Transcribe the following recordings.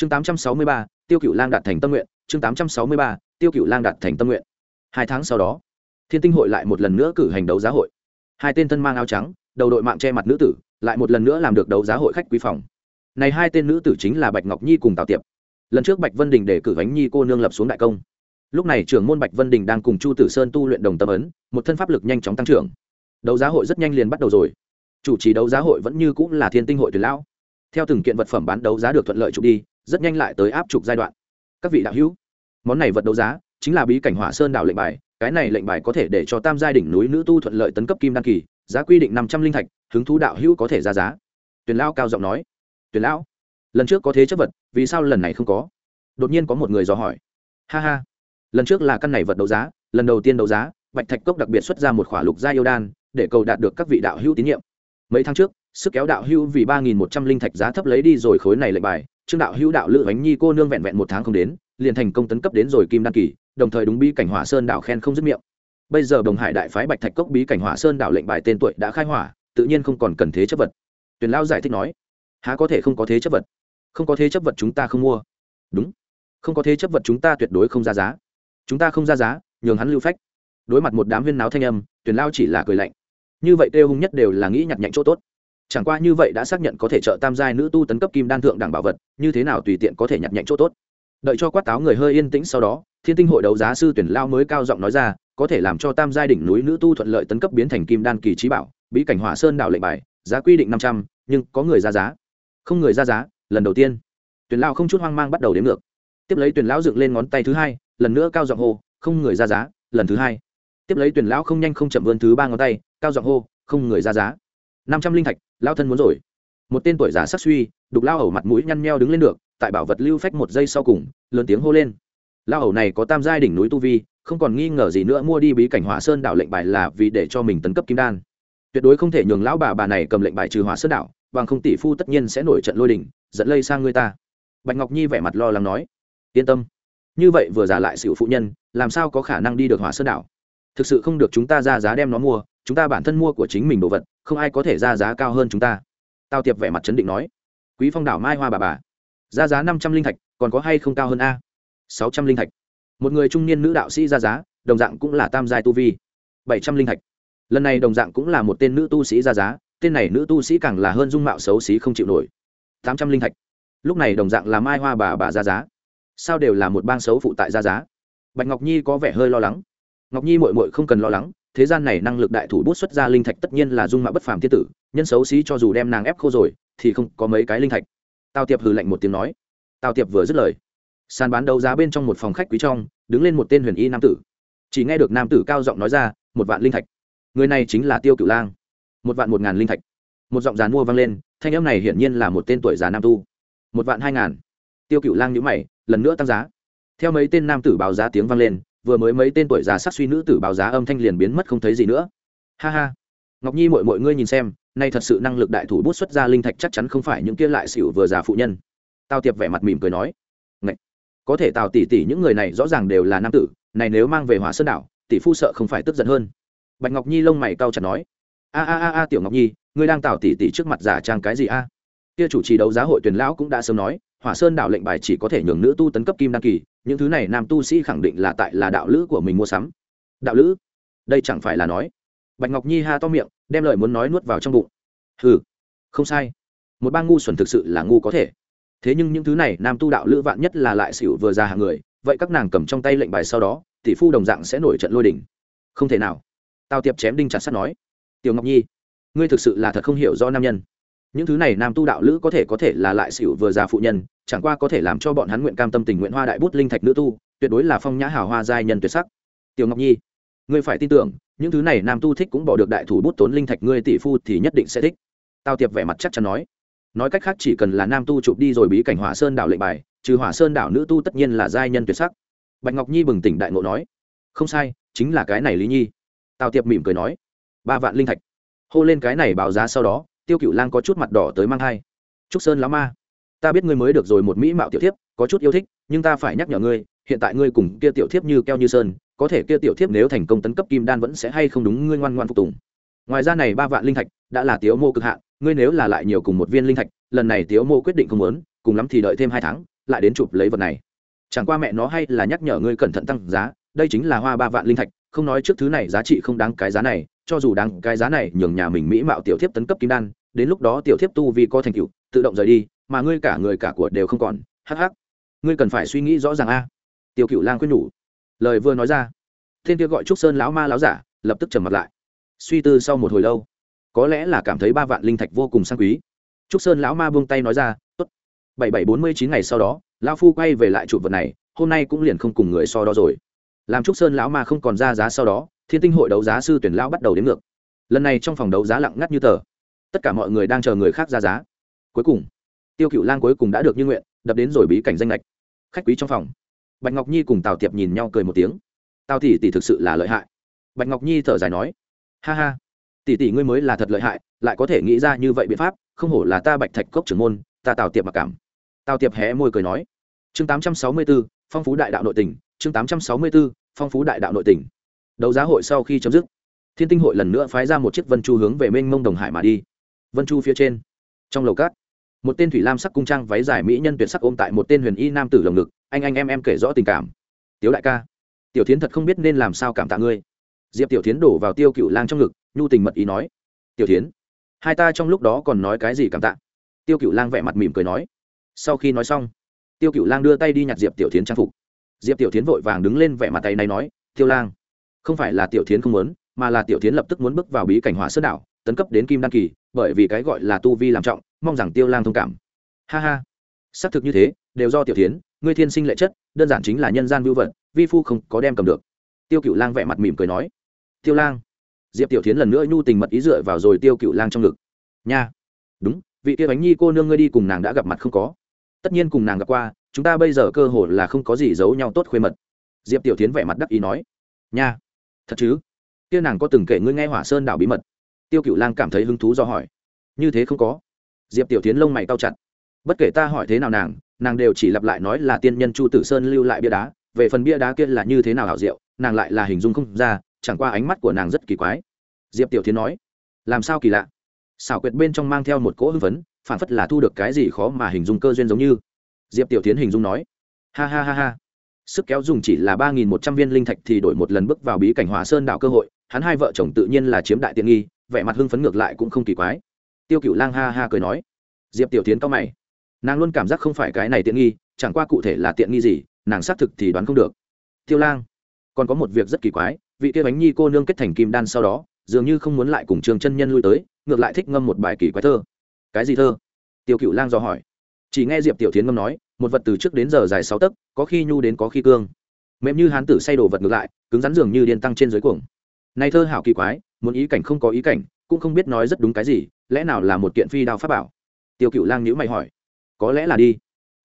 chương tám trăm sáu mươi ba, tiêu cựu lang đạt thành tâm nguyện, chương tám trăm sáu mươi ba, tiêu cựu lang đạt thành tâm nguyện. Hai tháng sau đó, thiên tinh hội lại một lần nữa cử hành đấu giá hội. Hai tên thân mang áo trắng, đầu đội mạng che mặt nữ tử, lại một lần nữa làm được đấu giá hội khách quý phòng. Này hai tên nữ tử chính là bạch ngọc nhi cùng tào tiệp. Lần trước bạch vân đình để cử ánh nhi cô nương lập xuống đại công. Lúc này trưởng môn bạch vân đình đang cùng chu tử sơn tu luyện đồng tâm ấn, một thân pháp lực nhanh chóng tăng trưởng. Đấu giá hội rất nhanh liền bắt đầu rồi. Chủ trì đấu giá hội vẫn như cũng là thiên tinh hội tuyển lão. Theo từng kiện vật phẩm bán đấu giá được thuận lợi trục đi rất nhanh lại tới áp trục giai đoạn. Các vị đạo hữu, món này vật đấu giá chính là bí cảnh hỏa sơn đảo lệnh bài, cái này lệnh bài có thể để cho tam giai đỉnh núi nữ tu thuận lợi tấn cấp kim đăng kỳ, giá quy định năm trăm linh thạch, hứng thú đạo hữu có thể ra giá. Tuyển lão cao giọng nói. Tuyển lão, lần trước có thế chấp vật, vì sao lần này không có? Đột nhiên có một người dò hỏi. Ha ha, lần trước là căn này vật đấu giá, lần đầu tiên đấu giá, bạch thạch cốc đặc biệt xuất ra một khỏa lục gia yêu đan, để cầu đạt được các vị đạo hữu tín nhiệm. Mấy tháng trước, sức kéo đạo hữu vì ba nghìn một trăm linh thạch giá thấp lấy đi rồi khối này lệnh bài trương đạo hữu đạo lữ bánh nhi cô nương vẹn vẹn một tháng không đến, liền thành công tấn cấp đến rồi kim Đan kỳ, đồng thời đúng bi cảnh hỏa sơn đạo khen không dứt miệng. Bây giờ đồng hải đại phái bạch thạch cốc bí cảnh hỏa sơn đạo lệnh bài tên tuổi đã khai hỏa, tự nhiên không còn cần thế chấp vật. Tuyền lao giải thích nói, há có thể không có thế chấp vật? Không có thế chấp vật chúng ta không mua. Đúng, không có thế chấp vật chúng ta tuyệt đối không ra giá. Chúng ta không ra giá, nhường hắn lưu phách. Đối mặt một đám viên náo thanh âm, Tuyền lao chỉ là cười lạnh. Như vậy kêu hung nhất đều là nghĩ nhặt nhạnh chỗ tốt chẳng qua như vậy đã xác nhận có thể trợ tam giai nữ tu tấn cấp kim đan thượng đẳng bảo vật, như thế nào tùy tiện có thể nhặt nhạnh chỗ tốt. Đợi cho quát táo người hơi yên tĩnh sau đó, thiên tinh hội đấu giá sư tuyển lao mới cao giọng nói ra, có thể làm cho tam giai đỉnh núi nữ tu thuận lợi tấn cấp biến thành kim đan kỳ trí bảo, bí cảnh hỏa sơn đảo lệnh bài, giá quy định năm trăm, nhưng có người ra giá. Không người ra giá, lần đầu tiên. Tuyển lao không chút hoang mang bắt đầu đến ngược. Tiếp lấy tuyển lão dựng lên ngón tay thứ hai, lần nữa cao giọng hô, không người ra giá, lần thứ hai. Tiếp lấy tuyển lão không nhanh không chậm vươn thứ ba ngón tay, cao giọng hô, không người ra giá năm trăm linh thạch, lao thân muốn rồi. Một tên tuổi già sắc suy, đục lao ẩu mặt mũi nhăn nheo đứng lên được, tại bảo vật lưu phách một giây sau cùng, lớn tiếng hô lên. Lao ẩu này có tam giai đỉnh núi tu vi, không còn nghi ngờ gì nữa mua đi bí cảnh hỏa sơn đảo lệnh bài là vì để cho mình tấn cấp kim đan. Tuyệt đối không thể nhường lão bà bà này cầm lệnh bài trừ hỏa sơn đảo, bằng không tỷ phu tất nhiên sẽ nổi trận lôi đình dẫn lây sang người ta. Bạch ngọc nhi vẻ mặt lo lắng nói, yên tâm, như vậy vừa giả lại xỉu phụ nhân, làm sao có khả năng đi được hỏa sơn đảo? Thực sự không được chúng ta ra giá đem nó mua chúng ta bản thân mua của chính mình đồ vật, không ai có thể ra giá cao hơn chúng ta. Tao tiệp vẻ mặt chấn định nói. Quý phong đảo mai hoa bà bà, ra giá năm trăm linh thạch, còn có hay không cao hơn a? Sáu trăm linh thạch. Một người trung niên nữ đạo sĩ ra giá, đồng dạng cũng là tam giai tu vi. Bảy trăm linh thạch. Lần này đồng dạng cũng là một tên nữ tu sĩ ra giá, tên này nữ tu sĩ càng là hơn dung mạo xấu xí không chịu nổi. Tám trăm linh thạch. Lúc này đồng dạng là mai hoa bà bà ra giá. Sao đều là một bang xấu phụ tại ra giá? Bạch ngọc nhi có vẻ hơi lo lắng. Ngọc nhi mội mội không cần lo lắng thế gian này năng lực đại thủ bút xuất ra linh thạch tất nhiên là dung mạo bất phàm thiên tử, nhân xấu xí cho dù đem nàng ép khô rồi, thì không có mấy cái linh thạch. Tào tiệp hừ lạnh một tiếng nói. Tào tiệp vừa dứt lời, sàn bán đấu giá bên trong một phòng khách quý trong đứng lên một tên huyền y nam tử. Chỉ nghe được nam tử cao giọng nói ra, một vạn linh thạch. Người này chính là tiêu cửu lang. Một vạn một ngàn linh thạch. Một giọng dàn mua vang lên, thanh âm này hiển nhiên là một tên tuổi già nam tu. Một vạn hai ngàn. Tiêu cửu lang nhữ mày, lần nữa tăng giá. Theo mấy tên nam tử báo giá tiếng vang lên vừa mới mấy tên tuổi già sắc suy nữ tử báo giá âm thanh liền biến mất không thấy gì nữa. Ha ha. Ngọc nhi mọi mọi ngươi nhìn xem, nay thật sự năng lực đại thủ bút xuất ra linh thạch chắc chắn không phải những kia lại xỉu vừa già phụ nhân. Tao tiệp vẻ mặt mỉm cười nói Ngậy! có thể tào tỷ tỷ những người này rõ ràng đều là nam tử, này nếu mang về hỏa sơn đảo, tỷ phu sợ không phải tức giận hơn. Bạch ngọc nhi lông mày cau chặt nói, a a a a, tiểu ngọc nhi, ngươi đang tào tỷ tỷ trước mặt giả trang cái gì a? Kia chủ trì đấu giá hội tuyển lão cũng đã sớm nói, hỏa sơn đảo lệnh bài chỉ có thể nhường nữ tu tấn cấp kim đăng kỳ những thứ này nam tu sĩ khẳng định là tại là đạo lữ của mình mua sắm. Đạo lữ? Đây chẳng phải là nói. Bạch ngọc nhi ha to miệng, đem lời muốn nói nuốt vào trong bụng. Hừ, không sai. Một bang ngu xuẩn thực sự là ngu có thể. Thế nhưng những thứ này nam tu đạo lữ vạn nhất là lại xỉu vừa ra hàng người, vậy các nàng cầm trong tay lệnh bài sau đó, tỷ phu đồng dạng sẽ nổi trận lôi đỉnh không thể nào. Tao tiệp chém đinh chặt sắt nói. Tiểu ngọc nhi, ngươi thực sự là thật không hiểu do nam nhân những thứ này nam tu đạo lữ có thể có thể là lại xỉu vừa già phụ nhân, chẳng qua có thể làm cho bọn hắn nguyện cam tâm tình nguyện hoa đại bút linh thạch nữ tu, tuyệt đối là phong nhã hào hoa giai nhân tuyệt sắc. Tiểu ngọc nhi, ngươi phải tin tưởng, những thứ này nam tu thích cũng bỏ được đại thủ bút tốn linh thạch ngươi tỷ phu thì nhất định sẽ thích. Tao tiệp vẻ mặt chắc chắn nói. Nói cách khác chỉ cần là nam tu chụp đi rồi bí cảnh hỏa sơn đảo lệnh bài, trừ hỏa sơn đảo nữ tu tất nhiên là giai nhân tuyệt sắc. Bạch ngọc nhi bừng tỉnh đại ngộ nói. Không sai, chính là cái này lý nhi. Tào tiệp mỉm cười nói. Ba vạn linh thạch. Hô lên cái này báo giá sau đó tiêu cựu lang có chút mặt đỏ tới mang thai. Trúc sơn lão ma, ta biết ngươi mới được rồi một mỹ mạo tiểu thiếp, có chút yêu thích, nhưng ta phải nhắc nhở ngươi, hiện tại ngươi cùng kia tiểu thiếp như keo như sơn, có thể kia tiểu thiếp nếu thành công tấn cấp kim đan vẫn sẽ hay không đúng, ngươi ngoan ngoan phục tùng. Ngoài ra này ba vạn linh thạch đã là tiếu mô cực hạn, ngươi nếu là lại nhiều cùng một viên linh thạch, lần này tiếu mô quyết định không muốn, cùng lắm thì đợi thêm hai tháng, lại đến chụp lấy vật này. Chẳng qua mẹ nó hay là nhắc nhở ngươi cẩn thận tăng giá, đây chính là hoa ba vạn linh thạch, không nói trước thứ này giá trị không đáng cái giá này cho dù đáng cái giá này nhường nhà mình mỹ mạo tiểu thiếp tấn cấp kim đan, đến lúc đó tiểu thiếp tu vì có thành tựu, tự động rời đi, mà ngươi cả người cả của đều không còn. Hắc hắc. Ngươi cần phải suy nghĩ rõ ràng a. Tiểu cựu lang khuyên nhủ. Lời vừa nói ra, thiên kia gọi trúc sơn lão ma lão giả lập tức trầm mặt lại. Suy tư sau một hồi lâu, có lẽ là cảm thấy ba vạn linh thạch vô cùng sang quý. Trúc sơn lão ma buông tay nói ra, tốt. Bảy bảy bốn mươi chín ngày sau đó, lão phu quay về lại trụ vật này, hôm nay cũng liền không cùng người so đó rồi. Làm trúc sơn lão ma không còn ra giá sau đó thiên tinh hội đấu giá sư tuyển lão bắt đầu đến ngược. Lần này trong phòng đấu giá lặng ngắt như tờ. Tất cả mọi người đang chờ người khác ra giá. Cuối cùng, tiêu cựu lang cuối cùng đã được như nguyện, đập đến rồi bí cảnh danh lệch. Khách quý trong phòng. Bạch ngọc nhi cùng tào tiệp nhìn nhau cười một tiếng. Tào tỷ tỷ thực sự là lợi hại. Bạch ngọc nhi thở dài nói. Ha ha, tỷ tỷ ngươi mới là thật lợi hại, lại có thể nghĩ ra như vậy biện pháp, không hổ là ta bạch thạch cốc trưởng môn, ta tào tiệp mặc cảm. Tào tiệp hé môi cười nói. Chương tám trăm sáu mươi b ố phong phú đại đạo nội tỉnh chương tám trăm sáu mươi b ố phong phú đại đạo nội tỉnh đấu giá hội sau khi chấm dứt, thiên tinh hội lần nữa phái ra một chiếc vân chu hướng về mênh mông đồng hải mà đi. Vân chu phía trên, trong lầu cát, một tên thủy lam sắc cung trang váy dài mỹ nhân tuyệt sắc ôm tại một tên huyền y nam tử lồng ngực. Anh anh, em em kể rõ tình cảm. Tiếu đại ca, tiểu tiến thật không biết nên làm sao cảm tạ ngươi. Diệp tiểu tiến đổ vào tiêu cựu lang trong ngực, nhu tình mật ý nói, tiểu tiến hai ta trong lúc đó còn nói cái gì cảm tạ? Tiêu cựu lang vẽ mặt mỉm cười nói, sau khi nói xong, tiêu cựu lang đưa tay đi nhặt diệp tiểu tiến trang phục. Diệp tiểu tiến vội vàng đứng lên vẻ mặt tay này nói, tiêu lang không phải là tiểu tiến không muốn, mà là tiểu tiến lập tức muốn bước vào bí cảnh hỏa sơn đảo, tấn cấp đến kim đan kỳ, bởi vì cái gọi là tu vi làm trọng, mong rằng tiêu lang thông cảm. Ha ha. Xác thực như thế, đều do tiểu tiến ngươi thiên sinh lệ chất, đơn giản chính là nhân gian vưu vật, vi phu không có đem cầm được. Tiêu cựu lang vẻ mặt mỉm cười nói. Tiêu lang. Diệp tiểu tiến lần nữa nhu tình mật ý dựa vào rồi tiêu cựu lang trong ngực. Nha. Đúng, vị kia bánh nhi cô nương ngươi đi cùng nàng đã gặp mặt không có. Tất nhiên cùng nàng gặp qua, chúng ta bây giờ cơ hồ là không có gì giấu nhau tốt khuê mật. Diệp tiểu tiến vẻ mặt đắc ý nói. Nha thật chứ? Kia nàng có từng kể ngươi nghe hỏa sơn đảo bí mật? Tiêu cựu lang cảm thấy hứng thú do hỏi. Như thế không có. Diệp tiểu tiến lông mày cao chặt. Bất kể ta hỏi thế nào nàng nàng đều chỉ lặp lại nói là tiên nhân chu tử sơn lưu lại bia đá. Về phần bia đá kia là như thế nào hảo diệu, nàng lại là hình dung không ra, chẳng qua ánh mắt của nàng rất kỳ quái. Diệp tiểu tiến nói, làm sao kỳ lạ? Xảo quyệt bên trong mang theo một cỗ hưng phấn, phản phất là thu được cái gì khó mà hình dung cơ duyên giống như. Diệp tiểu tiến hình dung nói, ha ha ha ha sức kéo dùng chỉ là ba nghìn một trăm viên linh thạch thì đổi một lần bước vào bí cảnh hòa sơn đạo cơ hội, hắn hai vợ chồng tự nhiên là chiếm đại tiện nghi, vẻ mặt hưng phấn ngược lại cũng không kỳ quái. Tiêu cựu lang ha ha cười nói. Diệp tiểu tiến cao mày. Nàng luôn cảm giác không phải cái này tiện nghi, chẳng qua cụ thể là tiện nghi gì, nàng xác thực thì đoán không được. Tiêu lang, còn có một việc rất kỳ quái, vị kia bánh nhi cô nương kết thành kim đan sau đó, dường như không muốn lại cùng trường chân nhân lui tới, ngược lại thích ngâm một bài kỳ quái thơ. Cái gì thơ? Tiêu cựu lang do hỏi. Chỉ nghe diệp tiểu tiến ngâm nói một vật từ trước đến giờ dài sáu tấc, có khi nhu đến có khi cương. Mềm như hán tử say đồ vật ngược lại, cứng rắn dường như điên tăng trên dưới cuồng. Này thơ hảo kỳ quái, muốn ý cảnh không có ý cảnh, cũng không biết nói rất đúng cái gì, lẽ nào là một kiện phi đao pháp bảo? Tiêu cựu lang nhữ mày hỏi. Có lẽ là đi.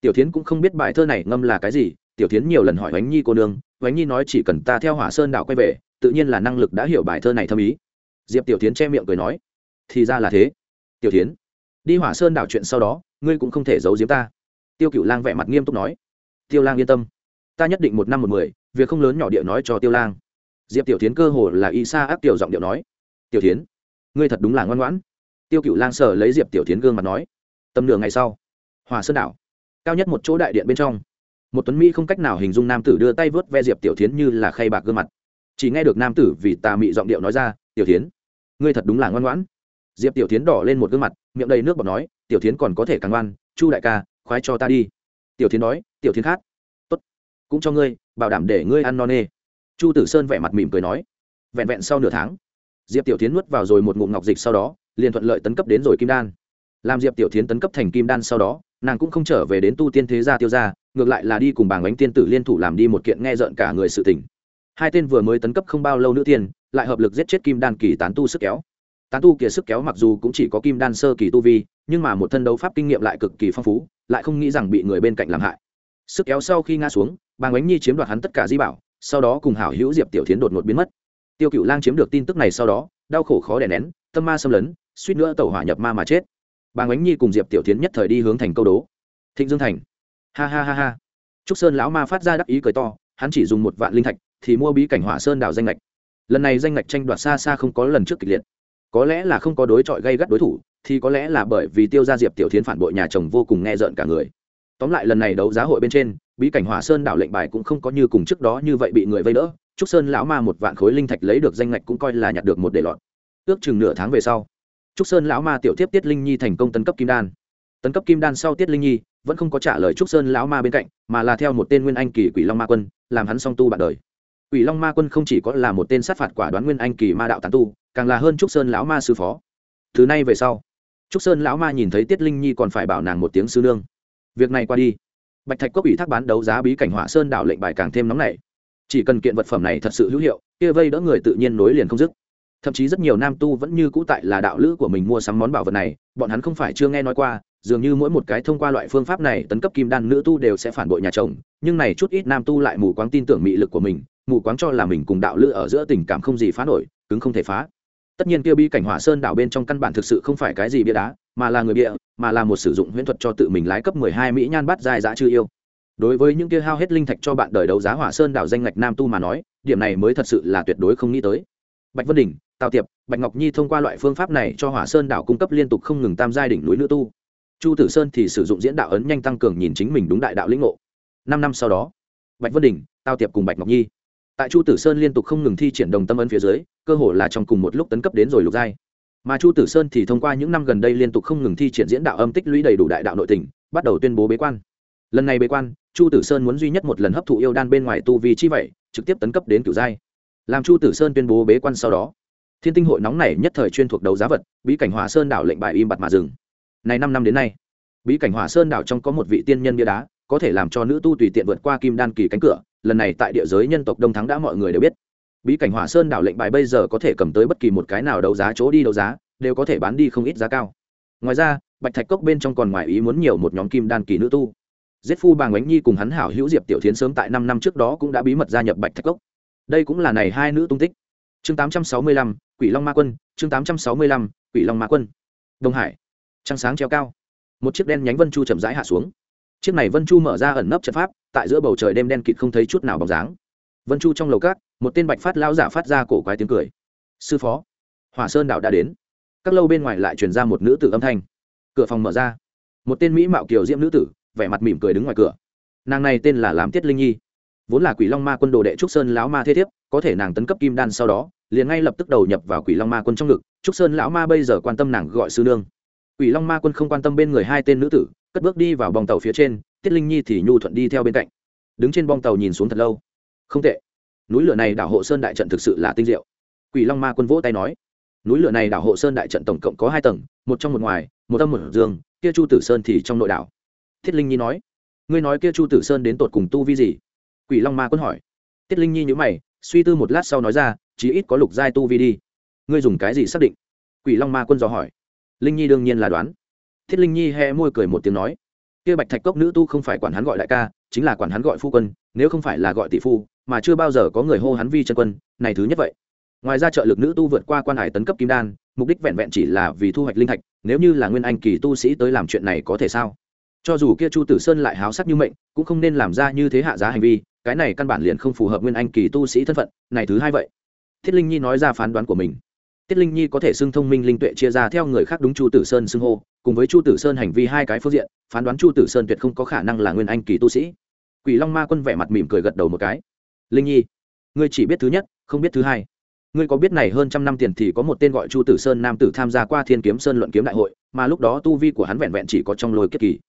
Tiểu tiến cũng không biết bài thơ này ngâm là cái gì, tiểu tiến nhiều lần hỏi oánh nhi cô nương, oánh nhi nói chỉ cần ta theo hỏa sơn đạo quay về, tự nhiên là năng lực đã hiểu bài thơ này thâm ý. Diệp tiểu tiến che miệng cười nói. Thì ra là thế. Tiểu tiến đi hỏa sơn đảo chuyện sau đó, ngươi cũng không thể giấu giếm ta tiêu cựu lang vẻ mặt nghiêm túc nói. Tiêu lang yên tâm. Ta nhất định một năm một mười, việc không lớn nhỏ địa nói cho tiêu lang. Diệp tiểu tiến cơ hồ là y sa ác tiểu giọng điệu nói. Tiểu tiến ngươi thật đúng là ngoan ngoãn. Tiêu cựu lang sờ lấy diệp tiểu tiến gương mặt nói. Tầm nửa ngày sau, hòa sơn đảo, cao nhất một chỗ đại điện bên trong, một tuấn mỹ không cách nào hình dung nam tử đưa tay vớt ve diệp tiểu tiến như là khay bạc gương mặt. Chỉ nghe được nam tử vì tà mị giọng điệu nói ra, tiểu tiến ngươi thật đúng là ngoan ngoãn. Diệp tiểu tiến đỏ lên một gương mặt, miệng đầy nước bọt nói, tiểu tiến còn có thể càng ngoan, chu đại ca khoái cho ta đi. Tiểu thiến nói, tiểu thiến khát tốt, cũng cho ngươi, bảo đảm để ngươi ăn no nê. Chu tử sơn vẻ mặt mỉm cười nói, vẹn vẹn sau nửa tháng, diệp tiểu tiến nuốt vào rồi một ngụm ngọc dịch sau đó, liền thuận lợi tấn cấp đến rồi kim đan. Làm diệp tiểu tiến tấn cấp thành kim đan sau đó, nàng cũng không trở về đến tu tiên thế gia tiêu gia, ngược lại là đi cùng bảng ánh tiên tử liên thủ làm đi một kiện nghe rợn cả người sự tình. Hai tên vừa mới tấn cấp không bao lâu nữa tiên, lại hợp lực giết chết kim đan kỳ tán tu sức kéo. Tán tu kia sức kéo mặc dù cũng chỉ có kim đan sơ kỳ tu vi, nhưng mà một thân đấu pháp kinh nghiệm lại cực kỳ phong phú lại không nghĩ rằng bị người bên cạnh làm hại. Sức kéo sau khi ngã xuống, bàng ánh nhi chiếm đoạt hắn tất cả di bảo, sau đó cùng hảo hữu diệp tiểu tiến đột ngột biến mất. Tiêu cựu lang chiếm được tin tức này sau đó, đau khổ khó đè nén, tâm ma xâm lấn, suýt nữa tàu hỏa nhập ma mà chết. Bàng ánh nhi cùng diệp tiểu tiến nhất thời đi hướng thành câu đố. Thịnh dương thành. Ha ha ha ha. Trúc sơn lão ma phát ra đắc ý cười to, hắn chỉ dùng một vạn linh thạch thì mua bí cảnh hỏa sơn đảo danh lệch lần này danh lệch tranh đoạt xa xa không có lần trước kịch liệt. Có lẽ là không có đối chọi gây gắt đối thủ thì có lẽ là bởi vì tiêu gia diệp tiểu thiến phản bội nhà chồng vô cùng nghe rợn cả người. Tóm lại lần này đấu giá hội bên trên, bí cảnh hỏa sơn đảo lệnh bài cũng không có như cùng trước đó như vậy bị người vây đỡ, trúc sơn lão ma một vạn khối linh thạch lấy được danh ngạch cũng coi là nhặt được một đề lọt. Ước chừng nửa tháng về sau, trúc sơn lão ma tiểu tiếp tiết linh nhi thành công tấn cấp kim đan. Tấn cấp kim đan sau tiết linh nhi vẫn không có trả lời trúc sơn lão ma bên cạnh, mà là theo một tên nguyên anh kỳ quỷ long ma quân, làm hắn song tu bạn đời. Quỷ long ma quân không chỉ có là một tên sát phạt quả đoán nguyên anh kỳ ma đạo tán tu, càng là hơn trúc sơn lão ma sư phó. Thứ nay về sau trúc sơn lão ma nhìn thấy tiết linh nhi còn phải bảo nàng một tiếng sư nương. Việc này qua đi. Bạch thạch cốc ủy thác bán đấu giá bí cảnh hỏa sơn đảo lệnh bài càng thêm nóng nảy. Chỉ cần kiện vật phẩm này thật sự hữu hiệu, kia vây đỡ người tự nhiên nối liền không dứt. Thậm chí rất nhiều nam tu vẫn như cũ tại là đạo lữ của mình mua sắm món bảo vật này, bọn hắn không phải chưa nghe nói qua, dường như mỗi một cái thông qua loại phương pháp này tấn cấp kim đan nữ tu đều sẽ phản bội nhà chồng, nhưng này chút ít nam tu lại mù quáng tin tưởng mị lực của mình, mù quáng cho là mình cùng đạo lữ ở giữa tình cảm không gì phá nổi, cứng không thể phá tất nhiên kia bi cảnh hỏa sơn đảo bên trong căn bản thực sự không phải cái gì bia đá, mà là người bịa mà là một sử dụng huyễn thuật cho tự mình lái cấp mười hai mỹ nhan bắt dài dã chưa yêu. Đối với những kia hao hết linh thạch cho bạn đời đấu giá hỏa sơn đảo danh ngạch nam tu mà nói, điểm này mới thật sự là tuyệt đối không nghĩ tới. Bạch vân đình tào tiệp, bạch ngọc nhi thông qua loại phương pháp này cho hỏa sơn đảo cung cấp liên tục không ngừng tam giai đỉnh núi nữ tu. Chu tử sơn thì sử dụng diễn đạo ấn nhanh tăng cường nhìn chính mình đúng đại đạo lĩnh ngộ. Năm năm sau đó, bạch vân đình tào tiệp cùng bạch ngọc nhi tại chu tử sơn liên tục không ngừng thi triển đồng tâm ấn phía dưới, cơ hồ là trong cùng một lúc tấn cấp đến rồi lục giai. Mà chu tử sơn thì thông qua những năm gần đây liên tục không ngừng thi triển diễn đạo âm tích lũy đầy đủ đại đạo nội tình, bắt đầu tuyên bố bế quan. Lần này bế quan, chu tử sơn muốn duy nhất một lần hấp thụ yêu đan bên ngoài tu vì chi vậy, trực tiếp tấn cấp đến cửu giai. Làm chu tử sơn tuyên bố bế quan sau đó, thiên tinh hội nóng này nhất thời chuyên thuộc đấu giá vật, bí cảnh hòa sơn đảo lệnh bài im bặt mà dừng. Này năm năm đến nay, bí cảnh hòa sơn đảo trong có một vị tiên nhân bia đá, có thể làm cho nữ tu tùy tiện vượt qua kim đan kỳ cánh cửa lần này tại địa giới nhân tộc đông thắng đã mọi người đều biết. Bí cảnh hỏa sơn đảo lệnh bài bây giờ có thể cầm tới bất kỳ một cái nào đấu giá chỗ đi đấu giá, đều có thể bán đi không ít giá cao. Ngoài ra, bạch thạch cốc bên trong còn ngoài ý muốn nhiều một nhóm kim đan kỳ nữ tu. Giết phu bà ánh nhi cùng hắn hảo hữu diệp tiểu thiến sớm tại năm năm trước đó cũng đã bí mật gia nhập bạch thạch cốc. Đây cũng là này hai nữ tung tích. Chương tám trăm sáu mươi lăm, quỷ long ma quân, chương tám trăm sáu mươi lăm, quỷ long ma quân. Đông hải. Trăng sáng treo cao. Một chiếc đen nhánh vân chu chậm rãi hạ xuống chiếc này vân chu mở ra ẩn nấp trận pháp, tại giữa bầu trời đêm đen kịt không thấy chút nào bóng dáng. Vân chu trong lầu cát một tên bạch phát lao giả phát ra cổ quái tiếng cười. Sư phó, hỏa sơn đạo đã đến. Các lâu bên ngoài lại truyền ra một nữ tử âm thanh. Cửa phòng mở ra. Một tên mỹ mạo kiều diễm nữ tử, vẻ mặt mỉm cười đứng ngoài cửa. Nàng này tên là làm tiết linh nhi. Vốn là quỷ long ma quân đồ đệ trúc sơn lão ma thế thiếp, có thể nàng tấn cấp kim đan sau đó, liền ngay lập tức đầu nhập vào quỷ long ma quân trong ngực. Trúc sơn lão ma bây giờ quan tâm nàng gọi sư nương. Quỷ long ma quân không quan tâm bên người hai tên nữ tử cất bước đi vào bong tàu phía trên, tiết linh nhi thì nhu thuận đi theo bên cạnh. Đứng trên bong tàu nhìn xuống thật lâu. Không tệ. Núi lửa này đảo hộ sơn đại trận thực sự là tinh diệu. Quỷ long ma quân vỗ tay nói. Núi lửa này đảo hộ sơn đại trận tổng cộng có hai tầng, một trong một ngoài, một âm một dương, kia chu tử sơn thì trong nội đảo. Thiết linh nhi nói. Ngươi nói kia chu tử sơn đến tột cùng tu vi gì? Quỷ long ma quân hỏi. Tiết linh nhi nhữ mày, suy tư một lát sau nói ra, chí ít có lục giai tu vi đi. Ngươi dùng cái gì xác định? Quỷ long ma quân dò hỏi. Linh nhi đương nhiên là đoán thiết linh nhi hé môi cười một tiếng nói, kia bạch thạch cốc nữ tu không phải quản hắn gọi đại ca, chính là quản hắn gọi phu quân, nếu không phải là gọi tỷ phu, mà chưa bao giờ có người hô hắn vi chân quân, này thứ nhất vậy. Ngoài ra trợ lực nữ tu vượt qua quan hải tấn cấp kim đan, mục đích vẹn vẹn chỉ là vì thu hoạch linh thạch, nếu như là nguyên anh kỳ tu sĩ tới làm chuyện này có thể sao? Cho dù kia chu tử sơn lại háo sắc như mệnh, cũng không nên làm ra như thế hạ giá hành vi, cái này căn bản liền không phù hợp nguyên anh kỳ tu sĩ thân phận, này thứ hai vậy. Thiết linh nhi nói ra phán đoán của mình. Tiết linh nhi có thể xưng thông minh linh tuệ chia ra theo người khác đúng chu tử sơn xưng hô cùng với chu tử sơn hành vi hai cái phương diện, phán đoán chu tử sơn tuyệt không có khả năng là nguyên anh kỳ tu sĩ. Quỷ long ma quân vẻ mặt mỉm cười gật đầu một cái. Linh nhi, ngươi chỉ biết thứ nhất, không biết thứ hai. Ngươi có biết này hơn trăm năm tiền thì có một tên gọi chu tử sơn nam tử tham gia qua thiên kiếm sơn luận kiếm đại hội, mà lúc đó tu vi của hắn vẹn vẹn chỉ có trong lôi kiếp kỳ.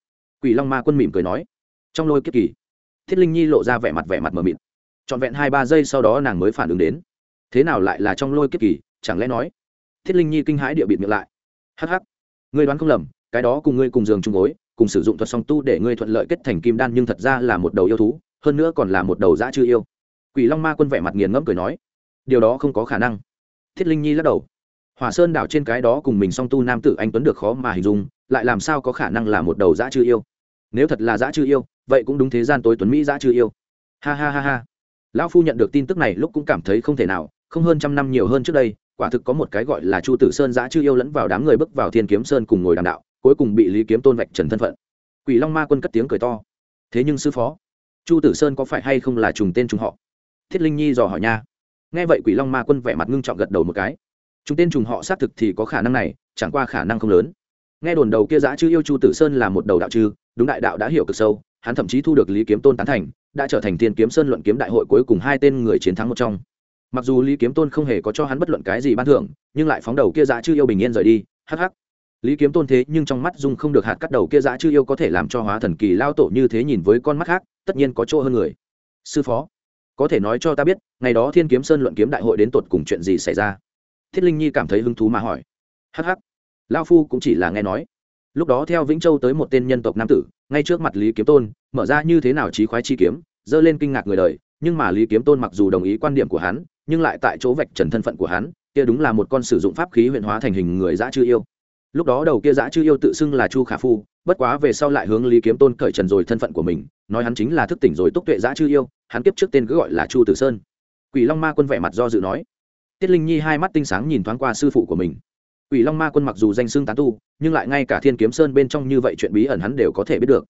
Quỷ long ma quân mỉm cười nói, trong lôi kiếp kỳ. Thiết linh nhi lộ ra vẻ mặt vẻ mặt mờ mịt. Trọn vẹn hai ba giây sau đó nàng mới phản ứng đến. Thế nào lại là trong lôi kiếp kỳ, chẳng lẽ nói? Thiết linh nhi kinh hãi địa bịt miệng lại. Hắc hắc ngươi đoán không lầm, cái đó cùng ngươi cùng giường chung gối, cùng sử dụng thuật song tu để ngươi thuận lợi kết thành kim đan nhưng thật ra là một đầu yêu thú, hơn nữa còn là một đầu dã chư yêu. Quỷ long ma quân vẻ mặt nghiền ngẫm cười nói, điều đó không có khả năng. Thiết linh nhi lắc đầu. Hỏa sơn đảo trên cái đó cùng mình song tu nam tử anh tuấn được khó mà hình dung, lại làm sao có khả năng là một đầu dã chư yêu? Nếu thật là dã chư yêu, vậy cũng đúng thế gian tối tuấn mỹ dã chư yêu. Ha ha ha ha. Lão phu nhận được tin tức này lúc cũng cảm thấy không thể nào, không hơn trăm năm nhiều hơn trước đây quả thực có một cái gọi là chu tử sơn giã chư yêu lẫn vào đám người bước vào thiên kiếm sơn cùng ngồi đàm đạo, cuối cùng bị lý kiếm tôn vạch trần thân phận. Quỷ long ma quân cất tiếng cười to. Thế nhưng sư phó, chu tử sơn có phải hay không là trùng tên trùng họ? Thiết linh nhi dò hỏi nha. Nghe vậy quỷ long ma quân vẻ mặt ngưng trọng gật đầu một cái. Chúng tên trùng họ xác thực thì có khả năng này, chẳng qua khả năng không lớn. Nghe đồn đầu kia giã chư yêu chu tử sơn là một đầu đạo chư, đúng đại đạo đã hiểu cực sâu, hắn thậm chí thu được lý kiếm tôn tán thành, đã trở thành thiên kiếm sơn luận kiếm đại hội cuối cùng hai tên người chiến thắng một trong mặc dù lý kiếm tôn không hề có cho hắn bất luận cái gì ban thưởng, nhưng lại phóng đầu kia dã chư yêu bình yên rời đi. Hắc hắc. Lý kiếm tôn thế nhưng trong mắt dung không được hạt cắt đầu kia dã chư yêu có thể làm cho hóa thần kỳ lao tổ như thế nhìn với con mắt khác, tất nhiên có chỗ hơn người. Sư phó, có thể nói cho ta biết, ngày đó thiên kiếm sơn luận kiếm đại hội đến tột cùng chuyện gì xảy ra? Thiết linh nhi cảm thấy hứng thú mà hỏi. Hắc hắc. Lao phu cũng chỉ là nghe nói. Lúc đó theo vĩnh châu tới một tên nhân tộc nam tử, ngay trước mặt lý kiếm tôn, mở ra như thế nào trí khoái chi kiếm, dơ lên kinh ngạc người đời, nhưng mà lý kiếm tôn mặc dù đồng ý quan điểm của hắn nhưng lại tại chỗ vạch trần thân phận của hắn, kia đúng là một con sử dụng pháp khí huyện hóa thành hình người dã chư yêu. Lúc đó đầu kia dã chư yêu tự xưng là chu khả phu, bất quá về sau lại hướng lý kiếm tôn cởi trần rồi thân phận của mình, nói hắn chính là thức tỉnh rồi túc tuệ dã chư yêu, hắn kiếp trước tên cứ gọi là chu tử sơn. Quỷ long ma quân vẻ mặt do dự nói. Tiết linh nhi hai mắt tinh sáng nhìn thoáng qua sư phụ của mình. Quỷ long ma quân mặc dù danh xưng tán tu, nhưng lại ngay cả thiên kiếm sơn bên trong như vậy chuyện bí ẩn hắn đều có thể biết được.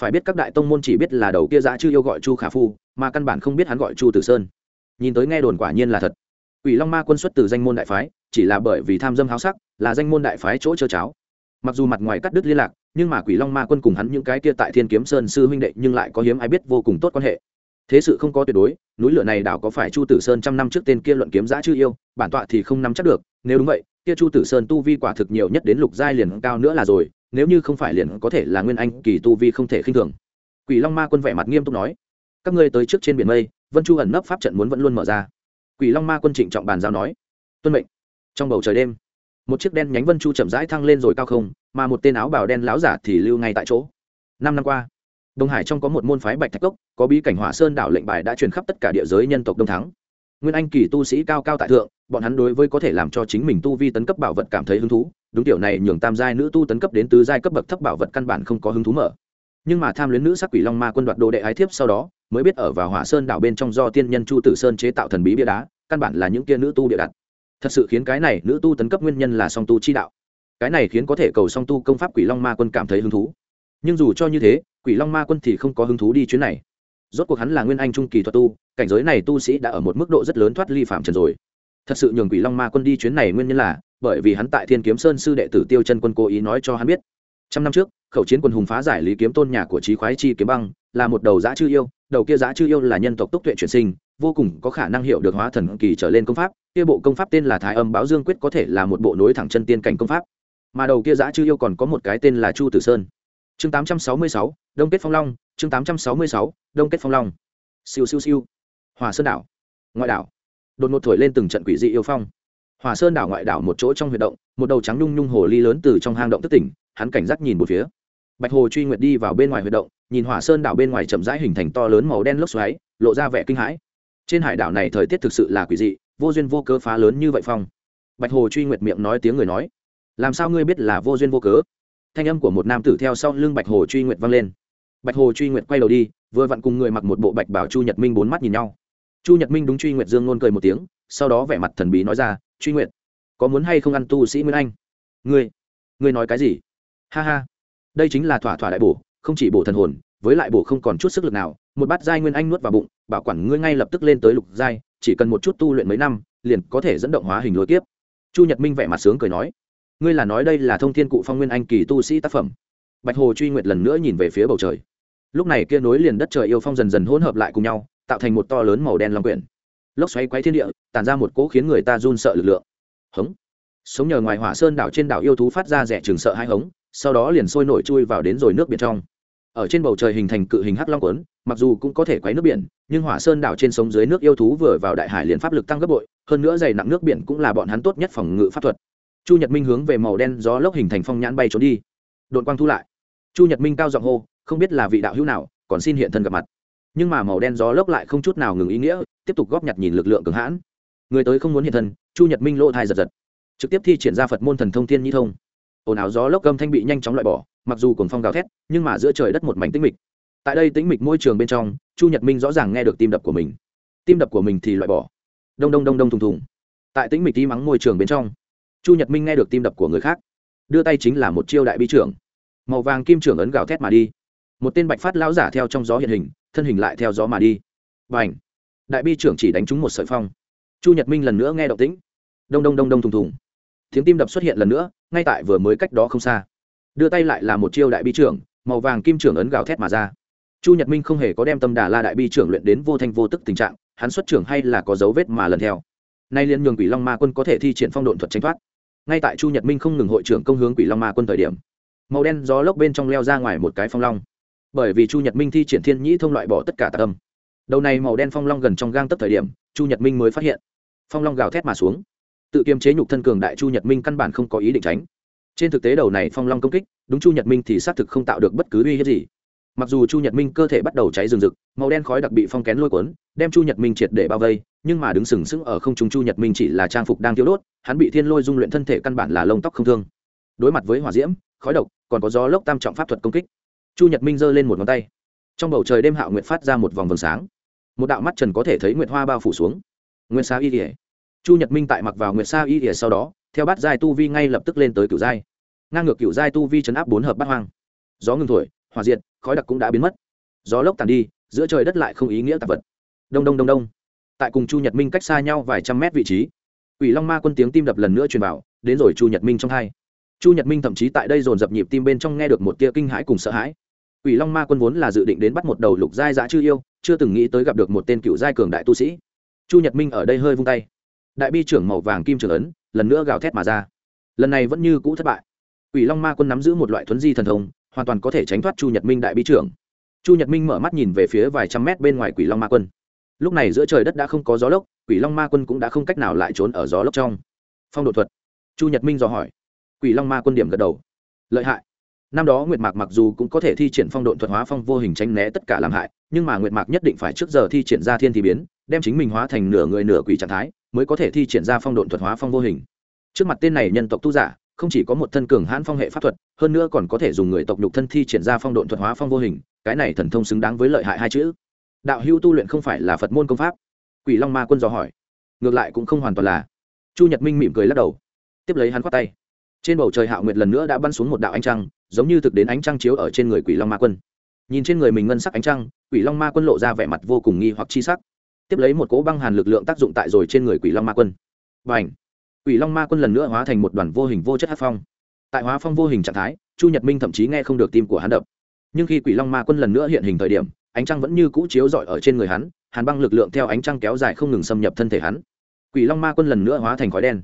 Phải biết các đại tông môn chỉ biết là đầu kia dã chư yêu gọi chu khả phu, mà căn bản không biết hắn gọi chu tử sơn nhìn tới nghe đồn quả nhiên là thật. Quỷ long ma quân xuất từ danh môn đại phái, chỉ là bởi vì tham dâm háo sắc, là danh môn đại phái chỗ chơ cháo. Mặc dù mặt ngoài cắt đứt liên lạc, nhưng mà quỷ long ma quân cùng hắn những cái kia tại thiên kiếm sơn sư huynh đệ nhưng lại có hiếm ai biết vô cùng tốt quan hệ. Thế sự không có tuyệt đối, núi lửa này đảo có phải chu tử sơn trăm năm trước tên kia luận kiếm giã chưa yêu, bản tọa thì không nắm chắc được, nếu đúng vậy, kia chu tử sơn tu vi quả thực nhiều nhất đến lục giai liền cao nữa là rồi, nếu như không phải liền có thể là nguyên anh kỳ tu vi không thể khinh thường. Quỷ long ma quân vẻ mặt nghiêm túc nói, các ngươi tới trước trên biển mây vân chu ẩn nấp pháp trận muốn vẫn luôn mở ra. Quỷ long ma quân trịnh trọng bàn giao nói, tuân mệnh. Trong bầu trời đêm, một chiếc đen nhánh vân chu chậm rãi thăng lên rồi cao không, mà một tên áo bào đen láo giả thì lưu ngay tại chỗ. Năm năm qua, đông hải trong có một môn phái bạch thạch cốc, có bí cảnh hỏa sơn đảo lệnh bài đã truyền khắp tất cả địa giới nhân tộc đông thắng. Nguyên anh kỳ tu sĩ cao cao tại thượng, bọn hắn đối với có thể làm cho chính mình tu vi tấn cấp bảo vật cảm thấy hứng thú, đúng tiểu này nhường tam giai nữ tu tấn cấp đến tứ giai cấp bậc thấp bảo vật căn bản không có hứng thú mở nhưng mà tham luyến nữ sắc quỷ long ma quân đoạt đồ đệ ái thiếp sau đó, mới biết ở vào hỏa sơn đảo bên trong do tiên nhân chu tử sơn chế tạo thần bí bia đá, căn bản là những kia nữ tu địa đặt. Thật sự khiến cái này nữ tu tấn cấp nguyên nhân là song tu chi đạo. Cái này khiến có thể cầu song tu công pháp quỷ long ma quân cảm thấy hứng thú. Nhưng dù cho như thế, quỷ long ma quân thì không có hứng thú đi chuyến này. Rốt cuộc hắn là nguyên anh trung kỳ thuật tu, cảnh giới này tu sĩ đã ở một mức độ rất lớn thoát ly phạm trần rồi. Thật sự nhường quỷ long ma quân đi chuyến này nguyên nhân là bởi vì hắn tại thiên kiếm sơn sư đệ tử tiêu chân quân cố ý nói cho hắn biết trăm năm trước khẩu chiến quân hùng phá giải lý kiếm tôn nhà của trí khoái chi kiếm băng là một đầu giã chư yêu đầu kia giã chư yêu là nhân tộc túc tuệ chuyển sinh vô cùng có khả năng hiểu được hóa thần kỳ trở lên công pháp kia bộ công pháp tên là thái âm báo dương quyết có thể là một bộ nối thẳng chân tiên cảnh công pháp. Mà đầu kia giã chư yêu còn có một cái tên là chu tử sơn. Chương 866, đông kết phong long chương 866, đông kết phong long. Siêu siêu siêu. Hòa sơn đảo. Ngoại đảo. Đột ngột thổi lên từng trận quỷ dị yêu phong. Hòa sơn đảo ngoại đảo một chỗ trong huy động một đầu trắng nhung nhung hồ ly lớn từ trong hang động tức tỉnh hắn cảnh giác nhìn một phía. Bạch hồ truy nguyệt đi vào bên ngoài huy động, nhìn hỏa sơn đảo bên ngoài chậm rãi hình thành to lớn màu đen lốc xoáy, lộ ra vẻ kinh hãi. Trên hải đảo này thời tiết thực sự là quỷ dị, vô duyên vô cớ phá lớn như vậy phong. Bạch hồ truy nguyệt miệng nói tiếng người nói, làm sao ngươi biết là vô duyên vô cớ? Thanh âm của một nam tử theo sau lưng bạch hồ truy nguyệt vang lên. Bạch hồ truy nguyệt quay đầu đi, vừa vặn cùng người mặc một bộ bạch bảo chu nhật minh bốn mắt nhìn nhau. Chu nhật minh đúng truy nguyệt dương ngôn cười một tiếng, sau đó vẻ mặt thần bí nói ra, truy nguyệt, có muốn hay không ăn tu sĩ nguyên anh? Ngươi ngươi nói cái gì? Ha ha. Đây chính là thỏa thỏa đại bổ, không chỉ bổ thần hồn, với lại bổ không còn chút sức lực nào, một bát giai nguyên anh nuốt vào bụng, bảo quản ngươi ngay lập tức lên tới lục giai, chỉ cần một chút tu luyện mấy năm, liền có thể dẫn động hóa hình lối tiếp chu nhật minh vẻ mặt sướng cười nói, ngươi là nói đây là thông thiên cụ phong nguyên anh kỳ tu sĩ tác phẩm. Bạch hồ truy nguyệt lần nữa nhìn về phía bầu trời. Lúc này kia nối liền đất trời yêu phong dần dần hỗn hợp lại cùng nhau, tạo thành một to lớn màu đen long quyển. Lốc xoáy quay thiên địa tàn ra một cỗ khiến người ta run sợ lực lượng. Hống. Sống nhờ ngoài hỏa sơn đảo trên đảo yêu thú phát ra rẻ trường sợ hai hống sau đó liền sôi nổi chui vào đến rồi nước biển trong. Ở trên bầu trời hình thành cự hình hắc long quấn, mặc dù cũng có thể quấy nước biển, nhưng hỏa sơn đảo trên sống dưới nước yêu thú vừa vào đại hải liền pháp lực tăng gấp bội, hơn nữa dày nặng nước biển cũng là bọn hắn tốt nhất phòng ngự pháp thuật. Chu nhật minh hướng về màu đen gió lốc hình thành phong nhãn bay trốn đi. Đội quang thu lại. Chu nhật minh cao giọng hô, không biết là vị đạo hữu nào, còn xin hiện thân gặp mặt. Nhưng mà màu đen gió lốc lại không chút nào ngừng ý nghĩa, tiếp tục góp nhặt nhìn lực lượng cường hãn. Người tới không muốn hiện thân, chu nhật minh lộ thai giật giật, trực tiếp thi triển ra phật môn thần thông thiên nhi thông ồn ào gió lốc gâm thanh bị nhanh chóng loại bỏ, mặc dù cùng phong gào thét, nhưng mà giữa trời đất một mảnh tĩnh mịch. Tại đây tĩnh mịch môi trường bên trong, chu nhật minh rõ ràng nghe được tim đập của mình. Tim đập của mình thì loại bỏ. Đông đông đông đông thùng thùng. Tại tĩnh mịch tí mắng môi trường bên trong, chu nhật minh nghe được tim đập của người khác. Đưa tay chính là một chiêu đại bi trưởng. Màu vàng kim trưởng ấn gào thét mà đi. Một tên bạch phát lão giả theo trong gió hiện hình, thân hình lại theo gió mà đi. Và ảnh đại bi trưởng chỉ đánh trúng một sợi phong. Chu nhật minh lần nữa nghe động tĩnh. Đông đông đông đông thùng thùng tiếng tim đập xuất hiện lần nữa, ngay tại vừa mới cách đó không xa. Đưa tay lại là một chiêu đại bi trưởng, màu vàng kim trưởng ấn gào thét mà ra. Chu nhật minh không hề có đem tâm đà la đại bi trưởng luyện đến vô thanh vô tức tình trạng, hắn xuất trưởng hay là có dấu vết mà lần theo. Nay liên nhường quỷ long ma quân có thể thi triển phong độn thuật tranh thoát. Ngay tại chu nhật minh không ngừng hội trưởng công hướng quỷ long ma quân thời điểm, màu đen gió lốc bên trong leo ra ngoài một cái phong long. Bởi vì chu nhật minh thi triển thiên nhĩ thông loại bỏ tất cả tạc âm đầu này màu đen phong long gần trong gang tất thời điểm, chu nhật minh mới phát hiện, phong long gào thét mà xuống tự kiềm chế nhục thân cường đại chu nhật minh căn bản không có ý định tránh. Trên thực tế đầu này phong long công kích, đúng chu nhật minh thì xác thực không tạo được bất cứ uy hiếp gì. Mặc dù chu nhật minh cơ thể bắt đầu cháy rừng rực, màu đen khói đặc bị phong kén lôi cuốn, đem chu nhật minh triệt để bao vây, nhưng mà đứng sừng sững ở không trung chu nhật minh chỉ là trang phục đang thiếu đốt, hắn bị thiên lôi dung luyện thân thể căn bản là lông tóc không thương. Đối mặt với hỏa diễm, khói độc, còn có gió lốc tam trọng pháp thuật công kích. Chu nhật minh giơ lên một ngón tay. Trong bầu trời đêm hạo nguyệt phát ra một vòng vầng sáng. Một đạo mắt trần có thể thấy nguyệt hoa bao phủ xuống. Nguyên xá y kỉa chu nhật minh tại mặc vào nguyệt sa y ỉa sau đó, theo bát giai tu vi ngay lập tức lên tới cửu giai. Ngang ngược cửu giai tu vi chấn áp bốn hợp bát hoang. Gió ngừng thổi hòa diệt, khói đặc cũng đã biến mất. Gió lốc tàn đi, giữa trời đất lại không ý nghĩa tạp vật. Đông đông đông đông. Tại cùng chu nhật minh cách xa nhau vài trăm mét vị trí ủy long ma quân tiếng tim đập lần nữa truyền vào, đến rồi chu nhật minh trong hai. Chu nhật minh thậm chí tại đây dồn dập nhịp tim bên trong nghe được một tia kinh hãi cùng sợ hãi. Ủy long ma quân vốn là dự định đến bắt một đầu lục giai dã chư yêu, chưa từng nghĩ tới gặp được một tên cựu giai cường đại tu sĩ. Chu nhật minh ở đây hơi vung tay đại bi trưởng màu vàng kim trưởng ấn, lần nữa gào thét mà ra. Lần này vẫn như cũ thất bại. Ủy long ma quân nắm giữ một loại thuấn di thần thông, hoàn toàn có thể tránh thoát chu nhật minh đại bi trưởng. Chu nhật minh mở mắt nhìn về phía vài trăm mét bên ngoài quỷ long ma quân. Lúc này giữa trời đất đã không có gió lốc, quỷ long ma quân cũng đã không cách nào lại trốn ở gió lốc trong. Phong độ thuật. Chu nhật minh dò hỏi. Quỷ long ma quân điểm gật đầu. Lợi hại. Năm đó nguyệt mạc mặc dù cũng có thể thi triển phong độn thuật hóa phong vô hình tránh né tất cả làm hại, nhưng mà nguyệt mạc nhất định phải trước giờ thi triển ra thiên thì biến đem chính mình hóa thành nửa người nửa quỷ trạng thái, mới có thể thi triển ra phong độn thuật hóa phong vô hình. Trước mặt tên này nhân tộc tu giả, không chỉ có một thân cường hãn phong hệ pháp thuật, hơn nữa còn có thể dùng người tộc nhục thân thi triển ra phong độn thuật hóa phong vô hình, cái này thần thông xứng đáng với lợi hại hai chữ. Đạo hữu tu luyện không phải là phật môn công pháp? Quỷ long ma quân dò hỏi. Ngược lại cũng không hoàn toàn là. Chu nhật minh mỉm cười lắc đầu. Tiếp lấy hắn khoát tay. Trên bầu trời hạo nguyệt lần nữa đã bắn xuống một đạo ánh trăng, giống như thực đến ánh trăng chiếu ở trên người quỷ long ma quân. Nhìn trên người mình ngân sắc ánh trăng, quỷ long ma quân lộ ra vẻ mặt vô cùng nghi hoặc chi sắc tiếp lấy một cỗ băng hàn lực lượng tác dụng tại rồi trên người quỷ long ma quân. Và ảnh quỷ long ma quân lần nữa hóa thành một đoàn vô hình vô chất hát phong. Tại hóa phong vô hình trạng thái, chu nhật minh thậm chí nghe không được tim của hắn đập. Nhưng khi quỷ long ma quân lần nữa hiện hình thời điểm, ánh trăng vẫn như cũ chiếu rọi ở trên người hắn, hàn băng lực lượng theo ánh trăng kéo dài không ngừng xâm nhập thân thể hắn. Quỷ long ma quân lần nữa hóa thành khói đen.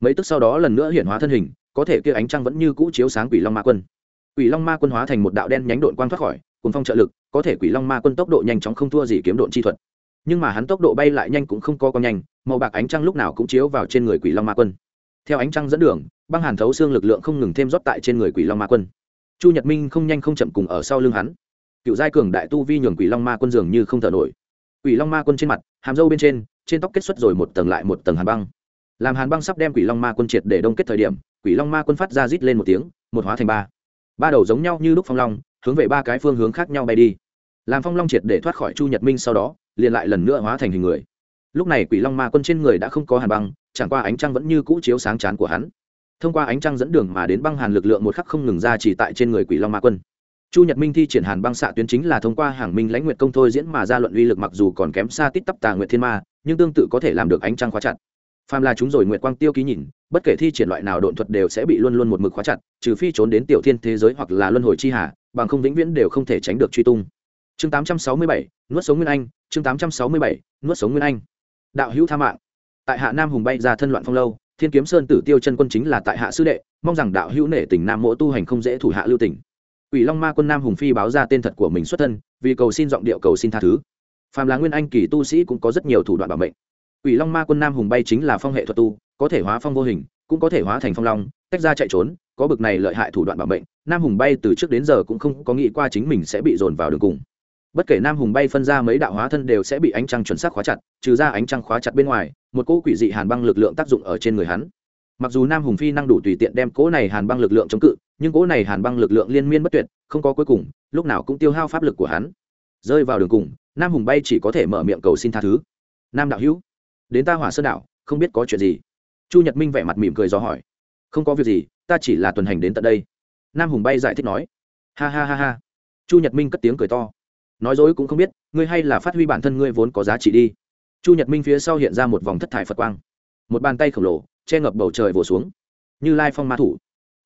Mấy tức sau đó lần nữa hiện hóa thân hình, có thể kia ánh trăng vẫn như cũ chiếu sáng quỷ long ma quân. Quỷ long ma quân hóa thành một đạo đen nhánh đội quang thoát khỏi cùng phong trợ lực, có thể quỷ long ma quân tốc độ nhanh chóng không thua gì kiếm độn chi thuật nhưng mà hắn tốc độ bay lại nhanh cũng không có con nhanh, màu bạc ánh trăng lúc nào cũng chiếu vào trên người quỷ long ma quân. Theo ánh trăng dẫn đường, băng hàn thấu xương lực lượng không ngừng thêm rót tại trên người quỷ long ma quân. Chu nhật minh không nhanh không chậm cùng ở sau lưng hắn. Cựu giai cường đại tu vi nhường quỷ long ma quân dường như không thở nổi. Quỷ long ma quân trên mặt, hàm râu bên trên trên tóc kết xuất rồi một tầng lại một tầng hàn băng. Làm hàn băng sắp đem quỷ long ma quân triệt để đông kết thời điểm, quỷ long ma quân phát ra rít lên một tiếng, một hóa thành ba. Ba đầu giống nhau như lúc phong long, hướng về ba cái phương hướng khác nhau bay đi làm phong long triệt để thoát khỏi chu nhật minh sau đó, liền lại lần nữa hóa thành hình người. Lúc này quỷ long ma quân trên người đã không có hàn băng, chẳng qua ánh trăng vẫn như cũ chiếu sáng chán của hắn. Thông qua ánh trăng dẫn đường mà đến băng hàn lực lượng một khắc không ngừng ra chỉ tại trên người quỷ long ma quân. Chu nhật minh thi triển hàn băng xạ tuyến chính là thông qua hàng minh lãnh nguyện công thôi diễn mà ra luận uy lực mặc dù còn kém xa tít tắp tà nguyện thiên ma, nhưng tương tự có thể làm được ánh trăng khóa chặt. Phàm là chúng rồi nguyện quang tiêu ký nhìn, bất kể thi triển loại nào độn thuật đều sẽ bị luôn luôn một mực khóa chặt, trừ phi trốn đến tiểu thiên thế giới hoặc là luân hồi chi hà, bằng không vĩnh viễn đều không thể tránh được truy tung chương 867, nuốt sống nguyên anh chương 867, nuốt sống nguyên anh đạo hữu tha mạng tại hạ nam hùng bay ra thân loạn phong lâu thiên kiếm sơn tử tiêu chân quân chính là tại hạ sư đệ mong rằng đạo hữu nể tình nam mỗ tu hành không dễ thủ hạ lưu tình Quỷ Long Ma Quân Nam Hùng Phi báo ra tên thật của mình xuất thân, vì cầu xin giọng điệu cầu xin tha thứ. Phàm là nguyên anh kỳ tu sĩ cũng có rất nhiều thủ đoạn bảo mệnh. Quỷ Long Ma Quân Nam Hùng bay chính là phong hệ thuật tu, có thể hóa phong vô hình, cũng có thể hóa thành phong long, tách ra chạy trốn, có bực này lợi hại thủ đoạn bảo mệnh, Nam Hùng bay từ trước đến giờ cũng không có nghĩ qua chính mình sẽ bị dồn vào đường cùng. Bất kể Nam Hùng bay phân ra mấy đạo hóa thân đều sẽ bị ánh trăng chuẩn xác khóa chặt, trừ ra ánh trăng khóa chặt bên ngoài, một cỗ quỷ dị hàn băng lực lượng tác dụng ở trên người hắn. Mặc dù Nam Hùng Phi năng đủ tùy tiện đem cỗ này hàn băng lực lượng chống cự, nhưng cỗ này hàn băng lực lượng liên miên bất tuyệt, không có cuối cùng, lúc nào cũng tiêu hao pháp lực của hắn. Rơi vào đường cùng, Nam Hùng bay chỉ có thể mở miệng cầu xin tha thứ. Nam đạo hữu, đến ta Hỏa Sơn đạo, không biết có chuyện gì chu nhật minh vẻ mặt mỉm cười do hỏi không có việc gì ta chỉ là tuần hành đến tận đây nam hùng bay giải thích nói ha ha ha ha chu nhật minh cất tiếng cười to nói dối cũng không biết, ngươi hay là phát huy bản thân ngươi vốn có giá trị đi. Chu nhật minh phía sau hiện ra một vòng thất thải phật quang. Một bàn tay khổng lồ, che ngập bầu trời vỗ xuống. Như lai phong ma thủ.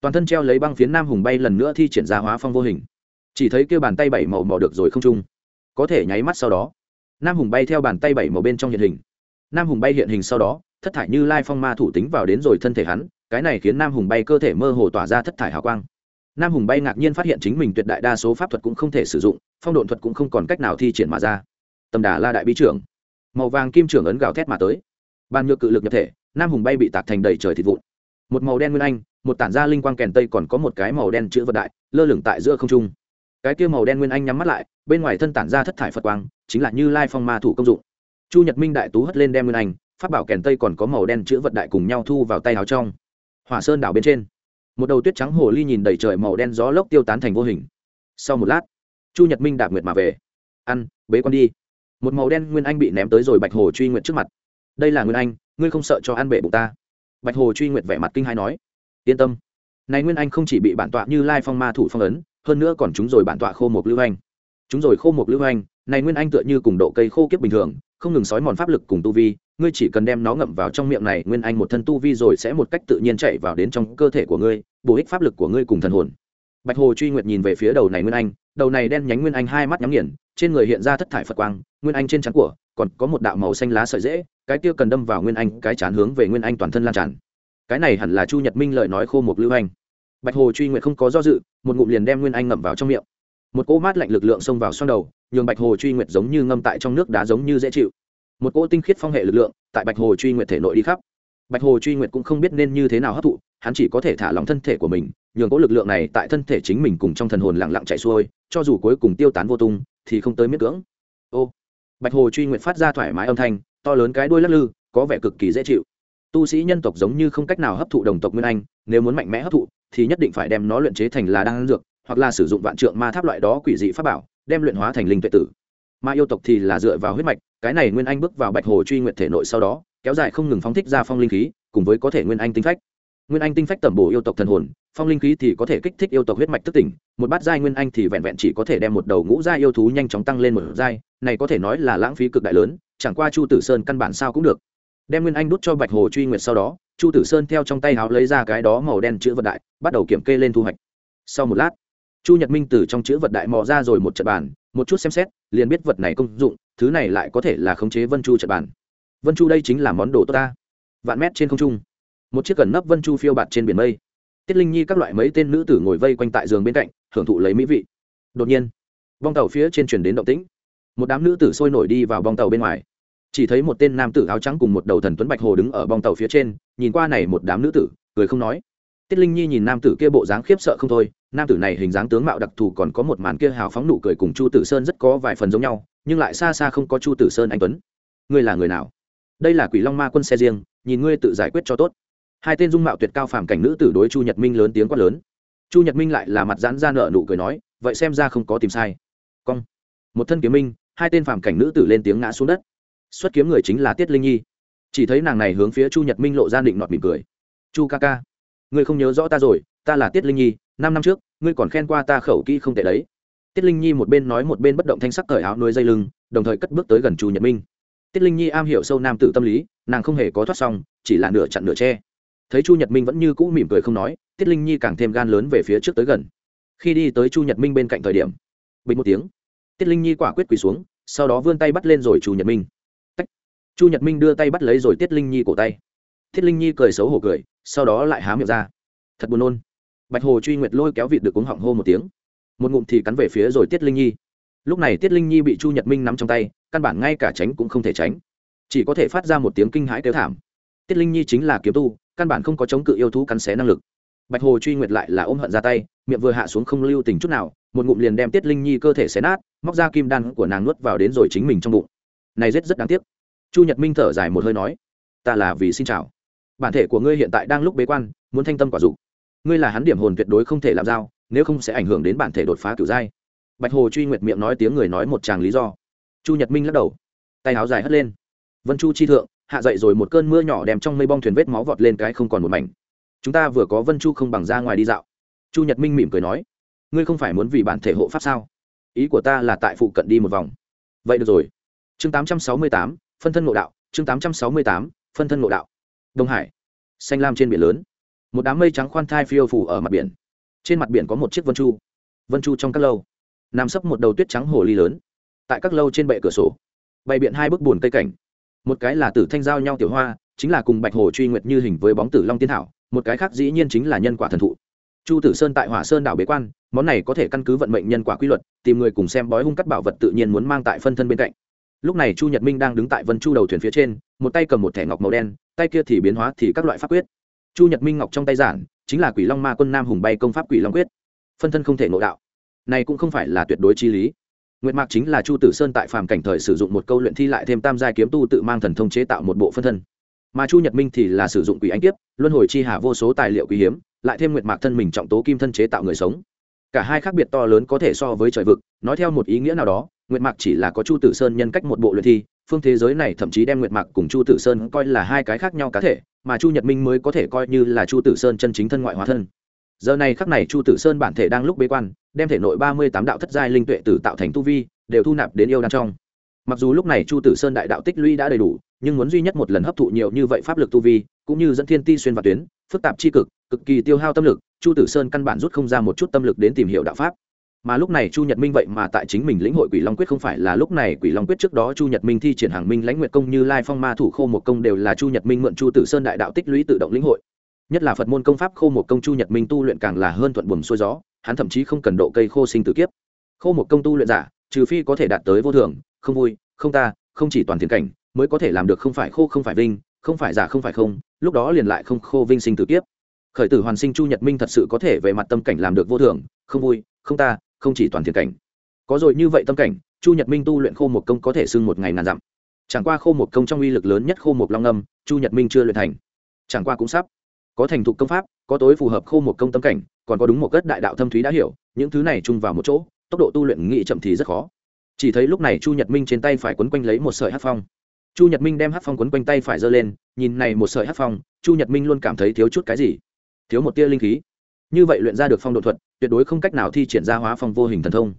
Toàn thân treo lấy băng phiến nam hùng bay lần nữa thi triển ra hóa phong vô hình. Chỉ thấy kêu bàn tay bảy màu mò được rồi không trung. Có thể nháy mắt sau đó, nam hùng bay theo bàn tay bảy màu bên trong hiện hình. Nam hùng bay hiện hình sau đó, thất thải như lai phong ma thủ tính vào đến rồi thân thể hắn, cái này khiến nam hùng bay cơ thể mơ hồ tỏa ra thất thải hào quang nam hùng bay ngạc nhiên phát hiện chính mình tuyệt đại đa số pháp thuật cũng không thể sử dụng, phong độn thuật cũng không còn cách nào thi triển mà ra. Tầm đà la đại bí trưởng. Màu vàng kim trưởng ấn gào thét mà tới. Bàn nhược cự lực nhập thể, nam hùng bay bị tạc thành đầy trời thịt vụn. Một màu đen nguyên anh, một tản ra linh quang kèn tây còn có một cái màu đen chữ vật đại, lơ lửng tại giữa không trung. Cái kia màu đen nguyên anh nhắm mắt lại, bên ngoài thân tản ra thất thải phật quang, chính là như lai phong ma thủ công dụng. Chu nhật minh đại tú hất lên đem nguyên anh phát bảo kèn tây còn có màu đen chữ vật đại cùng nhau thu vào tay áo trong. Hỏa sơn đảo bên trên một đầu tuyết trắng hồ ly nhìn đầy trời màu đen gió lốc tiêu tán thành vô hình. Sau một lát, chu nhật minh đạp nguyệt mà về. Ăn, bế con đi. Một màu đen nguyên anh bị ném tới rồi bạch hồ truy nguyện trước mặt. Đây là nguyên anh, ngươi không sợ cho ăn bể bụng ta? Bạch hồ truy nguyện vẻ mặt kinh hai nói. Yên tâm. Này nguyên anh không chỉ bị bản tọa như lai phong ma thủ phong ấn, hơn nữa còn chúng rồi bản tọa khô một lưu anh chúng rồi khô một lưu anh này nguyên anh tựa như cùng độ cây khô kiếp bình thường, không ngừng sói mòn pháp lực cùng tu vi ngươi chỉ cần đem nó ngậm vào trong miệng này, nguyên anh một thân tu vi rồi sẽ một cách tự nhiên chạy vào đến trong cơ thể của ngươi, bổ ích pháp lực của ngươi cùng thần hồn. Bạch hồ truy nguyệt nhìn về phía đầu này nguyên anh, đầu này đen nhánh nguyên anh hai mắt nhắm nghiền, trên người hiện ra thất thải phật quang, nguyên anh trên trán của, còn có một đạo màu xanh lá sợi dễ, cái tiêu cần đâm vào nguyên anh, cái chán hướng về nguyên anh toàn thân lan tràn. Cái này hẳn là chu nhật minh lợi nói khô một lưu anh. Bạch hồ truy nguyệt không có do dự, một ngụm liền đem nguyên anh ngậm vào trong miệng. Một cỗ mát lạnh lực lượng xông vào xoang đầu, nhường bạch hồ truy nguyệt giống như ngâm tại trong nước đá giống như dễ chịu một cỗ tinh khiết phong hệ lực lượng tại bạch hồ truy nguyệt thể nội đi khắp. Bạch hồ truy nguyệt cũng không biết nên như thế nào hấp thụ, hắn chỉ có thể thả lòng thân thể của mình, nhường cỗ lực lượng này tại thân thể chính mình cùng trong thần hồn lặng lặng chạy xuôi, cho dù cuối cùng tiêu tán vô tung, thì không tới miết cưỡng. Ô, bạch hồ truy nguyệt phát ra thoải mái âm thanh, to lớn cái đuôi lắc lư, có vẻ cực kỳ dễ chịu. Tu sĩ nhân tộc giống như không cách nào hấp thụ đồng tộc nguyên anh, nếu muốn mạnh mẽ hấp thụ, thì nhất định phải đem nó luyện chế thành là đan dược, hoặc là sử dụng vạn trượng ma tháp loại đó quỷ dị pháp bảo, đem luyện hóa thành linh tuệ tử ma yêu tộc thì là dựa vào huyết mạch, cái này nguyên anh bước vào bạch hồ truy nguyện thể nội sau đó, kéo dài không ngừng phóng thích ra phong linh khí, cùng với có thể nguyên anh tinh phách. Nguyên anh tinh phách tẩm bổ yêu tộc thần hồn, phong linh khí thì có thể kích thích yêu tộc huyết mạch thức tỉnh, một bát giai nguyên anh thì vẹn vẹn chỉ có thể đem một đầu ngũ giai yêu thú nhanh chóng tăng lên một giai, này có thể nói là lãng phí cực đại lớn, chẳng qua chu tử sơn căn bản sao cũng được. Đem nguyên anh đút cho bạch hồ truy nguyệt sau đó, chu tử sơn theo trong tay háo lấy ra cái đó màu đen chữ vật đại, bắt đầu kiểm kê lên thu hoạch. Sau một lát, chu nhật minh từ trong chữ vật đại mò ra rồi một trận bàn một chút xem xét, liền biết vật này công dụng, thứ này lại có thể là khống chế vân chu trận bản. vân chu đây chính là món đồ tốt ta. Vạn mét trên không trung, một chiếc gần nấp vân chu phiêu bạt trên biển mây. Tiết linh nhi các loại mấy tên nữ tử ngồi vây quanh tại giường bên cạnh, hưởng thụ lấy mỹ vị. Đột nhiên, bong tàu phía trên chuyển đến động tĩnh. Một đám nữ tử sôi nổi đi vào bong tàu bên ngoài. Chỉ thấy một tên nam tử áo trắng cùng một đầu thần tuấn bạch hồ đứng ở bong tàu phía trên, nhìn qua này một đám nữ tử, cười không nói tiết linh nhi nhìn nam tử kia bộ dáng khiếp sợ không thôi, nam tử này hình dáng tướng mạo đặc thù còn có một màn kia hào phóng nụ cười cùng chu tử sơn rất có vài phần giống nhau, nhưng lại xa xa không có chu tử sơn anh tuấn. Ngươi là người nào? Đây là quỷ long ma quân xe riêng, nhìn ngươi tự giải quyết cho tốt. Hai tên dung mạo tuyệt cao phàm cảnh nữ tử đối chu nhật minh lớn tiếng quát lớn. Chu nhật minh lại là mặt giãn ra nợ nụ cười nói, vậy xem ra không có tìm sai. Cong. Một thân kiếm minh, hai tên phàm cảnh nữ tử lên tiếng ngã xuống đất. Xuất kiếm người chính là tiết linh nhi. Chỉ thấy nàng này hướng phía chu nhật minh lộ ra định nọt mỉm cười. Chu ca ca ngươi không nhớ rõ ta rồi, ta là tiết linh nhi, năm năm trước, ngươi còn khen qua ta khẩu kỹ không tệ đấy. Tiết linh nhi một bên nói một bên bất động thanh sắc cởi áo nuôi dây lưng, đồng thời cất bước tới gần chu nhật minh. Tiết linh nhi am hiểu sâu nam tự tâm lý, nàng không hề có thoát xong, chỉ là nửa chặn nửa tre thấy chu nhật minh vẫn như cũ mỉm cười không nói, tiết linh nhi càng thêm gan lớn về phía trước tới gần. Khi đi tới chu nhật minh bên cạnh thời điểm, bình một tiếng, tiết linh nhi quả quyết quỳ xuống, sau đó vươn tay bắt lên rồi chu nhật minh. Tách. chu nhật minh đưa tay bắt lấy rồi tiết linh nhi cổ tay. Tiết linh nhi cười xấu hổ cười sau đó lại há miệng ra. Thật buồn nôn. Bạch hồ truy nguyệt lôi kéo vịt được uống họng hô một tiếng. Một ngụm thì cắn về phía rồi tiết linh nhi. Lúc này tiết linh nhi bị chu nhật minh nắm trong tay, căn bản ngay cả tránh cũng không thể tránh. Chỉ có thể phát ra một tiếng kinh hãi kêu thảm. Tiết linh nhi chính là kiếm tu, căn bản không có chống cự yêu thú cắn xé năng lực. Bạch hồ truy nguyệt lại là ôm hận ra tay, miệng vừa hạ xuống không lưu tình chút nào, một ngụm liền đem tiết linh nhi cơ thể xé nát, móc ra kim đan của nàng nuốt vào đến rồi chính mình trong bụng. Này rất rất đáng tiếc. Chu nhật minh thở dài một hơi nói, ta là vì xin chào bản thể của ngươi hiện tại đang lúc bế quan, muốn thanh tâm quả dục. Ngươi là hắn điểm hồn tuyệt đối không thể làm giao nếu không sẽ ảnh hưởng đến bản thể đột phá kiểu giai. Bạch hồ truy nguyệt miệng nói tiếng người nói một tràng lý do. Chu nhật minh lắc đầu, tay áo dài hất lên. Vân chu chi thượng, hạ dậy rồi một cơn mưa nhỏ đem trong mây bong thuyền vết máu vọt lên cái không còn một mảnh. Chúng ta vừa có vân chu không bằng ra ngoài đi dạo. Chu nhật minh mỉm cười nói, ngươi không phải muốn vì bản thể hộ pháp sao? Ý của ta là tại phụ cận đi một vòng. Vậy được rồi. Chương tám trăm sáu mươi tám, phân thân ngộ đạo, chương tám trăm sáu mươi tám, phân thân ngộ đạo đông hải. Xanh lam trên biển lớn. Một đám mây trắng khoan thai phiêu phủ ở mặt biển. Trên mặt biển có một chiếc vân chu. Vân chu trong các lâu. Nằm sấp một đầu tuyết trắng hồ ly lớn. Tại các lâu trên bệ cửa sổ. Bày biện hai bức buồn cây cảnh. Một cái là tử thanh giao nhau tiểu hoa, chính là cùng bạch hồ truy nguyệt như hình với bóng tử long tiên thảo, một cái khác dĩ nhiên chính là nhân quả thần thụ. Chu tử sơn tại hỏa sơn đảo bế quan, món này có thể căn cứ vận mệnh nhân quả quy luật, tìm người cùng xem bói hung cắt bảo vật tự nhiên muốn mang tại phân thân bên cạnh lúc này chu nhật minh đang đứng tại vân chu đầu thuyền phía trên, một tay cầm một thẻ ngọc màu đen, tay kia thì biến hóa thì các loại pháp quyết. Chu nhật minh ngọc trong tay giản, chính là quỷ long ma quân nam hùng bay công pháp quỷ long quyết. Phân thân không thể ngộ đạo. Này cũng không phải là tuyệt đối chi lý. Nguyệt mạc chính là chu tử sơn tại phàm cảnh thời sử dụng một câu luyện thi lại thêm tam giai kiếm tu tự mang thần thông chế tạo một bộ phân thân. Mà chu nhật minh thì là sử dụng quỷ ánh kiếp, luân hồi chi hà vô số tài liệu quý hiếm, lại thêm nguyệt mạc thân mình trọng tố kim thân chế tạo người sống. Cả hai khác biệt to lớn có thể so với trời vực, nói theo một ý nghĩa nào đó nguyệt mạc chỉ là có chu tử sơn nhân cách một bộ luyện thi, phương thế giới này thậm chí đem nguyệt mạc cùng chu tử sơn coi là hai cái khác nhau cá thể, mà chu nhật minh mới có thể coi như là chu tử sơn chân chính thân ngoại hóa thân. Giờ này khắc này chu tử sơn bản thể đang lúc bế quan, đem thể nội ba mươi tám đạo thất giai linh tuệ tử tạo thành tu vi, đều thu nạp đến yêu đan trong. Mặc dù lúc này chu tử sơn đại đạo tích lũy đã đầy đủ, nhưng muốn duy nhất một lần hấp thụ nhiều như vậy pháp lực tu vi, cũng như dẫn thiên ti xuyên vào tuyến, phức tạp c cực cực kỳ tiêu hao tâm lực, chu tử sơn căn bản rút không ra một chút tâm lực đến tìm hiểu đạo pháp mà lúc này chu nhật minh vậy mà tại chính mình lĩnh hội quỷ long quyết không phải là lúc này quỷ long quyết trước đó chu nhật minh thi triển hàng minh lãnh nguyệt công như lai phong ma thủ khô một công đều là chu nhật minh mượn chu tử sơn đại đạo tích lũy tự động lĩnh hội. Nhất là phật môn công pháp khô một công chu nhật minh tu luyện càng là hơn thuận buồm xuôi gió, hắn thậm chí không cần độ cây khô sinh tử kiếp. Khô một công tu luyện giả, trừ phi có thể đạt tới vô thường, không vui, không ta, không chỉ toàn thiền cảnh, mới có thể làm được không phải khô, không phải vinh, không phải giả, không phải không, lúc đó liền lại không khô vinh sinh tử kiếp. Khởi tử hoàn sinh chu nhật minh thật sự có thể về mặt tâm cảnh làm được vô thường, không vui, không ta không chỉ toàn thiền cảnh. Có rồi, như vậy tâm cảnh, chu nhật minh tu luyện khô một công có thể xưng một ngày ngàn dặm. Chẳng qua khô một công trong uy lực lớn nhất khô một long âm, chu nhật minh chưa luyện thành. Chẳng qua cũng sắp. Có thành thục công pháp, có tối phù hợp khô một công tâm cảnh, còn có đúng một cất đại đạo thâm thúy đã hiểu, những thứ này chung vào một chỗ, tốc độ tu luyện nghị chậm thì rất khó. Chỉ thấy lúc này chu nhật minh trên tay phải quấn quanh lấy một sợi hát phong. Chu nhật minh đem hát phong quấn quanh tay phải giơ lên, nhìn này một sợi hát phong, chu nhật minh luôn cảm thấy thiếu chút cái gì. Thiếu một tia linh khí như vậy luyện ra được phong độ thuật, tuyệt đối không cách nào thi triển ra hóa phong vô hình thần thông.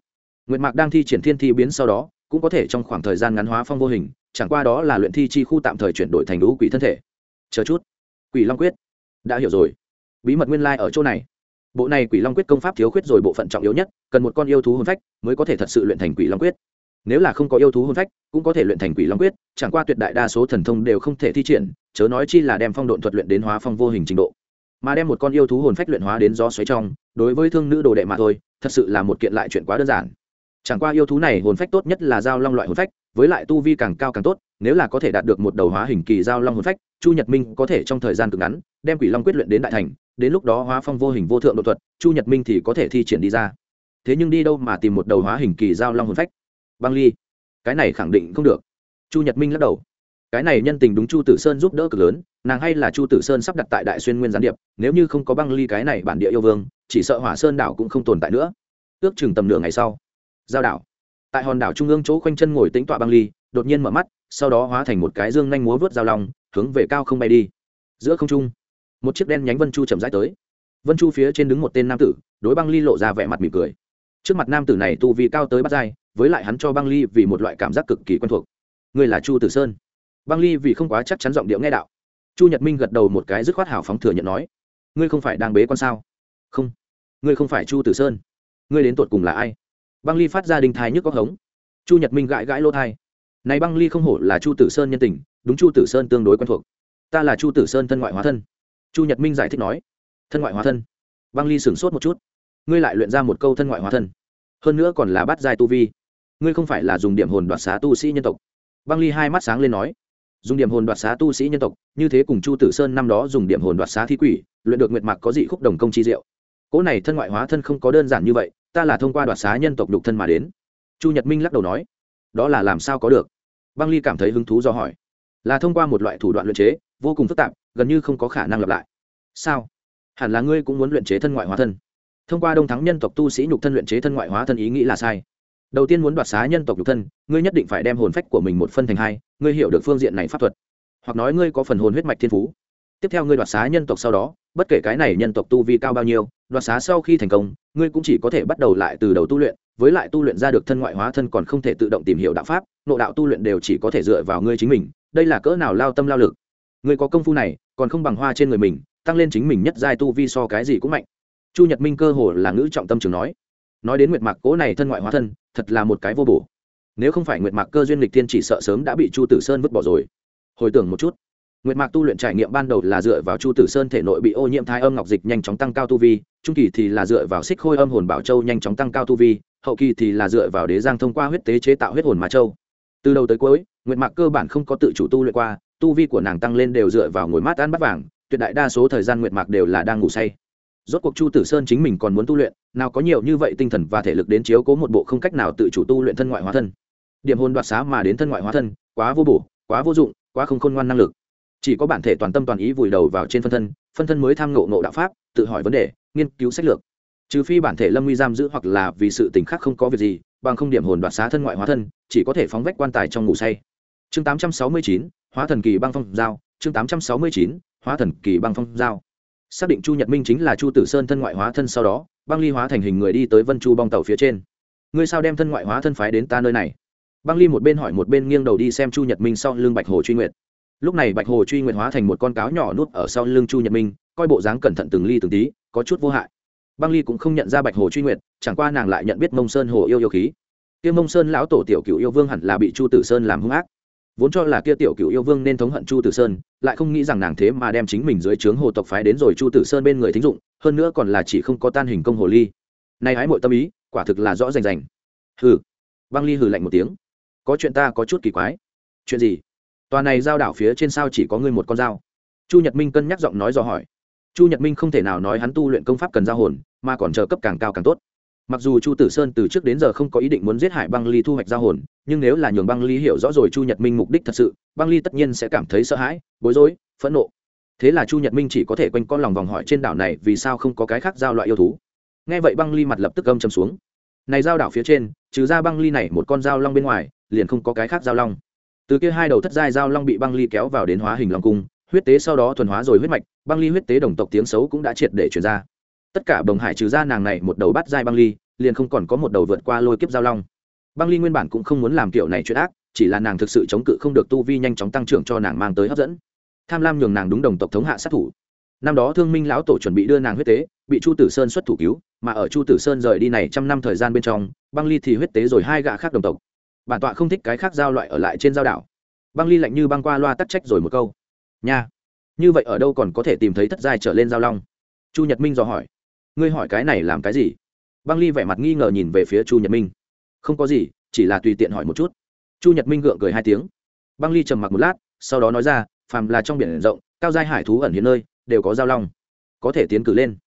Nguyệt mạc đang thi triển thiên thi biến sau đó, cũng có thể trong khoảng thời gian ngắn hóa phong vô hình, chẳng qua đó là luyện thi chi khu tạm thời chuyển đổi thành đũ quỷ thân thể. Chờ chút. Quỷ long quyết. Đã hiểu rồi. Bí mật nguyên lai ở chỗ này. Bộ này quỷ long quyết công pháp thiếu khuyết rồi bộ phận trọng yếu nhất, cần một con yêu thú hôn phách mới có thể thật sự luyện thành quỷ long quyết. Nếu là không có yêu thú hôn phách, cũng có thể luyện thành quỷ long quyết, chẳng qua tuyệt đại đa số thần thông đều không thể thi triển, chớ nói chi là đem phong độn thuật luyện đến hóa phong vô hình trình độ mà đem một con yêu thú hồn phách luyện hóa đến gió xoáy trong, đối với thương nữ đồ đệ mà thôi, thật sự là một kiện lại chuyện quá đơn giản. Chẳng qua yêu thú này hồn phách tốt nhất là giao long loại hồn phách, với lại tu vi càng cao càng tốt, nếu là có thể đạt được một đầu hóa hình kỳ giao long hồn phách, chu nhật minh có thể trong thời gian cực ngắn, đem quỷ long quyết luyện đến đại thành, đến lúc đó hóa phong vô hình vô thượng đột thuật, chu nhật minh thì có thể thi triển đi ra. Thế nhưng đi đâu mà tìm một đầu hóa hình kỳ giao long hồn phách? Băng ly, cái này khẳng định không được. Chu nhật minh lắc đầu cái này nhân tình đúng chu tử sơn giúp đỡ cực lớn, nàng hay là chu tử sơn sắp đặt tại đại xuyên nguyên gián điệp, nếu như không có băng ly cái này bản địa yêu vương, chỉ sợ hỏa sơn đảo cũng không tồn tại nữa. Ước chừng tầm nửa ngày sau, giao đảo. Tại hòn đảo trung ương chỗ khoanh chân ngồi tính tọa băng ly, đột nhiên mở mắt, sau đó hóa thành một cái dương nhanh múa vớt giao long, hướng về cao không bay đi. Giữa không trung, một chiếc đen nhánh vân chu chậm rãi tới. Vân chu phía trên đứng một tên nam tử, đối băng ly lộ ra vẻ mặt mỉm cười. Trước mặt nam tử này tu vi cao tới bắt dai với lại hắn cho băng ly vì một loại cảm giác cực kỳ quen thuộc. Người là chu tử sơn băng ly vì không quá chắc chắn giọng điệu nghe đạo. Chu nhật minh gật đầu một cái dứt khoát hào phóng thừa nhận nói, ngươi không phải đang bế con sao? Không, ngươi không phải chu tử sơn. Ngươi đến tột cùng là ai? Băng ly phát ra đình thai nhức có hống. Chu nhật minh gãi gãi lô thai. Này băng ly không hổ là chu tử sơn nhân tình, đúng chu tử sơn tương đối quen thuộc. Ta là chu tử sơn thân ngoại hóa thân. Chu nhật minh giải thích nói, thân ngoại hóa thân? Băng ly sửng sốt một chút. Ngươi lại luyện ra một câu thân ngoại hóa thân. Hơn nữa còn là bắt giai tu vi. Ngươi không phải là dùng điểm hồn đoạt xá tu sĩ nhân tộc. Băng ly hai mắt sáng lên nói dùng điểm hồn đoạt xá tu sĩ nhân tộc, như thế cùng chu tử sơn năm đó dùng điểm hồn đoạt xá thi quỷ, luyện được nguyệt mạc có dị khúc đồng công chi diệu. Cỗ này thân ngoại hóa thân không có đơn giản như vậy, ta là thông qua đoạt xá nhân tộc đục thân mà đến. Chu nhật minh lắc đầu nói, đó là làm sao có được? Băng ly cảm thấy hứng thú do hỏi, là thông qua một loại thủ đoạn luyện chế, vô cùng phức tạp, gần như không có khả năng lặp lại. Sao? Hẳn là ngươi cũng muốn luyện chế thân ngoại hóa thân. Thông qua đông thắng nhân tộc tu sĩ nhục thân luyện chế thân ngoại hóa thân ý nghĩ là sai đầu tiên muốn đoạt xá nhân tộc nhục thân, ngươi nhất định phải đem hồn phách của mình một phân thành hai, ngươi hiểu được phương diện này pháp thuật. Hoặc nói ngươi có phần hồn huyết mạch thiên phú. Tiếp theo ngươi đoạt xá nhân tộc sau đó, bất kể cái này nhân tộc tu vi cao bao nhiêu, đoạt xá sau khi thành công, ngươi cũng chỉ có thể bắt đầu lại từ đầu tu luyện, với lại tu luyện ra được thân ngoại hóa thân còn không thể tự động tìm hiểu đạo pháp nộ đạo tu luyện đều chỉ có thể dựa vào ngươi chính mình, đây là cỡ nào lao tâm lao lực. Ngươi có công phu này, còn không bằng hoa trên người mình, tăng lên chính mình nhất giai tu vi so cái gì cũng mạnh. Chu nhật minh cơ hồ là ngữ trọng tâm trường nói nói đến nguyệt mạc cố này thân ngoại hóa thân, thật là một cái vô bổ. Nếu không phải nguyệt mạc cơ duyên lịch tiên chỉ sợ sớm đã bị chu tử sơn vứt bỏ rồi. Hồi tưởng một chút, nguyệt mạc tu luyện trải nghiệm ban đầu là dựa vào chu tử sơn thể nội bị ô nhiễm thai âm ngọc dịch nhanh chóng tăng cao tu vi, trung kỳ thì là dựa vào xích khôi âm hồn bảo châu nhanh chóng tăng cao tu vi, hậu kỳ thì là dựa vào đế giang thông qua huyết tế chế tạo huyết hồn mà châu. Từ đầu tới cuối, nguyệt mạc cơ bản không có tự chủ tu luyện qua, tu vi của nàng tăng lên đều dựa vào ngồi mát ăn bắt vàng, tuyệt đại đa số thời gian nguyệt mạc đều là đang ngủ say. Rốt cuộc chu tử sơn chính mình còn muốn tu luyện nào có nhiều như vậy tinh thần và thể lực đến chiếu cố một bộ không cách nào tự chủ tu luyện thân ngoại hóa thân. Điểm hồn đoạt xá mà đến thân ngoại hóa thân quá vô bổ quá vô dụng quá không khôn ngoan năng lực. Chỉ có bản thể toàn tâm toàn ý vùi đầu vào trên phân thân phân thân mới tham ngộ ngộ đạo pháp tự hỏi vấn đề nghiên cứu sách lược. Trừ phi bản thể lâm nguy giam giữ hoặc là vì sự tình khác không có việc gì bằng không điểm hồn đoạt xá thân ngoại hóa thân chỉ có thể phóng vách quan tài trong ngủ say. Chương 869, hóa thần kỳ băng phong giao chương 869, hóa thần kỳ băng phong giao xác định chu nhật minh chính là chu tử sơn thân ngoại hóa thân sau đó, băng ly hóa thành hình người đi tới vân chu bong tàu phía trên. Ngươi sao đem thân ngoại hóa thân phái đến ta nơi này? Băng ly một bên hỏi một bên nghiêng đầu đi xem chu nhật minh sau lưng bạch hồ truy nguyệt. Lúc này bạch hồ truy nguyệt hóa thành một con cáo nhỏ nuốt ở sau lưng chu nhật minh, coi bộ dáng cẩn thận từng ly từng tí, có chút vô hại. Băng ly cũng không nhận ra bạch hồ truy nguyệt, chẳng qua nàng lại nhận biết mông sơn hồ yêu yêu khí. Kia mông sơn lão tổ tiểu cựu yêu vương hẳn là bị chu tử sơn làm hung ác vốn cho là kia tiểu cựu yêu vương nên thống hận chu tử sơn, lại không nghĩ rằng nàng thế mà đem chính mình dưới trướng hồ tộc phái đến rồi chu tử sơn bên người thính dụng, hơn nữa còn là chỉ không có tan hình công hồ ly. Nay hái mọi tâm ý, quả thực là rõ rành rành. Hừ. Băng ly hừ lạnh một tiếng. Có chuyện ta có chút kỳ quái. Chuyện gì? Tòa này giao đảo phía trên sao chỉ có ngươi một con dao? Chu nhật minh cân nhắc giọng nói dò hỏi. Chu nhật minh không thể nào nói hắn tu luyện công pháp cần giao hồn, mà còn chờ cấp càng cao càng tốt mặc dù chu tử sơn từ trước đến giờ không có ý định muốn giết hại băng ly thu hoạch giao hồn, nhưng nếu là nhường băng ly hiểu rõ rồi chu nhật minh mục đích thật sự, băng ly tất nhiên sẽ cảm thấy sợ hãi, bối rối, phẫn nộ. Thế là chu nhật minh chỉ có thể quanh con lòng vòng hỏi trên đảo này vì sao không có cái khác giao loại yêu thú. Nghe vậy băng ly mặt lập tức gâm chầm xuống. Này giao đảo phía trên, trừ ra băng ly này một con dao long bên ngoài, liền không có cái khác dao long. Từ kia hai đầu thất giai dao long bị băng ly kéo vào đến hóa hình long cung, huyết tế sau đó thuần hóa rồi huyết mạch, băng ly huyết tế đồng tộc tiếng xấu cũng đã triệt để chuyển ra tất cả bồng hải trừ ra nàng này một đầu bắt giai băng ly, liền không còn có một đầu vượt qua lôi kiếp giao long. Băng ly nguyên bản cũng không muốn làm kiểu này chuyện ác, chỉ là nàng thực sự chống cự không được tu vi nhanh chóng tăng trưởng cho nàng mang tới hấp dẫn. Tham lam nhường nàng đúng đồng tộc thống hạ sát thủ. Năm đó thương minh lão tổ chuẩn bị đưa nàng huyết tế, bị chu tử sơn xuất thủ cứu, mà ở chu tử sơn rời đi này trăm năm thời gian bên trong, băng ly thì huyết tế rồi hai gạ khác đồng tộc. Bản tọa không thích cái khác giao loại ở lại trên giao đảo. Băng ly lạnh như băng qua loa tắc trách rồi một câu. Nha, như vậy ở đâu còn có thể tìm thấy thất giai trở lên giao long? Chu nhật minh dò hỏi ngươi hỏi cái này làm cái gì? Băng ly vẻ mặt nghi ngờ nhìn về phía chu nhật minh. Không có gì, chỉ là tùy tiện hỏi một chút. Chu nhật minh gượng cười hai tiếng. Băng ly trầm mặc một lát, sau đó nói ra, phàm là trong biển rộng, cao giai hải thú ẩn hiện nơi, đều có giao long. Có thể tiến cử lên.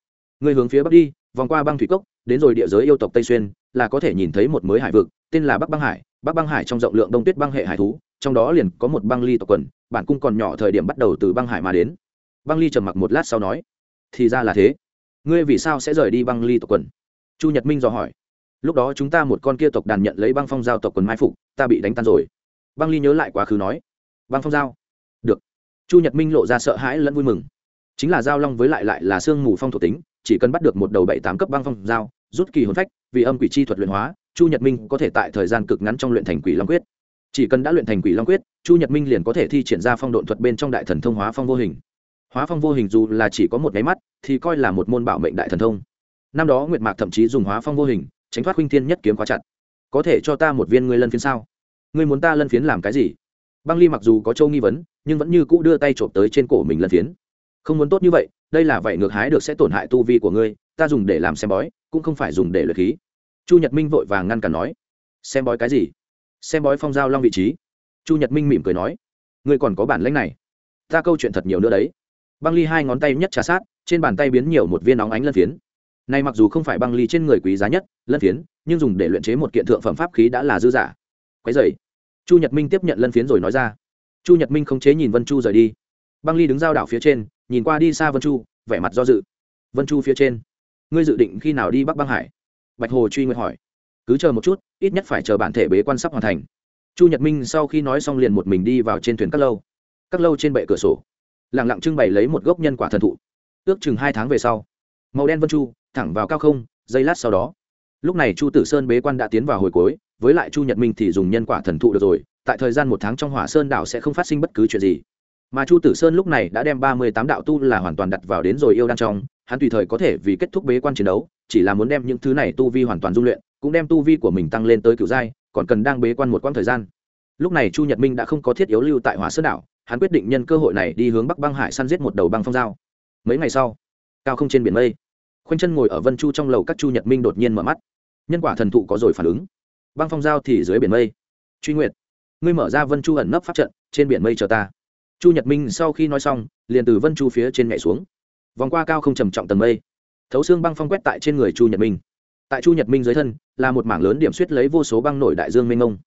Ngươi hướng phía bắc đi, vòng qua băng thủy cốc, đến rồi địa giới yêu tộc tây xuyên, là có thể nhìn thấy một mới hải vực, tên là bắc băng hải. Bắc băng hải trong rộng lượng đông tuyết băng hệ hải thú, trong đó liền có một băng ly tộc quần, bản cung còn nhỏ thời điểm bắt đầu từ băng hải mà đến. Băng ly trầm mặc một lát sau nói, thì ra là thế ngươi vì sao sẽ rời đi băng ly tộc quần? Chu nhật minh dò hỏi. Lúc đó chúng ta một con kia tộc đàn nhận lấy băng phong giao tộc quần mai phục, ta bị đánh tan rồi. Băng ly nhớ lại quá khứ nói. Băng phong giao? Được. Chu nhật minh lộ ra sợ hãi lẫn vui mừng. Chính là giao long với lại lại là sương mù phong thuộc tính, chỉ cần bắt được một đầu bảy tám cấp băng phong giao, rút kỳ hồn phách, vì âm quỷ chi thuật luyện hóa, chu nhật minh có thể tại thời gian cực ngắn trong luyện thành quỷ long quyết. Chỉ cần đã luyện thành quỷ long quyết, chu nhật minh liền có thể thi triển ra phong độn thuật bên trong đại thần thông hóa phong vô hình hóa phong vô hình dù là chỉ có một nháy mắt, thì coi là một môn bảo mệnh đại thần thông. Năm đó nguyệt mạc thậm chí dùng hóa phong vô hình, tránh thoát huynh thiên nhất kiếm khóa chặt. Có thể cho ta một viên ngươi lân phiến sao? Ngươi muốn ta lân phiến làm cái gì? Băng ly mặc dù có châu nghi vấn, nhưng vẫn như cũ đưa tay trộm tới trên cổ mình lân phiến. Không muốn tốt như vậy, đây là vậy ngược hái được sẽ tổn hại tu vi của ngươi, ta dùng để làm xem bói, cũng không phải dùng để luyện khí. Chu nhật minh vội vàng ngăn cản nói. Xem bói cái gì? Xem bói phong giao long vị trí. Chu nhật minh mỉm cười nói. Ngươi còn có bản lãnh này. Ta câu chuyện thật nhiều nữa đấy băng ly hai ngón tay nhất trà sát, trên bàn tay biến nhiều một viên óng ánh lân phiến. Này mặc dù không phải băng ly trên người quý giá nhất, lân phiến, nhưng dùng để luyện chế một kiện thượng phẩm pháp khí đã là dư giả quái dày chu nhật minh tiếp nhận lân phiến rồi nói ra. Chu nhật minh không chế nhìn vân chu rời đi. Băng ly đứng giao đảo phía trên, nhìn qua đi xa vân chu, vẻ mặt do dự. Vân chu phía trên, ngươi dự định khi nào đi bắc băng hải? Bạch hồ truy nguyện hỏi. Cứ chờ một chút, ít nhất phải chờ bản thể bế quan sắp hoàn thành. Chu nhật minh sau khi nói xong liền một mình đi vào trên thuyền các lâu. Các lâu trên bệ cửa sổ lẳng lặng trưng bày lấy một gốc nhân quả thần thụ. Ước chừng hai tháng về sau, màu đen vân chu thẳng vào cao không, giây lát sau đó, lúc này chu tử sơn bế quan đã tiến vào hồi cuối, với lại chu nhật minh thì dùng nhân quả thần thụ được rồi, tại thời gian một tháng trong hỏa sơn đảo sẽ không phát sinh bất cứ chuyện gì. Mà chu tử sơn lúc này đã đem ba mươi tám đạo tu là hoàn toàn đặt vào đến rồi yêu đan trong, hắn tùy thời có thể vì kết thúc bế quan chiến đấu, chỉ là muốn đem những thứ này tu vi hoàn toàn dung luyện, cũng đem tu vi của mình tăng lên tới cựu giai, còn cần đang bế quan một quãng thời gian. Lúc này chu nhật minh đã không có thiết yếu lưu tại hỏa sơn đảo hắn quyết định nhân cơ hội này đi hướng bắc băng hải săn giết một đầu băng phong dao mấy ngày sau, cao không trên biển mây, khoanh chân ngồi ở vân chu trong lầu các chu nhật minh đột nhiên mở mắt. Nhân quả thần thụ có rồi phản ứng. Băng phong giao thì dưới biển mây. Truy nguyệt, ngươi mở ra vân chu ẩn nấp pháp trận, trên biển mây chờ ta. Chu nhật minh sau khi nói xong, liền từ vân chu phía trên nhảy xuống. Vòng qua cao không trầm trọng tầng mây, thấu xương băng phong quét tại trên người chu nhật minh. Tại chu nhật minh dưới thân, là một mảng lớn điểm suýt lấy vô số băng nổi đại dương mênh mông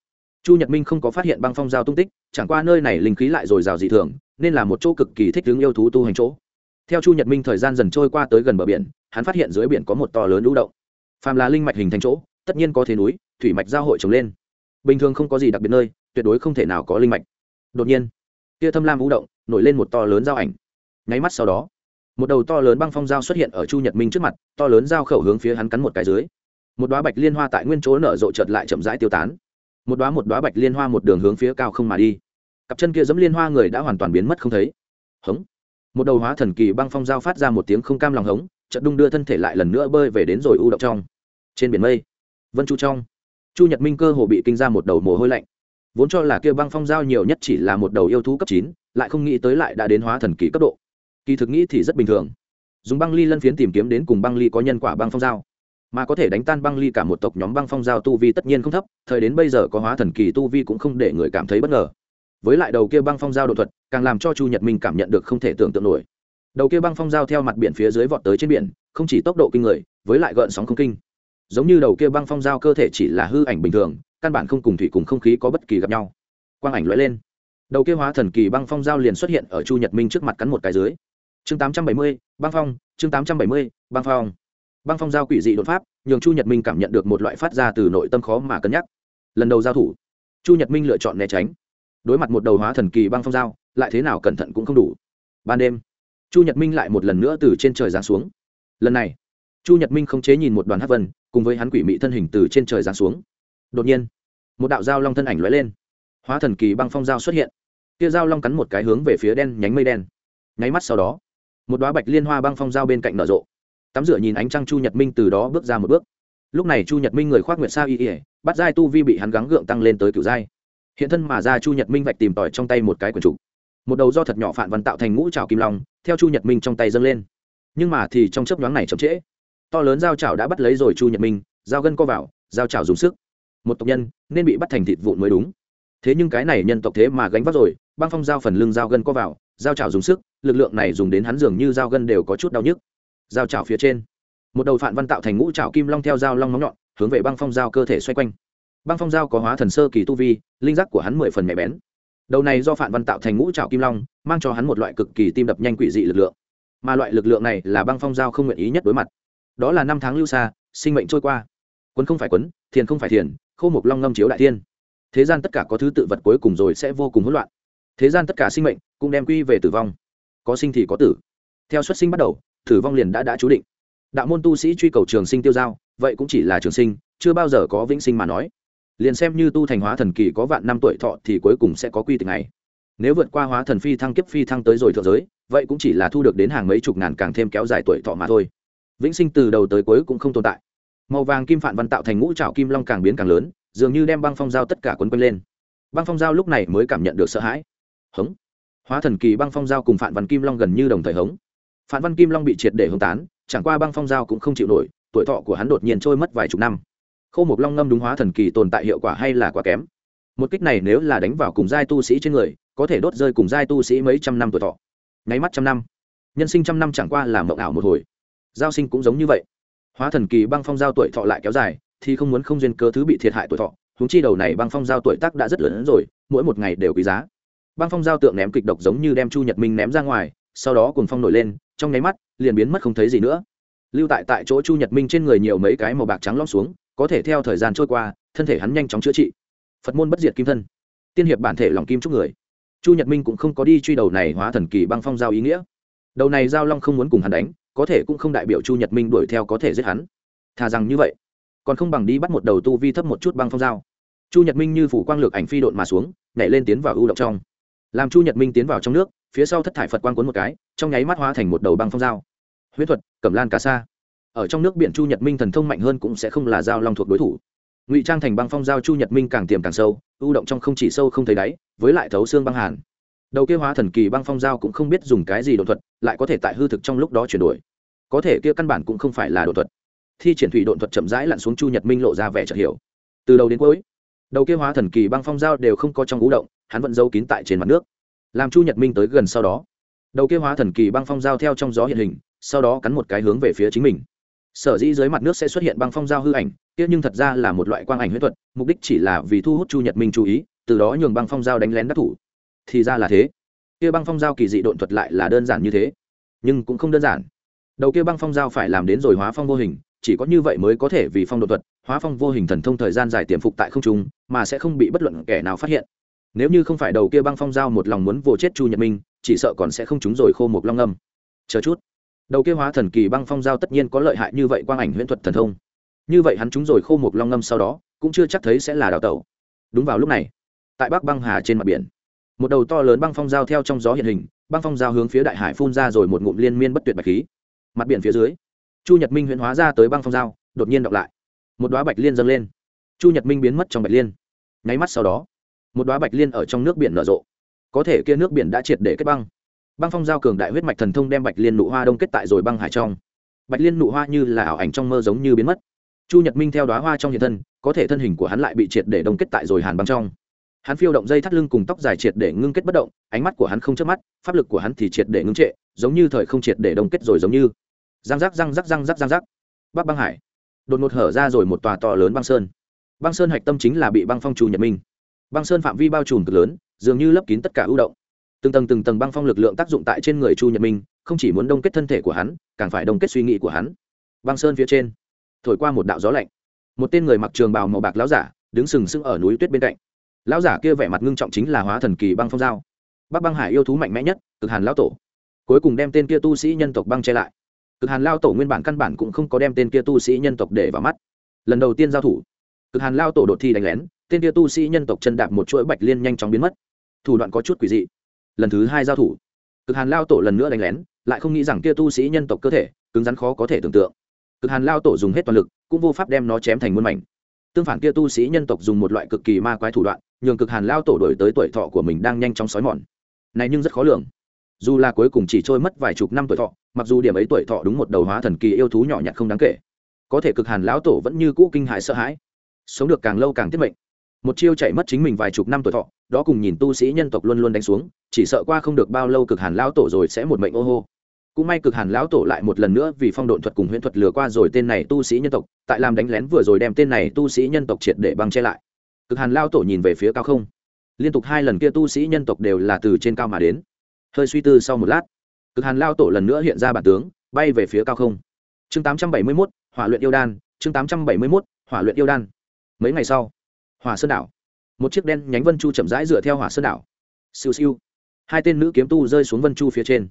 chu nhật minh không có phát hiện băng phong giao tung tích, chẳng qua nơi này linh khí lại dồi dào dị thường, nên là một chỗ cực kỳ thích ứng yêu thú tu hành chỗ. Theo chu nhật minh thời gian dần trôi qua tới gần bờ biển, hắn phát hiện dưới biển có một to lớn lũ động. Phàm là linh mạch hình thành chỗ, tất nhiên có thế núi, thủy mạch giao hội trồng lên. Bình thường không có gì đặc biệt nơi, tuyệt đối không thể nào có linh mạch. Đột nhiên, tia thâm lam vũ động nổi lên một to lớn giao ảnh. Nháy mắt sau đó, một đầu to lớn băng phong dao xuất hiện ở chu nhật minh trước mặt, to lớn dao khẩu hướng phía hắn cắn một cái dưới. Một đoá bạch liên hoa tại nguyên chỗ nở rộ chợt lại chậm rãi tiêu tán một đoá một đoá bạch liên hoa một đường hướng phía cao không mà đi. Cặp chân kia giẫm liên hoa người đã hoàn toàn biến mất không thấy. Hống. Một đầu hóa thần kỳ băng phong dao phát ra một tiếng không cam lòng hống trận đung đưa thân thể lại lần nữa bơi về đến rồi u động trong. Trên biển mây. Vân chu trong. Chu nhật minh cơ hồ bị kinh ra một đầu mồ hôi lạnh. Vốn cho là kia băng phong giao nhiều nhất chỉ là một đầu yêu thú cấp chín, lại không nghĩ tới lại đã đến hóa thần kỳ cấp độ. Kỳ thực nghĩ thì rất bình thường. Dùng băng ly lân phiến tìm kiếm đến cùng băng ly có nhân quả băng phong giao mà có thể đánh tan băng ly cả một tộc nhóm băng phong giao tu vi tất nhiên không thấp, thời đến bây giờ có hóa thần kỳ tu vi cũng không để người cảm thấy bất ngờ. Với lại đầu kia băng phong giao đột thuật, càng làm cho chu nhật minh cảm nhận được không thể tưởng tượng nổi. Đầu kia băng phong giao theo mặt biển phía dưới vọt tới trên biển, không chỉ tốc độ kinh người, với lại gợn sóng không kinh. Giống như đầu kia băng phong giao cơ thể chỉ là hư ảnh bình thường, căn bản không cùng thủy cùng không khí có bất kỳ gặp nhau. Quang ảnh lóe lên. Đầu kia hóa thần kỳ băng phong giao liền xuất hiện ở chu nhật minh trước mặt cắn một cái dưới. Chương tám trăm bảy mươi, băng phong, chương tám trăm bảy mươi, băng phong băng phong giao quỷ dị đột pháp, nhường chu nhật minh cảm nhận được một loại phát ra từ nội tâm khó mà cân nhắc. Lần đầu giao thủ, chu nhật minh lựa chọn né tránh. Đối mặt một đầu hóa thần kỳ băng phong giao, lại thế nào cẩn thận cũng không đủ. Ban đêm, chu nhật minh lại một lần nữa từ trên trời giáng xuống. Lần này, chu nhật minh không chế nhìn một đoàn hát vân, cùng với hắn quỷ mị thân hình từ trên trời giáng xuống. Đột nhiên, một đạo dao long thân ảnh lóe lên. Hóa thần kỳ băng phong dao xuất hiện. Kia dao long cắn một cái hướng về phía đen nhánh mây đen. Nháy mắt sau đó, một đoá bạch liên hoa băng phong dao bên cạnh nở rộ tắm rửa nhìn ánh trăng chu nhật minh từ đó bước ra một bước. Lúc này chu nhật minh người khoác nguyệt sa y ỉa bắt giai tu vi bị hắn gắng gượng tăng lên tới cựu giai. Hiện thân mà ra chu nhật minh vạch tìm tỏi trong tay một cái quần trục. Một đầu do thật nhỏ phản văn tạo thành ngũ trào kim long, theo chu nhật minh trong tay dâng lên. Nhưng mà thì trong chớp nhoáng này chậm trễ. To lớn dao chảo đã bắt lấy rồi chu nhật minh dao gân co vào dao chảo dùng sức. Một tộc nhân nên bị bắt thành thịt vụn mới đúng. Thế nhưng cái này nhân tộc thế mà gánh vác rồi, băng phong dao phần lưng dao gân co vào dao chảo dùng sức, lực lượng này dùng đến hắn dường như dao gân đều có chút đau nhức dao chảo phía trên. Một đầu phản văn tạo thành ngũ chảo kim long theo dao long móng nhọn, hướng về băng phong dao cơ thể xoay quanh. Băng phong dao có hóa thần sơ kỳ tu vi, linh giác của hắn mười phần mẹ bén. Đầu này do phản văn tạo thành ngũ trào kim long, mang cho hắn một loại cực kỳ tim đập nhanh quỷ dị lực lượng. Mà loại lực lượng này là băng phong giao không nguyện ý nhất đối mặt. Đó là năm tháng lưu xa, sinh mệnh trôi qua. Quấn không phải quấn, thiền không phải thiền, khô mục long ngâm chiếu đại thiên. Thế gian tất cả có thứ tự vật cuối cùng rồi sẽ vô cùng hỗn loạn. Thế gian tất cả sinh mệnh cũng đem quy về tử vong. Có sinh thì có tử. Theo xuất sinh bắt đầu tử vong liền đã đã chú định. Đạo môn tu sĩ truy cầu trường sinh tiêu giao, vậy cũng chỉ là trường sinh, chưa bao giờ có vĩnh sinh mà nói. Liền xem như tu thành hóa thần kỳ có vạn năm tuổi thọ thì cuối cùng sẽ có quy tịch này. Nếu vượt qua hóa thần phi thăng kiếp phi thăng tới rồi thượng giới, vậy cũng chỉ là thu được đến hàng mấy chục ngàn càng thêm kéo dài tuổi thọ mà thôi. Vĩnh sinh từ đầu tới cuối cũng không tồn tại. Màu vàng kim phản văn tạo thành ngũ trào kim long càng biến càng lớn, dường như đem băng phong dao tất cả quấn quanh lên. Băng phong dao lúc này mới cảm nhận được sợ hãi. Hống. Hóa thần kỳ băng phong dao cùng phản văn kim long gần như đồng thời hống phản văn kim long bị triệt để hống tán, chẳng qua băng phong dao cũng không chịu nổi, tuổi thọ của hắn đột nhiên trôi mất vài chục năm. Khâu một long ngâm đúng hóa thần kỳ tồn tại hiệu quả hay là quá kém? Một kích này nếu là đánh vào cùng giai tu sĩ trên người, có thể đốt rơi cùng giai tu sĩ mấy trăm năm tuổi thọ. Nháy mắt trăm năm. Nhân sinh trăm năm chẳng qua là mộng ảo một hồi. Giao sinh cũng giống như vậy. Hóa thần kỳ băng phong giao tuổi thọ lại kéo dài, thì không muốn không duyên cơ thứ bị thiệt hại tuổi thọ húng chi đầu này băng phong giao tuổi tác đã rất lớn rồi, mỗi một ngày đều quý giá. Băng phong giao tượng ném kịch độc giống như đem chu nhật minh ném ra ngoài, sau đó cùng phong nổi lên trong nháy mắt, liền biến mất không thấy gì nữa. Lưu tại tại chỗ chu nhật minh trên người nhiều mấy cái màu bạc trắng lom xuống, có thể theo thời gian trôi qua, thân thể hắn nhanh chóng chữa trị. Phật môn bất diệt kim thân. Tiên hiệp bản thể lòng kim chúc người. Chu nhật minh cũng không có đi truy đầu này hóa thần kỳ băng phong giao ý nghĩa. Đầu này giao long không muốn cùng hắn đánh, có thể cũng không đại biểu chu nhật minh đuổi theo có thể giết hắn. Thà rằng như vậy, còn không bằng đi bắt một đầu tu vi thấp một chút băng phong giao. Chu nhật minh như phủ quang lược ảnh phi độn mà xuống, nhảy lên tiến vào ưu động trong. Làm chu nhật minh tiến vào trong nước phía sau thất thải phật quang cuốn một cái, trong nháy mắt hóa thành một đầu băng phong dao. Huyết thuật, cẩm lan cả sa. Ở trong nước biển chu nhật minh thần thông mạnh hơn cũng sẽ không là dao long thuộc đối thủ. Ngụy trang thành băng phong dao chu nhật minh càng tiềm càng sâu, u động trong không chỉ sâu không thấy đáy, với lại thấu xương băng hàn. Đầu kia hóa thần kỳ băng phong dao cũng không biết dùng cái gì đột thuật, lại có thể tại hư thực trong lúc đó chuyển đổi. Có thể kia căn bản cũng không phải là đột thuật. Thi triển thủy đột thuật chậm rãi lặn xuống chu nhật minh lộ ra vẻ chợt hiểu. Từ đầu đến cuối, đầu kia hóa thần kỳ băng phong dao đều không có trong ú động, hắn vẫn giấu kín tại trên mặt nước làm chu nhật minh tới gần sau đó, đầu kia hóa thần kỳ băng phong giao theo trong gió hiện hình, sau đó cắn một cái hướng về phía chính mình. Sở dĩ dưới mặt nước sẽ xuất hiện băng phong giao hư ảnh, kia nhưng thật ra là một loại quang ảnh huyết thuật, mục đích chỉ là vì thu hút chu nhật minh chú ý, từ đó nhường băng phong giao đánh lén đắc thủ. Thì ra là thế. Kia băng phong giao kỳ dị độn thuật lại là đơn giản như thế, nhưng cũng không đơn giản. Đầu kia băng phong giao phải làm đến rồi hóa phong vô hình, chỉ có như vậy mới có thể vì phong độ thuật, hóa phong vô hình thần thông thời gian dài tiềm phục tại không trung, mà sẽ không bị bất luận kẻ nào phát hiện nếu như không phải đầu kia băng phong giao một lòng muốn vồ chết chu nhật minh, chỉ sợ còn sẽ không trúng rồi khô một long âm. Chờ chút. Đầu kia hóa thần kỳ băng phong giao tất nhiên có lợi hại như vậy quang ảnh huyễn thuật thần thông. Như vậy hắn trúng rồi khô một long ngâm sau đó, cũng chưa chắc thấy sẽ là đào tẩu. Đúng vào lúc này, tại bắc băng hà trên mặt biển, một đầu to lớn băng phong giao theo trong gió hiện hình, băng phong giao hướng phía đại hải phun ra rồi một ngụm liên miên bất tuyệt bạch khí. Mặt biển phía dưới, chu nhật minh huyễn hóa ra tới băng phong giao, đột nhiên đọc lại. Một đoá bạch liên dâng lên. Chu nhật minh biến mất trong bạch liên. Nháy mắt sau đó một đoá bạch liên ở trong nước biển nở rộ. Có thể kia nước biển đã triệt để kết băng. Băng phong giao cường đại huyết mạch thần thông đem bạch liên nụ hoa đông kết tại rồi băng hải trong. Bạch liên nụ hoa như là ảo ảnh trong mơ giống như biến mất. Chu nhật minh theo đoá hoa trong hiện thân, có thể thân hình của hắn lại bị triệt để đông kết tại rồi hàn băng trong. Hắn phiêu động dây thắt lưng cùng tóc dài triệt để ngưng kết bất động, ánh mắt của hắn không chớp mắt, pháp lực của hắn thì triệt để ngưng trệ, giống như thời không triệt để đông kết rồi giống như. Răng rắc răng rắc răng rắc răng rắc. Bắc băng hải. Đột ngột hở ra rồi một tòa to lớn băng sơn. Băng sơn hạch tâm chính là bị băng phong chu nhật minh băng sơn phạm vi bao trùm cực lớn, dường như lấp kín tất cả ưu động. Từng tầng từng tầng băng phong lực lượng tác dụng tại trên người chu nhật minh, không chỉ muốn đông kết thân thể của hắn, càng phải đông kết suy nghĩ của hắn. Băng sơn phía trên, thổi qua một đạo gió lạnh. Một tên người mặc trường bào màu bạc lão giả, đứng sừng sững ở núi tuyết bên cạnh. Lão giả kia vẻ mặt ngưng trọng chính là hóa thần kỳ băng phong giao bắc băng hải yêu thú mạnh mẽ nhất, cực hàn lão tổ. Cuối cùng đem tên kia tu sĩ nhân tộc băng che lại. Cực hàn lao tổ nguyên bản căn bản cũng không có đem tên kia tu sĩ nhân tộc để vào mắt. Lần đầu tiên giao thủ, cực hàn lao tổ đột thi đánh lén tên kia tu sĩ nhân tộc chân đạp một chuỗi bạch liên nhanh chóng biến mất. Thủ đoạn có chút quỷ dị. Lần thứ hai giao thủ. Cực hàn lao tổ lần nữa đánh lén, lại không nghĩ rằng kia tu sĩ nhân tộc cơ thể, cứng rắn khó có thể tưởng tượng. Cực hàn lao tổ dùng hết toàn lực, cũng vô pháp đem nó chém thành muôn mảnh. Tương phản kia tu sĩ nhân tộc dùng một loại cực kỳ ma quái thủ đoạn, nhường cực hàn lao tổ đổi tới tuổi thọ của mình đang nhanh chóng xói mòn. Này nhưng rất khó lường. Dù là cuối cùng chỉ trôi mất vài chục năm tuổi thọ, mặc dù điểm ấy tuổi thọ đúng một đầu hóa thần kỳ yêu thú nhỏ nhặt không đáng kể, có thể cực hàn lão tổ vẫn như cũ kinh hại sợ hãi. Sống được càng lâu càng tiết mệnh một chiêu chạy mất chính mình vài chục năm tuổi thọ, đó cùng nhìn tu sĩ nhân tộc luôn luôn đánh xuống, chỉ sợ qua không được bao lâu cực hàn lão tổ rồi sẽ một mệnh ô hô. Cũng may cực hàn lão tổ lại một lần nữa vì phong độn thuật cùng huyễn thuật lừa qua rồi tên này tu sĩ nhân tộc, tại làm đánh lén vừa rồi đem tên này tu sĩ nhân tộc triệt để băng che lại. Cực hàn lão tổ nhìn về phía cao không. Liên tục hai lần kia tu sĩ nhân tộc đều là từ trên cao mà đến. Hơi suy tư sau một lát, cực hàn lao tổ lần nữa hiện ra bản tướng, bay về phía cao không. Chương tám trăm bảy mươi mốt, hỏa luyện yêu đan, chương tám trăm bảy mươi mốt, hỏa luyện yêu đan. Mấy ngày sau Hòa sơn đảo. Một chiếc đen nhánh vân chu chậm rãi dựa theo hỏa sơn đảo. Siêu siêu. Hai tên nữ kiếm tu rơi xuống vân chu phía trên.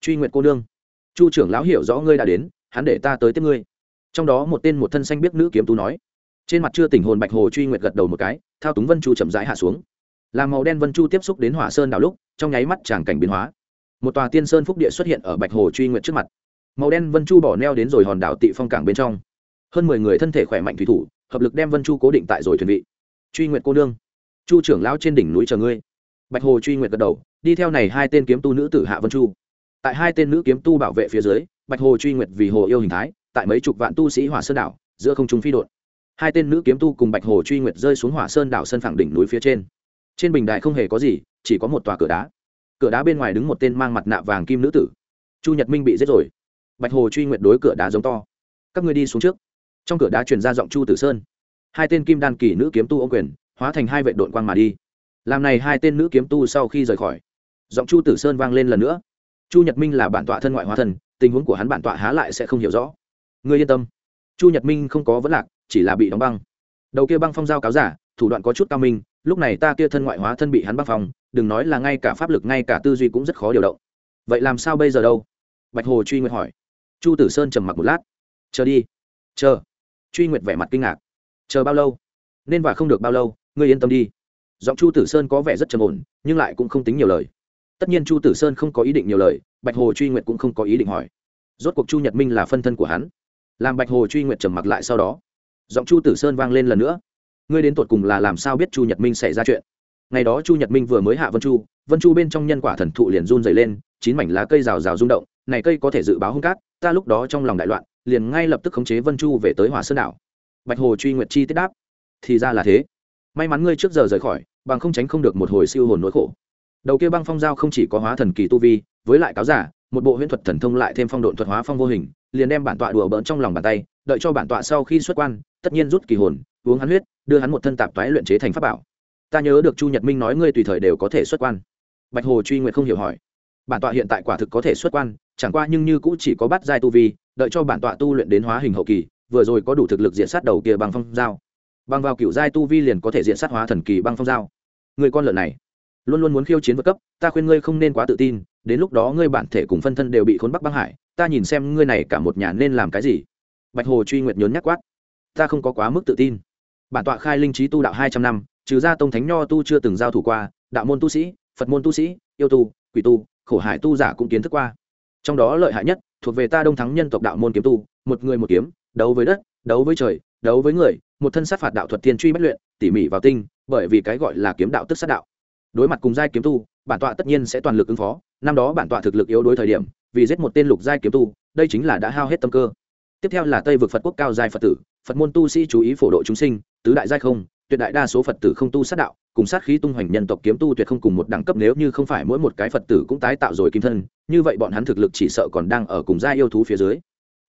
Truy nguyện cô nương. Chu trưởng lão hiểu rõ ngươi đã đến, hắn để ta tới tiếp ngươi. Trong đó một tên một thân xanh biết nữ kiếm tu nói. Trên mặt chưa tỉnh hồn bạch hồ truy nguyện gật đầu một cái, thao túng vân chu chậm rãi hạ xuống. Làm màu đen vân chu tiếp xúc đến hỏa sơn đảo lúc, trong nháy mắt tràng cảnh biến hóa. Một tòa tiên sơn phúc địa xuất hiện ở bạch hồ truy nguyện trước mặt. Màu đen vân chu bỏ neo đến rồi hòn đảo tị phong cảng bên trong. Hơn mười người thân thể khỏe mạnh thủy thủ, hợp lực đem vân chu cố định tại rồi thuyền vị truy nguyện cô nương. Chu trưởng lão trên đỉnh núi chờ ngươi. Bạch hồ truy nguyện gật đầu, đi theo này hai tên kiếm tu nữ tử hạ vân chu. Tại hai tên nữ kiếm tu bảo vệ phía dưới, bạch hồ truy nguyệt vì hồ yêu hình thái, tại mấy chục vạn tu sĩ hỏa sơn đảo, giữa không trung phi đột hai tên nữ kiếm tu cùng bạch hồ truy nguyệt rơi xuống hỏa sơn đảo sân phẳng đỉnh núi phía trên. Trên bình đài không hề có gì, chỉ có một tòa cửa đá. Cửa đá bên ngoài đứng một tên mang mặt nạ vàng kim nữ tử. Chu nhật minh bị giết rồi. Bạch hồ truy nguyện đối cửa đá giống to. Các ngươi đi xuống trước. Trong cửa đá truyền ra giọng chu tử sơn hai tên kim đan kỳ nữ kiếm tu ô quyền, hóa thành hai vệ đội quang mà đi. Làm này hai tên nữ kiếm tu sau khi rời khỏi, giọng chu tử sơn vang lên lần nữa. Chu nhật minh là bản tọa thân ngoại hóa thân tình huống của hắn bản tọa há lại sẽ không hiểu rõ. Ngươi yên tâm. Chu nhật minh không có vấn lạc, chỉ là bị đóng băng. Đầu kia băng phong giao cáo giả, thủ đoạn có chút cao minh, lúc này ta kia thân ngoại hóa thân bị hắn băng phong, đừng nói là ngay cả pháp lực, ngay cả tư duy cũng rất khó điều động. Vậy làm sao bây giờ đâu? Bạch hồ truy nguyệt hỏi. Chu tử sơn trầm mặc một lát. Chờ đi. Chờ. Truy nguyệt vẻ mặt kinh ngạc chờ bao lâu? Nên và không được bao lâu, ngươi yên tâm đi. Giọng chu tử sơn có vẻ rất trầm ổn, nhưng lại cũng không tính nhiều lời. Tất nhiên chu tử sơn không có ý định nhiều lời, bạch hồ truy nguyệt cũng không có ý định hỏi. Rốt cuộc chu nhật minh là phân thân của hắn. Làm bạch hồ truy nguyện trầm mặc lại sau đó, giọng chu tử sơn vang lên lần nữa. Ngươi đến tột cùng là làm sao biết chu nhật minh xảy ra chuyện? Ngày đó chu nhật minh vừa mới hạ vân chu vân chu bên trong nhân quả thần thụ liền run dày lên, chín mảnh lá cây rào rào rung động, này cây có thể dự báo hung cát, ta lúc đó trong lòng đại loạn, liền ngay lập tức khống chế vân chu về tới hỏa sơn đảo bạch hồ truy nguyệt chi tiết đáp. Thì ra là thế. May mắn ngươi trước giờ rời khỏi, bằng không tránh không được một hồi siêu hồn nỗi khổ. Đầu kia băng phong giao không chỉ có hóa thần kỳ tu vi, với lại cáo giả, một bộ huyễn thuật thần thông lại thêm phong độn thuật hóa phong vô hình, liền đem bản tọa đùa bỡn trong lòng bàn tay, đợi cho bản tọa sau khi xuất quan, tất nhiên rút kỳ hồn, uống hắn huyết, đưa hắn một thân tạp toái luyện chế thành pháp bảo. Ta nhớ được chu nhật minh nói ngươi tùy thời đều có thể xuất quan. Bạch hồ truy nguyệt không hiểu hỏi. Bản tọa hiện tại quả thực có thể xuất quan, chẳng qua nhưng như cũ chỉ có bắt giai tu vi, đợi cho bản tọa tu luyện đến hóa hình hậu kỳ vừa rồi có đủ thực lực diện sát đầu kia bằng phong dao, bằng vào cựu giai tu vi liền có thể diện sát hóa thần kỳ băng phong dao. người con lợn này luôn luôn muốn khiêu chiến vượt cấp ta khuyên ngươi không nên quá tự tin đến lúc đó ngươi bản thể cùng phân thân đều bị khốn bắc băng hải ta nhìn xem ngươi này cả một nhà nên làm cái gì. Bạch hồ truy nguyệt nhốn nhắc quát. Ta không có quá mức tự tin. Bản tọa khai linh trí tu đạo hai trăm năm trừ ra tông thánh nho tu chưa từng giao thủ qua đạo môn tu sĩ phật môn tu sĩ yêu tu quỷ tu khổ hải tu giả cũng kiến thức qua. Trong đó lợi hại nhất thuộc về ta đông thắng nhân tộc đạo môn kiếm tu một người một kiếm đấu với đất, đấu với trời, đấu với người, một thân sát phạt đạo thuật tiên truy bất luyện, tỉ mỉ vào tinh, bởi vì cái gọi là kiếm đạo tức sát đạo. Đối mặt cùng giai kiếm tu, bản tọa tất nhiên sẽ toàn lực ứng phó, năm đó bản tọa thực lực yếu đối thời điểm, vì giết một tên lục giai kiếm tu, đây chính là đã hao hết tâm cơ. Tiếp theo là tây vực phật quốc cao giai phật tử, phật môn tu sĩ chú ý phổ độ chúng sinh, tứ đại giai không, tuyệt đại đa số phật tử không tu sát đạo, cùng sát khí tung hoành nhân tộc kiếm tu tuyệt không cùng một đẳng cấp nếu như không phải mỗi một cái phật tử cũng tái tạo rồi kim thân, như vậy bọn hắn thực lực chỉ sợ còn đang ở cùng giai yêu thú phía dưới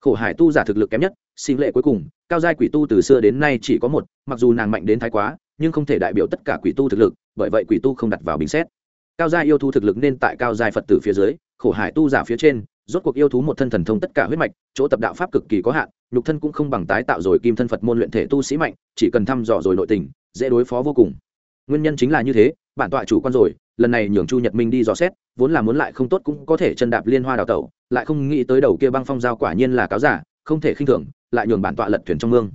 khổ hải tu giả thực lực kém nhất, xin lệ cuối cùng, cao giai quỷ tu từ xưa đến nay chỉ có một, mặc dù nàng mạnh đến thái quá, nhưng không thể đại biểu tất cả quỷ tu thực lực, bởi vậy quỷ tu không đặt vào bình xét. Cao giai yêu thú thực lực nên tại cao giai phật tử phía dưới, khổ hải tu giả phía trên, rốt cuộc yêu thú một thân thần thông tất cả huyết mạch, chỗ tập đạo pháp cực kỳ có hạn, nhục thân cũng không bằng tái tạo rồi kim thân phật môn luyện thể tu sĩ mạnh, chỉ cần thăm dò rồi nội tình, dễ đối phó vô cùng. Nguyên nhân chính là như thế, bản tọa chủ quan rồi lần này nhường chu nhật minh đi dò xét, vốn là muốn lại không tốt cũng có thể chân đạp liên hoa đào tẩu, lại không nghĩ tới đầu kia băng phong giao quả nhiên là cáo giả, không thể khinh thường, lại nhường bản tọa lật thuyền trong mương.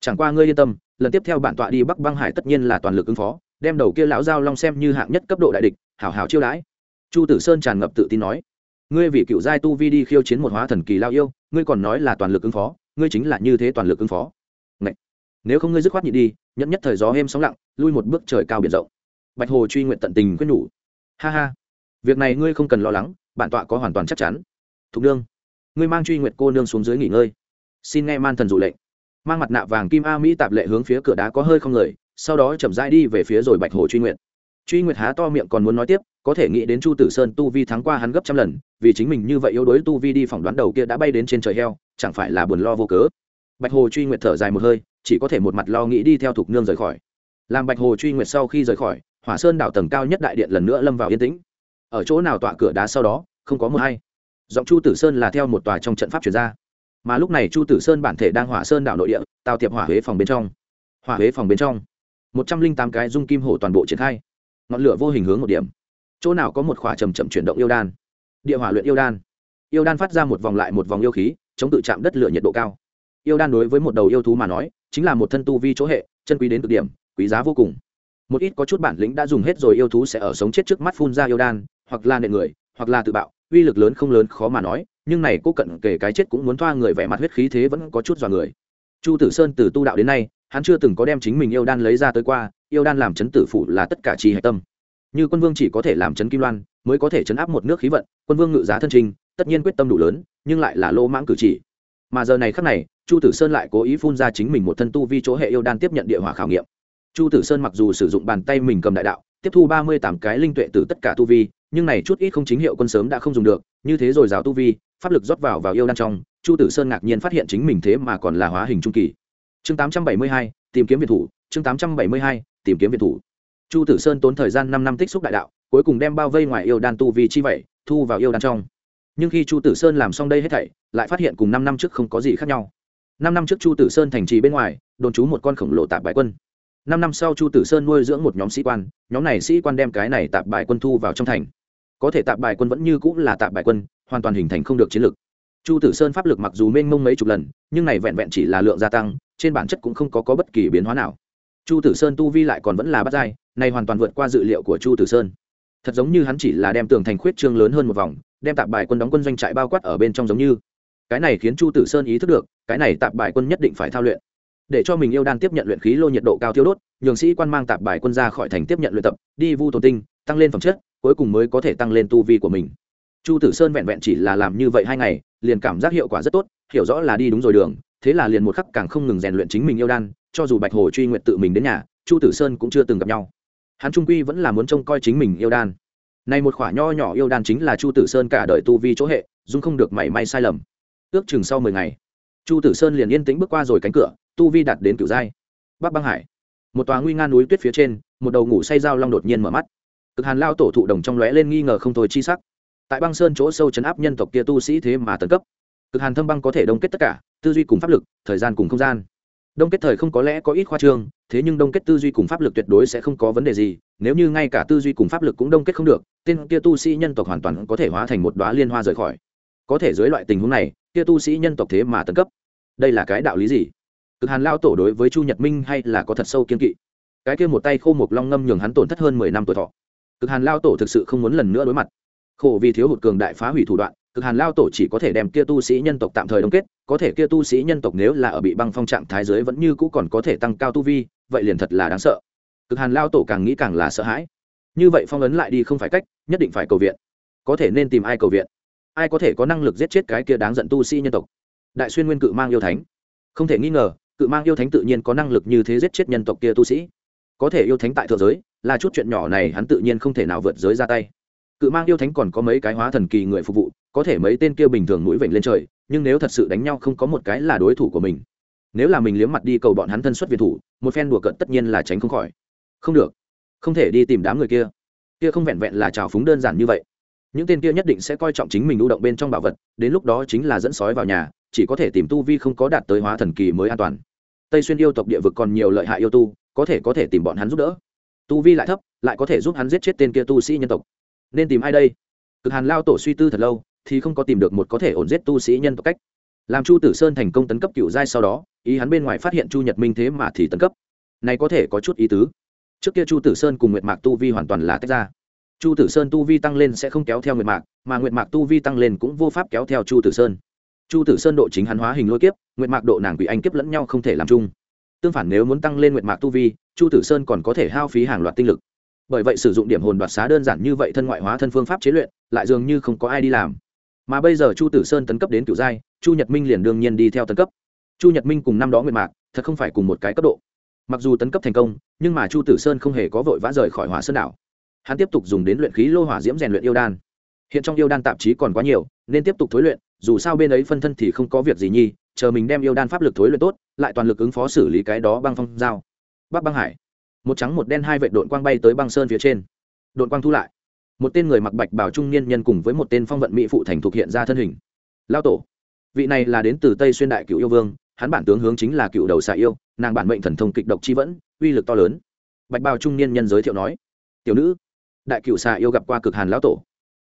Chẳng qua ngươi yên tâm, lần tiếp theo bản tọa đi bắc băng hải tất nhiên là toàn lực ứng phó, đem đầu kia lão giao long xem như hạng nhất cấp độ đại địch, hảo hảo chiêu đãi. Chu tử sơn tràn ngập tự tin nói, ngươi vì cựu giai tu vi đi khiêu chiến một hóa thần kỳ lao yêu, ngươi còn nói là toàn lực ứng phó, ngươi chính là như thế toàn lực ứng phó. Ngậy! nếu không ngươi dứt khoát nhịn đi, nhẫn nhất thời gió êm sóng lặng, lui một bước trời cao biển rộng bạch hồ truy nguyện tận tình quyết nhủ. Ha ha, việc này ngươi không cần lo lắng, bản tọa có hoàn toàn chắc chắn. Thục nương, ngươi mang truy nguyện cô nương xuống dưới nghỉ ngơi. Xin nghe man thần dụ lệnh. Mang mặt nạ vàng kim a mỹ tạp lệ hướng phía cửa đá có hơi không người, sau đó chậm rãi đi về phía rồi bạch hồ truy nguyện. Truy nguyệt há to miệng còn muốn nói tiếp, có thể nghĩ đến chu tử sơn tu vi thắng qua hắn gấp trăm lần, vì chính mình như vậy yếu đuối tu vi đi phỏng đoán đầu kia đã bay đến trên trời heo, chẳng phải là buồn lo vô cớ. Bạch hồ truy nguyệt thở dài một hơi, chỉ có thể một mặt lo nghĩ đi theo thục nương rời khỏi. Làm bạch hồ truy nguyệt sau khi rời khỏi hỏa sơn đảo tầng cao nhất đại điện lần nữa lâm vào yên tĩnh. Ở chỗ nào tọa cửa đá sau đó, không có mưa hay. Giọng chu tử sơn là theo một tòa trong trận pháp chuyển ra. Mà lúc này chu tử sơn bản thể đang hỏa sơn đảo nội địa tạo tiệp hỏa huế phòng bên trong. Hỏa huế phòng bên trong, một trăm linh tám cái dung kim hổ toàn bộ triển khai. Ngọn lửa vô hình hướng một điểm. Chỗ nào có một khỏa trầm chậm chuyển động yêu đan? Địa hỏa luyện yêu đan. Yêu đan phát ra một vòng lại một vòng yêu khí, chống tự chạm đất lửa nhiệt độ cao. Yêu đan đối với một đầu yêu thú mà nói, chính là một thân tu vi chỗ hệ, chân quý đến cực điểm, quý giá vô cùng một ít có chút bản lĩnh đã dùng hết rồi yêu thú sẽ ở sống chết trước mắt phun ra yêu đan, hoặc là nệ người, hoặc là tự bạo, uy lực lớn không lớn khó mà nói, nhưng này cô cận kể cái chết cũng muốn thoa người vẻ mặt huyết khí thế vẫn có chút dọa người. Chu tử sơn từ tu đạo đến nay, hắn chưa từng có đem chính mình yêu đan lấy ra tới qua, yêu đan làm chấn tử phủ là tất cả trì hạch tâm. Như quân vương chỉ có thể làm chấn kim loan, mới có thể chấn áp một nước khí vận, quân vương ngự giá thân trình, tất nhiên quyết tâm đủ lớn, nhưng lại là lô mãng cử chỉ. Mà giờ này khắc này, chu tử sơn lại cố ý phun ra chính mình một thân tu vi chỗ hệ yêu đan tiếp nhận địa hỏa khảo nghiệm chu tử sơn mặc dù sử dụng bàn tay mình cầm đại đạo, tiếp thu ba mươi tám cái linh tuệ từ tất cả tu vi, nhưng này chút ít không chính hiệu quân sớm đã không dùng được, như thế rồi giáo tu vi, pháp lực rót vào vào yêu đan trong, chu tử sơn ngạc nhiên phát hiện chính mình thế mà còn là hóa hình trung kỳ. Chương tám trăm bảy mươi hai, tìm kiếm việt thủ, chương tám trăm bảy mươi hai, tìm kiếm việt thủ. Chu tử sơn tốn thời gian năm năm tích xúc đại đạo, cuối cùng đem bao vây ngoài yêu đan tu vì chi vậy, thu vào yêu đan trong. Nhưng khi chu tử sơn làm xong đây hết thảy, lại phát hiện cùng năm năm trước không có gì khác nhau. Năm năm trước chu tử sơn thành trì bên ngoài, đồn trú một con khổng lồ tạp bài quân năm năm sau chu tử sơn nuôi dưỡng một nhóm sĩ quan nhóm này sĩ quan đem cái này tạp bài quân thu vào trong thành. Có thể tạp bài quân vẫn như cũng là tạp bài quân hoàn toàn hình thành không được chiến lược. Chu tử sơn pháp lực mặc dù mênh mông mấy chục lần nhưng này vẹn vẹn chỉ là lượng gia tăng trên bản chất cũng không có, có bất kỳ biến hóa nào. Chu tử sơn tu vi lại còn vẫn là bắt dai này hoàn toàn vượt qua dự liệu của chu tử sơn. Thật giống như hắn chỉ là đem tường thành khuyết trương lớn hơn một vòng đem tạp bài quân đóng quân doanh trại bao quát ở bên trong giống như. Cái này khiến chu tử sơn ý thức được cái này tạp bài quân nhất định phải thao luyện để cho mình yêu đan tiếp nhận luyện khí lô nhiệt độ cao tiêu đốt, nhường sĩ quan mang tạp bài quân ra khỏi thành tiếp nhận luyện tập, đi vu tồn tinh, tăng lên phẩm chất, cuối cùng mới có thể tăng lên tu vi của mình. Chu tử sơn vẹn vẹn chỉ là làm như vậy hai ngày, liền cảm giác hiệu quả rất tốt, hiểu rõ là đi đúng rồi đường, thế là liền một khắc càng không ngừng rèn luyện chính mình yêu đan, cho dù bạch hồ truy nguyện tự mình đến nhà, chu tử sơn cũng chưa từng gặp nhau. Hắn trung quy vẫn là muốn trông coi chính mình yêu đan. Này một khỏa nho nhỏ yêu đan chính là chu tử sơn cả đời tu vi chỗ hệ, dung không được mảy may sai lầm. Ước chừng sau mười ngày, chu tử sơn liền yên tĩnh bước qua rồi cánh cửa tu vi đạt đến cửu giai. Bắc băng hải, một tòa nguy nga núi tuyết phía trên, một đầu ngủ say dao long đột nhiên mở mắt. Cực hàn lao tổ thụ đồng trong lóe lên nghi ngờ không thôi chi sắc. Tại băng sơn chỗ sâu chấn áp nhân tộc kia tu sĩ thế mà tấn cấp, cực hàn thâm băng có thể đông kết tất cả, tư duy cùng pháp lực, thời gian cùng không gian. Đông kết thời không có lẽ có ít khoa trương, thế nhưng đông kết tư duy cùng pháp lực tuyệt đối sẽ không có vấn đề gì, nếu như ngay cả tư duy cùng pháp lực cũng đông kết không được, tên kia tu sĩ nhân tộc hoàn toàn có thể hóa thành một đoá liên hoa rời khỏi. Có thể dưới loại tình huống này, kia tu sĩ nhân tộc thế mà tấn cấp. Đây là cái đạo lý gì? Cực hàn lao tổ đối với chu nhật minh hay là có thật sâu kiên kỵ? Cái kia một tay khô mục long ngâm nhường hắn tổn thất hơn mười năm tuổi thọ. Cực hàn lao tổ thực sự không muốn lần nữa đối mặt. Khổ vì thiếu hụt cường đại phá hủy thủ đoạn, cực hàn lao tổ chỉ có thể đem kia tu sĩ nhân tộc tạm thời đông kết, có thể kia tu sĩ nhân tộc nếu là ở bị băng phong trạng thái giới vẫn như cũ còn có thể tăng cao tu vi, vậy liền thật là đáng sợ. Cực hàn lao tổ càng nghĩ càng là sợ hãi. Như vậy phong ấn lại đi không phải cách, nhất định phải cầu viện. Có thể nên tìm ai cầu viện? Ai có thể có năng lực giết chết cái kia đáng giận tu sĩ nhân tộc? Đại xuyên nguyên cự mang yêu thánh. Không thể nghi ngờ cự mang yêu thánh tự nhiên có năng lực như thế giết chết nhân tộc kia tu sĩ. Có thể yêu thánh tại thượng giới, là chút chuyện nhỏ này hắn tự nhiên không thể nào vượt giới ra tay. Cự mang yêu thánh còn có mấy cái hóa thần kỳ người phục vụ, có thể mấy tên kia bình thường mũi vểnh lên trời, nhưng nếu thật sự đánh nhau không có một cái là đối thủ của mình. Nếu là mình liếm mặt đi cầu bọn hắn thân xuất việt thủ, một phen đùa cận tất nhiên là tránh không khỏi. Không được. Không thể đi tìm đám người kia. Kia không vẹn vẹn là trào phúng đơn giản như vậy. Những tên kia nhất định sẽ coi trọng chính mình lưu động bên trong bảo vật, đến lúc đó chính là dẫn sói vào nhà, chỉ có thể tìm tu vi không có đạt tới hóa thần kỳ mới an toàn tây xuyên yêu tộc địa vực còn nhiều lợi hại yêu tu, có thể có thể tìm bọn hắn giúp đỡ. Tu vi lại thấp, lại có thể giúp hắn giết chết tên kia tu sĩ nhân tộc. Nên tìm ai đây? Cực hàn lao tổ suy tư thật lâu, thì không có tìm được một có thể ổn giết tu sĩ nhân tộc cách. Làm chu tử sơn thành công tấn cấp cựu giai sau đó, ý hắn bên ngoài phát hiện chu nhật minh thế mà thì tấn cấp. Này có thể có chút ý tứ. Trước kia chu tử sơn cùng nguyệt mạc tu vi hoàn toàn là tách ra. Chu tử sơn tu vi tăng lên sẽ không kéo theo nguyệt mạc, mà nguyệt mạc tu vi tăng lên cũng vô pháp kéo theo chu tử sơn chu tử sơn độ chính hắn hóa hình lôi kiếp nguyện mạc độ nàng quỷ anh kiếp lẫn nhau không thể làm chung. Tương phản nếu muốn tăng lên nguyện mạc tu vi, chu tử sơn còn có thể hao phí hàng loạt tinh lực. Bởi vậy sử dụng điểm hồn đoạt xá đơn giản như vậy thân ngoại hóa thân phương pháp chế luyện, lại dường như không có ai đi làm. Mà bây giờ chu tử sơn tấn cấp đến cựu giai, chu nhật minh liền đương nhiên đi theo tấn cấp. Chu nhật minh cùng năm đó nguyện mạc, thật không phải cùng một cái cấp độ. Mặc dù tấn cấp thành công, nhưng mà chu tử sơn không hề có vội vã rời khỏi hỏa sơn đảo. Hắn tiếp tục dùng đến luyện khí lô hỏa diễm rèn luyện yêu đan hiện trong yêu đan tạp chí còn quá nhiều, nên tiếp tục thối luyện, dù sao bên ấy phân thân thì không có việc gì nhi, chờ mình đem yêu đan pháp lực thối luyện tốt, lại toàn lực ứng phó xử lý cái đó băng phong giao. Bắc băng hải. Một trắng một đen hai vệ đội quang bay tới băng sơn phía trên. Đội quang thu lại. Một tên người mặc bạch bảo trung niên nhân cùng với một tên phong vận mỹ phụ thành thuộc hiện ra thân hình. Lao tổ. Vị này là đến từ tây xuyên đại cựu yêu vương, hắn bản tướng hướng chính là cựu đầu xà yêu, nàng bản mệnh thần thông kịch độc chi vẫn, uy lực to lớn. Bạch bào trung niên nhân giới thiệu nói. Tiểu nữ. Đại cựu xà yêu gặp qua cực hàn lão tổ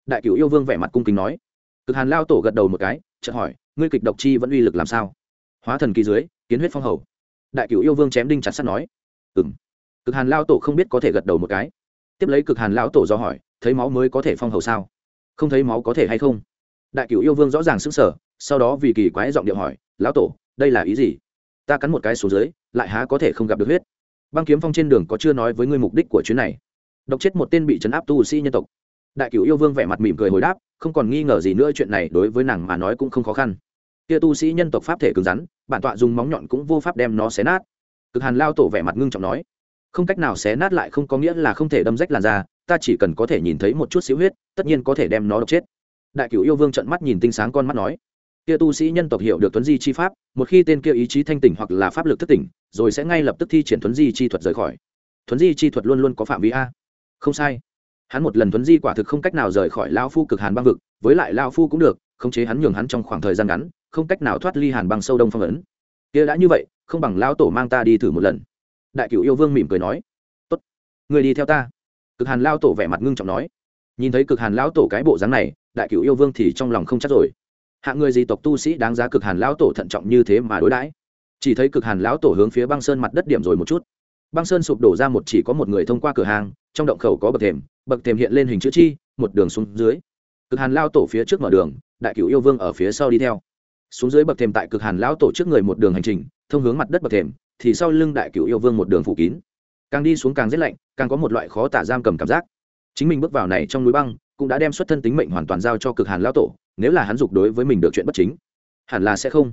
đại cựu yêu vương vẻ mặt cung kính nói. Cực hàn lao tổ gật đầu một cái, chợt hỏi, ngươi kịch độc chi vẫn uy lực làm sao? Hóa thần kỳ dưới, kiến huyết phong hầu. Đại cựu yêu vương chém đinh chặt sắt nói ừng cực hàn lao tổ không biết có thể gật đầu một cái. Tiếp lấy cực hàn lão tổ do hỏi, thấy máu mới có thể phong hầu sao? Không thấy máu có thể hay không? Đại cựu yêu vương rõ ràng sững sờ, sau đó vì kỳ quái giọng điệu hỏi, lão tổ, đây là ý gì? Ta cắn một cái xuống dưới, lại há có thể không gặp được huyết? Băng kiếm phong trên đường có chưa nói với ngươi mục đích của chuyến này. Độc chết một tên bị trấn áp tu sĩ nhân tộc đại cửu yêu vương vẻ mặt mỉm cười hồi đáp, không còn nghi ngờ gì nữa chuyện này đối với nàng mà nói cũng không khó khăn. Kia tu sĩ nhân tộc pháp thể cứng rắn, bản tọa dùng móng nhọn cũng vô pháp đem nó xé nát. Cực hàn lao tổ vẻ mặt ngưng trọng nói, không cách nào xé nát lại không có nghĩa là không thể đâm rách làn da, ta chỉ cần có thể nhìn thấy một chút xíu huyết, tất nhiên có thể đem nó độc chết. Đại cửu yêu vương trận mắt nhìn tinh sáng con mắt nói, kia tu sĩ nhân tộc hiểu được tuấn di chi pháp, một khi tên kia ý chí thanh tỉnh hoặc là pháp lực thất tỉnh, rồi sẽ ngay lập tức thi triển tuấn di chi thuật rời khỏi. Tuấn di chi thuật luôn luôn có phạm vi a. Không sai hắn một lần tuấn di quả thực không cách nào rời khỏi lao phu cực hàn băng vực, với lại lao phu cũng được, khống chế hắn nhường hắn trong khoảng thời gian ngắn, không cách nào thoát ly hàn băng sâu đông phong ấn. Kia đã như vậy, không bằng lao tổ mang ta đi thử một lần. Đại cựu yêu vương mỉm cười nói, tốt, người đi theo ta. Cực hàn lao tổ vẻ mặt ngưng trọng nói. Nhìn thấy cực hàn lao tổ cái bộ dáng này, đại cựu yêu vương thì trong lòng không chắc rồi. Hạng người gì tộc tu sĩ đáng giá cực hàn lao tổ thận trọng như thế mà đối đãi? Chỉ thấy cực hàn lão tổ hướng phía băng sơn mặt đất điểm rồi một chút. Băng sơn sụp đổ ra một chỉ có một người thông qua cửa hàng, trong động khẩu có bậc thềm bậc thềm hiện lên hình chữ chi, một đường xuống dưới. Cực hàn lao tổ phía trước mở đường, đại cựu yêu vương ở phía sau đi theo. Xuống dưới bậc thềm tại cực hàn lão tổ trước người một đường hành trình, thông hướng mặt đất bậc thềm, thì sau lưng đại cựu yêu vương một đường phủ kín. Càng đi xuống càng rét lạnh, càng có một loại khó tả giam cầm cảm giác. Chính mình bước vào này trong núi băng, cũng đã đem xuất thân tính mệnh hoàn toàn giao cho cực hàn lão tổ, nếu là hắn dục đối với mình được chuyện bất chính, hẳn là sẽ không.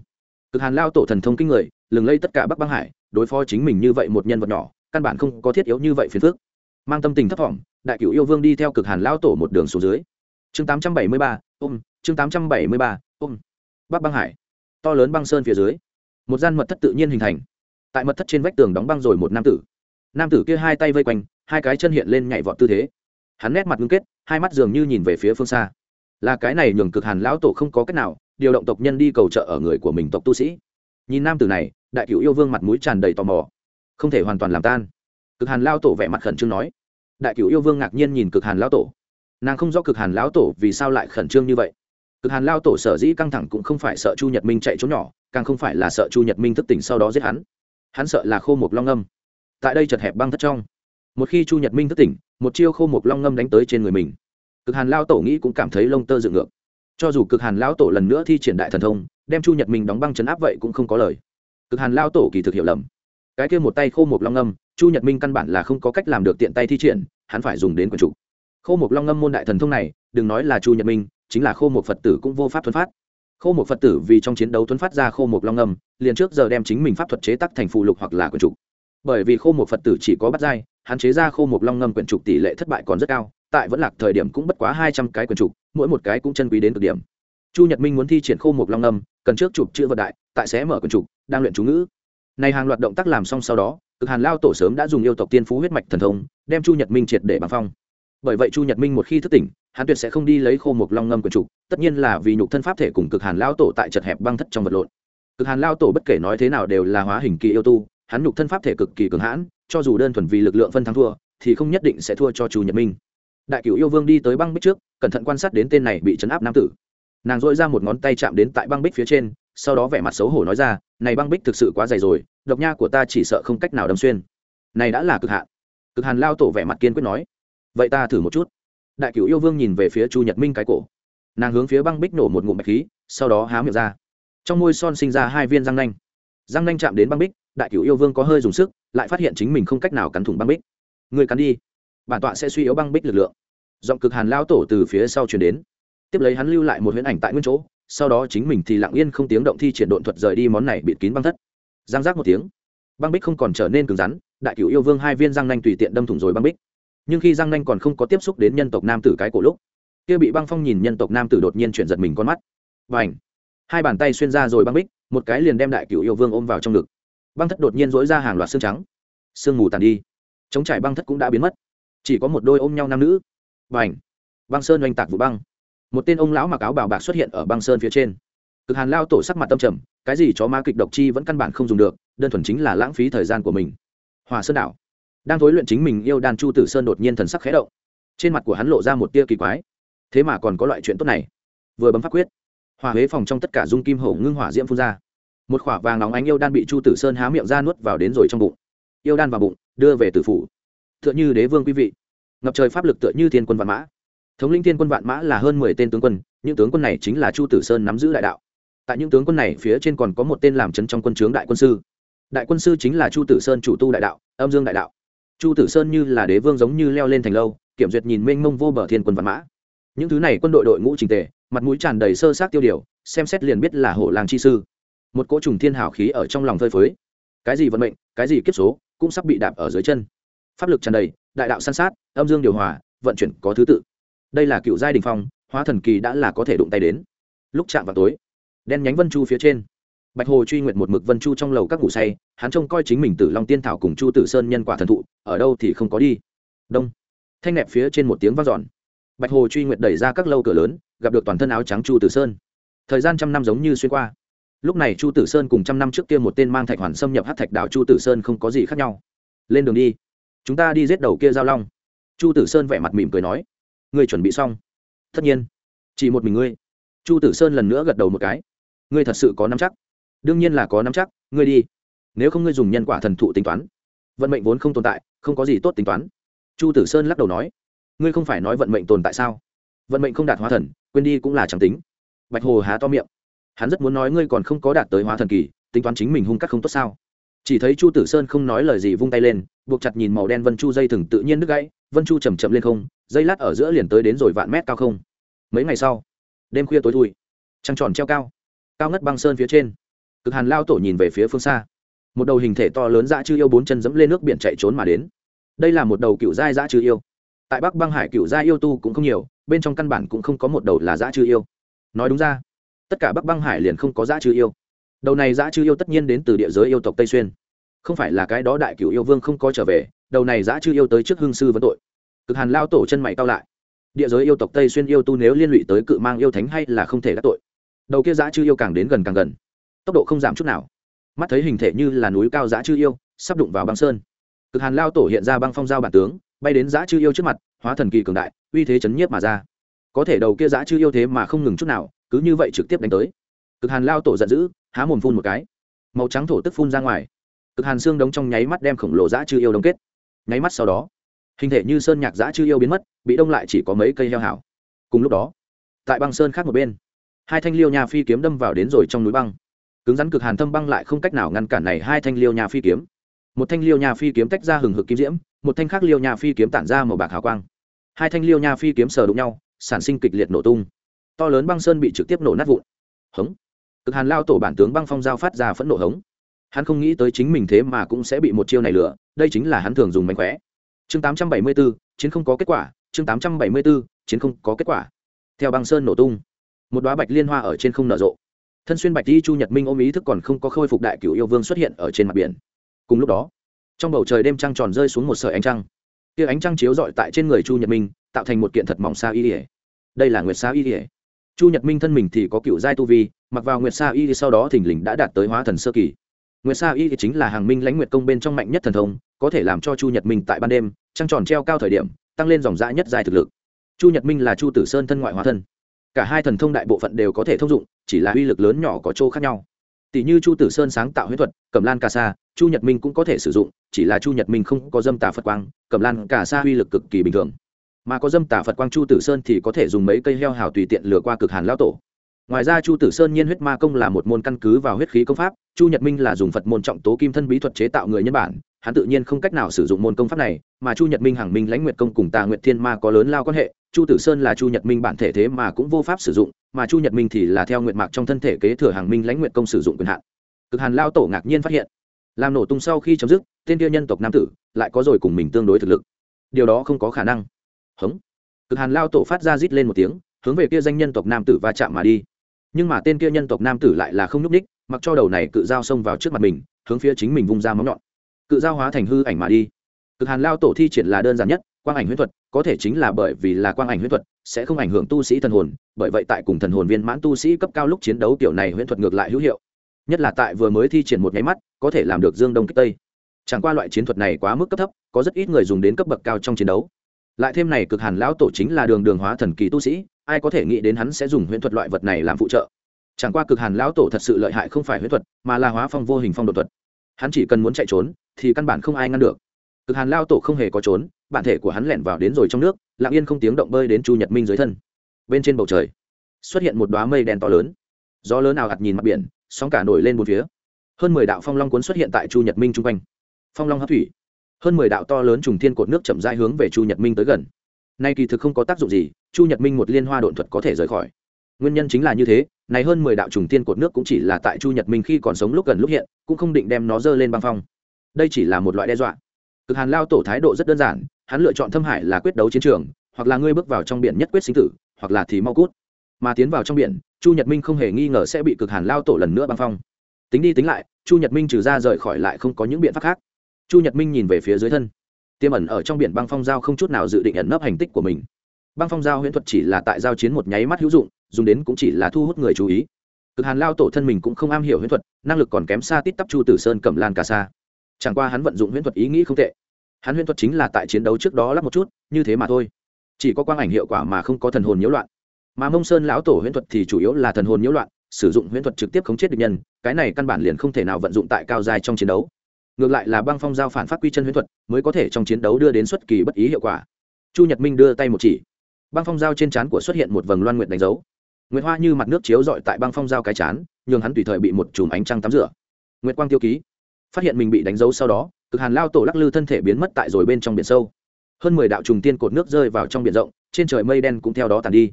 Cực hàn lao tổ thần thông kinh người, lừng lây tất cả bắc băng hải, đối phó chính mình như vậy một nhân vật nhỏ, căn bản không có thiết yếu như vậy phiền phước mang tâm tình thấp thỏm đại cựu yêu vương đi theo cực hàn lao tổ một đường xuống dưới. Chương tám trăm bảy mươi ba, ôm, chương tám trăm bảy mươi ba, ôm. Bắc băng hải, to lớn băng sơn phía dưới, một gian mật thất tự nhiên hình thành. Tại mật thất trên vách tường đóng băng rồi một nam tử. Nam tử kia hai tay vây quanh, hai cái chân hiện lên nhảy vọt tư thế. Hắn nét mặt ngưng kết, hai mắt dường như nhìn về phía phương xa. Là cái này nhường cực hàn lão tổ không có cách nào, điều động tộc nhân đi cầu trợ ở người của mình tộc tu sĩ. Nhìn nam tử này, đại cựu yêu vương mặt mũi tràn đầy tò mò. Không thể hoàn toàn làm tan. Cực hàn lao tổ vẻ mặt khẩn trương nói đại cửu yêu vương ngạc nhiên nhìn cực hàn lão tổ. Nàng không rõ cực hàn lão tổ vì sao lại khẩn trương như vậy. Cực hàn lao tổ sở dĩ căng thẳng cũng không phải sợ chu nhật minh chạy trốn nhỏ, càng không phải là sợ chu nhật minh thức tỉnh sau đó giết hắn. Hắn sợ là khô một long ngâm. Tại đây chật hẹp băng thất trong, một khi chu nhật minh thức tỉnh, một chiêu khô một long ngâm đánh tới trên người mình, cực hàn lao tổ nghĩ cũng cảm thấy lông tơ dựng ngược. Cho dù cực hàn lão tổ lần nữa thi triển đại thần thông, đem chu nhật minh đóng băng chấn áp vậy cũng không có lời. Cực hàn lao tổ kỳ thực hiểu lầm. Cái kia một tay khô một long ngâm chu nhật minh căn bản là không có cách làm được tiện tay thi triển, hắn phải dùng đến quần chủ. Khô Mục long ngâm môn đại thần thông này, đừng nói là chu nhật minh, chính là khô Mục phật tử cũng vô pháp thuấn phát. Khô Mục phật tử vì trong chiến đấu thuấn phát ra khô Mục long ngâm, liền trước giờ đem chính mình pháp thuật chế tắc thành phù lục hoặc là quần trục bởi vì khô Mục phật tử chỉ có bắt dai hắn chế ra khô Mục long ngâm quyển trục tỷ lệ thất bại còn rất cao, tại vẫn lạc thời điểm cũng bất quá hai trăm cái quyển trục mỗi một cái cũng chân quý đến cực điểm. Chu nhật minh muốn thi triển khô Mục long ngâm, cần trước chụp chữ vật đại, tại sẽ mở quyển trục đang luyện chú ngữ. Này hàng loạt động tác làm xong sau đó cực hàn lao tổ sớm đã dùng yêu tộc tiên phú huyết mạch thần thông, đem chu nhật minh triệt để bằng phong. Bởi vậy chu nhật minh một khi thức tỉnh, hắn tuyệt sẽ không đi lấy khô một long ngâm quần trục tất nhiên là vì nhục thân pháp thể cùng cực hàn lao tổ tại chật hẹp băng thất trong vật lộn. Cực hàn lao tổ bất kể nói thế nào đều là hóa hình kỳ yêu tu, hắn nhục thân pháp thể cực kỳ cường hãn, cho dù đơn thuần vì lực lượng phân thắng thua, thì không nhất định sẽ thua cho chu nhật minh. Đại cửu yêu vương đi tới băng bích trước, cẩn thận quan sát đến tên này bị chấn áp nam tử. Nàng dội ra một ngón tay chạm đến tại băng bích phía trên sau đó vẻ mặt xấu hổ nói ra, này băng bích thực sự quá dày rồi, độc nha của ta chỉ sợ không cách nào đâm xuyên. Này đã là cực hạn. Cực hàn lao tổ vẻ mặt kiên quyết nói. Vậy ta thử một chút. Đại cửu yêu vương nhìn về phía chu nhật minh cái cổ. Nàng hướng phía băng bích nổ một ngụm bạch khí, sau đó há miệng ra. Trong môi son sinh ra hai viên răng nanh. Răng nanh chạm đến băng bích, đại cửu yêu vương có hơi dùng sức, lại phát hiện chính mình không cách nào cắn thủng băng bích. Người cắn đi, bản tọa sẽ suy yếu băng bích lực lượng. Giọng cực hàn lao tổ từ phía sau chuyển đến. Tiếp lấy hắn lưu lại một huyễn ảnh tại nguyên chỗ sau đó chính mình thì lặng yên không tiếng động thi triển độn thuật rời đi món này bịt kín băng thất. Giang giác một tiếng, băng bích không còn trở nên cứng rắn, đại cửu yêu vương hai viên răng nanh tùy tiện đâm thủng rồi băng bích. Nhưng khi răng nanh còn không có tiếp xúc đến nhân tộc nam tử cái cổ lúc, kia bị băng phong nhìn nhân tộc nam tử đột nhiên chuyển giật mình con mắt. Và ảnh hai bàn tay xuyên ra rồi băng bích, một cái liền đem đại cửu yêu vương ôm vào trong ngực. Băng thất đột nhiên dỗi ra hàng loạt xương trắng. Sương mù tàn đi. Chống trải băng thất cũng đã biến mất. Chỉ có một đôi ôm nhau nam nữ. Và ảnh băng sơn oanh tạc vụ băng một tên ông lão mặc áo bào bạc xuất hiện ở băng sơn phía trên. Cực hàn lao tổ sắc mặt tâm trầm, cái gì chó ma kịch độc chi vẫn căn bản không dùng được, đơn thuần chính là lãng phí thời gian của mình. Hòa sơn đảo. Đang thối luyện chính mình yêu đan chu tử sơn đột nhiên thần sắc khẽ động. Trên mặt của hắn lộ ra một tia kỳ quái. Thế mà còn có loại chuyện tốt này. Vừa bấm pháp quyết, hòa huế phòng trong tất cả dung kim hổ ngưng hỏa diễm phun ra. Một khỏa vàng nóng ánh yêu đan bị chu tử sơn há miệng ra nuốt vào đến rồi trong bụng. Yêu đan vào bụng, đưa về tử phủ. T h ư ợ n h ư đế vương quý vị. Ngập trời pháp lực tựa như thiên quân vạn mã thống lĩnh thiên quân vạn mã là hơn mười tên tướng quân, những tướng quân này chính là chu tử sơn nắm giữ đại đạo. Tại những tướng quân này phía trên còn có một tên làm chấn trong quân chướng đại quân sư. Đại quân sư chính là chu tử sơn chủ tu đại đạo, âm dương đại đạo. Chu tử sơn như là đế vương giống như leo lên thành lâu, kiểm duyệt nhìn mênh mông vô bờ thiên quân vạn mã. Những thứ này quân đội đội ngũ trình tề, mặt mũi tràn đầy sơ sát tiêu điều, xem xét liền biết là hổ làng chi sư. Một cỗ trùng thiên hào khí ở trong lòng phơi phới. Cái gì vận mệnh, cái gì kiếp số, cũng sắp bị đạp ở dưới chân. Pháp lực tràn đầy, đại đạo san sát, âm dương điều hòa, vận chuyển có thứ tự đây là cựu giai đình phong, hóa thần kỳ đã là có thể đụng tay đến. Lúc chạm vào tối, đen nhánh vân chu phía trên, bạch hồ truy nguyện một mực vân chu trong lầu các ngủ say, hắn trông coi chính mình tử long tiên thảo cùng chu tử sơn nhân quả thần thụ, ở đâu thì không có đi. Đông. Thanh nẹp phía trên một tiếng vang dọn. Bạch hồ truy nguyện đẩy ra các lâu cửa lớn, gặp được toàn thân áo trắng chu tử sơn. Thời gian trăm năm giống như xuyên qua. Lúc này chu tử sơn cùng trăm năm trước kia một tên mang thạch hoàn xâm nhập hát thạch đảo chu tử sơn không có gì khác nhau. Lên đường đi. Chúng ta đi giết đầu kia giao long. Chu tử sơn vẻ mặt mỉm cười nói ngươi chuẩn bị xong. Tất nhiên, chỉ một mình ngươi. Chu tử sơn lần nữa gật đầu một cái. Ngươi thật sự có nắm chắc. Đương nhiên là có nắm chắc, ngươi đi. Nếu không ngươi dùng nhân quả thần thụ tính toán. Vận mệnh vốn không tồn tại, không có gì tốt tính toán. Chu tử sơn lắc đầu nói. Ngươi không phải nói vận mệnh tồn tại sao? Vận mệnh không đạt hóa thần, quên đi cũng là chẳng tính. Bạch hồ há to miệng. Hắn rất muốn nói ngươi còn không có đạt tới hóa thần kỳ, tính toán chính mình hung cắt không tốt sao? Chỉ thấy chu tử sơn không nói lời gì vung tay lên, buộc chặt nhìn màu đen vân chu dây thừng tự nhiên đứt gãy, vân chu chầm chậm lên không dây lát ở giữa liền tới đến rồi vạn mét cao không. Mấy ngày sau, đêm khuya tối thui, trăng tròn treo cao cao ngất băng sơn phía trên. Cực hàn lao tổ nhìn về phía phương xa. Một đầu hình thể to lớn dã chư yêu bốn chân dẫm lên nước biển chạy trốn mà đến. Đây là một đầu cựu giai dã chư yêu. Tại bắc băng hải cựu giai yêu tu cũng không nhiều, bên trong căn bản cũng không có một đầu là dã chư yêu. Nói đúng ra, tất cả bắc băng hải liền không có dã chư yêu. Đầu này dã chư yêu tất nhiên đến từ địa giới yêu tộc tây xuyên. Không phải là cái đó đại cựu yêu vương không có trở về, đầu này dã chư yêu tới trước hương sư vấn tội cực hàn lao tổ chân mày cao lại. Địa giới yêu tộc tây xuyên yêu tu nếu liên lụy tới cự mang yêu thánh hay là không thể gác tội. Đầu kia dã chư yêu càng đến gần càng gần. Tốc độ không giảm chút nào. Mắt thấy hình thể như là núi cao dã chư yêu, sắp đụng vào băng sơn. Cực hàn lao tổ hiện ra băng phong giao bản tướng, bay đến dã chư yêu trước mặt, hóa thần kỳ cường đại, uy thế chấn nhiếp mà ra. Có thể đầu kia dã chư yêu thế mà không ngừng chút nào, cứ như vậy trực tiếp đánh tới. Cực hàn lao tổ giận dữ, há mồm phun một cái. Màu trắng thổ tức phun ra ngoài. Cực hàn xương đống trong nháy mắt đem khổng lồ dã chư yêu đóng kết. Nháy mắt sau đó hình thể như sơn nhạc dã chư yêu biến mất, bị đông lại chỉ có mấy cây heo hảo. Cùng lúc đó, tại băng sơn khác một bên, hai thanh liêu nhà phi kiếm đâm vào đến rồi trong núi băng. Cứng rắn cực hàn thâm băng lại không cách nào ngăn cản này hai thanh liêu nhà phi kiếm. Một thanh liêu nhà phi kiếm tách ra hừng hực kim diễm, một thanh khác liêu nhà phi kiếm tản ra màu bạc hào quang. Hai thanh liêu nhà phi kiếm sờ đụng nhau, sản sinh kịch liệt nổ tung. To lớn băng sơn bị trực tiếp nổ nát vụn. Hống. Cực hàn lao tổ bản tướng băng phong giao phát ra phẫn nộ hống. Hắn không nghĩ tới chính mình thế mà cũng sẽ bị một chiêu này lừa, đây chính là hắn thường dùng mánh khóe chương 874, chiến không có kết quả chương 874, chiến không có kết quả. Theo băng sơn nổ tung một đoá bạch liên hoa ở trên không nở rộ. Thân xuyên bạch y chu nhật minh ôm ý thức còn không có khôi phục đại cửu yêu vương xuất hiện ở trên mặt biển. Cùng lúc đó trong bầu trời đêm trăng tròn rơi xuống một sợi ánh trăng. Kia ánh trăng chiếu rọi tại trên người chu nhật minh tạo thành một kiện thật mỏng xa y ỉa đây là nguyệt xa y ỉa chu nhật minh thân mình thì có cựu giai tu vi mặc vào nguyệt sa y sau đó thình lình đã đạt tới hóa thần sơ kỳ. Nguyệt sa y chính là hàng minh lãnh nguyệt công bên trong mạnh nhất thần thông có thể làm cho chu nhật minh tại ban đêm trăng tròn treo cao thời điểm, tăng lên dòng dã nhất dài thực lực. Chu nhật minh là chu tử sơn thân ngoại hóa thân. Cả hai thần thông đại bộ phận đều có thể thông dụng, chỉ là uy lực lớn nhỏ có chỗ khác nhau. Tỷ như chu tử sơn sáng tạo huyết thuật, cẩm lan cà sa, chu nhật minh cũng có thể sử dụng, chỉ là chu nhật minh không có dâm tà phật quang, cẩm lan cà sa uy lực cực kỳ bình thường. Mà có dâm tà phật quang chu tử sơn thì có thể dùng mấy cây heo hào tùy tiện lừa qua cực hàn lao tổ. Ngoài ra chu tử sơn nhiên huyết ma công là một môn căn cứ vào huyết khí công pháp, chu nhật minh là dùng phật môn trọng tố kim thân bí thuật chế tạo người nhân bản, hắn tự nhiên không cách nào sử dụng môn công pháp này mà chu nhật minh hàng minh lãnh nguyệt công cùng tà nguyệt thiên ma có lớn lao quan hệ, chu tử sơn là chu nhật minh bản thể thế mà cũng vô pháp sử dụng, mà chu nhật minh thì là theo nguyệt mạc trong thân thể kế thừa hàng minh lãnh nguyệt công sử dụng quyền hạn. Cực hàn lao tổ ngạc nhiên phát hiện, làm nổ tung sau khi chấm dứt, tên kia nhân tộc nam tử lại có rồi cùng mình tương đối thực lực. Điều đó không có khả năng. Hống. Cực hàn lao tổ phát ra rít lên một tiếng, hướng về kia danh nhân tộc nam tử va chạm mà đi. Nhưng mà tên kia nhân tộc nam tử lại là không nhúc ních mặc cho đầu này cự dao xông vào trước mặt mình, hướng phía chính mình vung ra móng nhọn. Cự dao hóa thành hư ảnh mà đi cực hàn lao tổ thi triển là đơn giản nhất, quang ảnh huyễn thuật, có thể chính là bởi vì là quang ảnh huyễn thuật, sẽ không ảnh hưởng tu sĩ thần hồn, bởi vậy tại cùng thần hồn viên mãn tu sĩ cấp cao lúc chiến đấu kiểu này huyễn thuật ngược lại hữu hiệu. Nhất là tại vừa mới thi triển một nháy mắt, có thể làm được dương đông kích tây. Chẳng qua loại chiến thuật này quá mức cấp thấp, có rất ít người dùng đến cấp bậc cao trong chiến đấu. Lại thêm này cực hàn lão tổ chính là đường đường hóa thần kỳ tu sĩ, ai có thể nghĩ đến hắn sẽ dùng huyễn thuật loại vật này làm phụ trợ. Chẳng qua cực hàn lão tổ thật sự lợi hại không phải huyễn thuật, mà là hóa phong vô hình phong đột thuật. Hắn chỉ cần muốn chạy trốn, thì căn bản không ai ngăn được cực hàn lao tổ không hề có trốn, bản thể của hắn lẻn vào đến rồi trong nước, lặng yên không tiếng động bơi đến chu nhật minh dưới thân. Bên trên bầu trời, xuất hiện một đoá mây đen to lớn. Gió lớn nào hạt nhìn mặt biển, sóng cả nổi lên một phía. Hơn mười đạo phong long cuốn xuất hiện tại chu nhật minh chung quanh. Phong long hấp thủy. Hơn mười đạo to lớn trùng thiên cột nước chậm rãi hướng về chu nhật minh tới gần. Nay kỳ thực không có tác dụng gì, chu nhật minh một liên hoa độn thuật có thể rời khỏi. Nguyên nhân chính là như thế, này hơn mười đạo trùng thiên cột nước cũng chỉ là tại chu nhật minh khi còn sống lúc gần lúc hiện, cũng không định đem nó dơ lên băng phong. Đây chỉ là một loại đe dọa cực hàn lao tổ thái độ rất đơn giản, hắn lựa chọn thâm hải là quyết đấu chiến trường, hoặc là ngươi bước vào trong biển nhất quyết sinh tử, hoặc là thì mau cút. Mà tiến vào trong biển, chu nhật minh không hề nghi ngờ sẽ bị cực hàn lao tổ lần nữa băng phong. Tính đi tính lại, chu nhật minh trừ ra rời khỏi lại không có những biện pháp khác. Chu nhật minh nhìn về phía dưới thân. Tiêm ẩn ở trong biển băng phong giao không chút nào dự định ẩn nấp hành tích của mình. Băng phong giao huyễn thuật chỉ là tại giao chiến một nháy mắt hữu dụng, dùng đến cũng chỉ là thu hút người chú ý. Cực hàn lao tổ thân mình cũng không am hiểu huyễn thuật, năng lực còn kém xa tít tắp chu tử sơn cẩm lan cả sa. Chẳng qua hắn vận dụng huyễn thuật ý nghĩ không tệ hắn huyễn thuật chính là tại chiến đấu trước đó lắp một chút, như thế mà thôi. Chỉ có quang ảnh hiệu quả mà không có thần hồn nhiễu loạn. Mà mông sơn lão tổ huyễn thuật thì chủ yếu là thần hồn nhiễu loạn, sử dụng huyễn thuật trực tiếp khống chết địch nhân, cái này căn bản liền không thể nào vận dụng tại cao dài trong chiến đấu. Ngược lại là băng phong giao phản phát quy chân huyễn thuật, mới có thể trong chiến đấu đưa đến xuất kỳ bất ý hiệu quả. Chu nhật minh đưa tay một chỉ. Băng phong giao trên trán của xuất hiện một vầng loan nguyện đánh dấu. Nguyệt hoa như mặt nước chiếu dọi tại băng phong dao cái chán nhường hắn tùy thời bị một chùm ánh trăng tắm rửa. Nguyệt quang tiêu ký phát hiện mình bị đánh dấu sau đó, cực hàn lao tổ lắc lư thân thể biến mất tại rồi bên trong biển sâu. Hơn mười đạo trùng tiên cột nước rơi vào trong biển rộng, trên trời mây đen cũng theo đó tàn đi.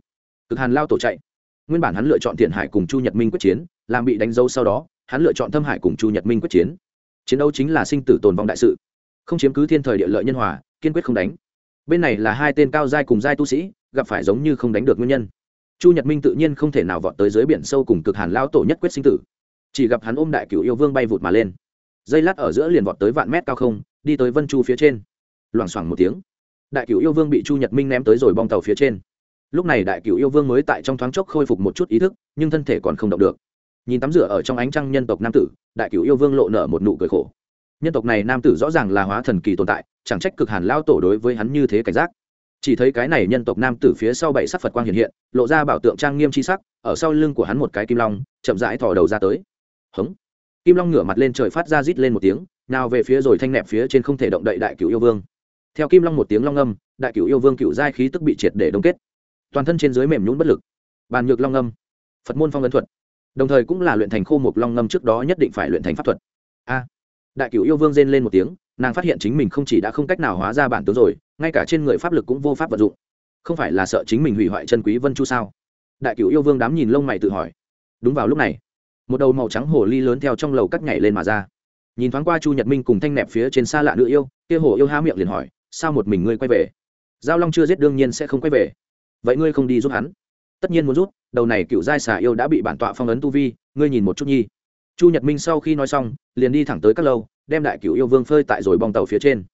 Cực hàn lao tổ chạy. Nguyên bản hắn lựa chọn thiện hải cùng chu nhật minh quyết chiến, làm bị đánh dấu sau đó, hắn lựa chọn thâm hải cùng chu nhật minh quyết chiến. Chiến đấu chính là sinh tử tồn vong đại sự. Không chiếm cứ thiên thời địa lợi nhân hòa, kiên quyết không đánh. Bên này là hai tên cao giai cùng giai tu sĩ, gặp phải giống như không đánh được nguyên nhân. Chu nhật minh tự nhiên không thể nào vọt tới dưới biển sâu cùng cực hàn lao tổ nhất quyết sinh tử. Chỉ gặp hắn ôm đại cửu yêu vương bay vụt mà lên dây lát ở giữa liền vọt tới vạn mét cao không, đi tới vân chu phía trên. Loảng xoảng một tiếng, đại cửu yêu vương bị chu nhật minh ném tới rồi bong tàu phía trên. Lúc này đại cửu yêu vương mới tại trong thoáng chốc khôi phục một chút ý thức, nhưng thân thể còn không động được. Nhìn tắm rửa ở trong ánh trăng nhân tộc nam tử, đại cửu yêu vương lộ nở một nụ cười khổ. Nhân tộc này nam tử rõ ràng là hóa thần kỳ tồn tại, chẳng trách cực hàn lao tổ đối với hắn như thế cảnh giác. Chỉ thấy cái này nhân tộc nam tử phía sau bảy sắc phật quang hiện hiện, lộ ra bảo tượng trang nghiêm c h i sắc, ở sau lưng của hắn một cái kim long, chậm rãi thò đầu ra tới. Hống kim long ngửa mặt lên trời phát ra rít lên một tiếng, nào về phía rồi thanh nẹp phía trên không thể động đậy đại cựu yêu vương. Theo kim long một tiếng long âm, đại cựu yêu vương cựu giai khí tức bị triệt để đông kết. Toàn thân trên dưới mềm nhún bất lực. Bàn nhược long âm. Phật môn phong ấn thuật. Đồng thời cũng là luyện thành khô mục long ngâm trước đó nhất định phải luyện thành pháp thuật. A. Đại cựu yêu vương rên lên một tiếng, nàng phát hiện chính mình không chỉ đã không cách nào hóa ra bản tướng rồi, ngay cả trên người pháp lực cũng vô pháp vận dụng. Không phải là sợ chính mình hủy hoại chân quý vân chu sao? Đại cựu yêu vương đám nhìn lông mày tự hỏi. Đúng vào lúc này một đầu màu trắng hồ ly lớn theo trong lầu cắt nhảy lên mà ra. Nhìn thoáng qua chu nhật minh cùng thanh nẹp phía trên xa lạ nữ yêu, kia hồ yêu há miệng liền hỏi, sao một mình ngươi quay về? Giao long chưa giết đương nhiên sẽ không quay về. Vậy ngươi không đi giúp hắn? Tất nhiên muốn rút đầu này cựu giai xà yêu đã bị bản tọa phong ấn tu vi, ngươi nhìn một chút nhi. Chu nhật minh sau khi nói xong, liền đi thẳng tới các lâu đem đại cựu yêu vương phơi tại rồi bong tàu phía trên.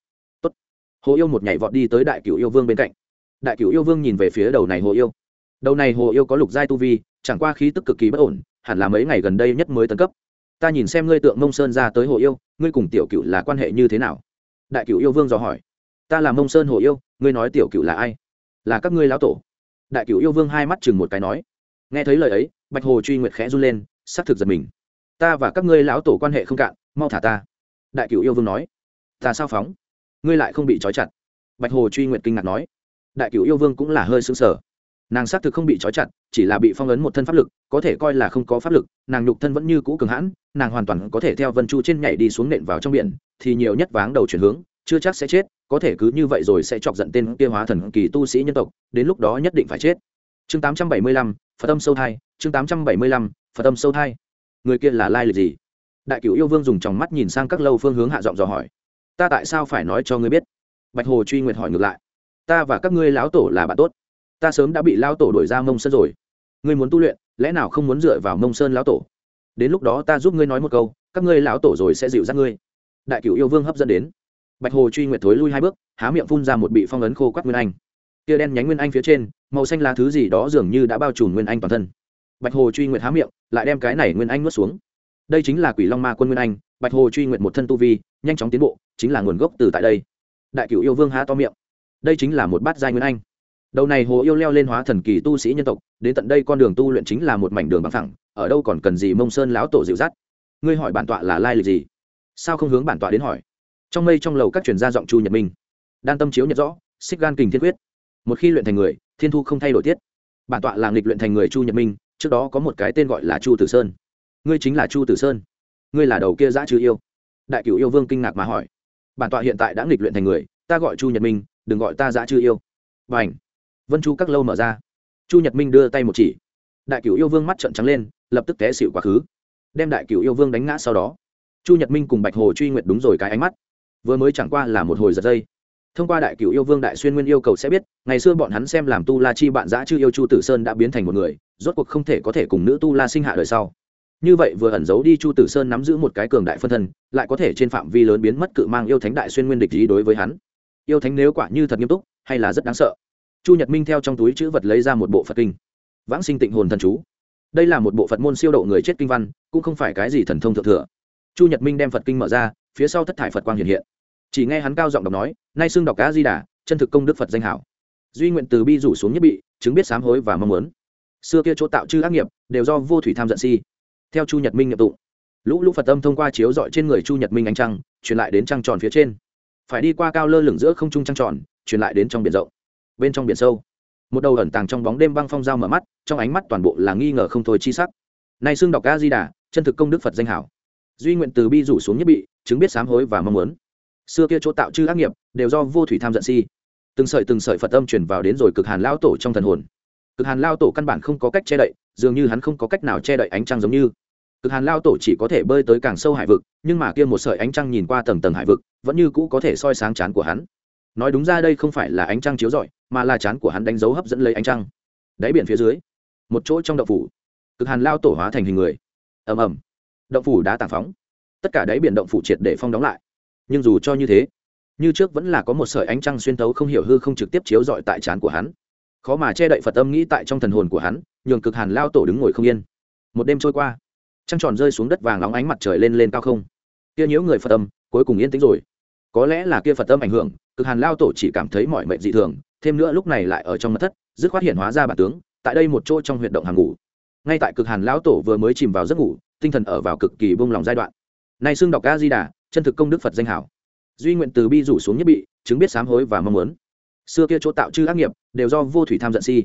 Tốt. hồ yêu một nhảy vọt đi tới đại cựu yêu vương bên cạnh. Đại cựu yêu vương nhìn về phía đầu này hồ yêu. Đầu này hồ yêu có lục giai tu vi, chẳng qua khí tức cực kỳ bất ổn hẳn là mấy ngày gần đây nhất mới tấn cấp. Ta nhìn xem ngươi tượng mông sơn ra tới hồ yêu, ngươi cùng tiểu cựu là quan hệ như thế nào? Đại cựu yêu vương dò hỏi. Ta là mông sơn hồ yêu, ngươi nói tiểu cựu là ai? Là các ngươi lão tổ. Đại cựu yêu vương hai mắt chừng một cái nói. Nghe thấy lời ấy, bạch hồ truy nguyệt khẽ run lên xác thực giật mình. Ta và các ngươi lão tổ quan hệ không cạn, mau thả ta. Đại cựu yêu vương nói. Ta sao phóng? Ngươi lại không bị trói chặt. Bạch hồ truy nguyệt kinh ngạc nói. Đại cựu yêu vương cũng là hơi xứng sở nàng xác thực không bị trói chặt, chỉ là bị phong ấn một thân pháp lực, có thể coi là không có pháp lực, nàng nhục thân vẫn như cũ cường hãn, nàng hoàn toàn có thể theo vân chu trên nhảy đi xuống nện vào trong biển, thì nhiều nhất váng đầu chuyển hướng, chưa chắc sẽ chết, có thể cứ như vậy rồi sẽ chọc giận tên kia hóa thần kỳ tu sĩ nhân tộc, đến lúc đó nhất định phải chết. Chương tám trăm bảy mươi lăm, phật âm sâu thai, chương tám trăm bảy mươi lăm, phật âm sâu thai. Người kia là lai lịch gì? Đại cửu yêu vương dùng tròng mắt nhìn sang các lâu phương hướng hạ giọng dò hỏi. Ta tại sao phải nói cho ngươi biết? Bạch hồ truy nguyệt hỏi ngược lại. Ta và các ngươi lão tổ là bạn tốt ta sớm đã bị lão tổ đổi ra mông sơn rồi. Ngươi muốn tu luyện, lẽ nào không muốn dựa vào mông sơn lão tổ? Đến lúc đó ta giúp ngươi nói một câu, các ngươi lão tổ rồi sẽ dịu dắt ngươi. Đại cửu yêu vương hấp dẫn đến. Bạch hồ truy nguyệt thối lui hai bước, há miệng phun ra một bị phong ấn khô quát nguyên anh. Tia đen nhánh nguyên anh phía trên, màu xanh là thứ gì đó dường như đã bao trùm nguyên anh toàn thân. Bạch hồ truy nguyệt há miệng, lại đem cái này nguyên anh nuốt xuống. Đây chính là quỷ long ma quân nguyên anh, bạch hồ truy nguyệt một thân tu vi, nhanh chóng tiến bộ, chính là nguồn gốc từ tại đây. Đại cửu yêu vương há to miệng. Đây chính là một bát giai nguyên anh đầu này hồ yêu leo lên hóa thần kỳ tu sĩ nhân tộc, đến tận đây con đường tu luyện chính là một mảnh đường bằng thẳng ở đâu còn cần gì mông sơn lão tổ dịu dắt. Ngươi hỏi bản tọa là lai lịch gì? Sao không hướng bản tọa đến hỏi? Trong mây trong lầu các truyền gia giọng chu nhật minh đan tâm chiếu nhận rõ, xích gan kình thiên quyết. Một khi luyện thành người, thiên thu không thay đổi tiết. Bản tọa là nghịch luyện thành người chu nhật minh, trước đó có một cái tên gọi là chu tử sơn. Ngươi chính là chu tử sơn. Ngươi là đầu kia giã chư yêu. Đại cửu yêu vương kinh ngạc mà hỏi. Bản tọa hiện tại đã nghịch luyện thành người, ta gọi chu nhật minh, đừng gọi ta giã chư yêu. Và ảnh vân chu các lâu mở ra chu nhật minh đưa tay một chỉ đại cửu yêu vương mắt trợn trắng lên lập tức té xịu quá khứ đem đại cửu yêu vương đánh ngã sau đó chu nhật minh cùng bạch hồ truy nguyệt đúng rồi cái ánh mắt vừa mới chẳng qua là một hồi giật dây thông qua đại cựu yêu vương đại xuyên nguyên yêu cầu sẽ biết ngày xưa bọn hắn xem làm tu la chi bạn giã chư yêu chu tử sơn đã biến thành một người rốt cuộc không thể có thể cùng nữ tu la sinh hạ đời sau như vậy vừa ẩn giấu đi chu tử sơn nắm giữ một cái cường đại phân thân lại có thể trên phạm vi lớn biến mất cự mang yêu thánh đại xuyên nguyên địch ý đối với hắn yêu thánh nếu quả như thật nghiêm túc hay là rất đáng sợ chu nhật minh theo trong túi chữ vật lấy ra một bộ phật kinh. Vãng sinh tịnh hồn thần chú. Đây là một bộ phật môn siêu độ người chết kinh văn cũng không phải cái gì thần thông thượng thừa. Chu nhật minh đem phật kinh mở ra phía sau thất thải phật quang hiện hiện. Chỉ nghe hắn cao giọng đọc nói nay xưng đọc cá di đà chân thực công đức phật danh hảo. Duy nguyện từ bi rủ xuống nhất bị chứng biết sám hối và mong muốn. Xưa kia chỗ tạo chư ác nghiệp đều do vô thủy tham giận si. Theo chu nhật minh nhập tụng, lũ lũ phật âm thông qua chiếu dọi trên người chu nhật minh ánh trăng truyền lại đến trăng tròn phía trên. Phải đi qua cao lơ lửng giữa không trung trăng tròn truyền lại đến trong biển rộng bên trong biển sâu. Một đầu ẩn tàng trong bóng đêm băng phong dao mở mắt, trong ánh mắt toàn bộ là nghi ngờ không thôi chi sắc. Nay xưng đọc a di đà chân thực công đức phật danh hảo. Duy nguyện từ bi rủ xuống nhất bị, chứng biết sám hối và mong muốn. Xưa kia chỗ tạo chư ác nghiệp, đều do vô thủy tham giận si. Từng sợi từng sợi phật âm chuyển vào đến rồi cực hàn lao tổ trong thần hồn. Cực hàn lao tổ căn bản không có cách che đậy, dường như hắn không có cách nào che đậy ánh trăng giống như. Cực hàn lao tổ chỉ có thể bơi tới càng sâu hải vực, nhưng mà kia một sợi ánh trăng nhìn qua tầng tầng hải vực, vẫn như cũ có thể soi sáng chán của hắn. Nói đúng ra đây không phải là ánh trăng chiếu rọi mà là chán của hắn đánh dấu hấp dẫn lấy ánh trăng. Đáy biển phía dưới, một chỗ trong động phủ, cực hàn lao tổ hóa thành hình người. Ầm ầm, động phủ đã tàng phóng. Tất cả đáy biển động phủ triệt để phong đóng lại. Nhưng dù cho như thế, như trước vẫn là có một sợi ánh trăng xuyên tấu không hiểu hư không trực tiếp chiếu rọi tại trán của hắn. Khó mà che đậy phật âm nghĩ tại trong thần hồn của hắn, nhường cực hàn lao tổ đứng ngồi không yên. Một đêm trôi qua, trăng tròn rơi xuống đất vàng nóng ánh mặt trời lên lên cao không. Kia nhiễu người phật âm, cuối cùng yên tĩnh rồi. Có lẽ là kia phật âm ảnh hưởng cực hàn lao tổ chỉ cảm thấy mọi mệnh dị thường, thêm nữa lúc này lại ở trong mật thất, dứt khoát hiện hóa ra bản tướng, tại đây một chỗ trong huyệt động hàng ngủ ngay tại cực hàn lão tổ vừa mới chìm vào giấc ngủ, tinh thần ở vào cực kỳ bông lòng giai đoạn. Nay xưng đọc ca di đà chân thực công đức phật danh hảo. Duy nguyện từ bi rủ xuống nhất bị, chứng biết sám hối và mong muốn. Xưa kia chỗ tạo chư ác nghiệp, đều do vô thủy tham giận si.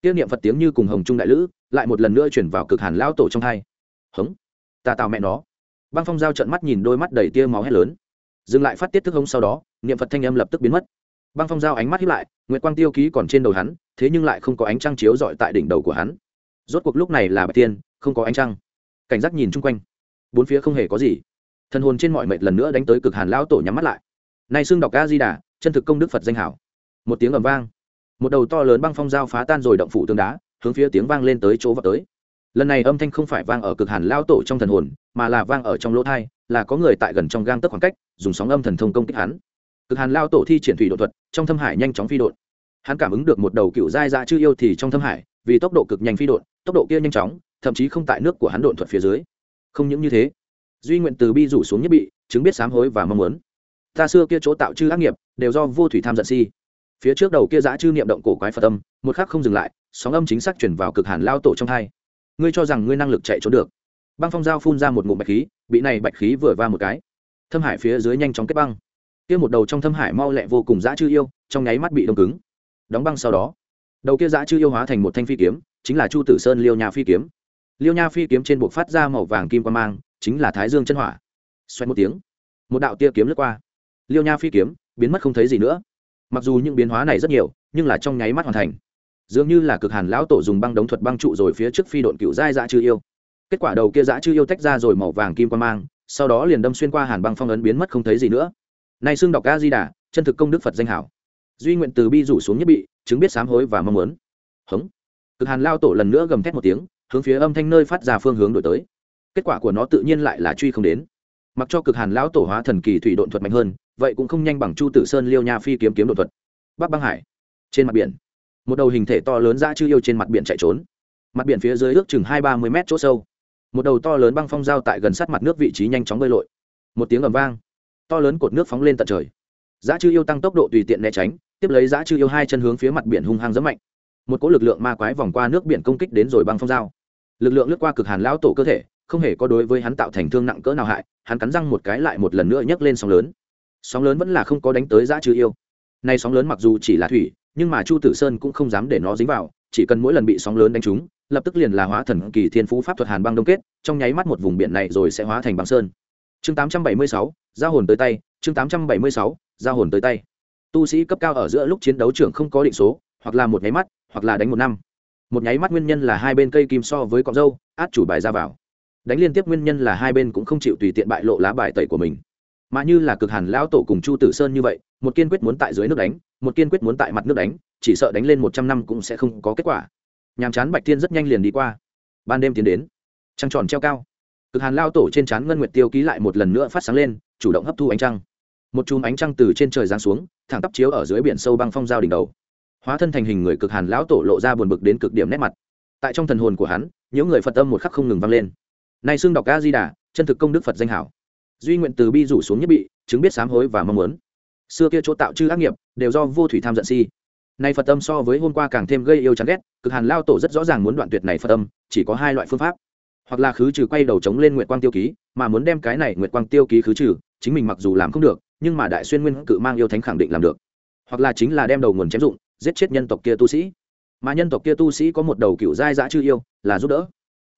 Tiêu niệm phật tiếng như cùng hồng trung đại lữ, lại một lần nữa chuyển vào cực hàn lão tổ trong hai. Hống, ta tào mẹ nó. Băng phong giao trận mắt nhìn đôi mắt đầy tia máu hét lớn. Dừng lại phát tiết thức hống sau đó niệm phật thanh âm lập tức biến mất băng phong giao ánh mắt hiếp lại nguyệt quang tiêu ký còn trên đầu hắn thế nhưng lại không có ánh trăng chiếu dọi tại đỉnh đầu của hắn rốt cuộc lúc này là bạch tiên không có ánh trăng cảnh giác nhìn chung quanh bốn phía không hề có gì thần hồn trên mọi mệt lần nữa đánh tới cực hàn lão tổ nhắm mắt lại nay xương đọc ca di đà chân thực công đức phật danh hảo một tiếng ầm vang một đầu to lớn băng phong dao phá tan rồi động phủ tương đá hướng phía tiếng vang lên tới chỗ vào tới lần này âm thanh không phải vang ở cực hàn lao tổ trong thần hồn mà là vang ở trong lỗ thai là có người tại gần trong gang tấc khoảng cách dùng sóng âm thần thông công kích hắn cực hàn lao tổ thi triển thủy độ thuật, trong thâm hải nhanh chóng phi đột hắn cảm ứng được một đầu cựu dai dạ chư yêu thì trong thâm hải, vì tốc độ cực nhanh phi đột tốc độ kia nhanh chóng, thậm chí không tại nước của hắn đột thuật phía dưới. Không những như thế, duy nguyện từ bi rủ xuống nhất bị, chứng biết sám hối và mong muốn. Ta xưa kia chỗ tạo chư ác nghiệp, đều do vô thủy tham giận si. Phía trước đầu kia dã chư niệm động cổ quái phật âm, một khắc không dừng lại, sóng âm chính xác chuyển vào cực hàn lao tổ trong hai. Ngươi cho rằng ngươi năng lực chạy trốn được. Băng phong dao phun ra một ngụm bạch khí, bị này bạch khí vừa va một cái. Thâm hải phía dưới nhanh chóng kết băng kia một đầu trong thâm hải mau lẹ vô cùng dã chư yêu, trong nháy mắt bị đông cứng. Đóng băng sau đó, đầu kia dã chư yêu hóa thành một thanh phi kiếm, chính là chu tử sơn liêu nha phi kiếm. Liêu nha phi kiếm trên buộc phát ra màu vàng kim quan mang, chính là thái dương chân hỏa. Xoay một tiếng, một đạo tia kiếm lướt qua. Liêu nha phi kiếm, biến mất không thấy gì nữa. Mặc dù những biến hóa này rất nhiều, nhưng là trong nháy mắt hoàn thành. Dường như là cực hàn lão tổ dùng băng đống thuật băng trụ rồi phía trước phi độn cựu giai dã chư yêu. Kết quả đầu kia dã chư yêu tách ra rồi màu vàng kim quan mang, sau đó liền đâm xuyên qua hàn băng phong ấn biến mất không thấy gì nữa nay xương đọc a di đà chân thực công đức phật danh hảo. Duy nguyện từ bi rủ xuống nhất bị, chứng biết sám hối và mong muốn. Hống. Cực hàn lao tổ lần nữa gầm thét một tiếng, hướng phía âm thanh nơi phát ra phương hướng đổi tới. Kết quả của nó tự nhiên lại là truy không đến. Mặc cho cực hàn lão tổ hóa thần kỳ thủy độn thuật mạnh hơn, vậy cũng không nhanh bằng chu tử sơn liêu nha phi kiếm kiếm độn thuật. Bắc băng hải. Trên mặt biển. Một đầu hình thể to lớn ra chư yêu trên mặt biển chạy trốn. Mặt biển phía dưới ước chừng hai ba mươi mét chỗ sâu. Một đầu to lớn băng phong giao tại gần sát mặt nước vị trí nhanh chóng bơi lội. Một tiếng ầm vang to lớn cột nước phóng lên tận trời. Giá chư yêu tăng tốc độ tùy tiện né tránh, tiếp lấy giá chư yêu hai chân hướng phía mặt biển hung hăng rất mạnh. Một cỗ lực lượng ma quái vòng qua nước biển công kích đến rồi băng phong dao lực lượng lướt qua cực hàn lão tổ cơ thể, không hề có đối với hắn tạo thành thương nặng cỡ nào hại, hắn cắn răng một cái lại một lần nữa nhấc lên sóng lớn. Sóng lớn vẫn là không có đánh tới giá chư yêu. Nay sóng lớn mặc dù chỉ là thủy, nhưng mà chu tử sơn cũng không dám để nó dính vào, chỉ cần mỗi lần bị sóng lớn đánh trúng, lập tức liền là hóa thần kỳ thiên phú pháp thuật hàn băng đông kết, trong nháy mắt một vùng biển này rồi sẽ hóa thành băng sơn chương 876, giao hồn tới tay chương 876, giao hồn tới tay. Tu sĩ cấp cao ở giữa lúc chiến đấu trưởng không có định số hoặc là một nháy mắt hoặc là đánh một năm. Một nháy mắt nguyên nhân là hai bên cây kim so với cọng dâu át chủ bài ra vào. Đánh liên tiếp nguyên nhân là hai bên cũng không chịu tùy tiện bại lộ lá bài tẩy của mình. Mà như là cực hàn lão tổ cùng chu tử sơn như vậy một kiên quyết muốn tại dưới nước đánh một kiên quyết muốn tại mặt nước đánh chỉ sợ đánh lên một trăm năm cũng sẽ không có kết quả. Nhàm chán bạch thiên rất nhanh liền đi qua. Ban đêm tiến đến. Trăng tròn treo cao cực hàn lao tổ trên trán ngân nguyệt tiêu ký lại một lần nữa phát sáng lên, chủ động hấp thu ánh trăng. Một chùm ánh trăng từ trên trời giáng xuống, thẳng tắp chiếu ở dưới biển sâu băng phong giao đỉnh đầu. Hóa thân thành hình người cực hàn lão tổ lộ ra buồn bực đến cực điểm nét mặt. Tại trong thần hồn của hắn, những người phật tâm một khắc không ngừng vang lên. Nay xương đọc ca di đà chân thực công đức phật danh hảo. Duy nguyện từ bi rủ xuống nhất bị, chứng biết sám hối và mong muốn. Xưa kia chỗ tạo chư ác nghiệp, đều do vô thủy tham giận si. Nay phật tâm so với hôm qua càng thêm gây yêu chán ghét, cực hàn lao tổ rất rõ ràng muốn đoạn tuyệt này phật tâm chỉ có hai loại phương pháp hoặc là khứ trừ quay đầu chống lên nguyệt quang tiêu ký, mà muốn đem cái này nguyệt quang tiêu ký khứ trừ, chính mình mặc dù làm không được, nhưng mà đại xuyên nguyên cự mang yêu thánh khẳng định làm được. Hoặc là chính là đem đầu nguồn chém dụng, giết chết nhân tộc kia tu sĩ. Mà nhân tộc kia tu sĩ có một đầu cựu giai dã chư yêu, là giúp đỡ.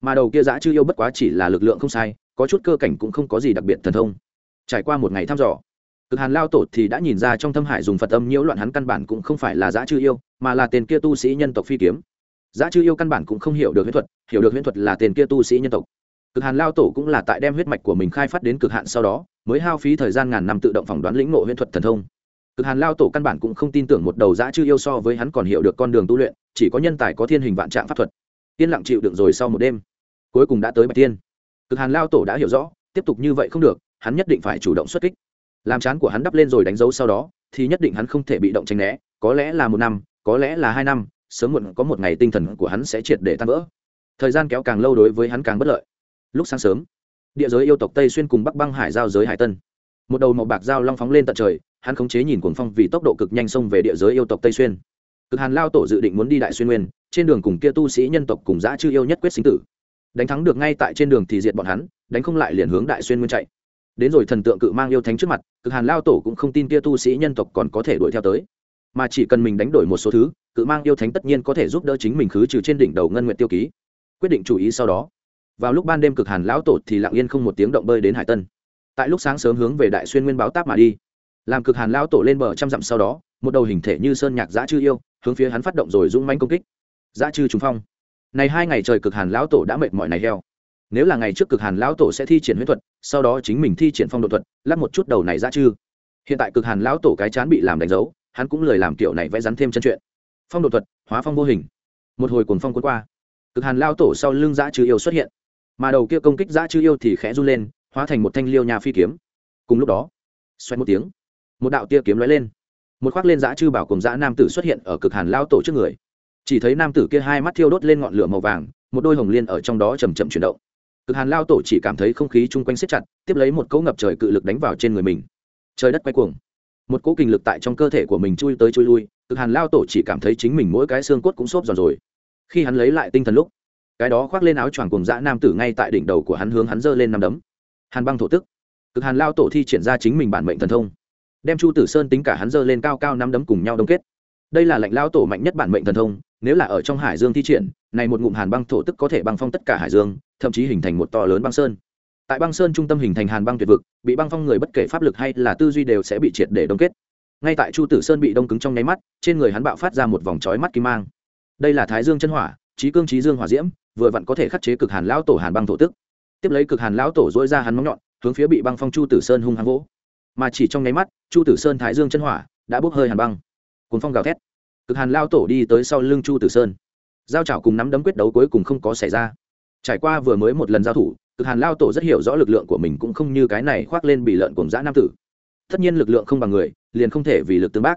Mà đầu kia dã chư yêu bất quá chỉ là lực lượng không sai, có chút cơ cảnh cũng không có gì đặc biệt thần thông. Trải qua một ngày thăm dò, cực hàn lao tổ thì đã nhìn ra trong thâm hải dùng phật âm nhiễu loạn hắn căn bản cũng không phải là dã chư yêu, mà là tên kia tu sĩ nhân tộc phi kiếm dã chư yêu căn bản cũng không hiểu được huyết thuật, hiểu được huyết thuật là tên kia tu sĩ nhân tộc. Cực hàn lao tổ cũng là tại đem huyết mạch của mình khai phát đến cực hạn sau đó, mới hao phí thời gian ngàn năm tự động phỏng đoán lĩnh ngộ huyết thuật thần thông. Cực hàn lao tổ căn bản cũng không tin tưởng một đầu dã chư yêu so với hắn còn hiểu được con đường tu luyện, chỉ có nhân tài có thiên hình vạn trạng pháp thuật. Yên lặng chịu đựng rồi sau một đêm, cuối cùng đã tới bạch tiên. Cực hàn lao tổ đã hiểu rõ, tiếp tục như vậy không được, hắn nhất định phải chủ động xuất kích. Làm chán của hắn đắp lên rồi đánh dấu sau đó, thì nhất định hắn không thể bị động tranh né, có lẽ là một năm, có lẽ là hai năm sớm muộn có một ngày tinh thần của hắn sẽ triệt để tan vỡ. Thời gian kéo càng lâu đối với hắn càng bất lợi. Lúc sáng sớm, địa giới yêu tộc tây xuyên cùng bắc băng hải giao giới hải tân. Một đầu màu bạc dao long phóng lên tận trời, hắn khống chế nhìn cuồng phong vì tốc độ cực nhanh xông về địa giới yêu tộc tây xuyên. Cực hàn lao tổ dự định muốn đi đại xuyên nguyên, trên đường cùng kia tu sĩ nhân tộc cùng dã chư yêu nhất quyết sinh tử. Đánh thắng được ngay tại trên đường thì diệt bọn hắn, đánh không lại liền hướng đại xuyên nguyên chạy. Đến rồi thần tượng cự mang yêu thánh trước mặt, cực hàn lao tổ cũng không tin kia tu sĩ nhân tộc còn có thể đuổi theo tới mà chỉ cần mình đánh đổi một số thứ, cự mang yêu thánh tất nhiên có thể giúp đỡ chính mình khứ trừ trên đỉnh đầu ngân nguyện tiêu ký. Quyết định chủ ý sau đó, vào lúc ban đêm cực hàn lão tổ thì lặng yên không một tiếng động bơi đến hải tân. Tại lúc sáng sớm hướng về đại xuyên nguyên báo táp mà đi. Làm cực hàn lão tổ lên bờ trăm dặm sau đó, một đầu hình thể như sơn nhạc dã chư yêu, hướng phía hắn phát động rồi dũng manh công kích. Dã chư trùng phong. Này hai ngày trời cực hàn lão tổ đã mệt mỏi này heo. Nếu là ngày trước cực hàn lão tổ sẽ thi triển huyết thuật, sau đó chính mình thi triển phong độ thuật, lắp một chút đầu này dã chư. Hiện tại cực hàn lão tổ cái chán bị làm đánh dấu hắn cũng lười làm kiểu này vẽ rắn thêm chân chuyện. Phong độ thuật, hóa phong vô hình. Một hồi cuồng phong cuốn qua. Cực hàn lao tổ sau lưng dã chư yêu xuất hiện. Mà đầu kia công kích dã chư yêu thì khẽ run lên, hóa thành một thanh liêu nhà phi kiếm. Cùng lúc đó xoay một tiếng, một đạo tia kiếm lóe lên. Một khoác lên dã chư bảo cùng dã nam tử xuất hiện ở cực hàn lao tổ trước người. Chỉ thấy nam tử kia hai mắt thiêu đốt lên ngọn lửa màu vàng, một đôi hồng liên ở trong đó chầm chậm chuyển động. Cực hàn lao tổ chỉ cảm thấy không khí chung quanh siết chặt, tiếp lấy một cỗ ngập trời cự lực đánh vào trên người mình. Trời đất quay cuồng một cỗ kinh lực tại trong cơ thể của mình chui tới chui lui, cực hàn lao tổ chỉ cảm thấy chính mình mỗi cái xương cốt cũng xốp giòn rồi. Khi hắn lấy lại tinh thần lúc, cái đó khoác lên áo choàng cùng dã nam tử ngay tại đỉnh đầu của hắn hướng hắn giơ lên năm đấm. Hàn băng thổ tức. Cực hàn lao tổ thi triển ra chính mình bản mệnh thần thông. Đem chu tử sơn tính cả hắn giơ lên cao cao năm đấm cùng nhau đông kết. Đây là lệnh lao tổ mạnh nhất bản mệnh thần thông, nếu là ở trong hải dương thi triển, này một ngụm hàn băng thổ tức có thể băng phong tất cả hải dương, thậm chí hình thành một to lớn băng sơn tại băng sơn trung tâm hình thành hàn băng tuyệt vực, bị băng phong người bất kể pháp lực hay là tư duy đều sẽ bị triệt để đông kết. Ngay tại chu tử sơn bị đông cứng trong nháy mắt, trên người hắn bạo phát ra một vòng trói mắt kim mang. Đây là thái dương chân hỏa trí cương trí dương hỏa diễm, vừa vặn có thể khắc chế cực hàn lão tổ hàn băng thổ tức. Tiếp lấy cực hàn lão tổ dỗi ra hắn móng nhọn, hướng phía bị băng phong chu tử sơn hung hăng vỗ. Mà chỉ trong nháy mắt, chu tử sơn thái dương chân hỏa đã bốc hơi hàn băng. Cuốn phong gào thét. Cực hàn lao tổ đi tới sau lưng chu tử sơn. Giao trảo cùng nắm đấm quyết đấu cuối cùng không có xảy ra. Trải qua vừa mới một lần giao thủ cực hàn lao tổ rất hiểu rõ lực lượng của mình cũng không như cái này khoác lên bị lợn cùng dã nam tử. Tất nhiên lực lượng không bằng người liền không thể vì lực tương bác.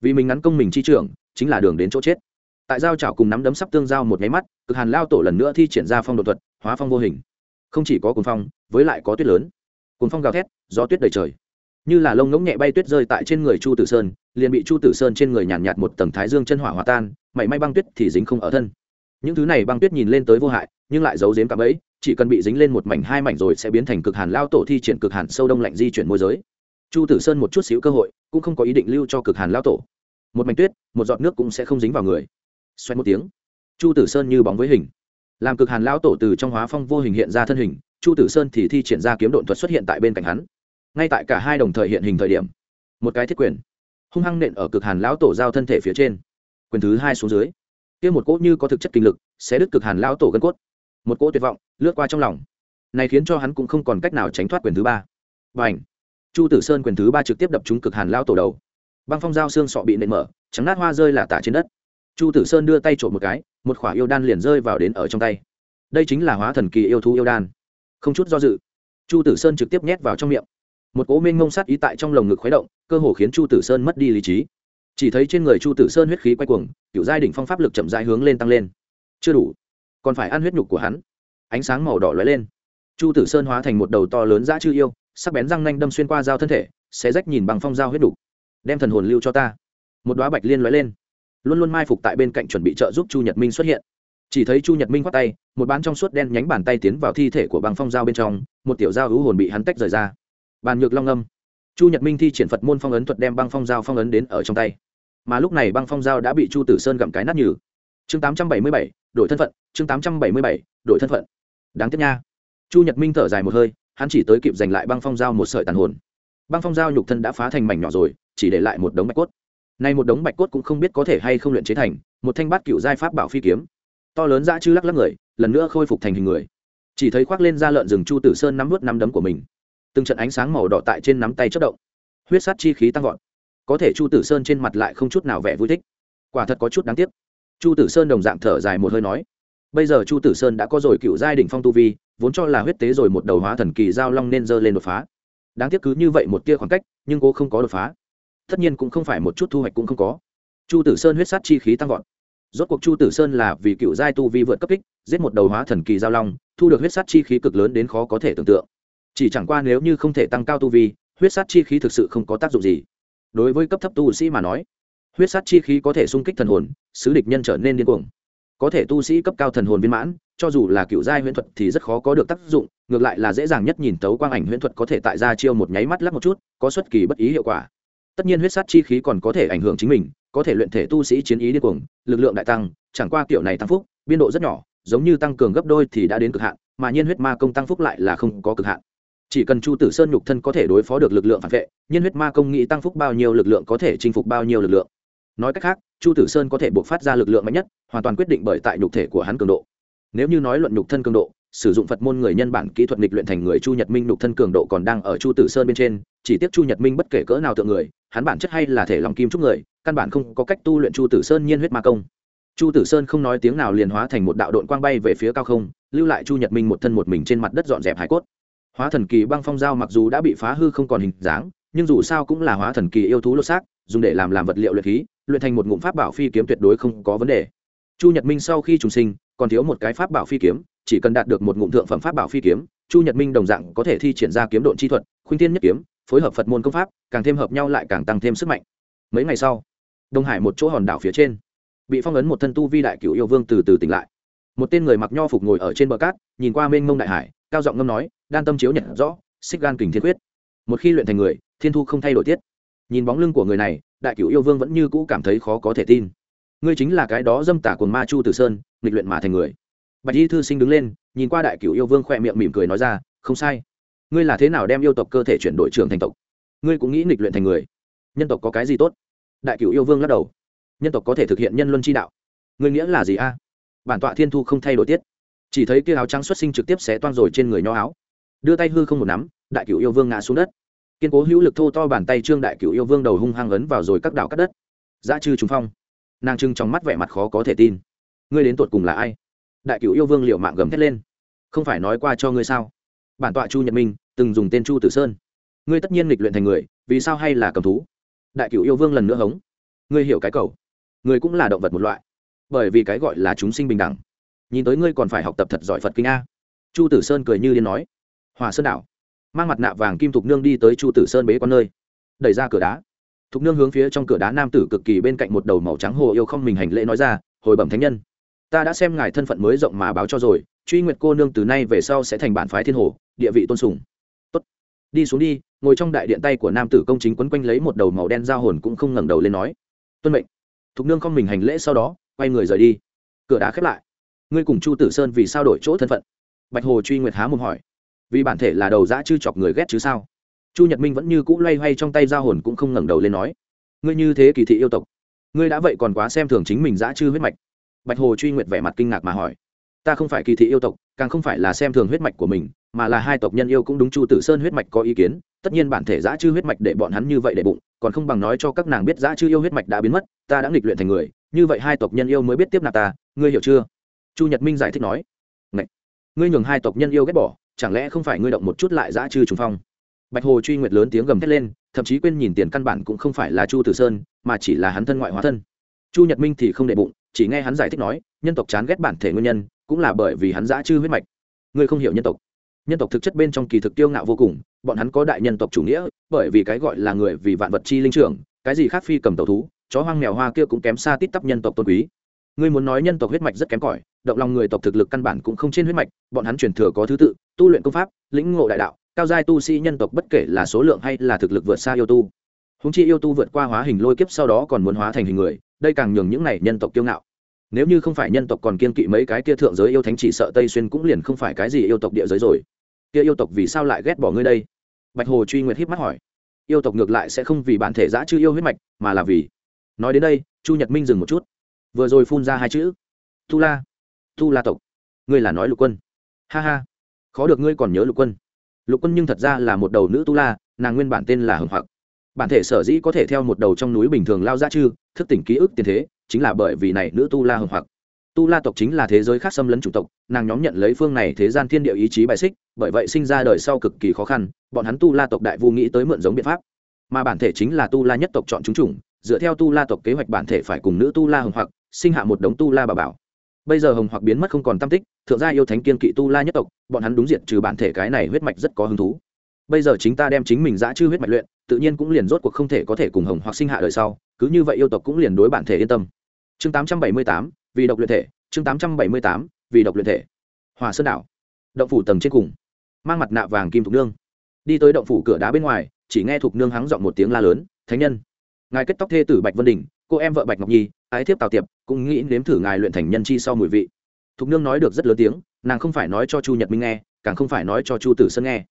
Vì mình ngắn công mình chi trưởng chính là đường đến chỗ chết. Tại giao trảo cùng nắm đấm sắp tương giao một nháy mắt cực hàn lao tổ lần nữa thi triển ra phong đột thuật hóa phong vô hình. Không chỉ có cuồng phong với lại có tuyết lớn. Cuồng phong gào thét gió tuyết đầy trời. Như là lông ngỗng nhẹ bay tuyết rơi tại trên người chu tử sơn liền bị chu tử sơn trên người nhàn nhạt, nhạt một tầng thái dương chân hỏa hòa tan mảy may băng tuyết thì dính không ở thân. Những thứ này băng tuyết nhìn lên tới vô hại nhưng lại giấu dếm cạm ấy chỉ cần bị dính lên một mảnh hai mảnh rồi sẽ biến thành cực hàn lao tổ thi triển cực hàn sâu đông lạnh di chuyển môi giới. Chu tử sơn một chút xíu cơ hội, cũng không có ý định lưu cho cực hàn lao tổ. Một mảnh tuyết, một giọt nước cũng sẽ không dính vào người. Xoay một tiếng, chu tử sơn như bóng với hình. Làm cực hàn lao tổ từ trong hóa phong vô hình hiện ra thân hình, chu tử sơn thì thi triển ra kiếm độn thuật xuất hiện tại bên cạnh hắn. Ngay tại cả hai đồng thời hiện hình thời điểm, một cái thiết quyền hung hăng nện ở cực hàn lão tổ giao thân thể phía trên. Quyền thứ hai xuống dưới. Kia một cỗ như có thực chất kinh lực, sẽ đứt cực hàn lão tổ gân cốt một cỗ tuyệt vọng lướt qua trong lòng. Này khiến cho hắn cũng không còn cách nào tránh thoát quyền thứ ba. Và ảnh chu tử sơn quyền thứ ba trực tiếp đập trúng cực hàn lao tổ đầu. Băng phong dao xương sọ bị nện mở, trắng nát hoa rơi là tả trên đất. Chu tử sơn đưa tay trộm một cái, một khỏa yêu đan liền rơi vào đến ở trong tay. Đây chính là hóa thần kỳ yêu thú yêu đan. Không chút do dự, chu tử sơn trực tiếp nhét vào trong miệng. Một cố minh ngông sát ý tại trong lồng ngực khuấy động, cơ hồ khiến chu tử sơn mất đi lý trí. Chỉ thấy trên người chu tử sơn huyết khí quay cuồng, kiểu giai đ ỉ n h phong pháp lực chậm rãi hướng lên tăng lên. Chưa đủ còn phải ăn huyết nhục của hắn. Ánh sáng màu đỏ lóe lên. Chu tử sơn hóa thành một đầu to lớn dã chư yêu, sắc bén răng nanh đâm xuyên qua dao thân thể sẽ rách nhìn bằng phong dao huyết đục đem thần hồn lưu cho ta. Một đoá bạch liên lóe lên. Luôn luôn mai phục tại bên cạnh chuẩn bị trợ giúp chu nhật minh xuất hiện. Chỉ thấy chu nhật minh khoác tay, một bán trong suốt đen nhánh bàn tay tiến vào thi thể của băng phong dao bên trong, một tiểu dao hữu hồn bị hắn tách rời ra. Bàn nhược long âm. Chu nhật minh thi triển phật môn phong ấn thuật đem băng phong dao phong ấn đến ở trong tay. Mà lúc này băng phong dao đã bị chu tử sơn gặm cái nát nhừ chương tám trăm bảy mươi bảy, đổi thân phận, chương tám trăm bảy mươi bảy, đổi thân phận. Đáng tiếc nha. Chu nhật minh thở dài một hơi, hắn chỉ tới kịp giành lại băng phong dao một sợi tàn hồn. Băng phong dao nhục thân đã phá thành mảnh nhỏ rồi, chỉ để lại một đống bạch cốt. Nay một đống bạch cốt cũng không biết có thể hay không luyện chế thành, một thanh bát cựu giai pháp bảo phi kiếm. To lớn dã chư lắc lắc người, lần nữa khôi phục thành hình người. Chỉ thấy khoác lên da lợn rừng chu tử sơn nắm vút nắm đấm của mình. Từng trận ánh sáng màu đỏ tại trên nắm tay chất động. Huyết sát chi khí tăng vọt. Có thể chu tử sơn trên mặt lại không chút nào vẻ vui thích. Quả thật có chút đáng tiếc chu tử sơn đồng dạng thở dài một hơi nói, bây giờ chu tử sơn đã có rồi cựu giai đ ỉ n h phong tu vi, vốn cho là huyết tế rồi một đầu hóa thần kỳ giao long nên dơ lên đột phá. Đáng tiếc cứ như vậy một tia khoảng cách, nhưng cô không có đột phá. Tất nhiên cũng không phải một chút thu hoạch cũng không có. Chu tử sơn huyết sát chi khí tăng vọt. Rốt cuộc chu tử sơn là vì cựu giai tu vi vượt cấp kích, giết một đầu hóa thần kỳ giao long, thu được huyết sát chi khí cực lớn đến khó có thể tưởng tượng. Chỉ chẳng qua nếu như không thể tăng cao tu vi, huyết sát chi khí thực sự không có tác dụng gì. Đối với cấp thấp tu sĩ mà nói, huyết sát chi khí có thể sung kích thần hồn sứ địch nhân trở nên điên cuồng. Có thể tu sĩ cấp cao thần hồn viên mãn, cho dù là cựu giai huyễn thuật thì rất khó có được tác dụng, ngược lại là dễ dàng nhất nhìn tấu quang ảnh huyễn thuật có thể tại ra chiêu một nháy mắt lắc một chút, có xuất kỳ bất ý hiệu quả. Tất nhiên huyết sát chi khí còn có thể ảnh hưởng chính mình, có thể luyện thể tu sĩ chiến ý điên cuồng, lực lượng đại tăng, chẳng qua kiểu này tăng phúc, biên độ rất nhỏ, giống như tăng cường gấp đôi thì đã đến cực hạn, mà nhiên huyết ma công tăng phúc lại là không có cực hạn. Chỉ cần chu tử sơn nhục thân có thể đối phó được lực lượng phản vệ, nhiên huyết ma công nghĩ tăng phúc bao nhiêu lực lượng có thể chinh phục bao nhiêu lực lượng. Nói cách khác chu tử sơn có thể buộc phát ra lực lượng mạnh nhất, hoàn toàn quyết định bởi tại nhục thể của hắn cường độ. Nếu như nói luận nhục thân cường độ, sử dụng phật môn người nhân bản kỹ thuật lịch luyện thành người chu nhật minh nhục thân cường độ còn đang ở chu tử sơn bên trên, chỉ tiếc chu nhật minh bất kể cỡ nào tượng người, hắn bản chất hay là thể lòng kim trúc người, căn bản không có cách tu luyện chu tử sơn nhiên huyết ma công. Chu tử sơn không nói tiếng nào liền hóa thành một đạo đội quang bay về phía cao không, lưu lại chu nhật minh một thân một mình trên mặt đất dọn dẹp hải cốt. Hóa thần kỳ băng phong dao mặc dù đã bị phá hư không còn hình dáng, nhưng dù sao cũng là hóa thần kỳ yêu thú lột xác dùng để làm làm vật liệu luyện khí, luyện thành một ngụm pháp bảo phi kiếm tuyệt đối không có vấn đề. Chu nhật minh sau khi trùng sinh, còn thiếu một cái pháp bảo phi kiếm, chỉ cần đạt được một ngụm thượng phẩm pháp bảo phi kiếm, chu nhật minh đồng dạng có thể thi triển ra kiếm độn chi thuật, khuynh tiên nhất kiếm, phối hợp phật môn công pháp, càng thêm hợp nhau lại càng tăng thêm sức mạnh. Mấy ngày sau, đông hải một chỗ hòn đảo phía trên, bị phong ấn một thân tu vi đại cựu yêu vương từ từ tỉnh lại. Một tên người mặc nho phục ngồi ở trên bờ cát, nhìn qua mênh mông đại hải, cao giọng ngâm nói, đan tâm chiếu nhận rõ, xích gan kình thiên quyết. Một khi luyện thành người, thiên thu không thay đổi tiết nhìn bóng lưng của người này, đại cựu yêu vương vẫn như cũ cảm thấy khó có thể tin. Ngươi chính là cái đó dâm tả cồn ma chu tử sơn, nghịch luyện mà thành người. Bạch y thư sinh đứng lên, nhìn qua đại cựu yêu vương khỏe miệng mỉm cười nói ra, không sai. Ngươi là thế nào đem yêu tộc cơ thể chuyển đổi trường thành tộc? Ngươi cũng nghĩ nghịch luyện thành người. Nhân tộc có cái gì tốt? Đại cựu yêu vương lắc đầu. Nhân tộc có thể thực hiện nhân luân chi đạo. Ngươi nghĩa là gì a? Bản tọa thiên thu không thay đổi tiết. Chỉ thấy kia áo trắng xuất sinh trực tiếp xé toan rồi trên người nho áo. Đưa tay hư không một nắm, đại cựu yêu vương ngã xuống đất kiên cố hữu lực thô to bàn tay trương đại cựu yêu vương đầu hung hăng ấn vào rồi các đảo cắt đất. Dã trừ trùng phong. Nàng trưng trong mắt vẻ mặt khó có thể tin. Ngươi đến tột cùng là ai? Đại cựu yêu vương liệu mạng gầm thét lên. Không phải nói qua cho ngươi sao? Bản tọa chu nhật minh, từng dùng tên chu tử sơn. Ngươi tất nhiên nghịch luyện thành người, vì sao hay là cầm thú? Đại cựu yêu vương lần nữa hống. Ngươi hiểu cái cầu. Ngươi cũng là động vật một loại. Bởi vì cái gọi là chúng sinh bình đẳng. Nhìn tới ngươi còn phải học tập thật giỏi phật kinh a. Chu tử sơn cười như liên nói. Hòa sơn đảo mang mặt nạ vàng kim thục nương đi tới chu tử sơn bế quan nơi. Đẩy ra cửa đá. Thục nương hướng phía trong cửa đá nam tử cực kỳ bên cạnh một đầu màu trắng hồ yêu không mình hành lễ nói ra, hồi bẩm thánh nhân, ta đã xem ngài thân phận mới rộng mà báo cho rồi, truy nguyệt cô nương từ nay về sau sẽ thành bản phái thiên hồ, địa vị tôn sùng. Tốt, đi xuống đi. Ngồi trong đại điện tay của nam tử công chính quấn quanh lấy một đầu màu đen giao hồn cũng không ngẩng đầu lên nói, tuân mệnh. Thục nương không mình hành lễ sau đó, quay người rời đi. Cửa đá khép lại. Ngươi cùng chu tử sơn vì sao đổi chỗ thân phận? Bạch hồ truy nguyệt há mồm hỏi vì bản thể là đầu dã chư chọc người ghét chứ sao chu nhật minh vẫn như cũ loay hoay trong tay ra hồn cũng không ngẩng đầu lên nói, ngươi như thế kỳ thị yêu tộc, ngươi đã vậy còn quá xem thường chính mình dã chư huyết mạch bạch hồ truy nguyệt vẻ mặt kinh ngạc mà hỏi, ta không phải kỳ thị yêu tộc, càng không phải là xem thường huyết mạch của mình, mà là hai tộc nhân yêu cũng đúng chu tử sơn huyết mạch có ý kiến, tất nhiên bản thể dã chư huyết mạch để bọn hắn như vậy để bụng, còn không bằng nói cho các nàng biết dã chư yêu huyết mạch đã biến mất, ta đã nghịch luyện thành người, như vậy hai tộc nhân yêu mới biết tiếp nạp ta, ngươi hiểu chưa chu nhật minh giải thích nói, Ngậy! ngươi nhường hai tộc nhân yêu ghét bỏ chẳng lẽ không phải ngươi động một chút lại dã chư trùng phong? Bạch hồ truy nguyệt lớn tiếng gầm thét lên, thậm chí quên nhìn tiền căn bản cũng không phải là chu tử sơn, mà chỉ là hắn thân ngoại hóa thân. Chu nhật minh thì không đệ bụng, chỉ nghe hắn giải thích nói, nhân tộc chán ghét bản thể nguyên nhân, cũng là bởi vì hắn dã chư huyết mạch. Ngươi không hiểu nhân tộc. Nhân tộc thực chất bên trong kỳ thực tiêu ngạo vô cùng, bọn hắn có đại nhân tộc chủ nghĩa, bởi vì cái gọi là người vì vạn vật chi linh trưởng, cái gì khác phi cầm tàu thú, chó hoang mèo hoa kia cũng kém xa tít tắp nhân tộc tôn quý ngươi muốn nói nhân tộc huyết mạch rất kém cỏi, động lòng người tộc thực lực căn bản cũng không trên huyết mạch, bọn hắn truyền thừa có thứ tự, tu luyện công pháp, lĩnh ngộ đại đạo, cao giai tu sĩ nhân tộc bất kể là số lượng hay là thực lực vượt xa yêu tu. Húng chi yêu tu vượt qua hóa hình lôi kiếp sau đó còn muốn hóa thành hình người, đây càng nhường những này nhân tộc kiêu ngạo. Nếu như không phải nhân tộc còn kiên kỵ mấy cái kia thượng giới yêu thánh chỉ sợ tây xuyên cũng liền không phải cái gì yêu tộc địa giới rồi. Kia yêu tộc vì sao lại ghét bỏ ngươi đây? Bạch hồ truy nguyệt híp mắt hỏi. Yêu tộc ngược lại sẽ không vì bản thể giã chư yêu huyết mạch, mà là vì. Nói đến đây, chu nhật minh dừng một chút vừa rồi phun ra hai chữ tu la tu la tộc, ngươi là nói lục quân. Ha ha, khó được ngươi còn nhớ lục quân. Lục quân nhưng thật ra là một đầu nữ tu la, nàng nguyên bản tên là hồng hoặc. Bản thể sở dĩ có thể theo một đầu trong núi bình thường lao ra chư, thức tỉnh ký ức tiền thế, chính là bởi vì này nữ tu la hồng hoặc. Tu la tộc chính là thế giới khác xâm lấn chủ tộc, nàng nhóm nhận lấy phương này thế gian thiên địa ý chí bài xích, bởi vậy sinh ra đời sau cực kỳ khó khăn, bọn hắn tu la tộc đại vu nghĩ tới mượn giống biện pháp. Mà bản thể chính là tu la nhất tộc chọn chúng chủng, dựa theo tu la tộc kế hoạch bản thể phải cùng nữ tu la hồng hoặc sinh hạ một đống tu la bà bảo. Bây giờ hồng hoặc biến mất không còn tam tích thượng gia yêu thánh kiên kỵ tu la nhất tộc bọn hắn đúng diện trừ bản thể cái này huyết mạch rất có hứng thú. Bây giờ chính ta đem chính mình giã chư huyết mạch luyện tự nhiên cũng liền rốt cuộc không thể có thể cùng hồng hoặc sinh hạ đời sau cứ như vậy yêu tộc cũng liền đối bản thể yên tâm. Chương 878, vì độc luyện thể chương 878, vì độc luyện thể. Hòa sơn đảo động phủ tầng trên cùng. Mang mặt nạ vàng kim thục nương. Đi tới động phủ cửa đá bên ngoài chỉ nghe thục nương hắng giọng một tiếng la lớn thánh nhân ngài kết tóc thê tử bạch vân đình cô em vợ bạch ngọc nhi, ái thiếp tào tiệp, cũng nghĩ nếm thử ngài luyện thành nhân chi sau mùi vị. Thục nương nói được rất lớn tiếng, nàng không phải nói cho chu nhật minh nghe, càng không phải nói cho chu tử sơn nghe.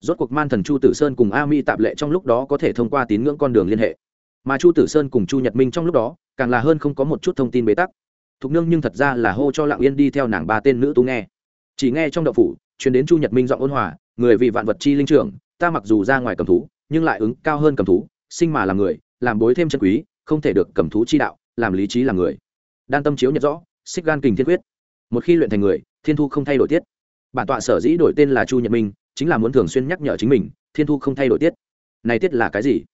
Rốt cuộc man thần chu tử sơn cùng a mi tạp lệ trong lúc đó có thể thông qua tín ngưỡng con đường liên hệ. Mà chu tử sơn cùng chu nhật minh trong lúc đó, càng là hơn không có một chút thông tin bế tắc. Thục nương nhưng thật ra là hô cho lạng yên đi theo nàng ba tên nữ tú nghe. Chỉ nghe trong đậu phủ chuyển đến chu nhật minh giọng ôn hòa, người vì vạn vật chi linh trưởng, ta mặc dù ra ngoài cầm thú, nhưng lại ứng cao hơn cầm thú, sinh mà làm người, làm bối thêm chân quý không thể được cầm thú chi đạo, làm lý trí làm người. Đan tâm chiếu nhận rõ, xích gan kình thiên quyết. Một khi luyện thành người, thiên thu không thay đổi tiết. Bản tọa sở dĩ đổi tên là chu nhật minh, chính là muốn thường xuyên nhắc nhở chính mình, thiên thu không thay đổi tiết. Này tiết là cái gì?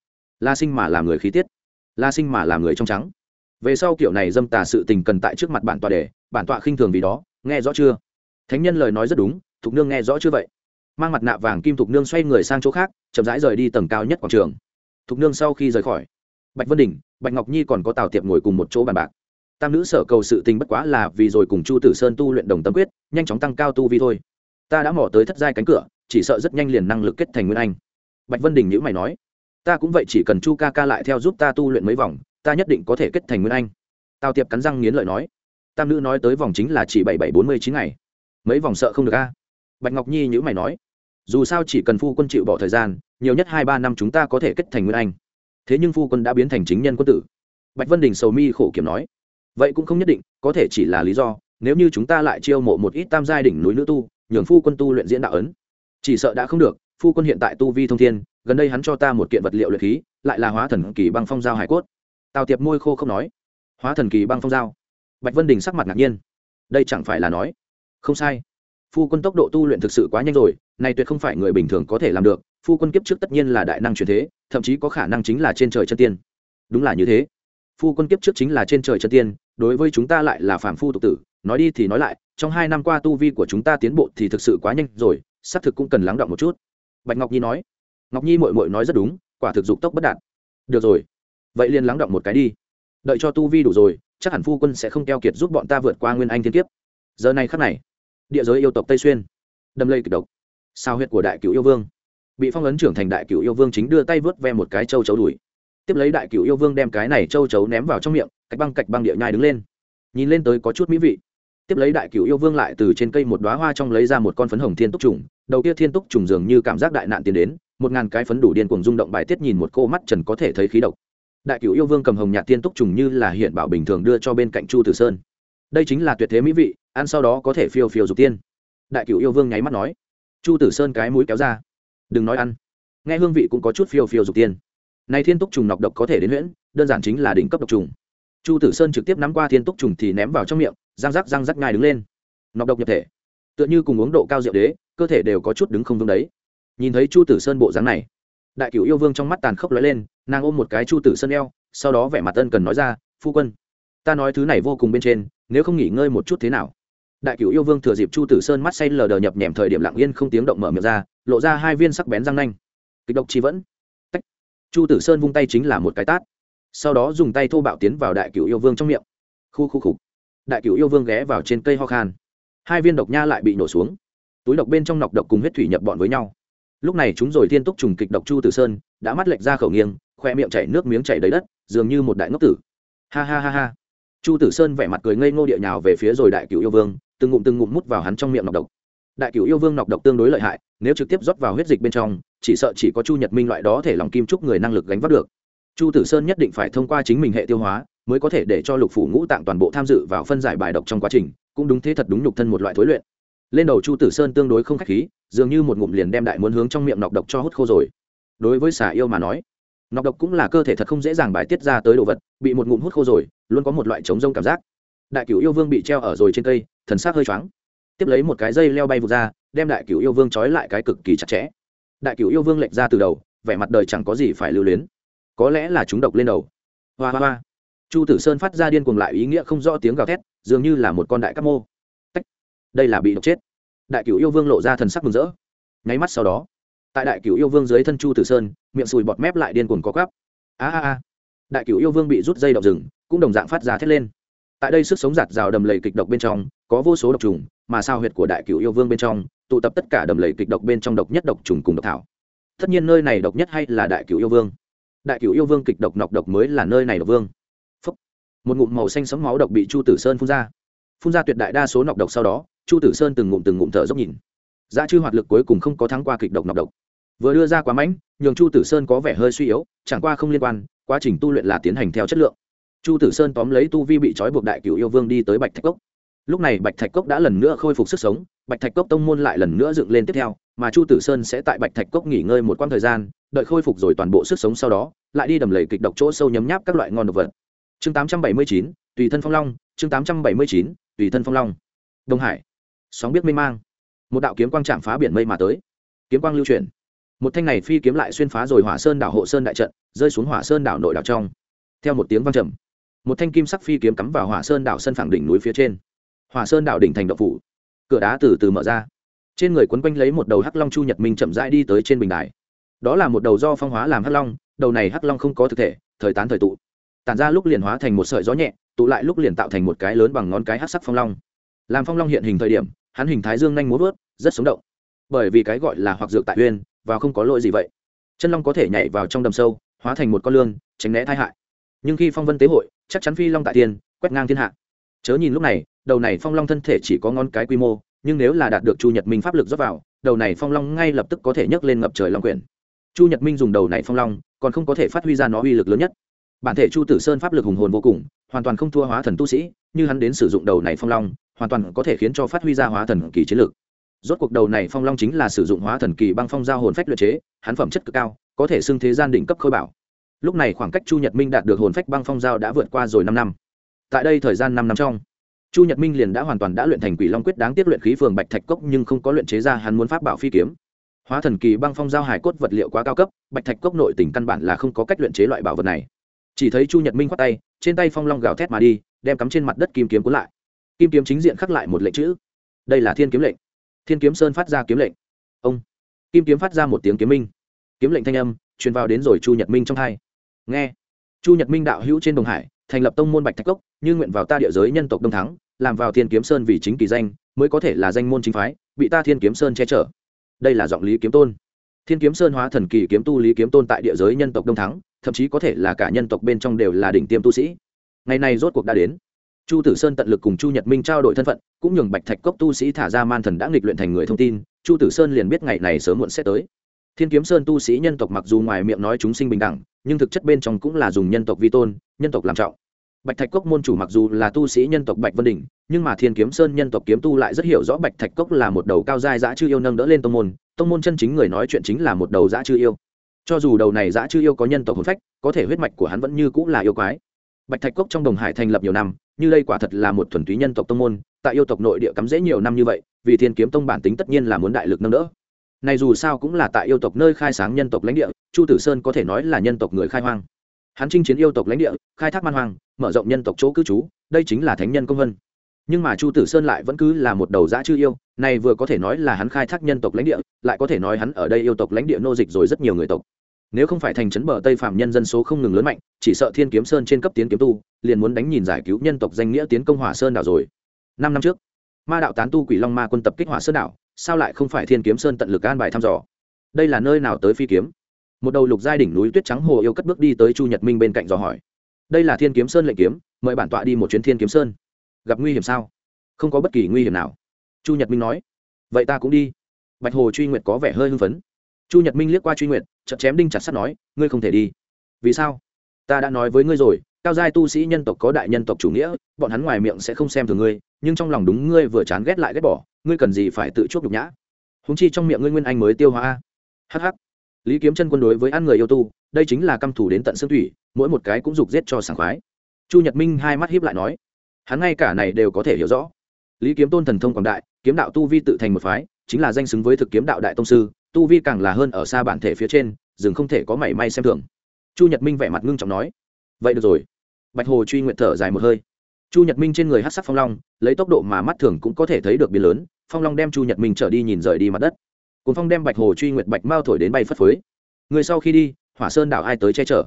La sinh mà làm người khí tiết. La sinh mà làm người trong trắng. Về sau kiểu này dâm tà sự tình cần tại trước mặt bản tọa để, bản tọa khinh thường vì đó, nghe rõ chưa? Thánh nhân lời nói rất đúng, thục nương nghe rõ chưa vậy? Mang mặt nạ vàng kim thục nương xoay người sang chỗ khác, chậm rãi rời đi tầng cao nhất quảng trường. Thục nương sau khi rời khỏi bạch vân đình, bạch ngọc nhi còn có tào tiệp ngồi cùng một chỗ bàn bạc. Tam nữ sở cầu sự tình bất quá là vì rồi cùng chu tử sơn tu luyện đồng tâm quyết, nhanh chóng tăng cao tu vi thôi. Ta đã mỏ tới thất giai cánh cửa, chỉ sợ rất nhanh liền năng lực kết thành nguyên anh. Bạch vân đình nhữ mày nói, ta cũng vậy chỉ cần chu ca ca lại theo giúp ta tu luyện mấy vòng, ta nhất định có thể kết thành nguyên anh. Tào tiệp cắn răng nghiến lợi nói, tam nữ nói tới vòng chính là chỉ bảy bảy bốn mươi chín ngày. Mấy vòng sợ không được a? Bạch ngọc nhi nhữ mày nói, dù sao chỉ cần phu quân chịu bỏ thời gian, nhiều nhất hai ba năm chúng ta có thể kết thành nguyên anh thế nhưng phu quân đã biến thành chính nhân quân tử. Bạch vân đình sầu mi khổ kiểm nói, vậy cũng không nhất định, có thể chỉ là lý do, nếu như chúng ta lại chiêu mộ một ít tam giai đỉnh núi nữ tu, nhường phu quân tu luyện diễn đạo ấn. Chỉ sợ đã không được, phu quân hiện tại tu vi thông thiên, gần đây hắn cho ta một kiện vật liệu luyện khí, lại là hóa thần kỳ băng phong giao hải cốt. Tào tiệp môi khô không nói, hóa thần kỳ băng phong giao. Bạch vân đình sắc mặt ngạc nhiên, đây chẳng phải là nói, không sai, phu quân tốc độ tu luyện thực sự quá nhanh rồi, này tuyệt không phải người bình thường có thể làm được phu quân kiếp trước tất nhiên là đại năng truyền thế, thậm chí có khả năng chính là trên trời chân tiên. Đúng là như thế. Phu quân kiếp trước chính là trên trời chân tiên, đối với chúng ta lại là phàm phu tục tử, nói đi thì nói lại, trong hai năm qua tu vi của chúng ta tiến bộ thì thực sự quá nhanh rồi, xác thực cũng cần lắng động một chút. Bạch ngọc nhi nói. Ngọc nhi mội mội nói rất đúng, quả thực dục tốc bất đạt. Được rồi, vậy liền lắng động một cái đi. Đợi cho tu vi đủ rồi, chắc hẳn phu quân sẽ không keo kiệt giúp bọn ta vượt qua nguyên anh thiên kiếp. Giờ này khắc này, địa giới yêu tộc tây xuyên đâm lây kịch độc. Sao huyệt của đại cựu yêu vương bị phong ấn trưởng thành đại cựu yêu vương chính đưa tay vớt ve một cái châu chấu đùi. Tiếp lấy đại cựu yêu vương đem cái này châu chấu ném vào trong miệng, cách băng cạch băng địa nhai đứng lên. Nhìn lên tới có chút mỹ vị. Tiếp lấy đại cựu yêu vương lại từ trên cây một đoá hoa trong lấy ra một con phấn hồng thiên túc trùng, đầu kia thiên túc trùng dường như cảm giác đại nạn tiến đến, một ngàn cái phấn đủ điên cuồng rung động bài tiết nhìn một cô mắt trần có thể thấy khí độc. Đại cựu yêu vương cầm hồng nhạt thiên túc trùng như là hiện bảo bình thường đưa cho bên cạnh chu tử sơn. Đây chính là tuyệt thế mỹ vị, ăn sau đó có thể phiêu phiêu dục tiên. Đại cựu yêu vương nháy mắt nói. Chu tử sơn cái mũi kéo ra đừng nói ăn. Nghe hương vị cũng có chút phiêu phiêu dục tiên. Này thiên túc trùng nọc độc có thể đến huyễn, đơn giản chính là đỉnh cấp độc trùng. Chu tử sơn trực tiếp nắm qua thiên túc trùng thì ném vào trong miệng, răng rắc răng rắc ngài đứng lên. Nọc độc nhập thể. Tựa như cùng uống độ cao rượu đế, cơ thể đều có chút đứng không vững đấy. Nhìn thấy chu tử sơn bộ dáng này, đại cửu yêu vương trong mắt tàn khốc lóe lên, nàng ôm một cái chu tử sơn eo, sau đó vẻ mặt ân cần nói ra, phu quân, ta nói thứ này vô cùng bên trên, nếu không nghỉ ngơi một chút thế nào? Đại cửu yêu vương thừa dịp chu tử sơn mắt say lờ đờ nhập nhèm thời điểm lặng yên không tiếng động mở miệng ra lộ ra hai viên sắc bén răng nanh. Kịch độc chi vẫn. Tách. chu tử sơn vung tay chính là một cái tát. Sau đó dùng tay thô bạo tiến vào đại cửu yêu vương trong miệng. Khu khu khục. Đại cửu yêu vương ghé vào trên cây ho khan. Hai viên độc nha lại bị nổ xuống. Túi độc bên trong nọc độc cùng huyết thủy nhập bọn với nhau. Lúc này chúng rồi thiên túc trùng kịch độc chu tử sơn, đã mắt lệch ra khẩu nghiêng, khoe miệng chảy nước miếng chảy đầy đất, dường như một đại ngốc tử. Ha ha ha ha. Chu tử sơn vẻ mặt cười ngây ngô địa nhào về phía rồi đại cựu yêu vương, từng ngụm từng ngụm mút vào hắn trong miệng nọc độc đại cửu yêu vương nọc độc tương đối lợi hại, nếu trực tiếp rót vào huyết dịch bên trong, chỉ sợ chỉ có chu nhật minh loại đó thể lòng kim trúc người năng lực gánh vác được. Chu tử sơn nhất định phải thông qua chính mình hệ tiêu hóa, mới có thể để cho lục phủ ngũ tạng toàn bộ tham dự vào phân giải bài độc trong quá trình, cũng đúng thế thật đúng nhục thân một loại thối luyện. Lên đầu chu tử sơn tương đối không khách khí, dường như một ngụm liền đem đại muốn hướng trong miệng nọc độc cho hút khô rồi. Đối với xà yêu mà nói, nọc độc cũng là cơ thể thật không dễ dàng bài tiết ra tới đồ vật, bị một ngụm hút khô rồi, luôn có một loại chống rông cảm giác. Đại cửu yêu vương bị treo ở rồi trên cây, thần xác hơi choáng tiếp lấy một cái dây leo bay vụt ra, đem đại cửu yêu vương trói lại cái cực kỳ chặt chẽ. Đại cửu yêu vương lệch ra từ đầu, vẻ mặt đời chẳng có gì phải lưu luyến. Có lẽ là chúng độc lên đầu. Hoa hoa hoa. Chu tử sơn phát ra điên cuồng lại ý nghĩa không rõ tiếng gào thét, dường như là một con đại các mô. Tách. đây là bị độc chết. Đại cửu yêu vương lộ ra thần sắc mừng rỡ. Nháy mắt sau đó, tại đại cửu yêu vương dưới thân chu tử sơn, miệng sùi bọt mép lại điên cuồng có gắp a a a. Đại cửu yêu vương bị rút dây độc rừng, cũng đồng dạng phát ra thét lên. Tại đây sức sống giạt rào đầm lầy kịch độc bên trong có vô số độc trùng, mà sao huyệt của đại cửu yêu vương bên trong, tụ tập tất cả đầm lầy kịch độc bên trong độc nhất độc trùng cùng độc thảo. Tất nhiên nơi này độc nhất hay là đại cửu yêu vương. Đại cửu yêu vương kịch độc nọc độc mới là nơi này độc vương. Phúc. một ngụm màu xanh sấm máu độc bị chu tử sơn phun ra. Phun ra tuyệt đại đa số nọc độc sau đó, chu tử sơn từng ngụm từng ngụm thở dốc nhìn. Giá chư hoạt lực cuối cùng không có thắng qua kịch độc nọc độc. Vừa đưa ra quá mãnh, nhường chu tử sơn có vẻ hơi suy yếu, chẳng qua không liên quan, quá trình tu luyện là tiến hành theo chất lượng. Chu tử sơn tóm lấy tu vi bị trói buộc đại cựu yêu vương đi tới bạch thạch cốc lúc này bạch thạch cốc đã lần nữa khôi phục sức sống bạch thạch cốc tông môn lại lần nữa dựng lên tiếp theo mà chu tử sơn sẽ tại bạch thạch cốc nghỉ ngơi một quãng thời gian đợi khôi phục rồi toàn bộ sức sống sau đó lại đi đầm lầy kịch độc chỗ sâu nhấm nháp các loại ngon độc vật. Chương 879, tùy thân phong long chương 879, tùy thân phong long. Đông hải. Sóng biết mê mang. Một đạo kiếm quang chạm phá biển mây mà tới. Kiếm quang lưu chuyển. Một thanh này phi kiếm lại xuyên phá rồi hỏa sơn đảo hộ sơn đại trận rơi xuống hỏa sơn đảo nội đảo trong. Theo một tiếng vang trầm một thanh kim sắc phi kiếm cắm vào hỏa sơn đảo sân phẳng đỉnh núi phía trên hòa sơn đảo đỉnh thành độc phủ. Cửa đá từ từ mở ra. Trên người quấn quanh lấy một đầu hắc long chu nhật minh chậm rãi đi tới trên bình đài. Đó là một đầu do phong hóa làm hắc long, đầu này hắc long không có thực thể, thời tán thời tụ. Tản ra lúc liền hóa thành một sợi gió nhẹ, tụ lại lúc liền tạo thành một cái lớn bằng ngón cái hắc sắc phong long. Làm phong long hiện hình thời điểm, hắn hình thái dương nhanh múa vớt, rất sống động. Bởi vì cái gọi là hoặc dược tại uyên, và không có lỗi gì vậy. Chân long có thể nhảy vào trong đầm sâu, hóa thành một con lươn, tránh né tai hại. Nhưng khi phong vân tế hội, chắc chắn phi long tại tiên, quét ngang thiên hạ. Chớ nhìn lúc này đầu này phong long thân thể chỉ có ngón cái quy mô, nhưng nếu là đạt được chu nhật minh pháp lực dốc vào, đầu này phong long ngay lập tức có thể nhấc lên ngập trời long quyển chu nhật minh dùng đầu này phong long, còn không có thể phát huy ra nó uy lực lớn nhất. Bản thể chu tử sơn pháp lực hùng hồn vô cùng, hoàn toàn không thua hóa thần tu sĩ, như hắn đến sử dụng đầu này phong long, hoàn toàn có thể khiến cho phát huy ra hóa thần kỳ chiến lược rốt cuộc đầu này phong long chính là sử dụng hóa thần kỳ băng phong giao hồn phách luyện chế, hắn phẩm chất cực cao, có thể xưng thế gian đỉnh cấp khôi bảo. Lúc này khoảng cách chu nhật minh đạt được hồn phách băng phong giao đã vượt qua rồi năm năm. Tại đây thời gian năm năm trong chu nhật minh liền đã hoàn toàn đã luyện thành quỷ long quyết đáng tiếc luyện khí phường bạch thạch cốc nhưng không có luyện chế ra, hắn muốn pháp bảo phi kiếm. Hóa thần kỳ băng phong giao hải cốt vật liệu quá cao cấp, bạch thạch cốc nội tỉnh căn bản là không có cách luyện chế loại bảo vật này. Chỉ thấy chu nhật minh khoát tay, trên tay phong long gào thét mà đi, đem cắm trên mặt đất kim kiếm cuốn lại. Kim kiếm chính diện khắc lại một lệnh chữ. Đây là thiên kiếm lệnh. Thiên kiếm sơn phát ra kiếm lệnh. Ông. Kim kiếm phát ra một tiếng kiếm minh. Kiếm lệnh thanh âm truyền vào đến rồi chu nhật minh trong hai nghe. Chu nhật minh đạo hữu trên đồng hải thành lập tông môn bạch thạch cốc, như nguyện vào ta địa giới nhân tộc đông thắng, làm vào thiên kiếm sơn vì chính kỳ danh, mới có thể là danh môn chính phái, bị ta thiên kiếm sơn che chở. Đây là giọng lý kiếm tôn. Thiên kiếm sơn hóa thần kỳ kiếm tu lý kiếm tôn tại địa giới nhân tộc đông thắng, thậm chí có thể là cả nhân tộc bên trong đều là đỉnh tiêm tu sĩ. Ngày này rốt cuộc đã đến. Chu tử sơn tận lực cùng chu nhật minh trao đổi thân phận, cũng nhường bạch thạch cốc tu sĩ thả ra man thần đã nghịch luyện thành người thông tin, chu tử sơn liền biết ngày này sớm muộn sẽ tới. Thiên kiếm sơn tu sĩ nhân tộc mặc dù ngoài miệng nói chúng sinh bình đẳng, nhưng thực chất bên trong cũng là dùng nhân tộc vi tôn nhân tộc làm trọng. Bạch thạch cốc môn chủ mặc dù là tu sĩ nhân tộc bạch vân đình nhưng mà thiên kiếm sơn nhân tộc kiếm tu lại rất hiểu rõ bạch thạch cốc là một đầu cao giai dã chư yêu nâng đỡ lên tông môn tông môn chân chính người nói chuyện chính là một đầu dã chư yêu. Cho dù đầu này dã chư yêu có nhân tộc hồn phách, có thể huyết mạch của hắn vẫn như cũng là yêu quái. Bạch thạch cốc trong đồng hải thành lập nhiều năm, như đây quả thật là một thuần túy nhân tộc tông môn, tại yêu tộc nội địa cắm dễ nhiều năm như vậy, vì thiên kiếm tông bản tính tất nhiên là muốn đại lực nâng đỡ. Này dù sao cũng là tại yêu tộc nơi khai sáng nhân tộc lãnh địa, chu tử sơn có thể nói là nhân tộc người khai hoang hắn chinh chiến yêu tộc lãnh địa, khai thác man hoang, mở rộng nhân tộc chỗ cư trú, đây chính là thánh nhân công vân. Nhưng mà chu tử sơn lại vẫn cứ là một đầu dã chư yêu, này vừa có thể nói là hắn khai thác nhân tộc lãnh địa, lại có thể nói hắn ở đây yêu tộc lãnh địa nô dịch rồi rất nhiều người tộc. Nếu không phải thành trấn bờ tây phạm nhân dân số không ngừng lớn mạnh, chỉ sợ thiên kiếm sơn trên cấp tiến kiếm tu, liền muốn đánh nhìn giải cứu nhân tộc danh nghĩa tiến công hỏa sơn đảo rồi. Năm năm trước, ma đạo tán tu quỷ long ma quân tập kích hỏa sơn đảo, sao lại không phải thiên kiếm sơn tận lực an bài thăm dò? Đây là nơi nào tới phi kiếm? Một đầu lục giai đỉnh núi tuyết trắng hồ yêu cất bước đi tới chu nhật minh bên cạnh dò hỏi. Đây là thiên kiếm sơn lệnh kiếm, mời bản tọa đi một chuyến thiên kiếm sơn. Gặp nguy hiểm sao? Không có bất kỳ nguy hiểm nào. Chu nhật minh nói. Vậy ta cũng đi. Bạch hồ truy nguyệt có vẻ hơi hưng phấn. Chu nhật minh liếc qua truy nguyệt chậm chém đinh chặt sắt nói, ngươi không thể đi. Vì sao? Ta đã nói với ngươi rồi, cao giai tu sĩ nhân tộc có đại nhân tộc chủ nghĩa, bọn hắn ngoài miệng sẽ không xem thường ngươi, nhưng trong lòng đúng ngươi vừa chán ghét lại ghét bỏ, ngươi cần gì phải tự chuốc nhục nhã? Húng chi trong miệng ngươi nguyên anh mới tiêu hóa a. Hh lý kiếm chân quân đối với ăn người yêu tu, đây chính là căm thủ đến tận xương thủy, mỗi một cái cũng dục giết cho sảng khoái. Chu nhật minh hai mắt hiếp lại nói, hắn ngay cả này đều có thể hiểu rõ. Lý kiếm tôn thần thông quảng đại, kiếm đạo tu vi tự thành một phái, chính là danh xứng với thực kiếm đạo đại tông sư, tu vi càng là hơn ở xa bản thể phía trên, rừng không thể có mảy may xem thường. Chu nhật minh vẻ mặt ngưng trọng nói, vậy được rồi. Bạch hồ truy nguyện thở dài một hơi. Chu nhật minh trên người hát sắc phong long, lấy tốc độ mà mắt thường cũng có thể thấy được biến lớn, phong long đem chu nhật minh trở đi nhìn rời đi mặt đất cuốn phong đem bạch hồ truy nguyệt bạch mao thổi đến bay phất phới. Người sau khi đi, hỏa sơn đảo ai tới che chở?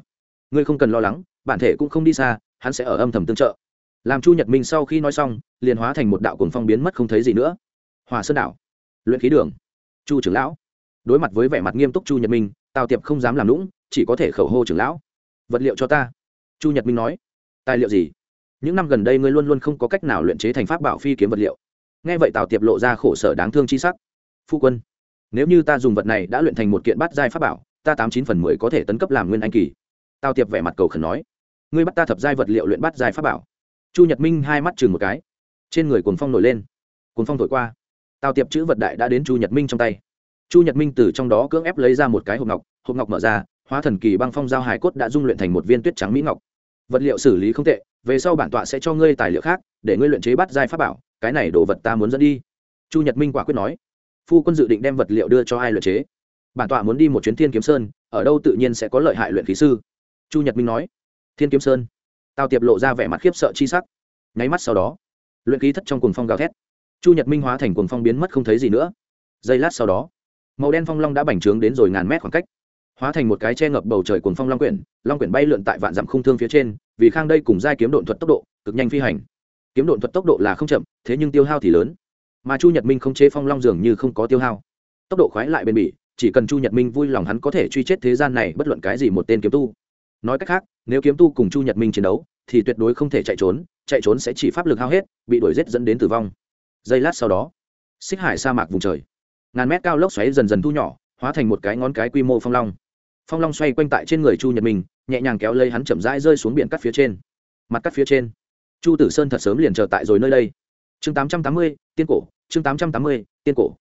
Ngươi không cần lo lắng, bản thể cũng không đi xa, hắn sẽ ở âm thầm tương trợ. Làm chu nhật minh sau khi nói xong, liền hóa thành một đạo cuồng phong biến mất không thấy gì nữa. Hòa sơn đảo. Luyện khí đường. Chu trưởng lão. Đối mặt với vẻ mặt nghiêm túc chu nhật minh, tào tiệp không dám làm lũng chỉ có thể khẩu hô trưởng lão. Vật liệu cho ta. Chu nhật minh nói. Tài liệu gì? Những năm gần đây ngươi luôn luôn không có cách nào luyện chế thành pháp bảo phi kiếm vật liệu. Nghe vậy tào tiệp lộ ra khổ sở đáng thương chi sắc. Phu quân nếu như ta dùng vật này đã luyện thành một kiện bát giai pháp bảo, ta tám chín phần mười có thể tấn cấp làm nguyên anh kỳ. Tào tiệp vẻ mặt cầu khẩn nói. Ngươi bắt ta thập giai vật liệu luyện bát giai pháp bảo. Chu nhật minh hai mắt chừng một cái. Trên người cuồng phong nổi lên. Cuồng phong thổi qua. Tào tiệp chữ vật đại đã đến chu nhật minh trong tay. Chu nhật minh từ trong đó cưỡng ép lấy ra một cái hộp ngọc hộp ngọc mở ra, hóa thần kỳ băng phong giao hải cốt đã dung luyện thành một viên tuyết trắng mỹ ngọc. Vật liệu xử lý không tệ, về sau bản tọa sẽ cho ngươi tài liệu khác, để ngươi luyện chế bắt giai pháp bảo, cái này đồ vật ta muốn dẫn đi. Chu nhật minh quả quyết nói phu quân dự định đem vật liệu đưa cho ai luyện chế. Bản tọa muốn đi một chuyến thiên kiếm sơn, ở đâu tự nhiên sẽ có lợi hại luyện khí sư. Chu nhật minh nói. Thiên kiếm sơn. Tào tiệp lộ ra vẻ mặt khiếp sợ chi sắc. Nháy mắt sau đó, luyện khí thất trong cuồng phong gào thét. Chu nhật minh hóa thành cuồng phong biến mất không thấy gì nữa. Giây lát sau đó, màu đen phong long đã bành trướng đến rồi ngàn mét khoảng cách. Hóa thành một cái che ngập bầu trời cuồng phong long quyển long quyển bay lượn tại vạn dặm khung thương phía trên, vì khang đây cùng giai kiếm độn thuật tốc độ cực nhanh phi hành. Kiếm độn thuật tốc độ là không chậm, thế nhưng tiêu hao thì lớn mà chu nhật minh không chế phong long dường như không có tiêu hao. Tốc độ khoái lại bền bỉ, chỉ cần chu nhật minh vui lòng hắn có thể truy chết thế gian này bất luận cái gì một tên kiếm tu. Nói cách khác, nếu kiếm tu cùng chu nhật minh chiến đấu, thì tuyệt đối không thể chạy trốn chạy trốn sẽ chỉ pháp lực hao hết, bị đuổi g i ế t dẫn đến tử vong. Giây lát sau đó, xích hải sa mạc vùng trời. Ngàn mét cao lốc xoáy dần dần thu nhỏ, hóa thành một cái ngón cái quy mô phong long. Phong long xoay quanh tại trên người chu nhật minh, nhẹ nhàng kéo lấy hắn chậm rãi rơi xuống biển cắt phía trên. Mặt cắt phía trên. Chu tử sơn thật sớm liền chờ tại rồi nơi đây chương tám trăm tám mươi, tiên cổ, chương tám trăm tám mươi, tiên cổ.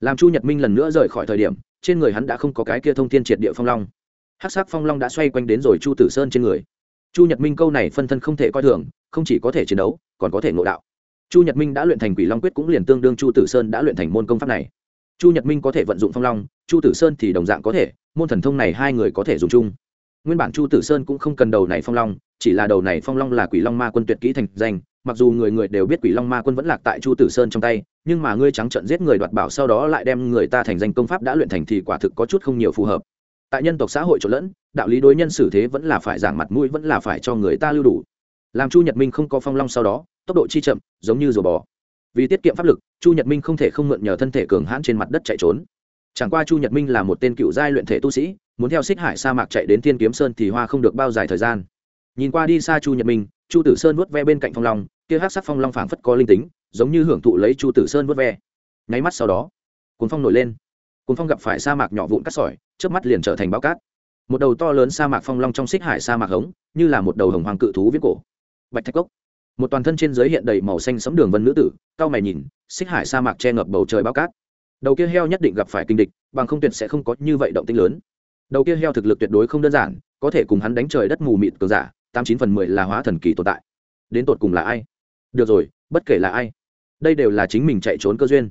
Làm chu nhật minh lần nữa rời khỏi thời điểm, trên người hắn đã không có cái kia thông thiên triệt địa phong long. Hát sắc phong long đã xoay quanh đến rồi chu tử sơn trên người. Chu nhật minh câu này phân thân không thể coi thường, không chỉ có thể chiến đấu, còn có thể ngộ đạo. Chu nhật minh đã luyện thành quỷ long quyết cũng liền tương đương chu tử sơn đã luyện thành môn công pháp này. Chu nhật minh có thể vận dụng phong long, chu tử sơn thì đồng dạng có thể, môn thần thông này hai người có thể dùng chung. Nguyên bản chu tử sơn cũng không cần đầu này phong long, chỉ là đầu này phong long là quỷ long ma quân tuyệt kỹ thành danh mặc dù người người đều biết quỷ long ma quân vẫn lạc tại chu tử sơn trong tay nhưng mà ngươi trắng trận giết người đoạt bảo sau đó lại đem người ta thành danh công pháp đã luyện thành thì quả thực có chút không nhiều phù hợp. Tại nhân tộc xã hội trộn lẫn, đạo lý đối nhân xử thế vẫn là phải giảng mặt mũi vẫn là phải cho người ta lưu đủ. Làm chu nhật minh không có phong long sau đó, tốc độ chi chậm, giống như rùa bò. Vì tiết kiệm pháp lực, chu nhật minh không thể không mượn nhờ thân thể cường hãn trên mặt đất chạy trốn. Chẳng qua chu nhật minh là một tên cựu giai luyện thể tu sĩ, muốn theo xích hải sa mạc chạy đến thiên kiếm sơn thì hoa không được bao dài thời gian nhìn qua đi xa chu nhật minh, chu tử sơn vớt ve bên cạnh phong long, kia hát sắc phong long phảng phất có linh tính, giống như hưởng thụ lấy chu tử sơn vớt ve. Nháy mắt sau đó cuốn phong nổi lên. Cuốn phong gặp phải sa mạc nhỏ vụn cát sỏi trước mắt liền trở thành bao cát. Một đầu to lớn sa mạc phong long trong xích hải sa mạc hống, như là một đầu hồng hoàng cự thú viết cổ. Bạch thạch cốc. Một toàn thân trên giới hiện đầy màu xanh sấm đường vân nữ tử cao mày nhìn, xích hải sa mạc che ngập bầu trời bao cát. Đầu kia heo nhất định gặp phải kinh địch, bằng không tuyệt sẽ không có như vậy động tinh lớn. Đầu kia heo thực lực tuyệt đối không đơn giản, có thể cùng hắn đánh trời đất mù mịt cường giả tám chín phần mười là hóa thần kỳ tồn tại. Đến tột cùng là ai? Được rồi, bất kể là ai, đây đều là chính mình chạy trốn cơ duyên.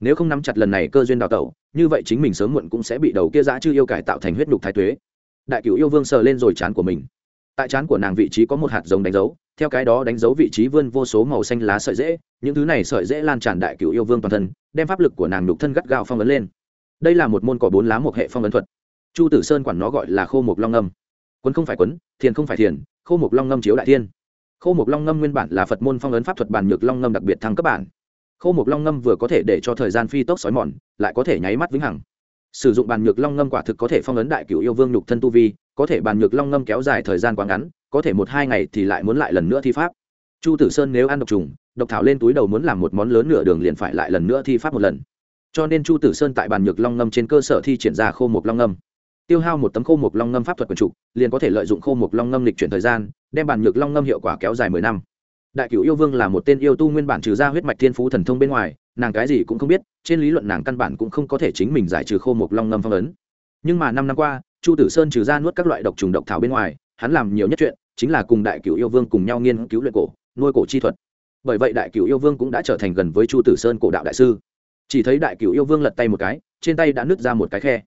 Nếu không nắm chặt lần này cơ duyên đào tẩu, như vậy chính mình sớm muộn cũng sẽ bị đầu kia giã chư yêu cải tạo thành huyết đục thái tuế. Đại cựu yêu vương sờ lên rồi chán của mình. Tại chán của nàng vị trí có một hạt giống đánh dấu, theo cái đó đánh dấu vị trí vươn vô số màu xanh lá sợi dễ những thứ này sợi dễ lan tràn đại cựu yêu vương toàn thân, đem pháp lực của nàng nhục thân gắt gao phong ấn lên. Đây là một môn cỏ bốn lá một hệ phong ấn thuật. Chu tử sơn quản nó gọi là khô mục long âm. quấn không phải quấn, thiền không phải thiền khô mục long ngâm chiếu đại thiên. Khô mục long ngâm nguyên bản là phật môn phong ấn pháp thuật bàn nhược long ngâm đặc biệt thăng cấp bản. Khô mục long ngâm vừa có thể để cho thời gian phi tốc xói mòn, lại có thể nháy mắt vĩnh hằng. Sử dụng bàn nhược long ngâm quả thực có thể phong ấn đại cựu yêu vương nhục thân tu vi, có thể bàn nhược long ngâm kéo dài thời gian quá ngắn, có thể một hai ngày thì lại muốn lại lần nữa thi pháp. Chu tử sơn nếu ăn độc trùng, độc thảo lên túi đầu muốn làm một món lớn nửa đường liền phải lại lần nữa thi pháp một lần. Cho nên chu tử sơn tại bàn nhược long ngâm trên cơ sở thi triển ra khô mục long ngâm tiêu hao một tấm khô mục long ngâm pháp thuật quần trục liền có thể lợi dụng khô mục long ngâm lịch chuyển thời gian, đem bản nhược long ngâm hiệu quả kéo dài mười năm. Đại cửu yêu vương là một tên yêu tu nguyên bản trừ ra huyết mạch thiên phú thần thông bên ngoài, nàng cái gì cũng không biết, trên lý luận nàng căn bản cũng không có thể chính mình giải trừ khô mục long ngâm phong ấn. Nhưng mà năm năm qua, chu tử sơn trừ ra nuốt các loại độc trùng độc thảo bên ngoài, hắn làm nhiều nhất chuyện, chính là cùng đại cửu yêu vương cùng nhau nghiên cứu luyện cổ, nuôi cổ chi thuật. Bởi vậy đại cửu yêu vương cũng đã trở thành gần với chu tử sơn cổ đạo đại sư. Chỉ thấy đại cửu yêu vương lật tay một cái, trên tay đã nứt ra một cái khe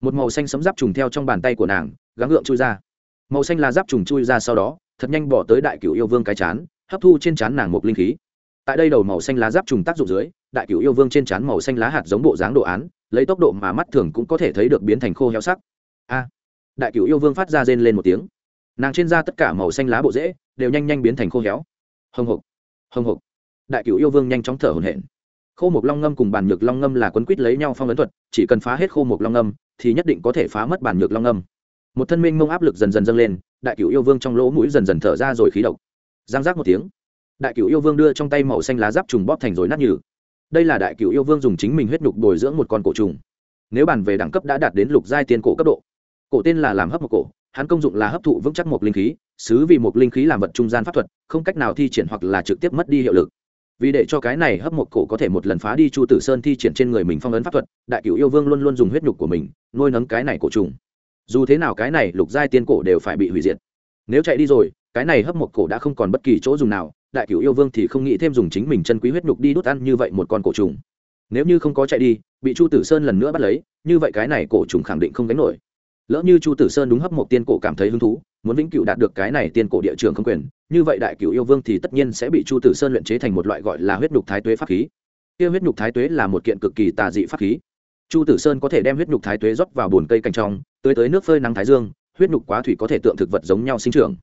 một màu xanh sấm giáp trùng theo trong bàn tay của nàng, gắng gượng chui ra. Màu xanh là giáp trùng chui ra sau đó, thật nhanh bỏ tới đại cửu yêu vương cái chán, hấp thu trên chán nàng một linh khí. Tại đây đầu màu xanh lá giáp trùng tác dụng dưới, đại cửu yêu vương trên chán màu xanh lá hạt giống bộ dáng đồ án, lấy tốc độ mà mắt thường cũng có thể thấy được biến thành khô heo sắc. A! Đại cửu yêu vương phát ra rên lên một tiếng. Nàng trên da tất cả màu xanh lá bộ rễ đều nhanh nhanh biến thành khô héo. Hồng hộc! Hồng hộc! Đại cửu yêu vương nhanh chóng thở hổn hển. Khô mục long ngâm cùng bàn nhược long ngâm là quấn quýt lấy nhau phong ấn thuật, chỉ cần phá hết khô mục long ngâm thì nhất định có thể phá mất bản nhược long âm. Một thân minh mông áp lực dần dần dâng lên, đại cửu yêu vương trong lỗ mũi dần dần thở ra rồi khí độc. Giang giác một tiếng, đại cửu yêu vương đưa trong tay màu xanh lá giáp trùng bóp thành rồi nát nhừ. Đây là đại cửu yêu vương dùng chính mình huyết nhục bồi dưỡng một con cổ trùng. Nếu bàn về đẳng cấp đã đạt đến lục giai tiên cổ cấp độ, cổ tên là làm hấp một cổ, hắn công dụng là hấp thụ vững chắc một linh khí xứ vì một linh khí làm vật trung gian pháp thuật, không cách nào thi triển hoặc là trực tiếp mất đi hiệu lực vì để cho cái này hấp một cổ có thể một lần phá đi chu tử sơn thi triển trên người mình phong ấn pháp thuật, đại Cựu yêu vương luôn luôn dùng huyết nhục của mình, nuôi nấng cái này cổ trùng. Dù thế nào cái này lục giai tiên cổ đều phải bị hủy diệt. Nếu chạy đi rồi, cái này hấp một cổ đã không còn bất kỳ chỗ dùng nào, đại Cựu yêu vương thì không nghĩ thêm dùng chính mình chân quý huyết nhục đi đút ăn như vậy một con cổ trùng. Nếu như không có chạy đi, bị chu tử sơn lần nữa bắt lấy, như vậy cái này cổ trùng khẳng định không đánh nổi. Lỡ như chu tử sơn đúng hấp một tiên cổ cảm thấy hứng thú, muốn vĩnh cửu đạt được cái này tiên cổ địa trường không quyền như vậy đại cửu yêu vương thì tất nhiên sẽ bị chu tử sơn luyện chế thành một loại gọi là huyết nhục thái tuế pháp khí. Kia huyết nhục thái tuế là một kiện cực kỳ tà dị pháp khí. Chu tử sơn có thể đem huyết nhục thái tuế rót vào bồn cây cành trong tới tới nước phơi nắng thái dương, huyết nhục quá thủy có thể tượng thực vật giống nhau sinh trưởng.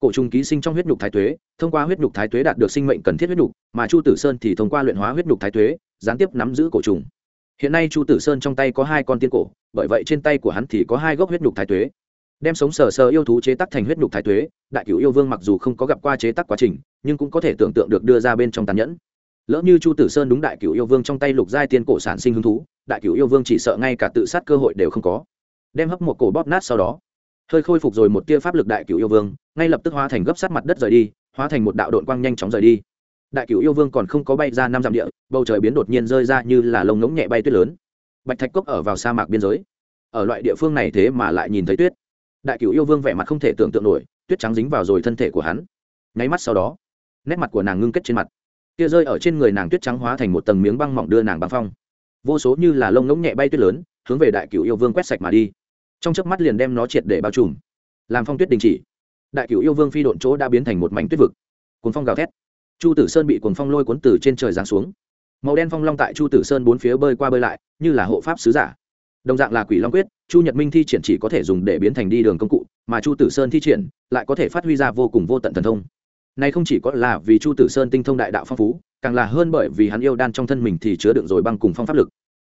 Cổ trùng ký sinh trong huyết nhục thái tuế, thông qua huyết nhục thái tuế đạt được sinh mệnh cần thiết huyết nhục, mà chu tử sơn thì thông qua luyện hóa huyết nhục thái tuế, gián tiếp nắm giữ cổ trùng. Hiện nay chu tử sơn trong tay có hai con tiên cổ, bởi vậy trên tay của hắn thì có hai gốc huyết nhục thái tuế đem sống sờ sờ yêu thú chế tác thành huyết nhục thái tuế, đại cửu yêu vương mặc dù không có gặp qua chế tác quá trình, nhưng cũng có thể tưởng tượng được đưa ra bên trong tàn nhẫn. Lỡ như chu tử sơn đúng đại cửu yêu vương trong tay lục giai tiên cổ sản sinh hứng thú, đại cửu yêu vương chỉ sợ ngay cả tự sát cơ hội đều không có. Đem hấp một cổ bóp nát sau đó, hơi khôi phục rồi một tia pháp lực đại cửu yêu vương, ngay lập tức hóa thành gấp sát mặt đất rời đi, hóa thành một đạo đội quang nhanh chóng rời đi. Đại cửu yêu vương còn không có bay ra năm dặm địa, bầu trời biến đột nhiên rơi ra như là lông ngỗng nhẹ bay tuyết lớn. Bạch thạch cốc ở vào sa mạc biên giới. Ở loại địa phương này thế mà lại nhìn thấy tuyết đại cửu yêu vương vẻ mặt không thể tưởng tượng nổi, tuyết trắng dính vào rồi thân thể của hắn. Nháy mắt sau đó, nét mặt của nàng ngưng kết trên mặt. Kia rơi ở trên người nàng tuyết trắng hóa thành một tầng miếng băng mỏng đưa nàng băng phong. Vô số như là lông ngỗng nhẹ bay tuyết lớn, hướng về đại cửu yêu vương quét sạch mà đi. Trong chớp mắt liền đem nó triệt để bao trùm. Làm phong tuyết đình chỉ, đại cửu yêu vương phi độn chỗ đã biến thành một mảnh tuyết vực. Cuốn phong gào thét. Chu tử sơn bị cuốn phong lôi cuốn từ trên trời giáng xuống. Màu đen phong long tại chu tử sơn bốn phía bơi qua bơi lại, như là hộ pháp sứ giả đồng dạng là quỷ long quyết, chu nhật minh thi triển chỉ có thể dùng để biến thành đi đường công cụ, mà chu tử sơn thi triển lại có thể phát huy ra vô cùng vô tận thần thông. Này không chỉ có là vì chu tử sơn tinh thông đại đạo phong phú, càng là hơn bởi vì hắn yêu đan trong thân mình thì chứa đựng rồi băng cùng phong pháp lực.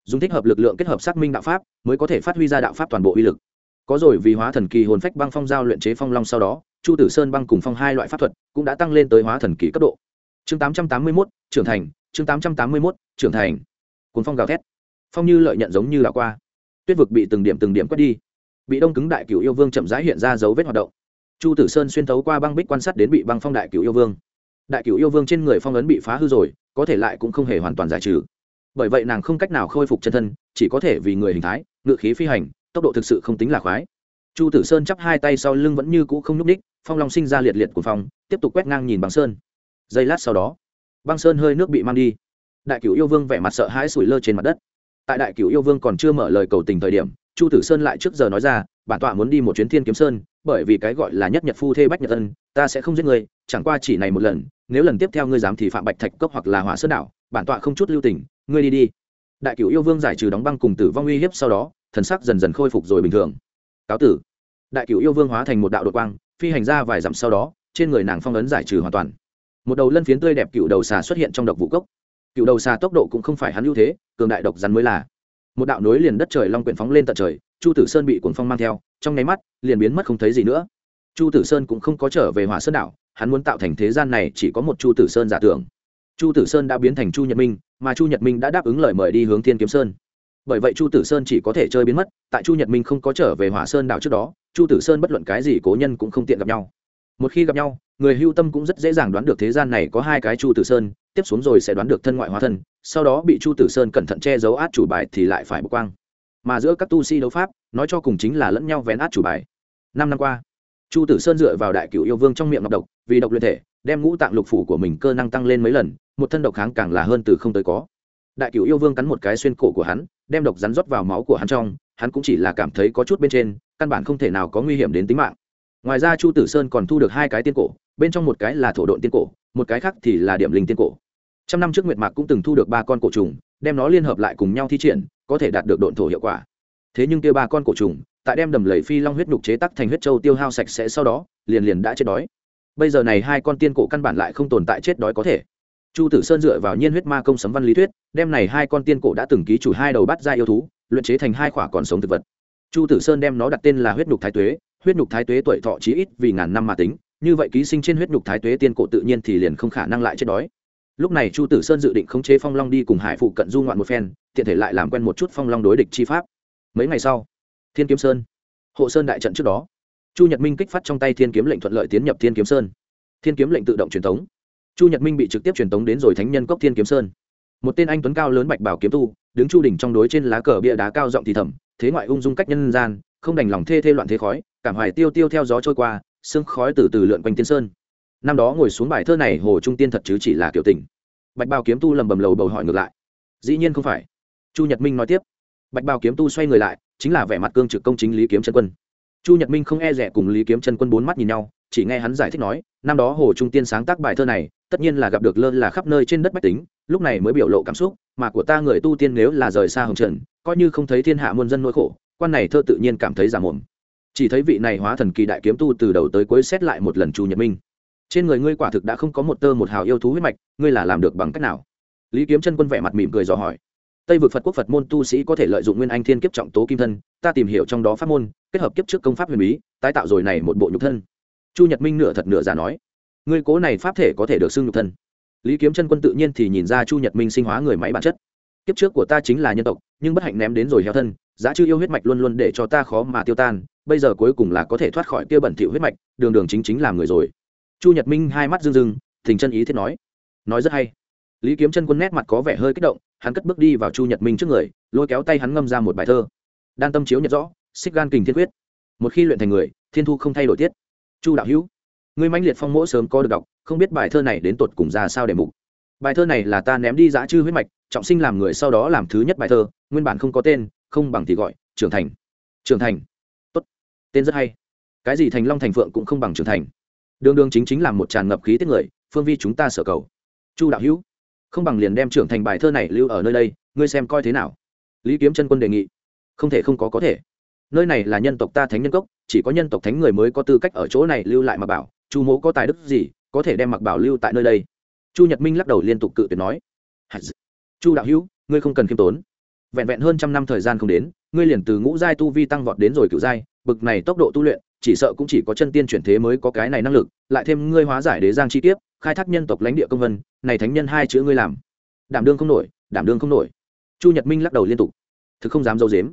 Dùng thích hợp lực lượng kết hợp xác minh đạo pháp mới có thể phát huy ra đạo pháp toàn bộ uy lực. Có rồi vì hóa thần kỳ hồn phách băng phong giao luyện chế phong long sau đó, chu tử sơn băng cùng phong hai loại pháp thuật cũng đã tăng lên tới hóa thần kỳ cấp độ. Chương tám trăm tám mươi mốt, trưởng thành, chương tám trăm tám mươi mốt, trưởng thành. Cuốn phong gào thét. Phong như lợi nhận giống như là qua tuyết vực bị từng điểm từng điểm quét đi. Bị đông cứng đại cửu yêu vương chậm rãi hiện ra dấu vết hoạt động. Chu tử sơn xuyên thấu qua băng bích quan sát đến bị băng phong đại cửu yêu vương. Đại cửu yêu vương trên người phong ấn bị phá hư rồi, có thể lại cũng không hề hoàn toàn giải trừ. Bởi vậy nàng không cách nào khôi phục chân thân, chỉ có thể vì người hình thái, ngự khí phi hành, tốc độ thực sự không tính là khoái. Chu tử sơn chắp hai tay sau lưng vẫn như cũ không nhúc ních phong long sinh ra liệt liệt của phong, tiếp tục quét ngang nhìn băng sơn. Giây lát sau đó, băng sơn hơi nước bị mang đi. Đại cửu yêu vương vẻ mặt sợ hãi sủi lơ trên mặt đất tại đại cửu yêu vương còn chưa mở lời cầu tình thời điểm, chu tử sơn lại trước giờ nói ra, bản tọa muốn đi một chuyến thiên kiếm sơn, bởi vì cái gọi là nhất nhật phu thê bách nhật ân, ta sẽ không giết người chẳng qua chỉ này một lần, nếu lần tiếp theo ngươi dám thì phạm bạch thạch cốc hoặc là hỏa sơn đảo, bản tọa không chút lưu tình, ngươi đi đi. Đại cửu yêu vương giải trừ đóng băng cùng tử vong uy hiếp sau đó, thần sắc dần dần khôi phục rồi bình thường. Cáo tử. Đại cửu yêu vương hóa thành một đạo đột quang, phi hành ra vài dặm sau đó, trên người nàng phong ấn giải trừ hoàn toàn. Một đầu lân phiến tươi đẹp cựu đầu xà xuất hiện trong độc vũ cốc cựu đầu xà tốc độ cũng không phải hắn ưu thế, cường đại độc rắn mới là. Một đạo nối liền đất trời long quyển phóng lên tận trời, chu tử sơn bị cuồng phong mang theo, trong nháy mắt, liền biến mất không thấy gì nữa. Chu tử sơn cũng không có trở về hỏa sơn đảo, hắn muốn tạo thành thế gian này chỉ có một chu tử sơn giả tưởng. Chu tử sơn đã biến thành chu nhật minh, mà chu nhật minh đã đáp ứng lời mời đi hướng thiên kiếm sơn. Bởi vậy chu tử sơn chỉ có thể chơi biến mất, tại chu nhật minh không có trở về hỏa sơn đảo trước đó, chu tử sơn bất luận cái gì cố nhân cũng không tiện gặp nhau. Một khi gặp nhau, người hưu tâm cũng rất dễ dàng đoán được thế gian này có hai cái chu tử sơn tiếp xuống rồi sẽ đoán được thân ngoại hóa thân, sau đó bị chu tử sơn cẩn thận che giấu át chủ bài thì lại phải bốc quang. Mà giữa các tu sĩ đấu pháp, nói cho cùng chính là lẫn nhau vén át chủ bài. Năm năm qua, chu tử sơn dựa vào đại cựu yêu vương trong miệng ngọc độc, vì độc luyện thể, đem ngũ tạng lục phủ của mình cơ năng tăng lên mấy lần, một thân độc kháng càng là hơn từ không tới có. Đại cựu yêu vương cắn một cái xuyên cổ của hắn, đem độc rắn rót vào máu của hắn trong, hắn cũng chỉ là cảm thấy có chút bên trên, căn bản không thể nào có nguy hiểm đến tính mạng. Ngoài ra chu tử sơn còn thu được hai cái tiên cổ, bên trong một cái là thổ độn tiên cổ, một cái khác thì là điểm linh tiên cổ trăm năm trước nguyệt mạc cũng từng thu được ba con cổ trùng, đem nó liên hợp lại cùng nhau thi triển, có thể đạt được độn thổ hiệu quả. Thế nhưng kia ba con cổ trùng, tại đem đầm lầy phi long huyết nhục chế tắc thành huyết châu tiêu hao sạch sẽ sau đó, liền liền đã chết đói. Bây giờ này hai con tiên cổ căn bản lại không tồn tại chết đói có thể. Chu tử sơn dựa vào nhiên huyết ma công sấm văn lý thuyết, đem này hai con tiên cổ đã từng ký chủ hai đầu bắt ra yêu thú, luyện chế thành hai khỏa còn sống thực vật. Chu tử sơn đem nó đặt tên là huyết nhục thái tuế, huyết nhục thái tuế tuổi thọ chí ít vì ngàn năm mà tính, như vậy ký sinh trên huyết nhục thái tuế tiên cổ tự nhiên thì liền không khả năng lại chết đói lúc này chu tử sơn dự định khống chế phong long đi cùng hải phụ cận du ngoạn một phen, tiện thể lại làm quen một chút phong long đối địch chi pháp. Mấy ngày sau, thiên kiếm sơn, hộ sơn đại trận trước đó, chu nhật minh kích phát trong tay thiên kiếm lệnh thuận lợi tiến nhập thiên kiếm sơn. Thiên kiếm lệnh tự động truyền thống chu nhật minh bị trực tiếp truyền tống đến rồi thánh nhân cốc thiên kiếm sơn. Một tên anh tuấn cao lớn bạch bảo kiếm tu, đứng chu đỉnh trong đối trên lá cờ bia đá cao rộng thì thầm, thế ngoại ung dung cách nhân gian, không đành lòng thê thê loạn thế khói, cảm hoài tiêu tiêu theo gió trôi qua, sương khói từ từ lượn quanh tiên sơn năm đó ngồi xuống bài thơ này hồ trung tiên thật chứ chỉ là kiểu tình. Bạch bao kiếm tu lầm bầm lầu bầu hỏi ngược lại. Dĩ nhiên không phải. Chu nhật minh nói tiếp. Bạch bao kiếm tu xoay người lại, chính là vẻ mặt cương trực công chính lý kiếm chân quân. Chu nhật minh không e rẻ cùng lý kiếm chân quân bốn mắt nhìn nhau, chỉ nghe hắn giải thích nói, năm đó hồ trung tiên sáng tác bài thơ này, tất nhiên là gặp được lơ là khắp nơi trên đất bách tính, lúc này mới biểu lộ cảm xúc, mà của ta người tu tiên nếu là rời xa hồng trần, coi như không thấy thiên hạ muôn dân nỗi khổ, quan này thơ tự nhiên cảm thấy giả mồm. Chỉ thấy vị này hóa thần kỳ đại kiếm tu từ đầu tới cuối xét lại một lần chu nhật minh trên người ngươi quả thực đã không có một tơ một hào yêu thú huyết mạch, ngươi là làm được bằng cách nào? Lý kiếm chân quân vẻ mặt mỉm cười dò hỏi. Tây vực phật quốc phật môn tu sĩ có thể lợi dụng nguyên anh thiên kiếp trọng tố kim thân, ta tìm hiểu trong đó pháp môn, kết hợp kiếp trước công pháp huyền bí, tái tạo rồi này một bộ nhục thân. Chu nhật minh nửa thật nửa giả nói. Ngươi cố này pháp thể có thể được xưng nhục thân. Lý kiếm chân quân tự nhiên thì nhìn ra chu nhật minh sinh hóa người máy bản chất. Kiếp trước của ta chính là nhân tộc, nhưng bất hạnh ném đến rồi heo thân, giá chư yêu huyết mạch luôn luôn để cho ta khó mà tiêu tan, bây giờ cuối cùng là có thể thoát khỏi kia bẩn thỉu huyết mạch, đường đường chính chính làm người rồi chu nhật minh hai mắt rưng rưng, thình chân ý thiết nói. Nói rất hay. Lý kiếm chân quân nét mặt có vẻ hơi kích động, hắn cất bước đi vào chu nhật minh trước người, lôi kéo tay hắn ngâm ra một bài thơ. Đan tâm chiếu nhật rõ, xích gan kình thiên quyết. Một khi luyện thành người, thiên thu không thay đổi tiết. Chu đạo hữu, ngươi mãnh liệt phong mỗ sớm có được đọc, không biết bài thơ này đến tột cùng ra sao để mục. Bài thơ này là ta ném đi giã chư huyết mạch, trọng sinh làm người sau đó làm thứ nhất bài thơ, nguyên bản không có tên, không bằng thì gọi, trưởng thành. Trưởng thành. Tốt. Tên rất hay. Cái gì thành long thành phượng cũng không bằng trưởng thành đường đường chính chính làm một tràn ngập khí tiết người, phương vi chúng ta sở cầu. Chu đạo hữu, không bằng liền đem trưởng thành bài thơ này lưu ở nơi đây, ngươi xem coi thế nào? Lý kiếm chân quân đề nghị. Không thể không có có thể. Nơi này là nhân tộc ta thánh nhân cốc, chỉ có nhân tộc thánh người mới có tư cách ở chỗ này lưu lại mà bảo, chu mỗ có tài đức gì, có thể đem mặc bảo lưu tại nơi đây? Chu nhật minh lắc đầu liên tục cự tuyệt nói. Chu đạo hữu, ngươi không cần khiêm tốn. Vẹn vẹn hơn trăm năm thời gian không đến, ngươi liền từ ngũ giai tu vi tăng vọt đến rồi cựu giai, bực này tốc độ tu luyện chỉ sợ cũng chỉ có chân tiên chuyển thế mới có cái này năng lực, lại thêm ngươi hóa giải đế giang chi tiết khai thác nhân tộc lãnh địa công vân, này thánh nhân hai chữ ngươi làm. Đảm đương không nổi, đảm đương không nổi. Chu nhật minh lắc đầu liên tục. Thực không dám dâu dếm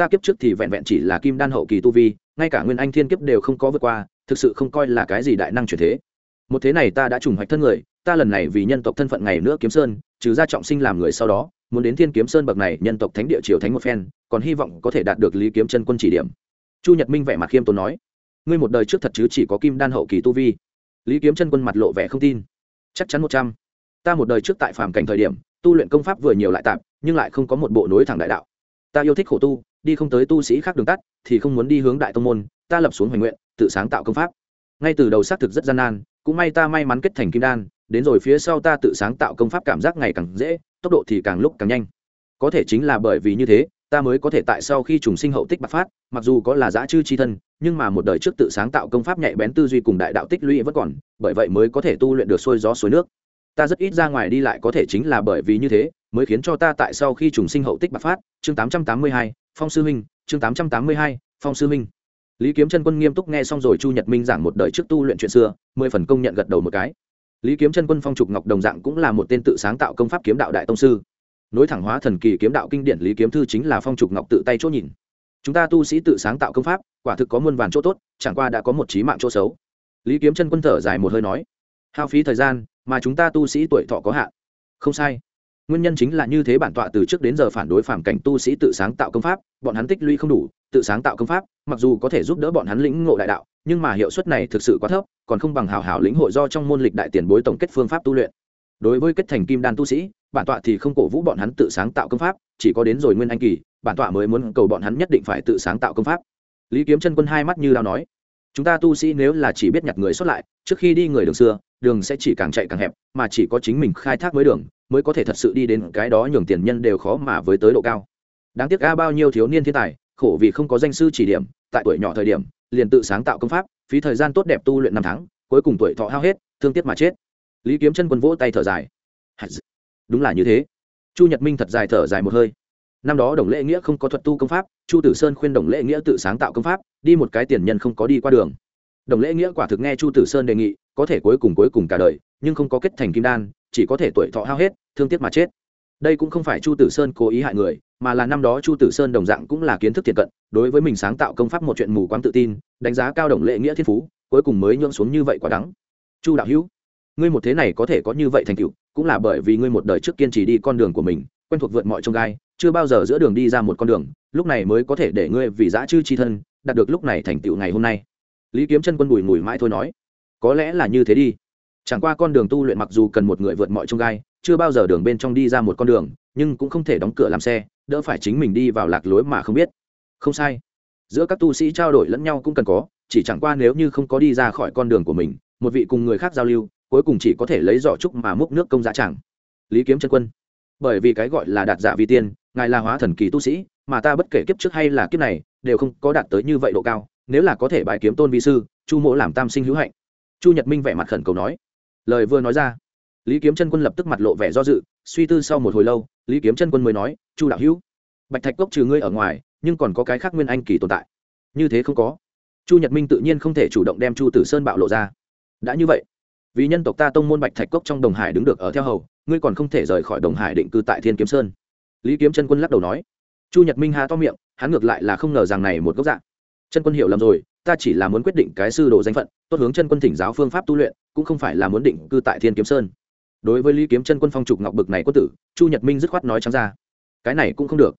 ta kiếp trước thì vẹn vẹn chỉ là kim đan hậu kỳ tu vi, ngay cả nguyên anh thiên kiếp đều không có vượt qua, thực sự không coi là cái gì đại năng chuyển thế. Một thế này ta đã trùng hoạch thân người, ta lần này vì nhân tộc thân phận ngày nữa kiếm sơn, trừ ra trọng sinh làm người sau đó, muốn đến thiên kiếm sơn bậc này nhân tộc thánh địa triều thánh một phen, còn hy vọng có thể đạt được lý kiếm chân quân chỉ điểm chu nhật minh vẻ mặt khiêm tốn nói, ngươi một đời trước thật chứ chỉ có kim đan hậu kỳ tu vi. Lý kiếm chân quân mặt lộ vẻ không tin. Chắc chắn một trăm. Ta một đời trước tại phàm cảnh thời điểm, tu luyện công pháp vừa nhiều lại tạm, nhưng lại không có một bộ nối thẳng đại đạo. Ta yêu thích khổ tu, đi không tới tu sĩ khác đường tắt, thì không muốn đi hướng đại tông môn, ta lập xuống hoành nguyện, tự sáng tạo công pháp. Ngay từ đầu xác thực rất gian nan, cũng may ta may mắn kết thành kim đan, đến rồi phía sau ta tự sáng tạo công pháp cảm giác ngày càng dễ, tốc độ thì càng lúc càng nhanh. Có thể chính là bởi vì như thế ta mới có thể tại sau khi trùng sinh hậu tích bạc phát mặc dù có là giã chư chi thân nhưng mà một đời trước tự sáng tạo công pháp nhạy bén tư duy cùng đại đạo tích lũy vẫn còn bởi vậy mới có thể tu luyện được sôi gió suối nước. Ta rất ít ra ngoài đi lại có thể chính là bởi vì như thế mới khiến cho ta tại sau khi trùng sinh hậu tích bạc phát chương tám trăm tám mươi hai phong sư minh, chương tám trăm tám mươi hai phong sư minh. lý kiếm chân quân nghiêm túc nghe xong rồi chu nhật minh giảng một đời trước tu luyện chuyện xưa mười phần công nhận gật đầu một cái. Lý kiếm chân quân phong trục ngọc đồng dạng cũng là một tên tự sáng tạo công pháp kiếm đạo đại tông sư nối thẳng hóa thần kỳ kiếm đạo kinh điển lý kiếm thư chính là phong trục ngọc tự tay chỗ nhìn. Chúng ta tu sĩ tự sáng tạo công pháp, quả thực có muôn vàn chỗ tốt, chẳng qua đã có một trí mạng chỗ xấu. Lý kiếm chân quân thở dài một hơi nói, hao phí thời gian, mà chúng ta tu sĩ tuổi thọ có hạn. Không sai. Nguyên nhân chính là như thế bản tọa từ trước đến giờ phản đối phản cảnh tu sĩ tự sáng tạo công pháp, bọn hắn tích lũy không đủ, tự sáng tạo công pháp, mặc dù có thể giúp đỡ bọn hắn lĩnh ngộ đại đạo, nhưng mà hiệu suất này thực sự quá thấp, còn không bằng hào hảo lĩnh hội do trong môn lịch đại tiền bối tổng kết phương pháp tu luyện đối với kết thành kim đan tu sĩ, bản tọa thì không cổ vũ bọn hắn tự sáng tạo công pháp, chỉ có đến rồi nguyên anh kỳ, bản tọa mới muốn cầu bọn hắn nhất định phải tự sáng tạo công pháp. Lý kiếm chân quân hai mắt như lao nói, chúng ta tu sĩ nếu là chỉ biết nhặt người xuất lại, trước khi đi người đường xưa, đường sẽ chỉ càng chạy càng hẹp, mà chỉ có chính mình khai thác mới đường, mới có thể thật sự đi đến cái đó nhường tiền nhân đều khó mà với tới độ cao. Đáng tiếc ga bao nhiêu thiếu niên thiên tài, khổ vì không có danh sư chỉ điểm, tại tuổi nhỏ thời điểm, liền tự sáng tạo công pháp, phí thời gian tốt đẹp tu luyện năm tháng, cuối cùng tuổi thọ hao hết, thương tiếc mà chết lý kiếm chân quân vỗ tay thở dài. Đúng là như thế. Chu nhật minh thật dài thở dài một hơi. Năm đó đồng lễ nghĩa không có thuật tu công pháp, chu tử sơn khuyên đồng lễ nghĩa tự sáng tạo công pháp, đi một cái tiền nhân không có đi qua đường. Đồng lễ nghĩa quả thực nghe chu tử sơn đề nghị, có thể cuối cùng cuối cùng cả đời, nhưng không có kết thành kim đan, chỉ có thể tuổi thọ hao hết, thương tiếc mà chết. Đây cũng không phải chu tử sơn cố ý hại người, mà là năm đó chu tử sơn đồng dạng cũng là kiến thức thiện cận, đối với mình sáng tạo công pháp một chuyện mù quáng tự tin, đánh giá cao đồng lễ nghĩa thiên phú, cuối cùng mới nhưỡng xuống như vậy quả đắng. Chu đạo hữu ngươi một thế này có thể có như vậy thành tựu, cũng là bởi vì ngươi một đời trước kiên trì đi con đường của mình, quen thuộc vượt mọi trông gai, chưa bao giờ giữa đường đi ra một con đường, lúc này mới có thể để ngươi vì giã chư chi thân, đạt được lúc này thành tựu ngày hôm nay. Lý kiếm chân quân bùi ngùi mãi thôi nói. Có lẽ là như thế đi. Chẳng qua con đường tu luyện mặc dù cần một người vượt mọi trông gai, chưa bao giờ đường bên trong đi ra một con đường, nhưng cũng không thể đóng cửa làm xe, đỡ phải chính mình đi vào lạc lối mà không biết. Không sai. Giữa các tu sĩ trao đổi lẫn nhau cũng cần có, chỉ chẳng qua nếu như không có đi ra khỏi con đường của mình, một vị cùng người khác giao lưu cuối cùng chỉ có thể lấy giỏ trúc mà múc nước công giá chẳng. Lý kiếm chân quân, bởi vì cái gọi là đạt giả vi tiên, ngài là hóa thần kỳ tu sĩ, mà ta bất kể kiếp trước hay là kiếp này, đều không có đạt tới như vậy độ cao, nếu là có thể bài kiếm tôn vi sư, chu mỗ làm tam sinh hữu hạnh. Chu nhật minh vẻ mặt khẩn cầu nói. Lời vừa nói ra, lý kiếm chân quân lập tức mặt lộ vẻ do dự, suy tư sau một hồi lâu, lý kiếm chân quân mới nói, chu đạo hữu, bạch thạch cốc trừ ngươi ở ngoài, nhưng còn có cái khác nguyên anh kỳ tồn tại. Như thế không có. Chu nhật minh tự nhiên không thể chủ động đem chu tử sơn bạo lộ ra. Đã như vậy vì nhân tộc ta tông môn bạch thạch cốc trong đồng hải đứng được ở theo hầu, ngươi còn không thể rời khỏi đồng hải định cư tại thiên kiếm sơn. Lý kiếm chân quân lắc đầu nói. Chu nhật minh hà to miệng, hắn ngược lại là không ngờ rằng này một gốc dạng chân quân hiểu lầm rồi, ta chỉ là muốn quyết định cái sư đồ danh phận, tốt hướng chân quân thỉnh giáo phương pháp tu luyện, cũng không phải là muốn định cư tại thiên kiếm sơn. Đối với lý kiếm chân quân phong trục ngọc bực này quân tử, chu nhật minh dứt khoát nói trắng ra. Cái này cũng không được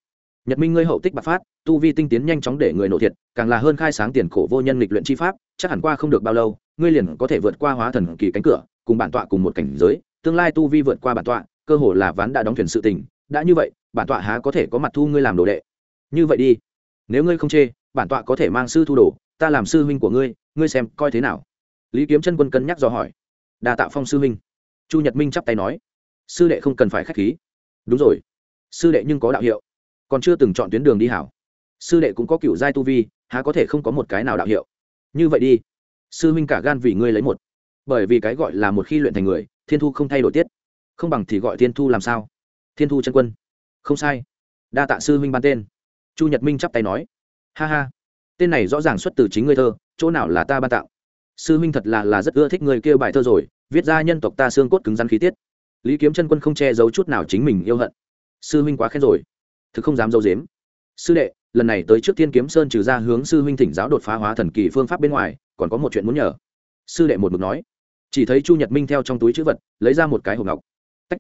nhật minh ngươi hậu tích bạc phát, tu vi tinh tiến nhanh chóng để người nổ thiệt, càng là hơn khai sáng tiền cổ vô nhân lịch luyện chi pháp, chắc hẳn qua không được bao lâu, ngươi liền có thể vượt qua hóa thần kỳ cánh cửa, cùng bản tọa cùng một cảnh giới, tương lai tu vi vượt qua bản tọa, cơ hồ là ván đã đóng thuyền sự tình. Đã như vậy, bản tọa há có thể có mặt thu ngươi làm đồ đệ? Như vậy đi. Nếu ngươi không chê, bản tọa có thể mang sư thu đồ, ta làm sư huynh của ngươi ngươi xem coi thế nào? Lý kiếm chân quân cân nhắc do hỏi. Đà tạ phong sư huynh. Chu nhật minh chắp tay nói. Sư đệ không cần phải k h á c h khí. Đúng rồi. Sư đệ nhưng có đạo hiệu còn chưa từng chọn tuyến đường đi hảo. Sư đệ cũng có cựu giai tu vi, há có thể không có một cái nào đạo hiệu. Như vậy đi. Sư huynh cả gan vì ngươi lấy một. Bởi vì cái gọi là một khi luyện thành người, thiên thu không thay đổi tiết. Không bằng thì gọi thiên thu làm sao? Thiên thu chân quân. Không sai. Đa tạ sư huynh ban tên. Chu nhật minh chắp tay nói. Ha ha. Tên này rõ ràng xuất từ chính ngươi thơ, chỗ nào là ta ban tạo sư huynh thật là là rất ưa thích người kêu bài thơ rồi, viết ra nhân tộc ta xương cốt cứng rắn khí tiết. Lý kiếm chân quân không che giấu chút nào chính mình yêu hận. Sư huynh quá khen rồi thực không dám dâu dếm. Sư đệ, lần này tới trước thiên kiếm sơn trừ ra hướng sư huynh thỉnh giáo đột phá hóa thần kỳ phương pháp bên ngoài, còn có một chuyện muốn nhờ. Sư đệ một mực nói. Chỉ thấy chu nhật minh theo trong túi chữ vật, lấy ra một cái hộp ngọc. Tách.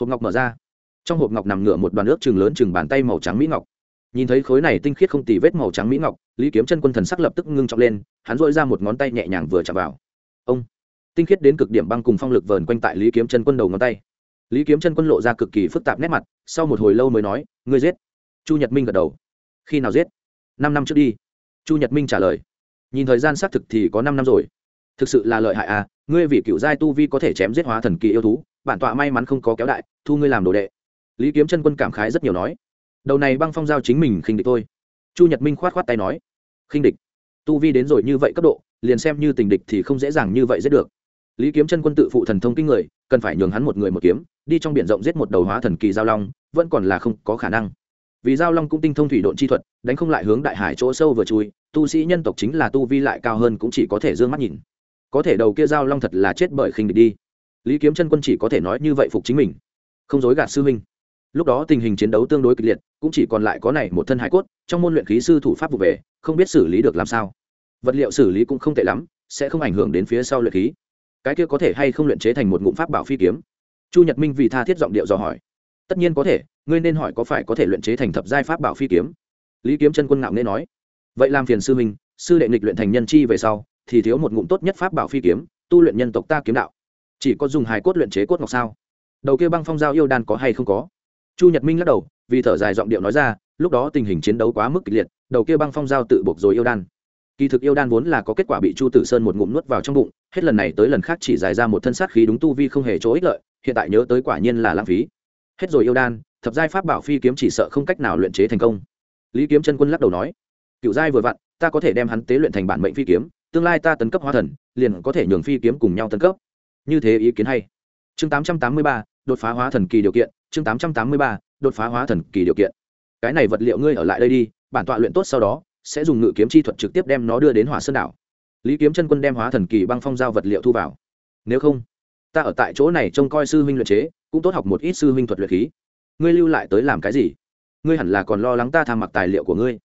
Hộp ngọc mở ra. Trong hộp ngọc nằm ngửa một đoàn ước chừng lớn chừng bàn tay màu trắng mỹ ngọc. Nhìn thấy khối này tinh khiết không tì vết màu trắng mỹ ngọc, lý kiếm chân quân thần sắc lập tức ngưng trọng lên, hắn dội ra một ngón tay nhẹ nhàng vừa chạm vào. Ông. Tinh khiết đến cực điểm băng cùng phong lực vờn quanh tại lý kiếm chân quân đầu ngón tay lý kiếm chân quân lộ ra cực kỳ phức tạp nét mặt, sau một hồi lâu mới nói, ngươi giết. Chu nhật minh gật đầu. Khi nào giết? Năm năm trước đi. Chu nhật minh trả lời. Nhìn thời gian xác thực thì có năm năm rồi. Thực sự là lợi hại à ngươi vì cựu giai tu vi có thể chém giết hóa thần kỳ yêu thú, bản tọa may mắn không có kéo đại, thu ngươi làm đồ đệ. Lý kiếm chân quân cảm khái rất nhiều nói. Đầu này băng phong giao chính mình khinh địch thôi. Chu nhật minh khoát khoát tay nói. Khinh địch? Tu vi đến rồi như vậy cấp độ, liền xem như tình địch thì không dễ dàng như vậy giết được. Lý kiếm chân quân tự phụ thần thông kinh người cần phải nhường hắn một người một kiếm, đi trong biển rộng giết một đầu hóa thần kỳ giao long, vẫn còn là không có khả năng. Vì giao long cũng tinh thông thủy độn chi thuật, đánh không lại hướng đại hải chỗ sâu vừa chui, tu sĩ nhân tộc chính là tu vi lại cao hơn cũng chỉ có thể d ư ơ n g mắt nhìn. Có thể đầu kia giao long thật là chết bởi khinh địch đi. Lý kiếm chân quân chỉ có thể nói như vậy phục chính mình. Không dối gạt sư huynh. Lúc đó tình hình chiến đấu tương đối kịch liệt, cũng chỉ còn lại có này một thân hải cốt, trong môn luyện khí sư thủ pháp vụ về, không biết xử lý được làm sao. Vật liệu xử lý cũng không tệ lắm, sẽ không ảnh hưởng đến phía sau luyện khí cái kia có thể hay không luyện chế thành một ngụm pháp bảo phi kiếm? Chu nhật minh vì tha thiết giọng điệu dò hỏi. Tất nhiên có thể, ngươi nên hỏi có phải có thể luyện chế thành thập giai pháp bảo phi kiếm? Lý kiếm chân quân ngạo nên nói. Vậy làm phiền sư minh sư đệ nghịch luyện thành nhân chi về sau, thì thiếu một ngụm tốt nhất pháp bảo phi kiếm, tu luyện nhân tộc ta kiếm đạo. Chỉ có dùng hài cốt luyện chế cốt ngọc sao? Đầu kia băng phong giao yêu đan có hay không có? Chu nhật minh lắc đầu, vì thở dài giọng điệu nói ra, lúc đó tình hình chiến đấu quá mức kịch liệt, đầu kia băng phong giao tự buộc rồi yêu đan kỳ thực yêu đan vốn là có kết quả bị chu tử sơn một ngụm nuốt vào trong bụng, hết lần này tới lần khác chỉ dài ra một thân sát khí đúng tu vi không hề chỗ ích lợi, hiện tại nhớ tới quả nhiên là lãng phí. Hết rồi yêu đan, thập giai pháp bảo phi kiếm chỉ sợ không cách nào luyện chế thành công. Lý kiếm chân quân lắc đầu nói, cựu giai vừa vặn, ta có thể đem hắn tế luyện thành bản mệnh phi kiếm, tương lai ta tấn cấp hóa thần, liền có thể nhường phi kiếm cùng nhau tấn cấp. Như thế ý kiến hay. Chương tám trăm tám mươi ba, đột phá hóa thần kỳ điều kiện, chương tám trăm tám mươi ba, đột phá hóa thần kỳ điều kiện. Cái này vật liệu ngươi ở lại đây đi, bản tọa luyện tốt sau đó sẽ dùng ngự kiếm chi thuật trực tiếp đem nó đưa đến hỏa sơn đảo. Lý kiếm chân quân đem hóa thần kỳ băng phong giao vật liệu thu vào. Nếu không, ta ở tại chỗ này trông coi sư huynh luyện chế, cũng tốt học một ít sư huynh thuật luyện khí. Ngươi lưu lại tới làm cái gì? Ngươi hẳn là còn lo lắng ta tham mặc tài liệu của ngươi.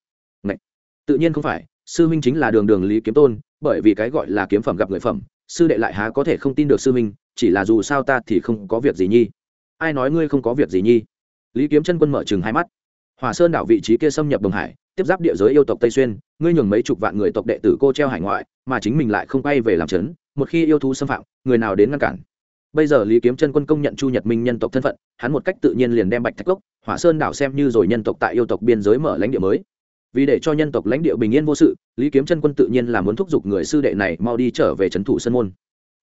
Ngậy! tự nhiên không phải, sư huynh chính là đường đường lý kiếm tôn, bởi vì cái gọi là kiếm phẩm gặp người phẩm, sư đệ lại há có thể không tin được sư huynh, chỉ là dù sao ta thì không có việc gì nhi. Ai nói ngươi không có việc gì nhi? Lý kiếm chân quân mở chừng hai mắt. Hòa sơn đảo vị trí kia xâm nhập đồng hải tiếp giáp địa giới yêu tộc tây xuyên, ngươi nhường mấy chục vạn người tộc đệ tử cô treo hải ngoại, mà chính mình lại không quay về làm trấn, một khi yêu thú xâm phạm, người nào đến ngăn cản? Bây giờ lý kiếm chân quân công nhận chu nhật minh nhân tộc thân phận, hắn một cách tự nhiên liền đem bạch thạch cốc, hỏa sơn đảo xem như rồi nhân tộc tại yêu tộc biên giới mở lãnh địa mới. Vì để cho nhân tộc lãnh địa bình yên vô sự, lý kiếm chân quân tự nhiên là muốn thúc giục người sư đệ này mau đi trở về trấn thủ sân môn.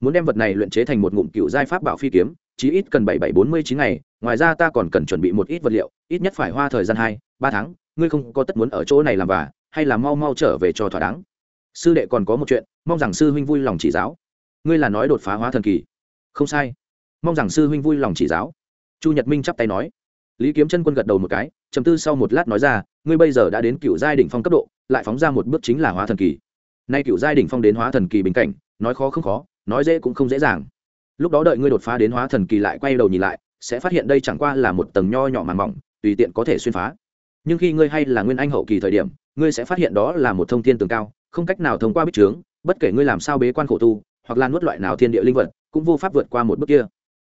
Muốn đem vật này luyện chế thành một ngụm cựu giai pháp bảo phi kiếm, chí ít cần bảy bảy bốn mươi chín ngày, ngoài ra ta còn cần chuẩn bị một ít vật liệu, ít nhất phải hoa thời gian hai, ba tháng ngươi không có tất muốn ở chỗ này làm và, hay là mau mau trở về cho thỏa đáng? Sư đệ còn có một chuyện, mong rằng sư huynh vui lòng chỉ giáo. Ngươi là nói đột phá hóa thần kỳ. Không sai. Mong rằng sư huynh vui lòng chỉ giáo. Chu nhật minh chắp tay nói. Lý kiếm chân quân gật đầu một cái chầm tư sau một lát nói ra, ngươi bây giờ đã đến cựu giai đ ỉ n h phong cấp độ, lại phóng ra một bước chính là hóa thần kỳ. Nay cựu giai đ ỉ n h phong đến hóa thần kỳ bình cảnh, nói khó không khó, nói dễ cũng không dễ dàng. Lúc đó đợi ngươi đột phá đến hóa thần kỳ lại quay đầu nhìn lại, sẽ phát hiện đây chẳng qua là một tầng nho nhỏ màn mỏng, tùy tiện có thể xuyên phá nhưng khi ngươi hay là nguyên anh hậu kỳ thời điểm, ngươi sẽ phát hiện đó là một thông thiên tường cao, không cách nào thông qua bích trướng, bất kể ngươi làm sao bế quan khổ tu, hoặc là nuốt loại nào thiên địa linh vật, cũng vô pháp vượt qua một bước kia.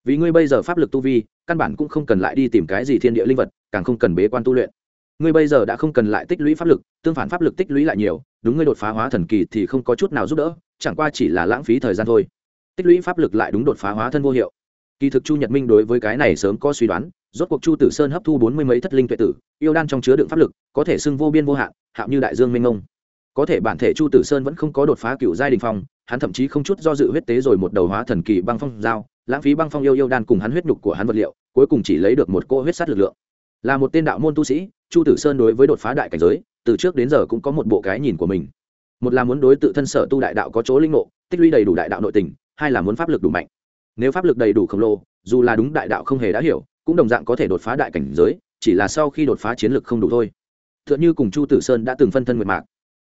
Vì ngươi bây giờ pháp lực tu vi, căn bản cũng không cần lại đi tìm cái gì thiên địa linh vật, càng không cần bế quan tu luyện. Ngươi bây giờ đã không cần lại tích lũy pháp lực, tương phản pháp lực tích lũy lại nhiều, đúng ngươi đột phá hóa thần kỳ thì không có chút nào giúp đỡ, chẳng qua chỉ là lãng phí thời gian thôi. Tích lũy pháp lực lại đúng đột phá hóa thân vô hiệu kỳ thực chu nhật minh đối với cái này sớm có suy đoán, rốt cuộc chu tử sơn hấp thu bốn mươi mấy thất linh tuệ tử, yêu đan trong chứa đựng pháp lực, có thể xưng vô biên vô hạn, hạo như đại dương minh ông có thể bản thể chu tử sơn vẫn không có đột phá cựu giai đình phong, hắn thậm chí không chút do dự huyết tế rồi một đầu hóa thần kỳ băng phong dao, lãng phí băng phong yêu yêu đan cùng hắn huyết nhục của hắn vật liệu, cuối cùng chỉ lấy được một cô huyết sát lực lượng. Là một tên đạo môn tu sĩ, chu tử sơn đối với đột phá đại cảnh giới, từ trước đến giờ cũng có một bộ cái nhìn của mình. Một là muốn đối tự thân sở tu đại đạo có chỗ linh ngộ, tích lũy đầy đủ đại đạo nội tình, hai là muốn pháp lực đủ mạnh nếu pháp lực đầy đủ khổng lồ, dù là đúng đại đạo không hề đã hiểu, cũng đồng dạng có thể đột phá đại cảnh giới, chỉ là sau khi đột phá chiến lực không đủ thôi. T h ư ợ n h ư cùng chu tử sơn đã từng phân thân nguyệt mạc.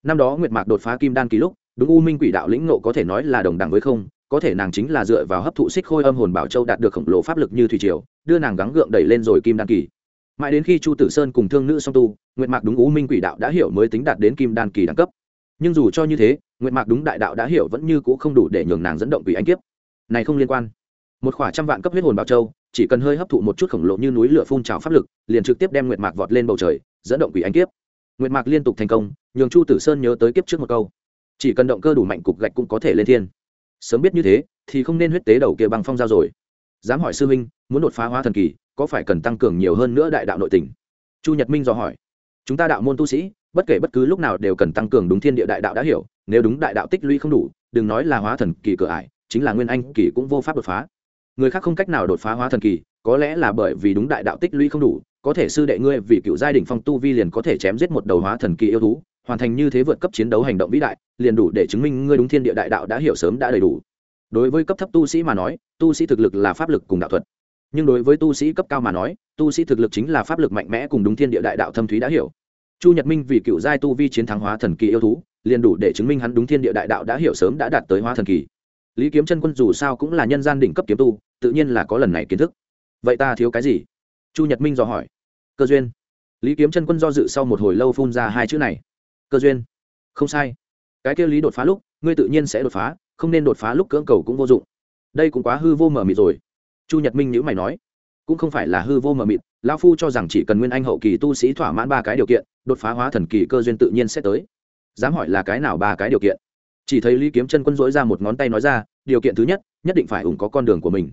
Năm đó nguyệt mạc đột phá kim đan ký lúc, đúng u minh quỷ đạo lĩnh nộ có thể nói là đồng đẳng với không, có thể nàng chính là dựa vào hấp thụ xích khôi âm hồn bảo châu đạt được khổng lồ pháp lực như thủy triều, đưa nàng gắng gượng đẩy lên rồi kim đan kỳ. Mãi đến khi chu tử sơn cùng thương nữ song tu, nguyệt mạc đúng u minh quỷ đạo đã hiểu mới tính đạt đến kim đan kỳ đẳng cấp. Nhưng dù cho như thế, nguyệt mạc đúng đại đạo đã hiểu vẫn như c ũ không đủ để nhường nàng dẫn động quỷ anh kiếp này không liên quan. Một khoảng trăm vạn cấp huyết hồn bảo châu, chỉ cần hơi hấp thụ một chút khổng lồ như núi lửa phun trào pháp lực, liền trực tiếp đem nguyệt mạc vọt lên bầu trời, dẫn động quỷ anh kiếp. Nguyệt mạc liên tục thành công, nhường chu tử sơn nhớ tới kiếp trước một câu. Chỉ cần động cơ đủ mạnh, cục gạch cũng có thể lên thiên. Sớm biết như thế, thì không nên huyết tế đầu kia bằng phong giao rồi. Dám hỏi sư minh muốn đột phá hóa thần kỳ, có phải cần tăng cường nhiều hơn nữa đại đạo nội tình? Chu nhật minh dò hỏi. Chúng ta đạo môn tu sĩ, bất kể bất cứ lúc nào đều cần tăng cường đúng thiên địa đại đạo đã hiểu, nếu đúng đại đạo tích lũy không đủ, đừng nói là hóa thần kỳ cửa ải chính là nguyên anh kỳ cũng vô pháp đột phá. Người khác không cách nào đột phá hóa thần kỳ, có lẽ là bởi vì đúng đại đạo tích lũy không đủ, có thể sư đệ ngươi vì cựu giai đình phong tu vi liền có thể chém giết một đầu hóa thần kỳ yêu thú, hoàn thành như thế vượt cấp chiến đấu hành động vĩ đại, liền đủ để chứng minh ngươi đúng thiên địa đại đạo đã hiểu sớm đã đầy đủ. Đối với cấp thấp tu sĩ mà nói, tu sĩ thực lực là pháp lực cùng đạo thuật. Nhưng đối với tu sĩ cấp cao mà nói, tu sĩ thực lực chính là pháp lực mạnh mẽ cùng đúng thiên địa đại đạo thâm thúy đã hiểu. Chu nhật minh vì cựu giai tu vi chiến thắng hóa thần kỳ yêu thú, liền đủ để chứng minh hắn đúng thiên địa đại đạo đã hiểu sớm đã đạt tới hóa thần kỳ lý kiếm chân quân dù sao cũng là nhân gian đỉnh cấp kiếm tu, tự nhiên là có lần này kiến thức. Vậy ta thiếu cái gì? Chu nhật minh dò hỏi. Cơ duyên. Lý kiếm chân quân do dự sau một hồi lâu phun ra hai chữ này. Cơ duyên. Không sai. Cái kia lý đột phá lúc, ngươi tự nhiên sẽ đột phá, không nên đột phá lúc cưỡng cầu cũng vô dụng. Đây cũng quá hư vô mờ mịt rồi. Chu nhật minh nhữ mày nói. Cũng không phải là hư vô mờ mịt, lão phu cho rằng chỉ cần nguyên anh hậu kỳ tu sĩ thỏa mãn ba cái điều kiện, đột phá hóa thần kỳ cơ duyên tự nhiên sẽ tới. Dám hỏi là cái nào ba cái điều kiện? Chỉ thấy lý kiếm chân quân dỗi ra một ngón tay nói ra, điều kiện thứ nhất nhất định phải ủng có con đường của mình.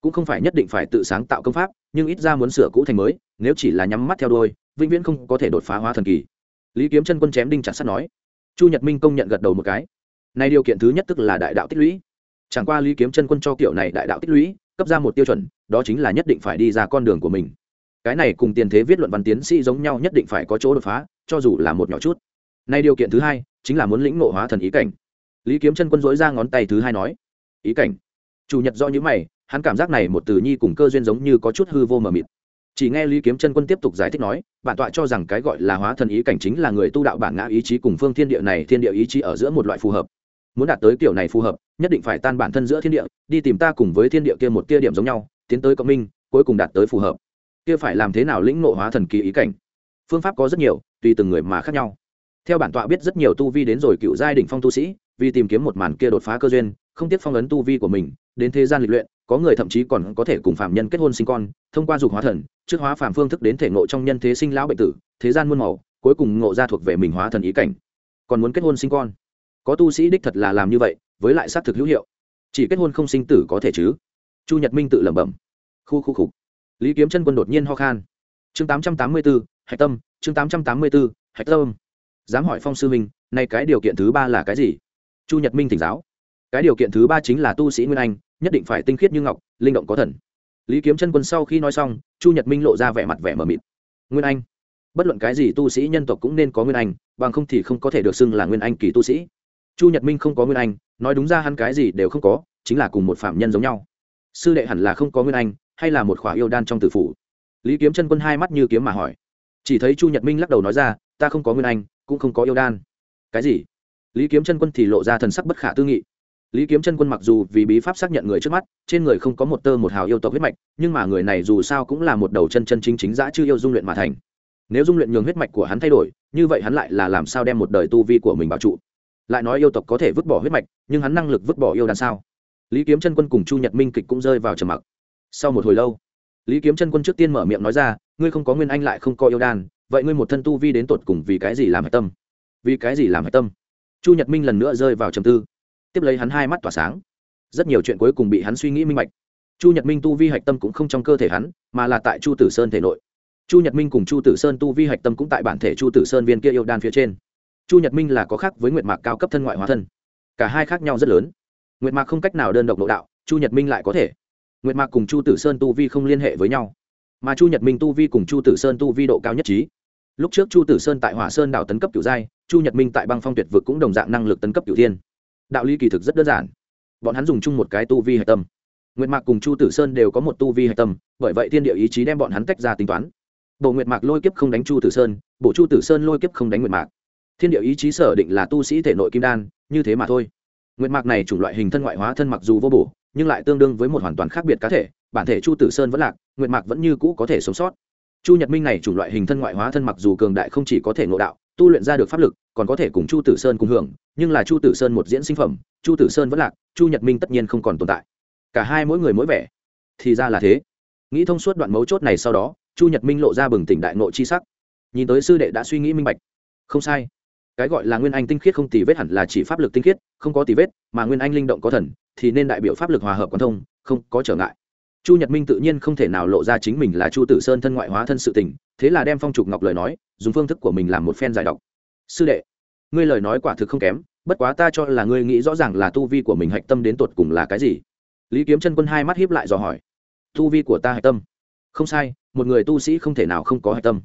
Cũng không phải nhất định phải tự sáng tạo công pháp, nhưng ít ra muốn sửa cũ thành mới, nếu chỉ là nhắm mắt theo đôi, vĩnh viễn không có thể đột phá hóa thần kỳ. Lý kiếm chân quân chém đinh chặt sắt nói. Chu nhật minh công nhận gật đầu một cái. Này điều kiện thứ nhất tức là đại đạo tích lũy. Chẳng qua lý kiếm chân quân cho kiểu này đại đạo tích lũy, cấp ra một tiêu chuẩn, đó chính là nhất định phải đi ra con đường của mình. Cái này cùng tiền thế viết luận văn tiến sĩ giống nhau nhất định phải có chỗ đột phá, cho dù là một nhỏ chút. Nay điều kiện thứ hai, chính là muốn lĩnh ngộ hóa thần ý cảnh lý kiếm chân quân dối ra ngón tay thứ hai nói, ý cảnh. Chủ nhật do những mày, hắn cảm giác này một từ nhi cùng cơ duyên giống như có chút hư vô mờ mịt. Chỉ nghe lý kiếm chân quân tiếp tục giải thích nói, bản tọa cho rằng cái gọi là hóa thần ý cảnh chính là người tu đạo bản ngã ý chí cùng phương thiên địa này, thiên địa ý chí ở giữa một loại phù hợp. Muốn đạt tới kiểu này phù hợp, nhất định phải tan bản thân giữa thiên địa, đi tìm ta cùng với thiên địa kia một tia điểm giống nhau, tiến tới cộng minh, cuối cùng đạt tới phù hợp. Kia phải làm thế nào lĩnh ngộ hóa thần kỳ ý cảnh? Phương pháp có rất nhiều, tùy từng người mà khác nhau. Theo bản tọa biết rất nhiều tu vi đến rồi cựu giai đỉnh phong tu sĩ vì tìm kiếm một màn kia đột phá cơ duyên, không tiếc phong ấn tu vi của mình, đến thế gian lịch luyện, có người thậm chí còn có thể cùng phạm nhân kết hôn sinh con, thông qua dục hóa thần, trước hóa phạm phương thức đến thể ngộ trong nhân thế sinh lão bệnh tử, thế gian muôn màu, cuối cùng ngộ ra thuộc về mình hóa thần ý cảnh. Còn muốn kết hôn sinh con? Có tu sĩ đích thật là làm như vậy, với lại xác thực hữu hiệu. Chỉ kết hôn không sinh tử có thể chứ? Chu nhật minh tự lẩm bẩm. Khu khu khục lý kiếm chân quân đột nhiên ho khan. Chương tám trăm tám mươi bốn hạch tâm, chương tám trăm tám mươi bốn hạch tâm. Dám hỏi phong sư minh, nay cái điều kiện thứ ba là cái gì? Chu nhật minh thỉnh giáo. Cái điều kiện thứ ba chính là tu sĩ nguyên anh, nhất định phải tinh khiết như ngọc, linh động có thần. Lý kiếm chân quân sau khi nói xong, chu nhật minh lộ ra vẻ mặt vẻ mờ mịt. Nguyên anh. Bất luận cái gì tu sĩ nhân tộc cũng nên có nguyên anh, bằng không thì không có thể được xưng là nguyên anh kỳ tu sĩ. Chu nhật minh không có nguyên anh, nói đúng ra hắn cái gì đều không có, chính là cùng một phạm nhân giống nhau. Sư đệ hẳn là không có nguyên anh, hay là một khỏa yêu đan trong tử phủ? Lý kiếm chân quân hai mắt như kiếm mà hỏi. Chỉ thấy chu nhật minh lắc đầu nói ra, ta không có nguyên anh, cũng không có yêu đan. Cái gì? Lý kiếm chân quân thì lộ ra thần sắc bất khả tư nghị. Lý kiếm chân quân mặc dù vì bí pháp xác nhận người trước mắt, trên người không có một tơ một hào yêu tộc huyết mạch, nhưng mà người này dù sao cũng là một đầu chân chân chính chính giã chưa yêu dung luyện mà thành. Nếu dung luyện nhường huyết mạch của hắn thay đổi, như vậy hắn lại là làm sao đem một đời tu vi của mình bảo trụ? Lại nói yêu tộc có thể vứt bỏ huyết mạch, nhưng hắn năng lực vứt bỏ yêu đan sao? Lý kiếm chân quân cùng chu nhật minh kịch cũng rơi vào trầm mặc. Sau một hồi lâu, lý kiếm chân quân trước tiên mở miệng nói ra, ngươi không có nguyên anh lại không có yêu đan, vậy ngươi một thân tu vi đến tột cùng vì cái gì làm hạch tâm? Vì cái gì làm hạch tâm? Chu nhật minh lần nữa rơi vào trầm tư. Tiếp lấy hắn hai mắt tỏa sáng. Rất nhiều chuyện cuối cùng bị hắn suy nghĩ minh bạch. Chu nhật minh tu vi hạch tâm cũng không trong cơ thể hắn, mà là tại chu tử sơn thể nội. Chu nhật minh cùng chu tử sơn tu vi hạch tâm cũng tại bản thể chu tử sơn viên kia yêu đan phía trên. Chu nhật minh là có khác với nguyệt mạc cao cấp thân ngoại hóa thân. Cả hai khác nhau rất lớn. Nguyệt mạc không cách nào đơn độc nội đạo, chu nhật minh lại có thể. Nguyệt mạc cùng chu tử sơn tu vi không liên hệ với nhau. Mà chu nhật minh tu vi cùng chu tử sơn tu vi độ cao nhất trí. Lúc trước chu tử sơn tại hỏa sơn đảo tấn cấp kiểu giai chu nhật minh tại băng phong tuyệt vực cũng đồng dạng năng lực tấn cấp cửu thiên. Đạo lý kỳ thực rất đơn giản. Bọn hắn dùng chung một cái tu vi hạch tâm. Nguyệt mạc cùng chu tử sơn đều có một tu vi hạch tâm, bởi vậy thiên địa ý chí đem bọn hắn tách ra tính toán. Bộ nguyệt mạc lôi kiếp không đánh chu tử sơn bộ chu tử sơn lôi kiếp không đánh nguyệt mạc. Thiên địa ý chí sở định là tu sĩ thể nội kim đan, như thế mà thôi. Nguyệt mạc này chủng loại hình thân ngoại hóa thân mặc dù vô bổ, nhưng lại tương đương với một hoàn toàn khác biệt cá thể, bản thể chu tử sơn vẫn lạc, nguyệt mạc vẫn như cũ có thể sống sót. Chu nhật minh này chủng loại hình thân ngoại hóa thân mặc dù cường đại không chỉ có thể ngộ đạo tu luyện ra được pháp lực, còn có thể cùng chu tử sơn cùng hưởng, nhưng là chu tử sơn một diễn sinh phẩm, chu tử sơn vẫn lạc, chu nhật minh tất nhiên không còn tồn tại. Cả hai mỗi người mỗi vẻ. Thì ra là thế. Nghĩ thông suốt đoạn mấu chốt này sau đó, chu nhật minh lộ ra bừng tỉnh đại nộ chi sắc. Nhìn tới sư đệ đã suy nghĩ minh bạch. Không sai. Cái gọi là nguyên anh tinh khiết không tì vết hẳn là chỉ pháp lực tinh khiết, không có tì vết, mà nguyên anh linh động có thần, thì nên đại biểu pháp lực hòa hợp quan thông, không có trở ngại chu nhật minh tự nhiên không thể nào lộ ra chính mình là chu tử sơn thân ngoại hóa thân sự tình, thế là đem phong trục ngọc lời nói, dùng phương thức của mình làm một phen giải đọc. Sư đệ, ngươi lời nói quả thực không kém, bất quá ta cho là ngươi nghĩ rõ ràng là tu vi của mình hạch tâm đến tột cùng là cái gì. Lý kiếm chân quân hai mắt hiếp lại dò hỏi, tu vi của ta hạch tâm? Không sai, một người tu sĩ không thể nào không có hạch tâm.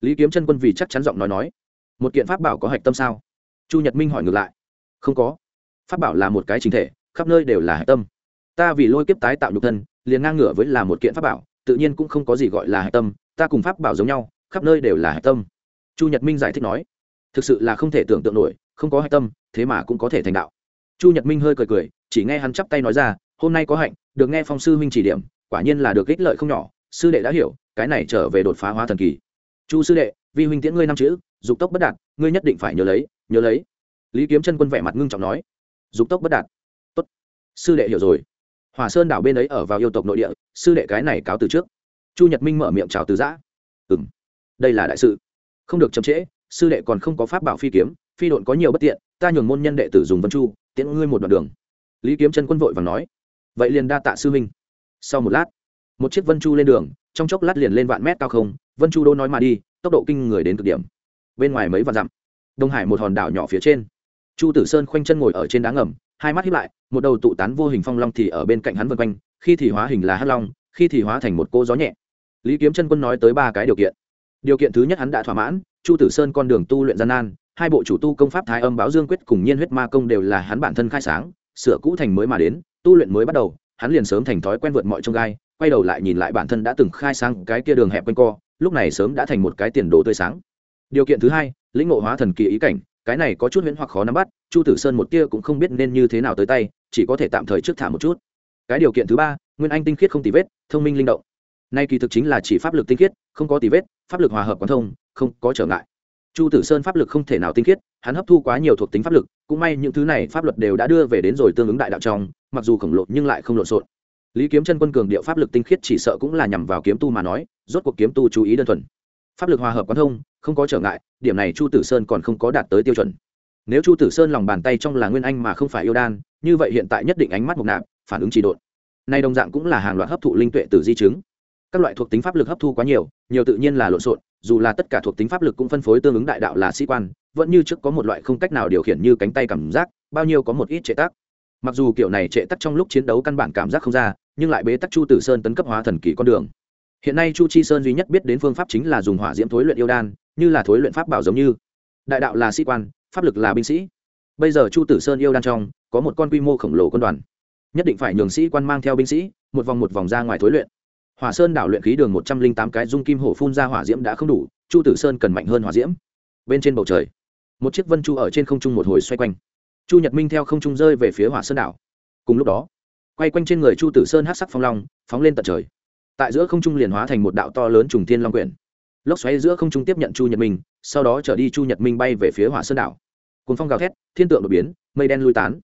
Lý kiếm chân quân vì chắc chắn giọng nói nói, một kiện pháp bảo có hạch tâm sao? Chu nhật minh hỏi ngược lại, không có. Pháp bảo là một cái chính thể, khắp nơi đều là hạch tâm. Ta vì lôi kiếp tái tạo nhục thân liền ngang ngửa với là một kiện pháp bảo, tự nhiên cũng không có gì gọi là hạch tâm, ta cùng pháp bảo giống nhau, khắp nơi đều là hạch tâm. Chu nhật minh giải thích nói. Thực sự là không thể tưởng tượng nổi, không có hạch tâm, thế mà cũng có thể thành đạo. Chu nhật minh hơi cười cười, chỉ nghe hắn chắp tay nói ra, hôm nay có hạnh, được nghe phong sư huynh chỉ điểm, quả nhiên là được ích lợi không nhỏ, sư đệ đã hiểu, cái này trở về đột phá hóa thần kỳ. Chu sư đệ, vi huynh tiễn ngươi năm chữ, dục tốc bất đạt, ngươi nhất định phải nhớ lấy nhớ lấy. Lý kiếm chân quân vẻ mặt ngưng trọng nói. Dục tốc bất đạt. Tốt, sư đệ hiểu rồi hòa sơn đảo bên ấy ở vào yêu tộc nội địa, sư đệ cái này cáo từ trước. Chu nhật minh mở miệng chào từ giã. Ừ m đây là đại sự. Không được chậm trễ, sư đệ còn không có pháp bảo phi kiếm, phi độn có nhiều bất tiện, ta nhường môn nhân đệ tử dùng vân chu, tiễn ngươi một đoạn đường. Lý kiếm chân quân vội và nói. Vậy liền đa tạ sư minh. sau một lát, một chiếc vân chu lên đường, trong chốc lát liền lên vạn mét cao không, vân chu đô nói mà đi, tốc độ kinh người đến cực điểm. Bên ngoài mấy vạn dặm, đông hải một hòn đảo nhỏ phía trên. Chu tử sơn khoanh chân ngồi ở trên đá ngầm hai mắt hiếp lại, một đầu tụ tán vô hình phong long thì ở bên cạnh hắn vân quanh, khi thì hóa hình là hắc long, khi thì hóa thành một cô gió nhẹ. Lý kiếm chân quân nói tới ba cái điều kiện. Điều kiện thứ nhất hắn đã thỏa mãn, chu tử sơn con đường tu luyện gian nan, hai bộ chủ tu công pháp thái âm báo dương quyết cùng nhiên huyết ma công đều là hắn bản thân khai sáng, sửa cũ thành mới mà đến, tu luyện mới bắt đầu, hắn liền sớm thành thói quen vượt mọi trông gai, quay đầu lại nhìn lại bản thân đã từng khai sang cái kia đường hẹp quanh co, lúc này sớm đã thành một cái tiền đồ tươi sáng. Điều kiện thứ hai, lĩnh ngộ hóa thần kỳ ý cảnh cái này có chút huyễn hoặc khó nắm bắt, chu tử sơn một tia cũng không biết nên như thế nào tới tay, chỉ có thể tạm thời trước thả một chút. Cái điều kiện thứ ba, nguyên anh tinh khiết không tì vết, thông minh linh động. Nay kỳ thực chính là chỉ pháp lực tinh khiết, không có tì vết, pháp lực hòa hợp quán thông, không có trở ngại. Chu tử sơn pháp lực không thể nào tinh khiết, hắn hấp thu quá nhiều thuộc tính pháp lực, cũng may những thứ này pháp luật đều đã đưa về đến rồi tương ứng đại đạo trong, mặc dù khổng lồ nhưng lại không lộn xộn. Lý kiếm chân quân cường điệu pháp lực tinh khiết chỉ sợ cũng là nhằm vào kiếm tu mà nói, rốt cuộc kiếm tu chú ý đơn thuần. Pháp lực hòa hợp quán thông không có trở ngại, điểm này chu tử sơn còn không có đạt tới tiêu chuẩn. Nếu chu tử sơn lòng bàn tay trong là nguyên anh mà không phải yêu đan, như vậy hiện tại nhất định ánh mắt mục nạp, phản ứng trị độn. Nay đồng dạng cũng là hàng loạt hấp thụ linh tuệ từ di chứng. Các loại thuộc tính pháp lực hấp thu quá nhiều nhiều tự nhiên là lộn xộn, dù là tất cả thuộc tính pháp lực cũng phân phối tương ứng đại đạo là sĩ quan, vẫn như trước có một loại không cách nào điều khiển như cánh tay cảm giác, bao nhiêu có một ít trệ tác mặc dù kiểu này trệ tắc trong lúc chiến đấu căn bản cảm giác không ra, nhưng lại bế tắc chu tử sơn tấn cấp hóa thần kỳ con đường. Hiện nay chu chi sơn duy nhất biết đến phương pháp chính là dùng hỏa diễm thối luyện yêu đan như là thối luyện pháp bảo giống như. Đại đạo là sĩ quan, pháp lực là binh sĩ. Bây giờ chu tử sơn yêu đan trong, có một con quy mô khổng lồ quân đoàn. Nhất định phải nhường sĩ quan mang theo binh sĩ, một vòng một vòng ra ngoài thối luyện. Hỏa sơn đảo luyện khí đường một trăm linh tám cái dung kim hổ phun ra hỏa diễm đã không đủ, chu tử sơn cần mạnh hơn hỏa diễm. Bên trên bầu trời, một chiếc vân chu ở trên không trung một hồi xoay quanh. Chu nhật minh theo không trung rơi về phía hỏa sơn đảo. Cùng lúc đó, quay quanh trên người chu tử sơn hát sắc phong long, phóng lên tận trời. Tại giữa không trung liền hóa thành một đạo to lớn trùng thiên long quyển lốc xoáy giữa không trung tiếp nhận chu nhật minh, sau đó trở đi chu nhật minh bay về phía hỏa sơn đảo. Cùng phong gào thét, thiên tượng đột biến, mây đen lui tán.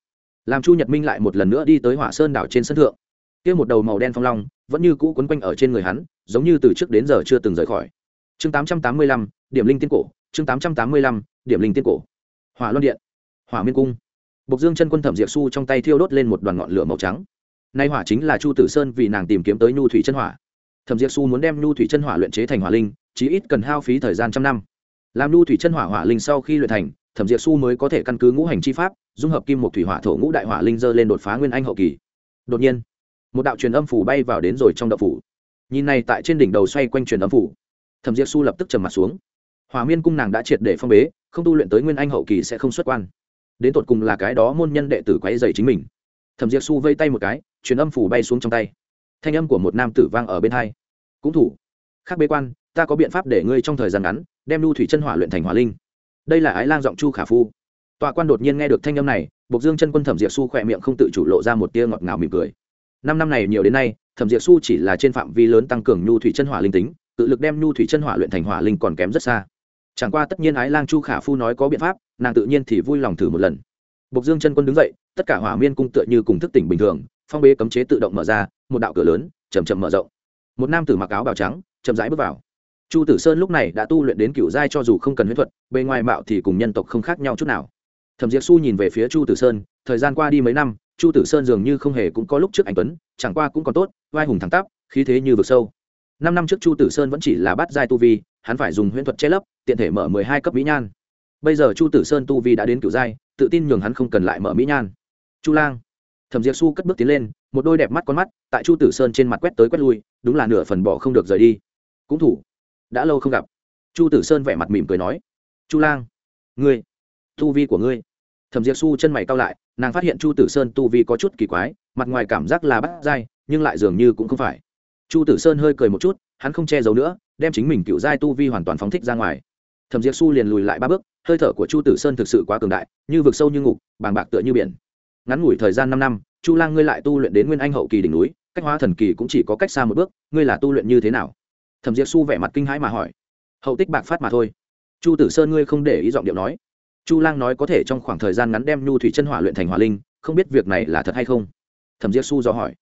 Làm chu nhật minh lại một lần nữa đi tới hỏa sơn đảo trên sân thượng. Kia một đầu màu đen phong long, vẫn như cũ quấn quanh ở trên người hắn, giống như từ trước đến giờ chưa từng rời khỏi. Chương tám trăm tám mươi lăm, điểm linh tiên cổ, chương tám trăm tám mươi lăm, điểm linh tiên cổ. Hỏa luân điện, hỏa miên cung. Bộc dương chân quân thẩm diệp su trong tay thiêu đốt lên một đoàn ngọn lửa màu trắng. Nay hỏa chính là chu tử sơn vì nàng tìm kiếm tới nhu thủy chân hỏa. Thẩm diệp su muốn đem nhu thủy chân hỏa luyện chế thành hỏa linh chí ít cần hao phí thời gian trăm năm. Làm lưu thủy chân hỏa hỏa linh sau khi luyện thành, thẩm diệp su mới có thể căn cứ ngũ hành chi pháp, dung hợp kim một thủy hỏa thổ ngũ đại hỏa linh dơ lên đột phá nguyên anh hậu kỳ. Đột nhiên, một đạo truyền âm phủ bay vào đến rồi trong đậu phủ. Nhìn này tại trên đỉnh đầu xoay quanh truyền âm phủ, thẩm diệp su lập tức trầm mặt xuống. Hòa miên cung nàng đã triệt để phong bế, không tu luyện tới nguyên anh hậu kỳ sẽ không xuất quan. Đến tột cùng là cái đó môn nhân đệ tử quấy dày chính mình. Thẩm diệp su vây tay một cái, truyền âm phủ bay xuống trong tay. Thanh âm của một nam tử vang ở bên hai. Cũng thủ. Khác bế quan ta có biện pháp để ngươi trong thời gian ngắn đem lưu thủy chân hỏa luyện thành hỏa linh. Đây là ái lang giọng chu khả phu. Tọa quan đột nhiên nghe được thanh âm này, bộc dương chân quân thẩm diệp su khỏe miệng không tự chủ lộ ra một tia ngọt ngào mỉm cười. Năm năm này nhiều đến nay, thẩm diệp su chỉ là trên phạm vi lớn tăng cường nhu thủy chân hỏa linh tính, tự lực đem nhu thủy chân hỏa luyện thành hỏa linh còn kém rất xa. Chẳng qua tất nhiên ái lang chu khả phu nói có biện pháp, nàng tự nhiên thì vui lòng thử một lần. Bộc dương chân quân đứng dậy, tất cả hỏa miên cung tựa như cùng thức tỉnh bình thường, phong bế cấm chế tự động mở ra, một đạo cửa lớn chầm chậm mở rộng. Một nam tử mặc áo bào trắng, chậm rãi bước vào chu tử sơn lúc này đã tu luyện đến cựu giai cho dù không cần huyết thuật, bề ngoài mạo thì cùng nhân tộc không khác nhau chút nào. Thẩm diệp su nhìn về phía chu tử sơn, thời gian qua đi mấy năm, chu tử sơn dường như không hề cũng có lúc trước anh tuấn, chẳng qua cũng còn tốt, vai hùng thẳng tắp, khí thế như vực sâu. Năm năm trước chu tử sơn vẫn chỉ là bát giai tu vi, hắn phải dùng huyễn thuật che lấp, tiện thể mở mười hai cấp mỹ nhan. Bây giờ chu tử sơn tu vi đã đến cựu giai, tự tin nhường hắn không cần lại mở mỹ nhan. Chu lang. Thẩm diệp su cất bước tiến lên, một đôi đẹp mắt con mắt tại chu tử sơn trên mặt quét tới quét lui, đúng là nửa phần bỏ không được rời đi. Cũng thủ đã lâu không gặp. Chu tử sơn vẻ mặt mỉm cười nói, chu lang, ngươi, tu vi của ngươi. Thẩm diệp su chân mày cao lại, nàng phát hiện chu tử sơn tu vi có chút kỳ quái, mặt ngoài cảm giác là bắt dai nhưng lại dường như cũng không phải. Chu tử sơn hơi cười một chút, hắn không che giấu nữa, đem chính mình cựu giai tu vi hoàn toàn phóng thích ra ngoài. Thẩm diệp su liền lùi lại ba bước, hơi thở của chu tử sơn thực sự quá cường đại, như vực sâu như ngục, bàng bạc tựa như biển. Ngắn ngủi thời gian năm năm, chu lang ngươi lại tu luyện đến nguyên anh hậu kỳ đỉnh núi, cách hóa thần kỳ cũng chỉ có cách xa một bước, ngươi là tu luyện như thế nào? Thẩm diệp su vẻ mặt kinh hãi mà hỏi. Hậu tích bạc phát mà thôi. Chu tử sơn ngươi không để ý giọng điệu nói. Chu lang nói có thể trong khoảng thời gian ngắn đem nhu thủy chân hỏa luyện thành hỏa linh, không biết việc này là thật hay không? Thẩm diệp su dò hỏi.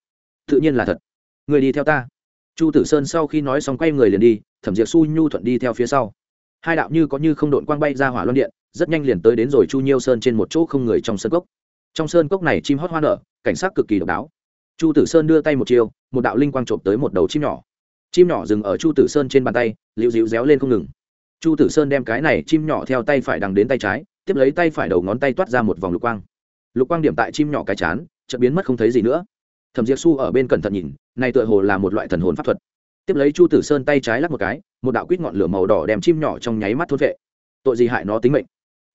Tự nhiên là thật. Người đi theo ta. Chu tử sơn sau khi nói xong quay người liền đi, thẩm diệp su nhu thuận đi theo phía sau. Hai đạo như có như không đội quang bay ra hỏa luân điện, rất nhanh liền tới đến rồi chu nhiêu sơn trên một chỗ không người trong sơn cốc. Trong sơn cốc này chim hót hoa nở, cảnh sát cực kỳ độc đáo. Chu tử sơn đưa tay một chiều, một đạo linh quang trộm tới một đầu chim nhỏ chim nhỏ dừng ở chu tử sơn trên bàn tay, liễu dịu réo lên không ngừng. Chu tử sơn đem cái này chim nhỏ theo tay phải đằng đến tay trái, tiếp lấy tay phải đầu ngón tay toát ra một vòng lục quang. Lục quang điểm tại chim nhỏ cái chán, chợt biến mất không thấy gì nữa. Thẩm diệp su ở bên cẩn thận nhìn, này tựa hồ là một loại thần hồn pháp thuật. Tiếp lấy chu tử sơn tay trái lắc một cái, một đạo quýt ngọn lửa màu đỏ đem chim nhỏ trong nháy mắt thốt vệ tội gì hại nó tính mệnh?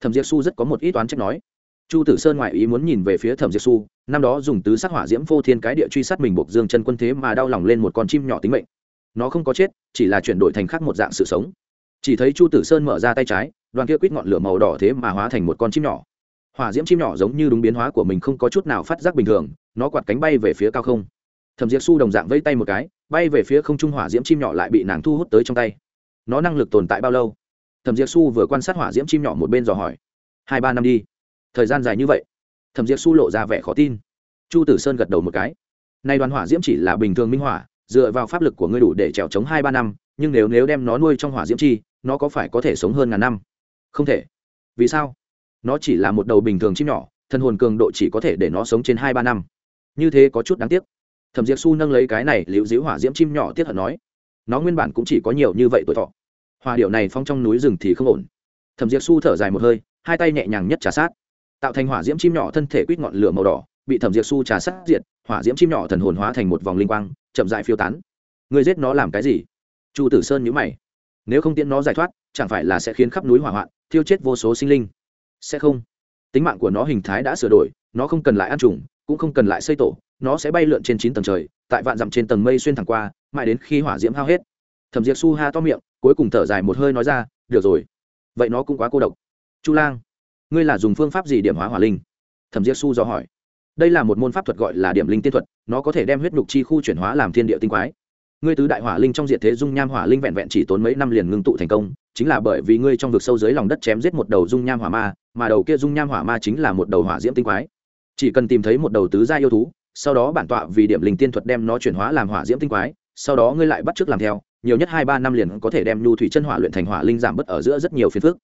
Thẩm diệp su rất có một ít toán trách nói. Chu tử sơn ngoại ý muốn nhìn về phía thẩm diệp su năm đó dùng tứ sắc hỏa diễm phô thiên cái địa truy sát mình buộc dương chân quân thế mà đau lòng lên một con chim nhỏ tính mệnh nó không có chết, chỉ là chuyển đổi thành khác một dạng sự sống. Chỉ thấy chu tử sơn mở ra tay trái, đoàn kia quýt ngọn lửa màu đỏ thế mà hóa thành một con chim nhỏ. Hỏa diễm chim nhỏ giống như đúng biến hóa của mình không có chút nào phát giác bình thường, nó quạt cánh bay về phía cao không. Thẩm diệp su đồng dạng vây tay một cái, bay về phía không trung hỏa diễm chim nhỏ lại bị nàng thu hút tới trong tay. Nó năng lực tồn tại bao lâu? Thẩm diệp su vừa quan sát hỏa diễm chim nhỏ một bên dò hỏi. Hai ba năm đi. Thời gian dài như vậy? Thẩm diệp su lộ ra vẻ khó tin. Chu tử sơn gật đầu một cái. Nay đoàn hỏa diễm chỉ là bình thường minh hỏa dựa vào pháp lực của ngươi đủ để trèo chống hai ba năm, nhưng nếu nếu đem nó nuôi trong hỏa diễm chi, nó có phải có thể sống hơn ngàn năm? Không thể. Vì sao? Nó chỉ là một đầu bình thường chim nhỏ, thân hồn cường độ chỉ có thể để nó sống trên hai ba năm. Như thế có chút đáng tiếc. Thẩm diệp su nâng lấy cái này, liễu diễu hỏa diễm chim nhỏ tiếc hận nói, nó nguyên bản cũng chỉ có nhiều như vậy tuổi thọ. Hòa điệu này phong trong núi rừng thì không ổn. Thẩm diệp su thở dài một hơi, hai tay nhẹ nhàng nhất trà sát. Tạo thành hỏa diễm chim nhỏ thân thể quýt ngọn lửa màu đỏ, bị thẩm diệp su trà sát diệt, hỏa diễm chim nhỏ thần hồn hóa thành một vòng linh quang chậm dại phiêu tán. Người giết nó làm cái gì? Chu tử sơn nhữ mày. Nếu không tiễn nó giải thoát, chẳng phải là sẽ khiến khắp núi hỏa hoạn, thiêu chết vô số sinh linh? Sẽ không. Tính mạng của nó hình thái đã sửa đổi, nó không cần lại ăn trùng cũng không cần lại xây tổ, nó sẽ bay lượn trên chín tầng trời, tại vạn dặm trên tầng mây xuyên thẳng qua, mãi đến khi hỏa diễm hao hết. Thẩm Diệc su ha to miệng, cuối cùng thở dài một hơi nói ra, được rồi. Vậy nó cũng quá cô độc. Chu lang, ngươi là dùng phương pháp gì điểm hóa hỏa linh? Thẩm Diệc su dò hỏi đây là một môn pháp thuật gọi là điểm linh tiên thuật, nó có thể đem huyết nhục chi khu chuyển hóa làm thiên địa tinh quái. Ngươi tứ đại hỏa linh trong diệt thế dung nham hỏa linh vẹn vẹn chỉ tốn mấy năm liền ngưng tụ thành công, chính là bởi vì ngươi trong vực sâu dưới lòng đất chém giết một đầu dung nham hỏa ma, mà đầu kia dung nham hỏa ma chính là một đầu hỏa diễm tinh quái. Chỉ cần tìm thấy một đầu tứ gia yêu thú, sau đó bản tọa vì điểm linh tiên thuật đem nó chuyển hóa làm hỏa diễm tinh quái, sau đó ngươi lại bắt chước làm theo, nhiều nhất hai ba năm liền có thể đem nhu thủy chân hỏa luyện thành hỏa linh giảm bớt ở giữa rất nhiều phiền phức.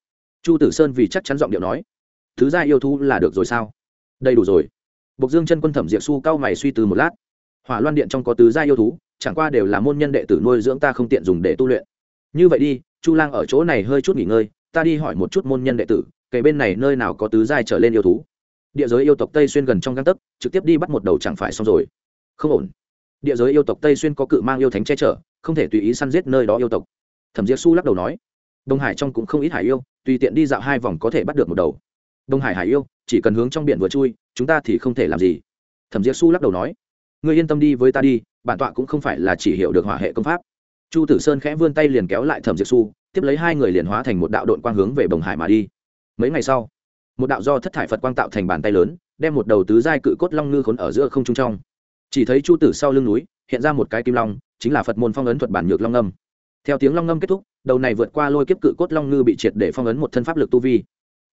Chu tử sơn vì chắc chắn giọng điệu nói thứ gia yêu thú là được rồi sao? Đầy đủ rồi bộc dương chân quân thẩm diệp su cao mày suy tư một lát. Hỏa loan điện trong có tứ gia yêu thú, chẳng qua đều là môn nhân đệ tử nuôi dưỡng ta không tiện dùng để tu luyện. Như vậy đi, chu lang ở chỗ này hơi chút nghỉ ngơi, ta đi hỏi một chút môn nhân đệ tử, kể bên này nơi nào có tứ giai trở lên yêu thú. Địa giới yêu tộc tây xuyên gần trong gang tấc, trực tiếp đi bắt một đầu chẳng phải xong rồi. Không ổn. Địa giới yêu tộc tây xuyên có cự mang yêu thánh che chở, không thể tùy ý săn giết nơi đó yêu tộc. Thẩm diệp su lắc đầu nói. Đông hải trong cũng không ít hải yêu, tùy tiện đi dạo hai vòng có thể bắt được một đầu. Đông hải hải yêu chỉ cần hướng trong biển vừa chui, chúng ta thì không thể làm gì. Thẩm diệp su lắc đầu nói, ngươi yên tâm đi với ta đi, bản tọa cũng không phải là chỉ hiểu được hỏa hệ công pháp. Chu tử sơn khẽ vươn tay liền kéo lại thẩm diệp su tiếp lấy hai người liền hóa thành một đạo đội quang hướng về bồng hải mà đi. Mấy ngày sau, một đạo do thất thải phật quang tạo thành bàn tay lớn, đem một đầu tứ giai cự cốt long ngư khốn ở giữa không trung trong. Chỉ thấy chu tử sau lưng núi, hiện ra một cái kim long, chính là phật môn phong ấn thuật bản nhược long ngâm theo tiếng long ngâm kết thúc, đầu này vượt qua lôi kiếp cự cốt long ngư bị triệt để phong ấn một thân pháp lực tu vi.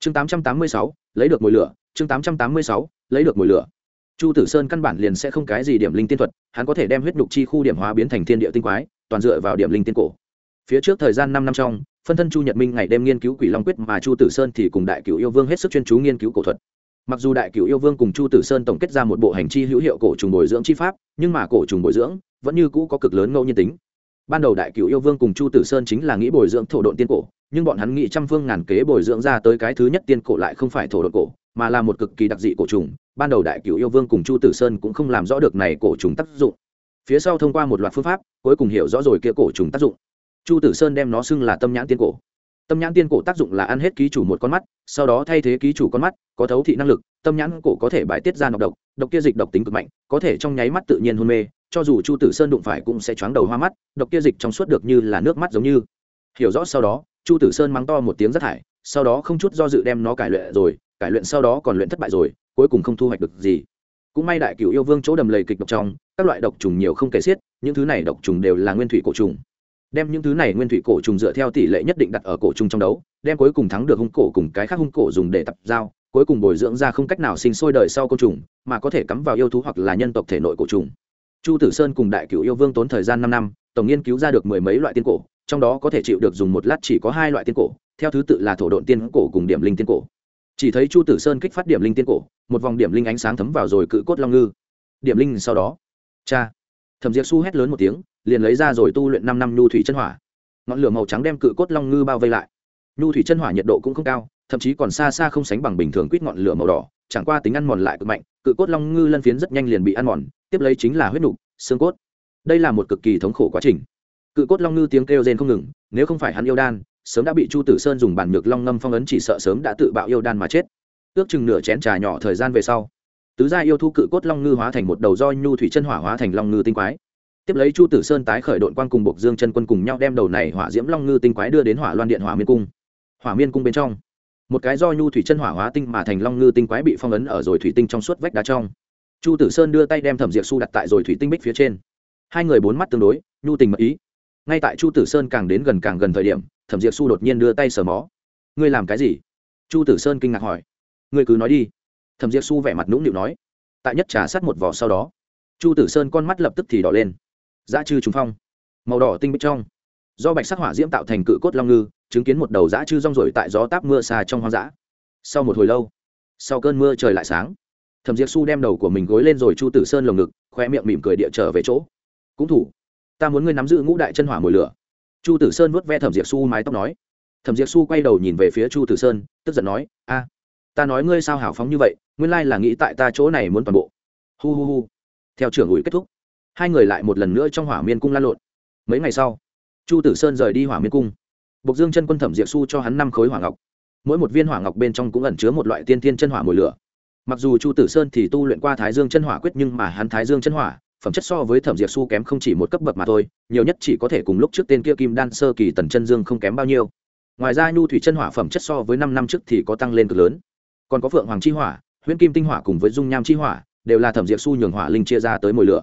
Chương tám trăm tám mươi sáu lấy được mùi lửa, chương tám trăm tám mươi sáu, lấy được mùi lửa. Chu tử sơn căn bản liền sẽ không cái gì điểm linh tiên thuật, hắn có thể đem huyết đục chi khu điểm hóa biến thành thiên địa tinh quái, toàn dựa vào điểm linh tiên cổ. Phía trước thời gian năm năm trong, phân thân chu nhật minh ngày đêm nghiên cứu quỷ long quyết mà chu tử sơn thì cùng đại cựu yêu vương hết sức chuyên chú nghiên cứu cổ thuật. Mặc dù đại cựu yêu vương cùng chu tử sơn tổng kết ra một bộ hành chi hữu hiệu cổ trùng bồi dưỡng chi pháp, nhưng mà cổ trùng bồi dưỡng vẫn như cũ có cực lớn ngẫu nhiên tính. Ban đầu đại cựu yêu vương cùng chu tử sơn chính là nghĩ bồi dưỡng thổ độn tiên cổ nhưng bọn hắn nghĩ trăm phương ngàn kế bồi dưỡng ra tới cái thứ nhất tiên cổ lại không phải thổ đột cổ, mà là một cực kỳ đặc dị cổ trùng. Ban đầu đại cựu yêu vương cùng chu tử sơn cũng không làm rõ được này cổ trùng tác dụng. Phía sau thông qua một loạt phương pháp, cuối cùng hiểu rõ rồi kia cổ trùng tác dụng. Chu tử sơn đem nó xưng là tâm nhãn tiên cổ. Tâm nhãn tiên cổ tác dụng là ăn hết ký chủ một con mắt, sau đó thay thế ký chủ con mắt, có thấu thị năng lực, tâm nhãn cổ có thể bài tiết ra nọc độc độc kia dịch độc tính cực mạnh, có thể trong nháy mắt tự nhiên hôn mê, cho dù chu tử sơn đụng phải cũng sẽ choáng đầu hoa mắt, độc kia dịch trong suốt được như là nước mắt giống như. Hiểu rõ sau đó chu tử sơn mắng to một tiếng rất thải sau đó không chút do dự đem nó cải luyện rồi, cải luyện sau đó còn luyện thất bại rồi, cuối cùng không thu hoạch được gì. Cũng may đại cựu yêu vương chỗ đầm lầy kịch độc trong, các loại độc trùng nhiều không kể xiết, những thứ này độc trùng đều là nguyên thủy cổ trùng. Đem những thứ này nguyên thủy cổ trùng dựa theo tỷ lệ nhất định đặt ở cổ trùng trong đấu, đem cuối cùng thắng được hung cổ cùng cái khác hung cổ dùng để tập giao, cuối cùng bồi dưỡng ra không cách nào sinh sôi đời sau côn trùng, mà có thể cắm vào yêu thú hoặc là nhân tộc thể nội cổ trùng. Chu tử sơn cùng đại cựu yêu vương tốn thời gian năm năm, tổng nghiên cứu ra được mười mấy loại tiên cổ trong đó có thể chịu được dùng một lát chỉ có hai loại tiên cổ, theo thứ tự là thổ độn tiên cổ cùng điểm linh tiên cổ. Chỉ thấy chu tử sơn kích phát điểm linh tiên cổ, một vòng điểm linh ánh sáng thấm vào rồi cự cốt long ngư. Điểm linh sau đó, cha, thẩm diệp su hét lớn một tiếng, liền lấy ra rồi tu luyện năm năm nhu thủy chân hỏa. Ngọn lửa màu trắng đem cự cốt long ngư bao vây lại. Nhu thủy chân hỏa nhiệt độ cũng không cao, thậm chí còn xa xa không sánh bằng bình thường quýt ngọn lửa màu đỏ, chẳng qua tính ăn mòn lại cực mạnh, cự cốt long ngư lân phiến rất nhanh liền bị ăn mòn, tiếp lấy chính là huyết nục, xương cốt. Đây là một cực kỳ thống khổ quá trình cự cốt long ngư tiếng kêu rên không ngừng, nếu không phải hắn yêu đan, sớm đã bị chu tử sơn dùng bản nhược long ngâm phong ấn chỉ sợ sớm đã tự bạo yêu đan mà chết. Ước chừng nửa chén trà nhỏ thời gian về sau, tứ gia yêu thu cự cốt long ngư hóa thành một đầu do nhu thủy chân hỏa hóa thành long ngư tinh quái. Tiếp lấy chu tử sơn tái khởi đội quan cùng bộc dương chân quân cùng nhau đem đầu này hỏa diễm long ngư tinh quái đưa đến hỏa loan điện hỏa miên cung. Hỏa miên cung bên trong, một cái do nhu thủy chân hỏa hóa tinh mà thành long ngư tinh quái bị phong ấn ở rồi thủy tinh trong suốt vách đá trong. Chu tử sơn đưa tay đem thẩm diệp su đặt tại rồi thủy tinh bích phía trên. Hai người bốn mắt tương đối, nhu tình mật ý ngay tại chu tử sơn càng đến gần càng gần thời điểm, thẩm diệp su đột nhiên đưa tay sờ mó. Ngươi làm cái gì? Chu tử sơn kinh ngạc hỏi. Ngươi cứ nói đi. Thẩm diệp su vẻ mặt nũng nịu nói. Tại nhất trà sát một vỏ sau đó, chu tử sơn con mắt lập tức thì đỏ lên. Dã chư trùng phong, màu đỏ tinh bích trong. Do bạch sắc hỏa diễm tạo thành cự cốt long ngư, chứng kiến một đầu dã chư rong rổi tại gió táp mưa xa trong hoang dã. Sau một hồi lâu, sau cơn mưa trời lại sáng, thẩm diệp su đem đầu của mình gối lên rồi chu tử sơn lồng ngực, khoe miệng mỉm cười địa trở về chỗ. Cũng thủ ta muốn ngươi nắm giữ ngũ đại chân hỏa mồi lửa. Chu tử sơn vuốt ve thẩm diệp su mái tóc nói. Thẩm diệp su quay đầu nhìn về phía chu tử sơn, tức giận nói, a, ta nói ngươi sao hào phóng như vậy, nguyên lai là nghĩ tại ta chỗ này muốn toàn bộ. Hu hu hu. Theo trưởng ủi kết thúc, hai người lại một lần nữa trong hỏa miên cung lan lộn. Mấy ngày sau, chu tử sơn rời đi hỏa miên cung. Bộc dương chân quân thẩm diệp su cho hắn năm khối hỏa ngọc. Mỗi một viên hỏa ngọc bên trong cũng ẩn chứa một loại tiên tiên chân hỏa mùi lửa. Mặc dù chu tử sơn thì tu luyện qua thái dương chân hỏa quyết nhưng mà hắn thái dương chân hỏa phẩm chất so với thẩm diệp su kém không chỉ một cấp bậc mà thôi, nhiều nhất chỉ có thể cùng lúc trước tên kia kim đan sơ kỳ tần chân dương không kém bao nhiêu. Ngoài ra nhu thủy chân hỏa phẩm chất so với năm năm trước thì có tăng lên cực lớn. Còn có phượng hoàng chi hỏa, huyễn kim tinh hỏa cùng với dung nham chi hỏa, đều là thẩm diệp su nhường hỏa linh chia ra tới mồi lửa.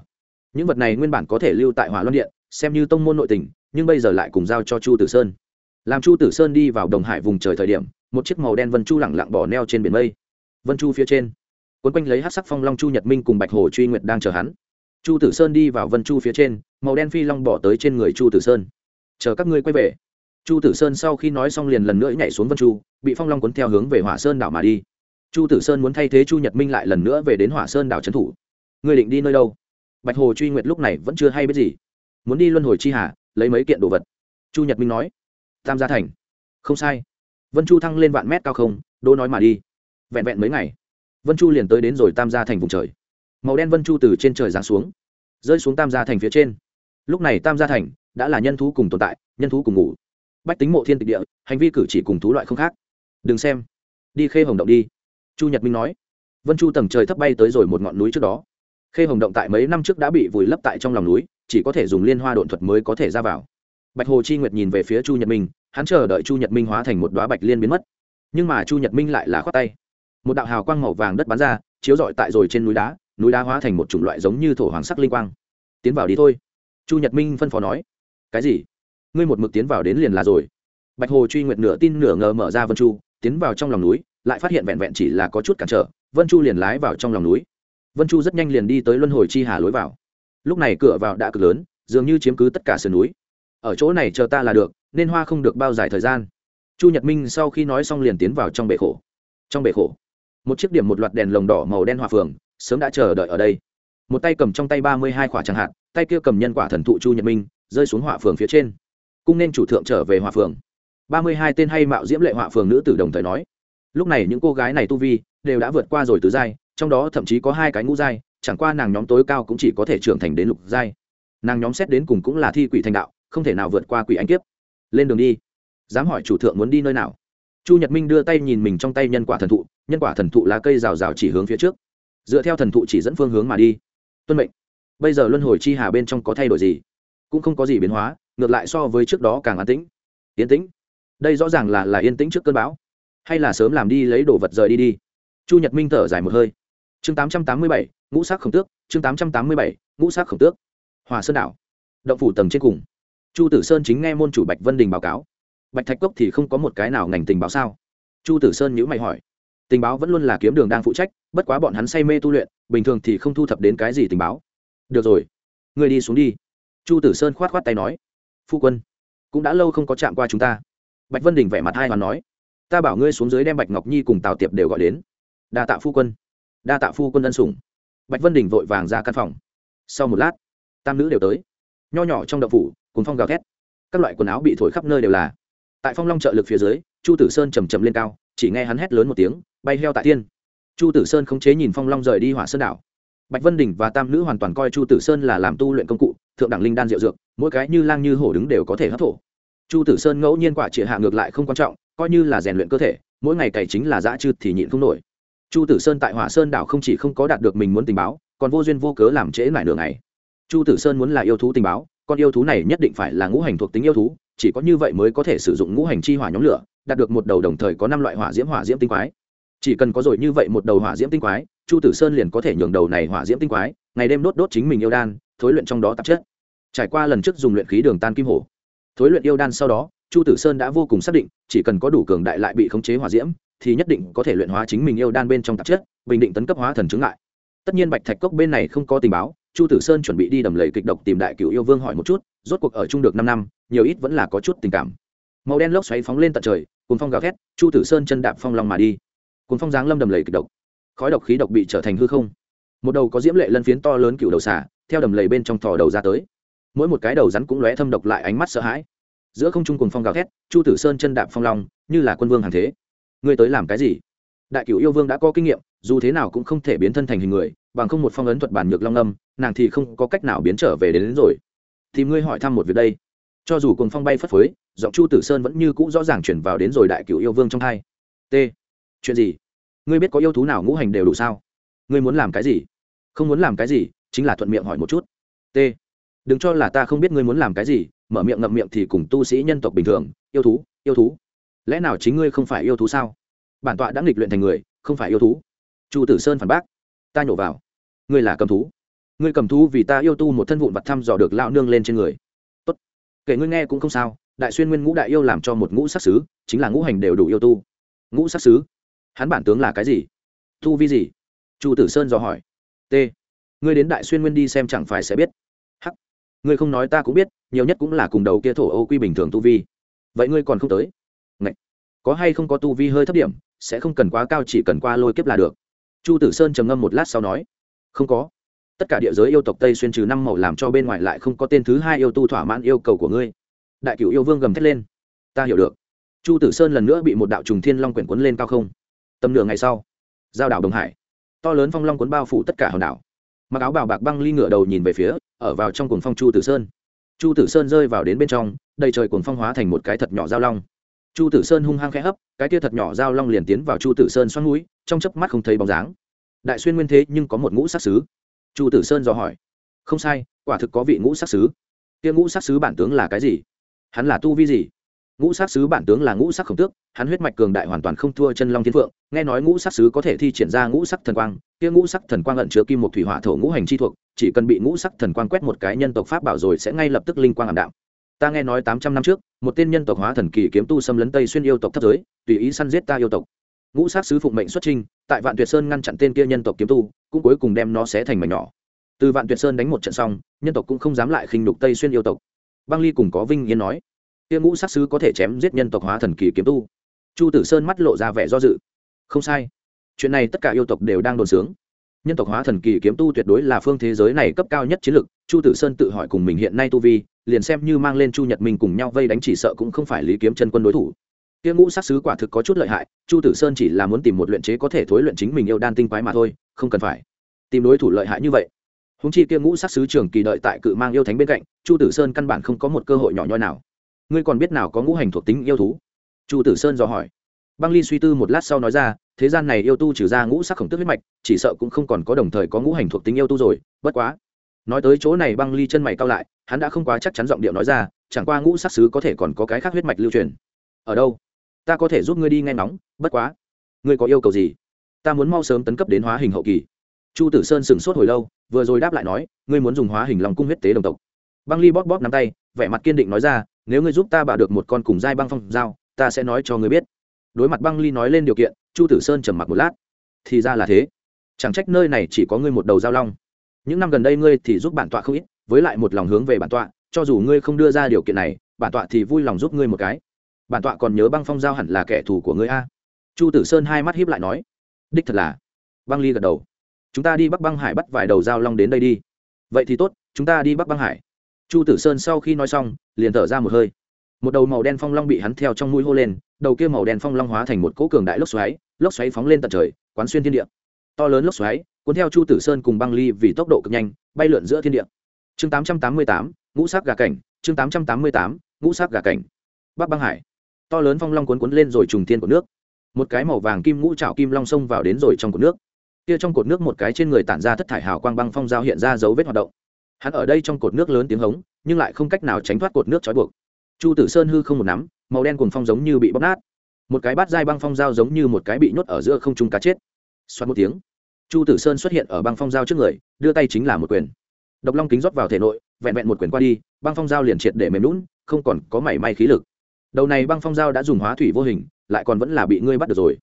Những vật này nguyên bản có thể lưu tại hỏa loan điện, xem như tông môn nội tình, nhưng bây giờ lại cùng giao cho chu tử sơn. Làm chu tử sơn đi vào đồng hải vùng trời thời điểm, một chiếc màu đen vân chu lẳng lặng bỏ neo trên biển mây. Vân chu phía trên, quấn quanh lấy hát sắc phong long chu nhật minh cùng bạch hồ truy nguyệt đang chờ hắn chu tử sơn đi vào vân chu phía trên, màu đen phi long bỏ tới trên người chu tử sơn. Chờ các ngươi quay về. Chu tử sơn sau khi nói xong liền lần nữa nhảy xuống vân chu, bị phong long cuốn theo hướng về hỏa sơn đảo mà đi. Chu tử sơn muốn thay thế chu nhật minh lại lần nữa về đến hỏa sơn đảo trấn thủ. Ngươi định đi nơi đâu? Bạch hồ truy nguyệt lúc này vẫn chưa hay biết gì. Muốn đi luân hồi chi hà, lấy mấy kiện đồ vật? Chu nhật minh nói. Tam gia thành. Không sai. Vân chu thăng lên vạn mét cao không đô nói mà đi. Vẹn vẹn mấy ngày. Vân chu liền tới đến rồi tam gia thành vùng trời màu đen vân chu từ trên trời giáng xuống, rơi xuống tam gia thành phía trên. Lúc này tam gia thành đã là nhân thú cùng tồn tại, nhân thú cùng ngủ. Bách tính mộ thiên tịch địa, hành vi cử chỉ cùng thú loại không khác. Đừng xem. Đi khê hồng động đi. Chu nhật minh nói. Vân chu tầng trời thấp bay tới rồi một ngọn núi trước đó. Khê hồng động tại mấy năm trước đã bị vùi lấp tại trong lòng núi, chỉ có thể dùng liên hoa độn thuật mới có thể ra vào. Bạch hồ chi nguyệt nhìn về phía chu nhật minh, hắn chờ đợi chu nhật minh hóa thành một đoá bạch liên biến mất. Nhưng mà chu nhật minh lại là khoát tay. Một đạo hào quang màu vàng đất bắn ra, chiếu rọi tại rồi trên núi đá núi đá hóa thành một chủng loại giống như thổ hoàng sắc linh quang. Tiến vào đi thôi. Chu nhật minh phân phó nói. Cái gì? Ngươi một mực tiến vào đến liền là rồi. Bạch hồ truy nguyệt nửa tin nửa ngờ mở ra vân chu, tiến vào trong lòng núi, lại phát hiện vẹn vẹn chỉ là có chút cản trở, vân chu liền lái vào trong lòng núi. Vân chu rất nhanh liền đi tới luân hồi chi hà lối vào. Lúc này cửa vào đã cực lớn, dường như chiếm cứ tất cả sườn núi. Ở chỗ này chờ ta là được, nên hoa không được bao dài thời gian. Chu nhật minh sau khi nói xong liền tiến vào trong bể khổ. Trong bể khổ, một chiếc điểm một loạt đèn lồng đỏ màu đen hòa phường sớm đã chờ đợi ở đây. Một tay cầm trong tay ba mươi hai quả chẳng hạn, tay kia cầm nhân quả thần thụ chu nhật minh, rơi xuống hỏa phường phía trên. Cung nên chủ thượng trở về hỏa phường. Ba mươi hai tên hay mạo diễm lệ hỏa phường nữ tử đồng thời nói, lúc này những cô gái này tu vi đều đã vượt qua rồi tứ giai, trong đó thậm chí có hai cái ngũ giai, chẳng qua nàng nhóm tối cao cũng chỉ có thể trưởng thành đến lục giai. Nàng nhóm xét đến cùng cũng là thi quỷ thành đạo, không thể nào vượt qua quỷ anh kiếp. Lên đường đi. Dám hỏi chủ thượng muốn đi nơi nào? Chu nhật minh đưa tay nhìn mình trong tay nhân quả thần thụ, nhân quả thần thụ lá cây rào rào chỉ hướng phía trước dựa theo thần thụ chỉ dẫn phương hướng mà đi. Tuân mệnh. Bây giờ luân hồi chi hà bên trong có thay đổi gì? Cũng không có gì biến hóa, ngược lại so với trước đó càng an tĩnh. Yên tĩnh. Đây rõ ràng là là yên tĩnh trước cơn bão. Hay là sớm làm đi lấy đồ vật rời đi đi. Chu nhật minh thở dài một hơi. Chương tám trăm tám mươi bảy, ngũ sắc khổng tước. Chương tám trăm tám mươi bảy, ngũ sắc khổng tước. Hòa sơn đảo. Động phủ tầng trên cùng. Chu tử sơn chính nghe môn chủ bạch vân đình báo cáo. Bạch thạch cốc thì không có một cái nào ngành tình báo sao? Chu tử sơn nhữ mày hỏi tình báo vẫn luôn là kiếm đường đang phụ trách, bất quá bọn hắn say mê tu luyện, bình thường thì không thu thập đến cái gì tình báo. Được rồi người đi xuống đi. Chu tử sơn khoát khoát tay nói. Phu quân, cũng đã lâu không có chạm qua chúng ta. Bạch vân đình vẻ mặt hai hoàn nói. Ta bảo ngươi xuống dưới đem bạch ngọc nhi cùng tào tiệp đều gọi đến. Đa tạ phu quân. Đa tạ phu quân ân sủng. Bạch vân đình vội vàng ra căn phòng. Sau một lát, tam nữ đều tới. Nho nhỏ trong đậu phủ, cùng phong gào thét. Các loại quần áo bị thổi khắp nơi đều là. Tại phong long trợ lực phía dưới, chu tử sơn chầm chầm lên cao, chỉ nghe hắn hét lớn một tiếng bay heo tại tiên, chu tử sơn khống chế nhìn phong long rời đi hỏa sơn đảo. Bạch vân đình và tam nữ hoàn toàn coi chu tử sơn là làm tu luyện công cụ thượng đẳng linh đan diệu dược mỗi cái như lang như hổ đứng đều có thể hấp thổ chu tử sơn ngẫu nhiên quả trịa hạ ngược lại không quan trọng coi như là rèn luyện cơ thể mỗi ngày cày chính là dã chư thì nhịn không nổi. Chu tử sơn tại hỏa sơn đảo không chỉ không có đạt được mình muốn tình báo còn vô duyên vô cớ làm trễ lại nửa ngày. Chu tử sơn muốn là yêu thú tình báo con yêu thú này nhất định phải là ngũ hành thuộc tính yêu thú chỉ có như vậy mới có thể sử dụng ngũ hành chi hỏa nhóm lửa đạt được một đầu đồng thời có năm loại hỏa diễm hỏa diễm tinh quái chỉ cần có rồi như vậy một đầu hỏa diễm tinh quái, chu tử sơn liền có thể nhường đầu này hỏa diễm tinh quái, ngày đêm đốt đốt chính mình yêu đan, thối luyện trong đó tạp chất. Trải qua lần trước dùng luyện khí đường tan kim hổ, thối luyện yêu đan sau đó, chu tử sơn đã vô cùng xác định, chỉ cần có đủ cường đại lại bị khống chế hỏa diễm, thì nhất định có thể luyện hóa chính mình yêu đan bên trong tạp chất, bình định tấn cấp hóa thần chứng lại tất nhiên bạch thạch cốc bên này không có tình báo, chu tử sơn chuẩn bị đi đầm lầy kịch độc tìm đại cựu yêu vương hỏi một chút, rốt cuộc ở chung được năm năm, nhiều ít vẫn là có chút tình cảm. Màu đen lốc xoáy phóng lên tận trời cùng phong gào thét, chu tử sơn chân đạp phong lòng mà đi cuốn phong giáng lâm đầm lầy kịch độc. Khói độc khí độc bị trở thành hư không. Một đầu có diễm lệ lân phiến to lớn cựu đầu xả theo đầm lầy bên trong thò đầu ra tới. Mỗi một cái đầu rắn cũng lóe thâm độc lại ánh mắt sợ hãi. Giữa không trung cùng phong gào thét chu tử sơn chân đạp phong long như là quân vương hàng thế. Ngươi tới làm cái gì? Đại cựu yêu vương đã có kinh nghiệm dù thế nào cũng không thể biến thân thành hình người bằng không một phong ấn thuật bản nhược long âm nàng thì không có cách nào biến trở về đến, đến rồi. Thì ngươi hỏi thăm một việc đây. Cho dù cùng phong bay phất phới giọng chu tử sơn vẫn như cũ rõ ràng chuyển vào đến rồi đại cựu yêu vương trong hai t chuyện gì? Ngươi biết có yêu thú nào ngũ hành đều đủ sao? Ngươi muốn làm cái gì? Không muốn làm cái gì, chính là thuận miệng hỏi một chút. T. Đừng cho là ta không biết ngươi muốn làm cái gì, mở miệng ngậm miệng thì cùng tu sĩ nhân tộc bình thường, yêu thú yêu thú. Lẽ nào chính ngươi không phải yêu thú sao? Bản tọa đã nghịch luyện thành người, không phải yêu thú. Chu tử sơn phản bác. Ta nhổ vào. Ngươi là cầm thú. Ngươi cầm thú vì ta yêu tu một thân vụn vặt thăm dò được lao nương lên trên người. Tốt. Kể ngươi nghe cũng không sao, đại xuyên nguyên ngũ đại yêu làm cho một ngũ sắc xứ chính là ngũ hành đều đủ yêu tu. Ngũ sắc xứ hắn bản tướng là cái gì? Tu vi gì? Chu tử sơn dò hỏi. T. Ngươi đến đại xuyên nguyên đi xem chẳng phải sẽ biết. Hắc ngươi không nói ta cũng biết, nhiều nhất cũng là cùng đầu kia thổ ô quy bình thường tu vi. Vậy ngươi còn không tới? Ngậy. có hay không có tu vi hơi thấp điểm, sẽ không cần quá cao chỉ cần qua lôi kiếp là được. Chu tử sơn trầm ngâm một lát sau nói. Không có. Tất cả địa giới yêu tộc tây xuyên trừ năm màu làm cho bên ngoài lại không có tên thứ hai yêu tu thỏa mãn yêu cầu của ngươi. Đại cựu yêu vương gầm thét lên. Ta hiểu được. Chu tử sơn lần nữa bị một đạo trùng thiên long quyển cuốn lên cao không tầm nửa ngày sau, giao đảo đồng hải, to lớn phong long cuốn bao phủ tất cả hòn đảo. Mặc áo bào bạc băng ly ngựa đầu nhìn về phía, ở vào trong cuồng phong chu tử sơn. Chu tử sơn rơi vào đến bên trong, đầy trời cuồng phong hóa thành một cái thật nhỏ giao long. Chu tử sơn hung hăng khẽ hấp, cái kia thật nhỏ giao long liền tiến vào chu tử sơn xoắn núi, trong chớp mắt không thấy bóng dáng. Đại xuyên nguyên thế nhưng có một ngũ sắc xứ chu tử sơn dò hỏi. Không sai, quả thực có vị ngũ sắc xứ kia ngũ sắc xứ bản tướng là cái gì? Hắn là tu vi gì? Ngũ sắc sứ bản tướng là ngũ sắc khổng tước, hắn huyết mạch cường đại hoàn toàn không thua chân long thiên phượng. Nghe nói ngũ sắc sứ có thể thi triển ra ngũ sắc thần quang, kia ngũ sắc thần quang ẩn chứa kim một thủy hỏa thổ ngũ hành chi thuộc, chỉ cần bị ngũ sắc thần quang quét một cái nhân tộc pháp bảo rồi sẽ ngay lập tức linh quang ảm đạm. Ta nghe nói tám trăm năm trước, một tên nhân tộc hóa thần kỳ kiếm tu xâm lấn tây xuyên yêu tộc thấp giới, tùy ý săn giết ta yêu tộc. Ngũ sắc sứ phụng mệnh xuất trinh tại vạn tuyệt sơn ngăn chặn tên kia nhân tộc kiếm tu, cũng cuối cùng đem nó xé thành mảnh nhỏ. Từ vạn tuyệt sơn đánh một trận xong, nhân tộc cũng không dám lại khinh đục tây xuyên yêu tộc. Băng ly cùng có vinh yên nói kia ngũ sắc sứ có thể chém giết nhân tộc hóa thần kỳ kiếm tu. Chu tử sơn mắt lộ ra vẻ do dự. Không sai. Chuyện này tất cả yêu tộc đều đang đồn sướng. Nhân tộc hóa thần kỳ kiếm tu tuyệt đối là phương thế giới này cấp cao nhất chiến lực chu tử sơn tự hỏi cùng mình hiện nay tu vi, liền xem như mang lên chu nhật minh cùng nhau vây đánh chỉ sợ cũng không phải lý kiếm chân quân đối thủ. Kia ngũ sát sứ quả thực có chút lợi hại, chu tử sơn chỉ là muốn tìm một luyện chế có thể thối luyện chính mình yêu đan tinh quái mà thôi, không cần phải. Tìm đối thủ lợi hại như vậy. Húng chi kia ngũ sát sứ trường kỳ đợi tại cự mang yêu thánh bên cạnh, chu tử sơn căn bản không có một cơ hội nhỏ nhoi nào ngươi còn biết nào có ngũ hành thuộc tính yêu thú? Chu tử sơn dò hỏi. Băng ly suy tư một lát sau nói ra, thế gian này yêu tu trừ ra ngũ sắc khổng tức huyết mạch, chỉ sợ cũng không còn có đồng thời có ngũ hành thuộc tính yêu tu rồi, bất quá. Nói tới chỗ này băng ly chân mày cao lại, hắn đã không quá chắc chắn giọng điệu nói ra, chẳng qua ngũ sắc sứ có thể còn có cái khác huyết mạch lưu truyền. Ở đâu? Ta có thể giúp ngươi đi nghe nóng. bất quá. Ngươi có yêu cầu gì? Ta muốn mau sớm tấn cấp đến hóa hình hậu kỳ. Chu tử sơn sửng sốt hồi lâu, vừa rồi đáp lại nói, ngươi muốn dùng hóa hình lòng cung huyết tế đồng tộc. Băng ly bóp bóp nắm tay, vẻ mặt kiên định nói ra nếu ngươi giúp ta bạo được một con cùng giai băng phong dao ta sẽ nói cho ngươi biết. Đối mặt băng ly nói lên điều kiện, chu tử sơn trầm mặc một lát. Thì ra là thế. Chẳng trách nơi này chỉ có ngươi một đầu giao long. Những năm gần đây ngươi thì giúp bản tọa không ít, với lại một lòng hướng về bản tọa, cho dù ngươi không đưa ra điều kiện này, bản tọa thì vui lòng giúp ngươi một cái. Bản tọa còn nhớ băng phong giao hẳn là kẻ thù của ngươi a. Chu tử sơn hai mắt hiếp lại nói. Đích thật là. Băng ly gật đầu. Chúng ta đi bắc băng hải bắt vài đầu giao long đến đây đi. Vậy thì tốt, chúng ta đi bắc băng hải chu tử sơn sau khi nói xong, liền thở ra một hơi. Một đầu màu đen phong long bị hắn theo trong mũi hô lên, đầu kia màu đen phong long hóa thành một cỗ cường đại lốc xoáy lốc xoáy phóng lên tận trời, quán xuyên thiên địa. To lớn lốc xoáy, cuốn theo chu tử sơn cùng băng ly vì tốc độ cực nhanh, bay lượn giữa thiên địa. Chương tám trăm tám mươi tám, ngũ sắc gà cảnh, chương tám trăm tám mươi tám, ngũ sắc gà cảnh. Bắc băng hải. To lớn phong long cuốn cuốn lên rồi trùng thiên của nước. Một cái màu vàng kim ngũ trạo kim long xông vào đến rồi trong cột nước. Kia trong cột nước một cái trên người tản ra thất thải hào quang băng phong giao hiện ra dấu vết hoạt động hắn ở đây trong cột nước lớn tiếng hống, nhưng lại không cách nào tránh thoát cột nước trói buộc. Chu tử sơn hư không một nắm, màu đen cùng phong giống như bị bóp nát. Một cái bát dai băng phong dao giống như một cái bị nhốt ở giữa không trung cá chết. Xoát một tiếng, chu tử sơn xuất hiện ở băng phong dao trước người, đưa tay chính là một quyền. Độc long kính rót vào thể nội, vẹn vẹn một quyền qua đi, băng phong dao liền triệt để mềm lún không còn có mảy may khí lực. Đầu này băng phong dao đã dùng hóa thủy vô hình, lại còn vẫn là bị ngươi bắt được rồi.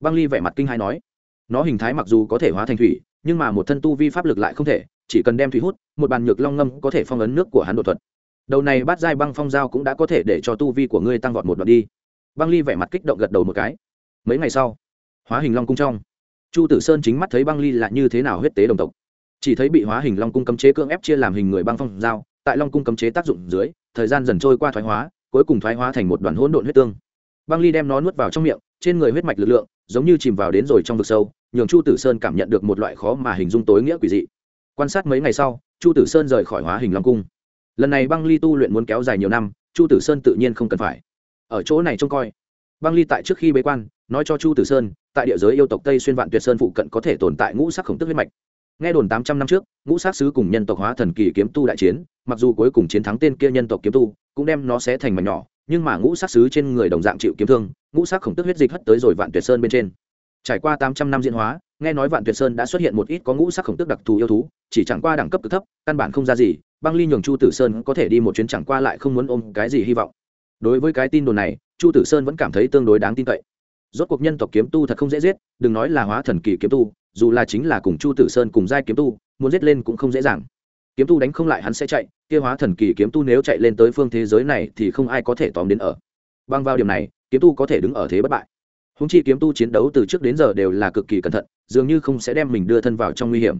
Băng ly vẻ mặt kinh hai nói, nó hình thái mặc dù có thể hóa thành thủy, nhưng mà một thân tu vi pháp lực lại không thể chỉ cần đem thủy hút, một bàn nhược long ngâm có thể phong ấn nước của hắn đột thuật. Đầu này bát dai băng phong dao cũng đã có thể để cho tu vi của ngươi tăng vọt một đoạn đi. Băng ly vẻ mặt kích động gật đầu một cái. Mấy ngày sau, hóa hình long cung trong, chu tử sơn chính mắt thấy băng ly là như thế nào huyết tế đồng tộc. Chỉ thấy bị hóa hình long cung cấm chế cưỡng ép chia làm hình người băng phong dao tại long cung cấm chế tác dụng dưới, thời gian dần trôi qua thoái hóa, cuối cùng thoái hóa thành một đoàn hỗn độn huyết tương. Băng ly đem nó nuốt vào trong miệng, trên người huyết mạch lực lượng giống như chìm vào đến rồi trong vực sâu, nhường chu tử sơn cảm nhận được một loại khó mà hình dung tối nghĩa quỷ dị quan sát mấy ngày sau, chu tử sơn rời khỏi hóa hình long cung. Lần này băng ly tu luyện muốn kéo dài nhiều năm, chu tử sơn tự nhiên không cần phải. Ở chỗ này trông coi. Băng ly tại trước khi bế quan, nói cho chu tử sơn, tại địa giới yêu tộc tây xuyên vạn tuyệt sơn phụ cận có thể tồn tại ngũ sắc khổng tức huyết mạch. Nghe đồn tám trăm năm trước, ngũ sắc sứ cùng nhân tộc hóa thần kỳ kiếm tu đại chiến, mặc dù cuối cùng chiến thắng tên kia nhân tộc kiếm tu, cũng đem nó xé thành mảnh nhỏ, nhưng mà ngũ sắc sứ trên người đồng dạng chịu kiếm thương, ngũ sắc khổng tức huyết dịch hất tới rồi vạn tuyệt sơn bên trên. Trải qua tám trăm năm diễn hóa nghe nói vạn tuyệt sơn đã xuất hiện một ít có ngũ sắc khổng tức đặc thù yêu thú, chỉ chẳng qua đẳng cấp cực thấp, căn bản không ra gì, băng ly nhường chu tử sơn có thể đi một chuyến chẳng qua lại không muốn ôm cái gì hy vọng. Đối với cái tin đồn này, chu tử sơn vẫn cảm thấy tương đối đáng tin cậy. Rốt cuộc nhân tộc kiếm tu thật không dễ giết, đừng nói là hóa thần kỳ kiếm tu, dù là chính là cùng chu tử sơn cùng giai kiếm tu, muốn giết lên cũng không dễ dàng. Kiếm tu đánh không lại hắn sẽ chạy, kia hóa thần kỳ kiếm tu nếu chạy lên tới phương thế giới này thì không ai có thể tóm đến ở. Băng vào điểm này, kiếm tu có thể đứng ở thế bất bại. Húng chi kiếm tu chiến đấu từ trước đến giờ đều là cực kỳ cẩn thận dường như không sẽ đem mình đưa thân vào trong nguy hiểm.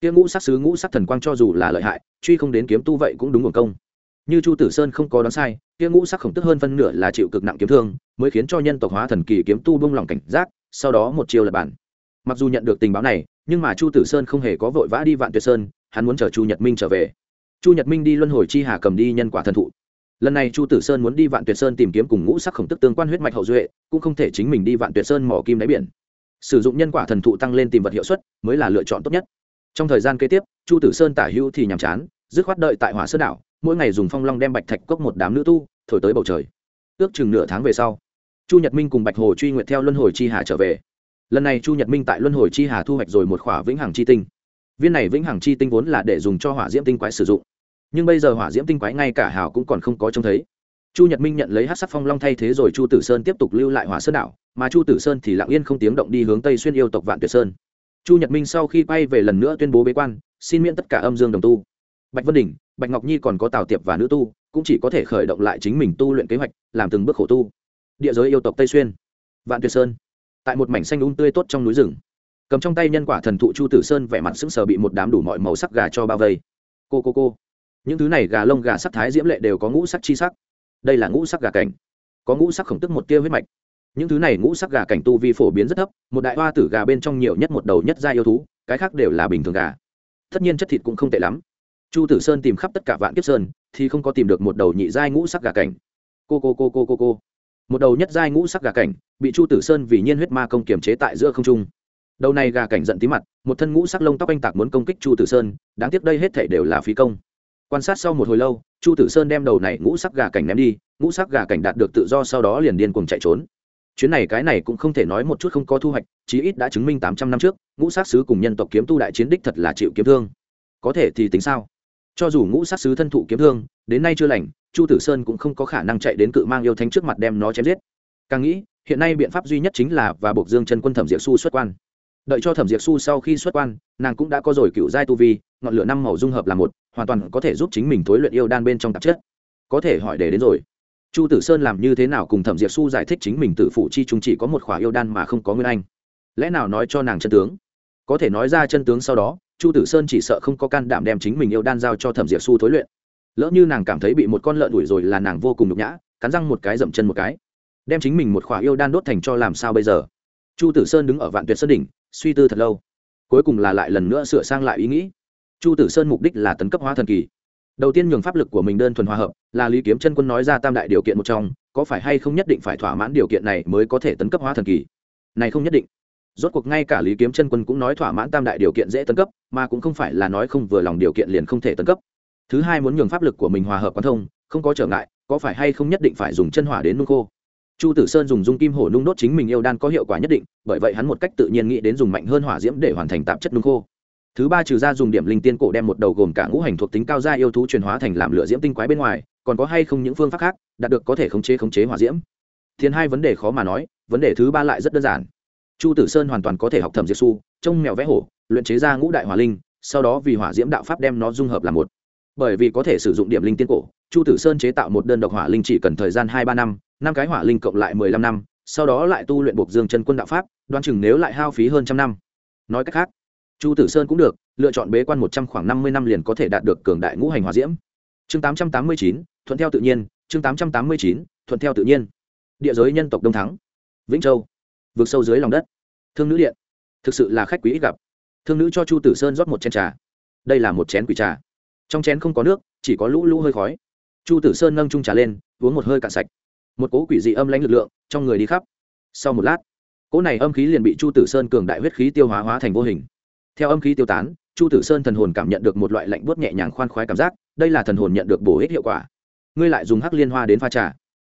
Kia ngũ sắc sứ, ngũ sắc thần quang cho dù là lợi hại, truy không đến kiếm tu vậy cũng đúng nguồn công. Như chu tử sơn không có đoán sai, kia ngũ sắc khổng tức hơn phân nửa là chịu cực nặng kiếm thương, mới khiến cho nhân tộc hóa thần kỳ kiếm tu bông lòng cảnh giác, sau đó một chiều lập bản. Mặc dù nhận được tình báo này, nhưng mà chu tử sơn không hề có vội vã đi vạn tuyệt sơn, hắn muốn chờ chu nhật minh trở về. Chu nhật minh đi luân hồi chi hà cầm đi nhân quả thần thụ. Lần này chu tử sơn muốn đi vạn tuyệt sơn tìm kiếm cùng ngũ sắc khổng tức tương quan huyết mạch hậu duệ, cũng không thể chính mình đi vạn tuyệt sơn mỏ kim đáy biển sử dụng nhân quả thần thụ tăng lên tìm vật hiệu suất mới là lựa chọn tốt nhất. Trong thời gian kế tiếp, chu tử sơn tả hữu thì nhàm chán, dứt khoát đợi tại hỏa sơn đảo, mỗi ngày dùng phong long đem bạch thạch cốc một đám nữ tu, thổi tới bầu trời. Ước chừng nửa tháng về sau, chu nhật minh cùng bạch hồ truy nguyện theo luân hồi chi hà trở về. Lần này chu nhật minh tại luân hồi chi hà thu hoạch rồi một khỏa vĩnh hằng chi tinh. Viên này vĩnh hằng chi tinh vốn là để dùng cho hỏa diễm tinh quái sử dụng. Nhưng bây giờ hỏa diễm tinh quái ngay cả hào cũng còn không có trông thấy chu nhật minh nhận lấy hát sắc phong long thay thế rồi chu tử sơn tiếp tục lưu lại hỏa sơn đảo, mà chu tử sơn thì lặng yên không tiếng động đi hướng tây xuyên yêu tộc vạn tuyệt sơn. Chu nhật minh sau khi quay về lần nữa tuyên bố bế quan, xin miễn tất cả âm dương đồng tu. Bạch vân đình bạch ngọc nhi còn có tào tiệp và nữ tu, cũng chỉ có thể khởi động lại chính mình tu luyện kế hoạch, làm từng bước khổ tu. Địa giới yêu tộc tây xuyên, vạn tuyệt sơn. Tại một mảnh xanh đúng tươi tốt trong núi rừng, cầm trong tay nhân quả thần thụ chu tử sơn vẻ mặt sững sờ bị một đám đủ mọi màu sắc gà cho bao vây. Cô cô cô. Những thứ này gà lông gà sắc thái diễm lệ đều có ngũ sắc chi sắc đây là ngũ sắc gà cảnh. Có ngũ sắc khổng tức một tia huyết mạch. Những thứ này ngũ sắc gà cảnh tu vi phổ biến rất thấp, một đại hoa tử gà bên trong nhiều nhất một đầu nhất gia yêu thú, cái khác đều là bình thường gà. Tất nhiên chất thịt cũng không tệ lắm. Chu tử sơn tìm khắp tất cả vạn kiếp sơn, thì không có tìm được một đầu nhị giai ngũ sắc gà cảnh. Cô cô cô cô cô cô. Một đầu nhất giai ngũ sắc gà cảnh bị chu tử sơn vì nhiên huyết ma công kiềm chế tại giữa không trung. Đầu này gà cảnh giận tí mặt, một thân ngũ sắc lông tóc anh tạc muốn công kích chu tử sơn, đáng tiếc đây hết thể đều là phí công quan sát sau một hồi lâu, chu tử sơn đem đầu này ngũ sắc gà cảnh ném đi, ngũ sắc gà cảnh đạt được tự do sau đó liền điên cuồng chạy trốn. Chuyến này cái này cũng không thể nói một chút không có thu hoạch, chí ít đã chứng minh tám trăm năm trước, ngũ sắc sứ cùng nhân tộc kiếm tu đại chiến đích thật là chịu kiếm thương. Có thể thì tính sao? Cho dù ngũ sắc sứ thân thụ kiếm thương, đến nay chưa lành, chu tử sơn cũng không có khả năng chạy đến cự mang yêu thánh trước mặt đem nó chém giết. Càng nghĩ, hiện nay biện pháp duy nhất chính là và buộc dương chân quân thẩm diệt su xuất quan. Đợi cho thẩm diệt su sau khi xuất quan, nàng cũng đã có rồi cựu giai tu vi, ngọn lửa năm màu dung hợp là một hoàn toàn có thể giúp chính mình thối luyện yêu đan bên trong tạp chất. Có thể hỏi để đến rồi. Chu tử sơn làm như thế nào cùng thẩm Diệp su giải thích chính mình tự phụ chi chúng chỉ có một khỏa yêu đan mà không có nguyên anh? Lẽ nào nói cho nàng chân tướng? Có thể nói ra chân tướng sau đó, chu tử sơn chỉ sợ không có can đảm đem chính mình yêu đan giao cho thẩm Diệp su thối luyện. Lỡ như nàng cảm thấy bị một con lợn đuổi rồi là nàng vô cùng nhục nhã, cắn răng một cái dậm chân một cái. Đem chính mình một khỏa yêu đan đốt thành cho làm sao bây giờ? Chu tử sơn đứng ở vạn tuyệt sơn đỉnh, suy tư thật lâu. Cuối cùng là lại lần nữa sửa sang lại ý nghĩ chu tử sơn mục đích là tấn cấp hóa thần kỳ. Đầu tiên nhường pháp lực của mình đơn thuần hòa hợp, là lý kiếm chân quân nói ra tam đại điều kiện một trong, có phải hay không nhất định phải thỏa mãn điều kiện này mới có thể tấn cấp hóa thần kỳ? Này không nhất định. Rốt cuộc ngay cả lý kiếm chân quân cũng nói thỏa mãn tam đại điều kiện dễ tấn cấp, mà cũng không phải là nói không vừa lòng điều kiện liền không thể tấn cấp. Thứ hai muốn nhường pháp lực của mình hòa hợp quan thông, không có trở ngại, có phải hay không nhất định phải dùng chân hỏa đến nung khô? Chu tử sơn dùng dung kim hổ nung đốt chính mình yêu đan có hiệu quả nhất định, bởi vậy hắn một cách tự nhiên nghĩ đến dùng mạnh hơn hỏa diễm để hoàn thành tạp chất nung khô thứ ba trừ ra dùng điểm linh tiên cổ đem một đầu gồm cả ngũ hành thuộc tính cao gia yêu thú truyền hóa thành làm lửa diễm tinh quái bên ngoài, còn có hay không những phương pháp khác, đạt được có thể khống chế khống chế hỏa diễm. Thiên hai vấn đề khó mà nói, vấn đề thứ ba lại rất đơn giản. Chu tử sơn hoàn toàn có thể học thẩm diệt su, trông mèo vẽ hổ, luyện chế ra ngũ đại hỏa linh, sau đó vì hỏa diễm đạo pháp đem nó dung hợp làm một. Bởi vì có thể sử dụng điểm linh tiên cổ, chu tử sơn chế tạo một đơn độc hỏa linh chỉ cần thời gian hai ba năm năm cái hỏa linh cộng lại mười lăm năm, sau đó lại tu luyện buộc dương chân quân đạo pháp đoan chừng nếu lại hao phí hơn trăm năm. Nói cách khác chu tử sơn cũng được, lựa chọn bế quan một trăm khoảng năm mươi năm liền có thể đạt được cường đại ngũ hành hòa diễm. Chương tám trăm tám mươi chín, thuận theo tự nhiên, chương tám trăm tám mươi chín, thuận theo tự nhiên. Địa giới nhân tộc đông thắng. Vĩnh châu. Vượt sâu dưới lòng đất. Thương nữ điện. Thực sự là khách quý ít gặp. Thương nữ cho chu tử sơn rót một chén trà. Đây là một chén quỷ trà. Trong chén không có nước, chỉ có lũ lũ hơi khói. Chu tử sơn nâng trung trà lên, uống một hơi cạn sạch. Một cố quỷ dị âm lãnh lực lượng trong người đi khắp. Sau một lát, cỗ này âm khí liền bị chu tử sơn cường đại huyết khí tiêu hóa hóa thành vô hình theo âm khí tiêu tán, chu tử sơn thần hồn cảm nhận được một loại lạnh buốt nhẹ nhàng khoan khoái cảm giác, đây là thần hồn nhận được bổ ích hiệu quả. Ngươi lại dùng hắc liên hoa đến pha trà.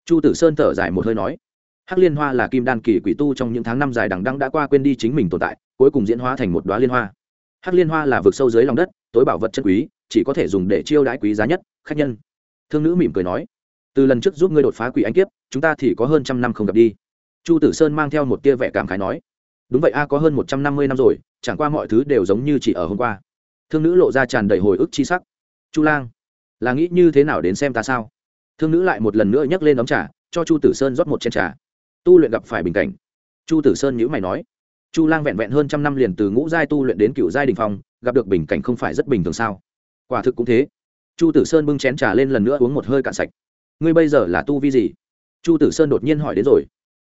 Chu tử sơn thở dài một hơi nói, hắc liên hoa là kim đan kỳ quỷ tu trong những tháng năm dài đằng đăng đã qua quên đi chính mình tồn tại, cuối cùng diễn hóa thành một đoá liên hoa. Hắc liên hoa là vực sâu dưới lòng đất, tối bảo vật chân quý, chỉ có thể dùng để chiêu đãi quý giá nhất, khách nhân. Thương nữ mỉm cười nói, từ lần trước giúp ngươi đột phá quỷ anh kiếp, chúng ta thì có hơn trăm năm không gặp đi. Chu tử sơn mang theo một tia vẻ cảm khái nói, đúng vậy a, có hơn một trăm năm mươi năm rồi chẳng qua mọi thứ đều giống như chỉ ở hôm qua. Thương nữ lộ ra tràn đầy hồi ức chi sắc. Chu lang, là nghĩ như thế nào đến xem ta sao? Thương nữ lại một lần nữa nhấc lên ấm trà, cho chu tử sơn rót một chén trà. Tu luyện gặp phải bình cảnh. Chu tử sơn nhữ mày nói. Chu lang vẹn vẹn hơn trăm năm liền từ ngũ giai tu luyện đến cựu giai đình phong, gặp được bình cảnh không phải rất bình thường sao? Quả thực cũng thế. Chu tử sơn bưng chén trà lên lần nữa uống một hơi cạn sạch. Ngươi bây giờ là tu vi gì? Chu tử sơn đột nhiên hỏi đến rồi.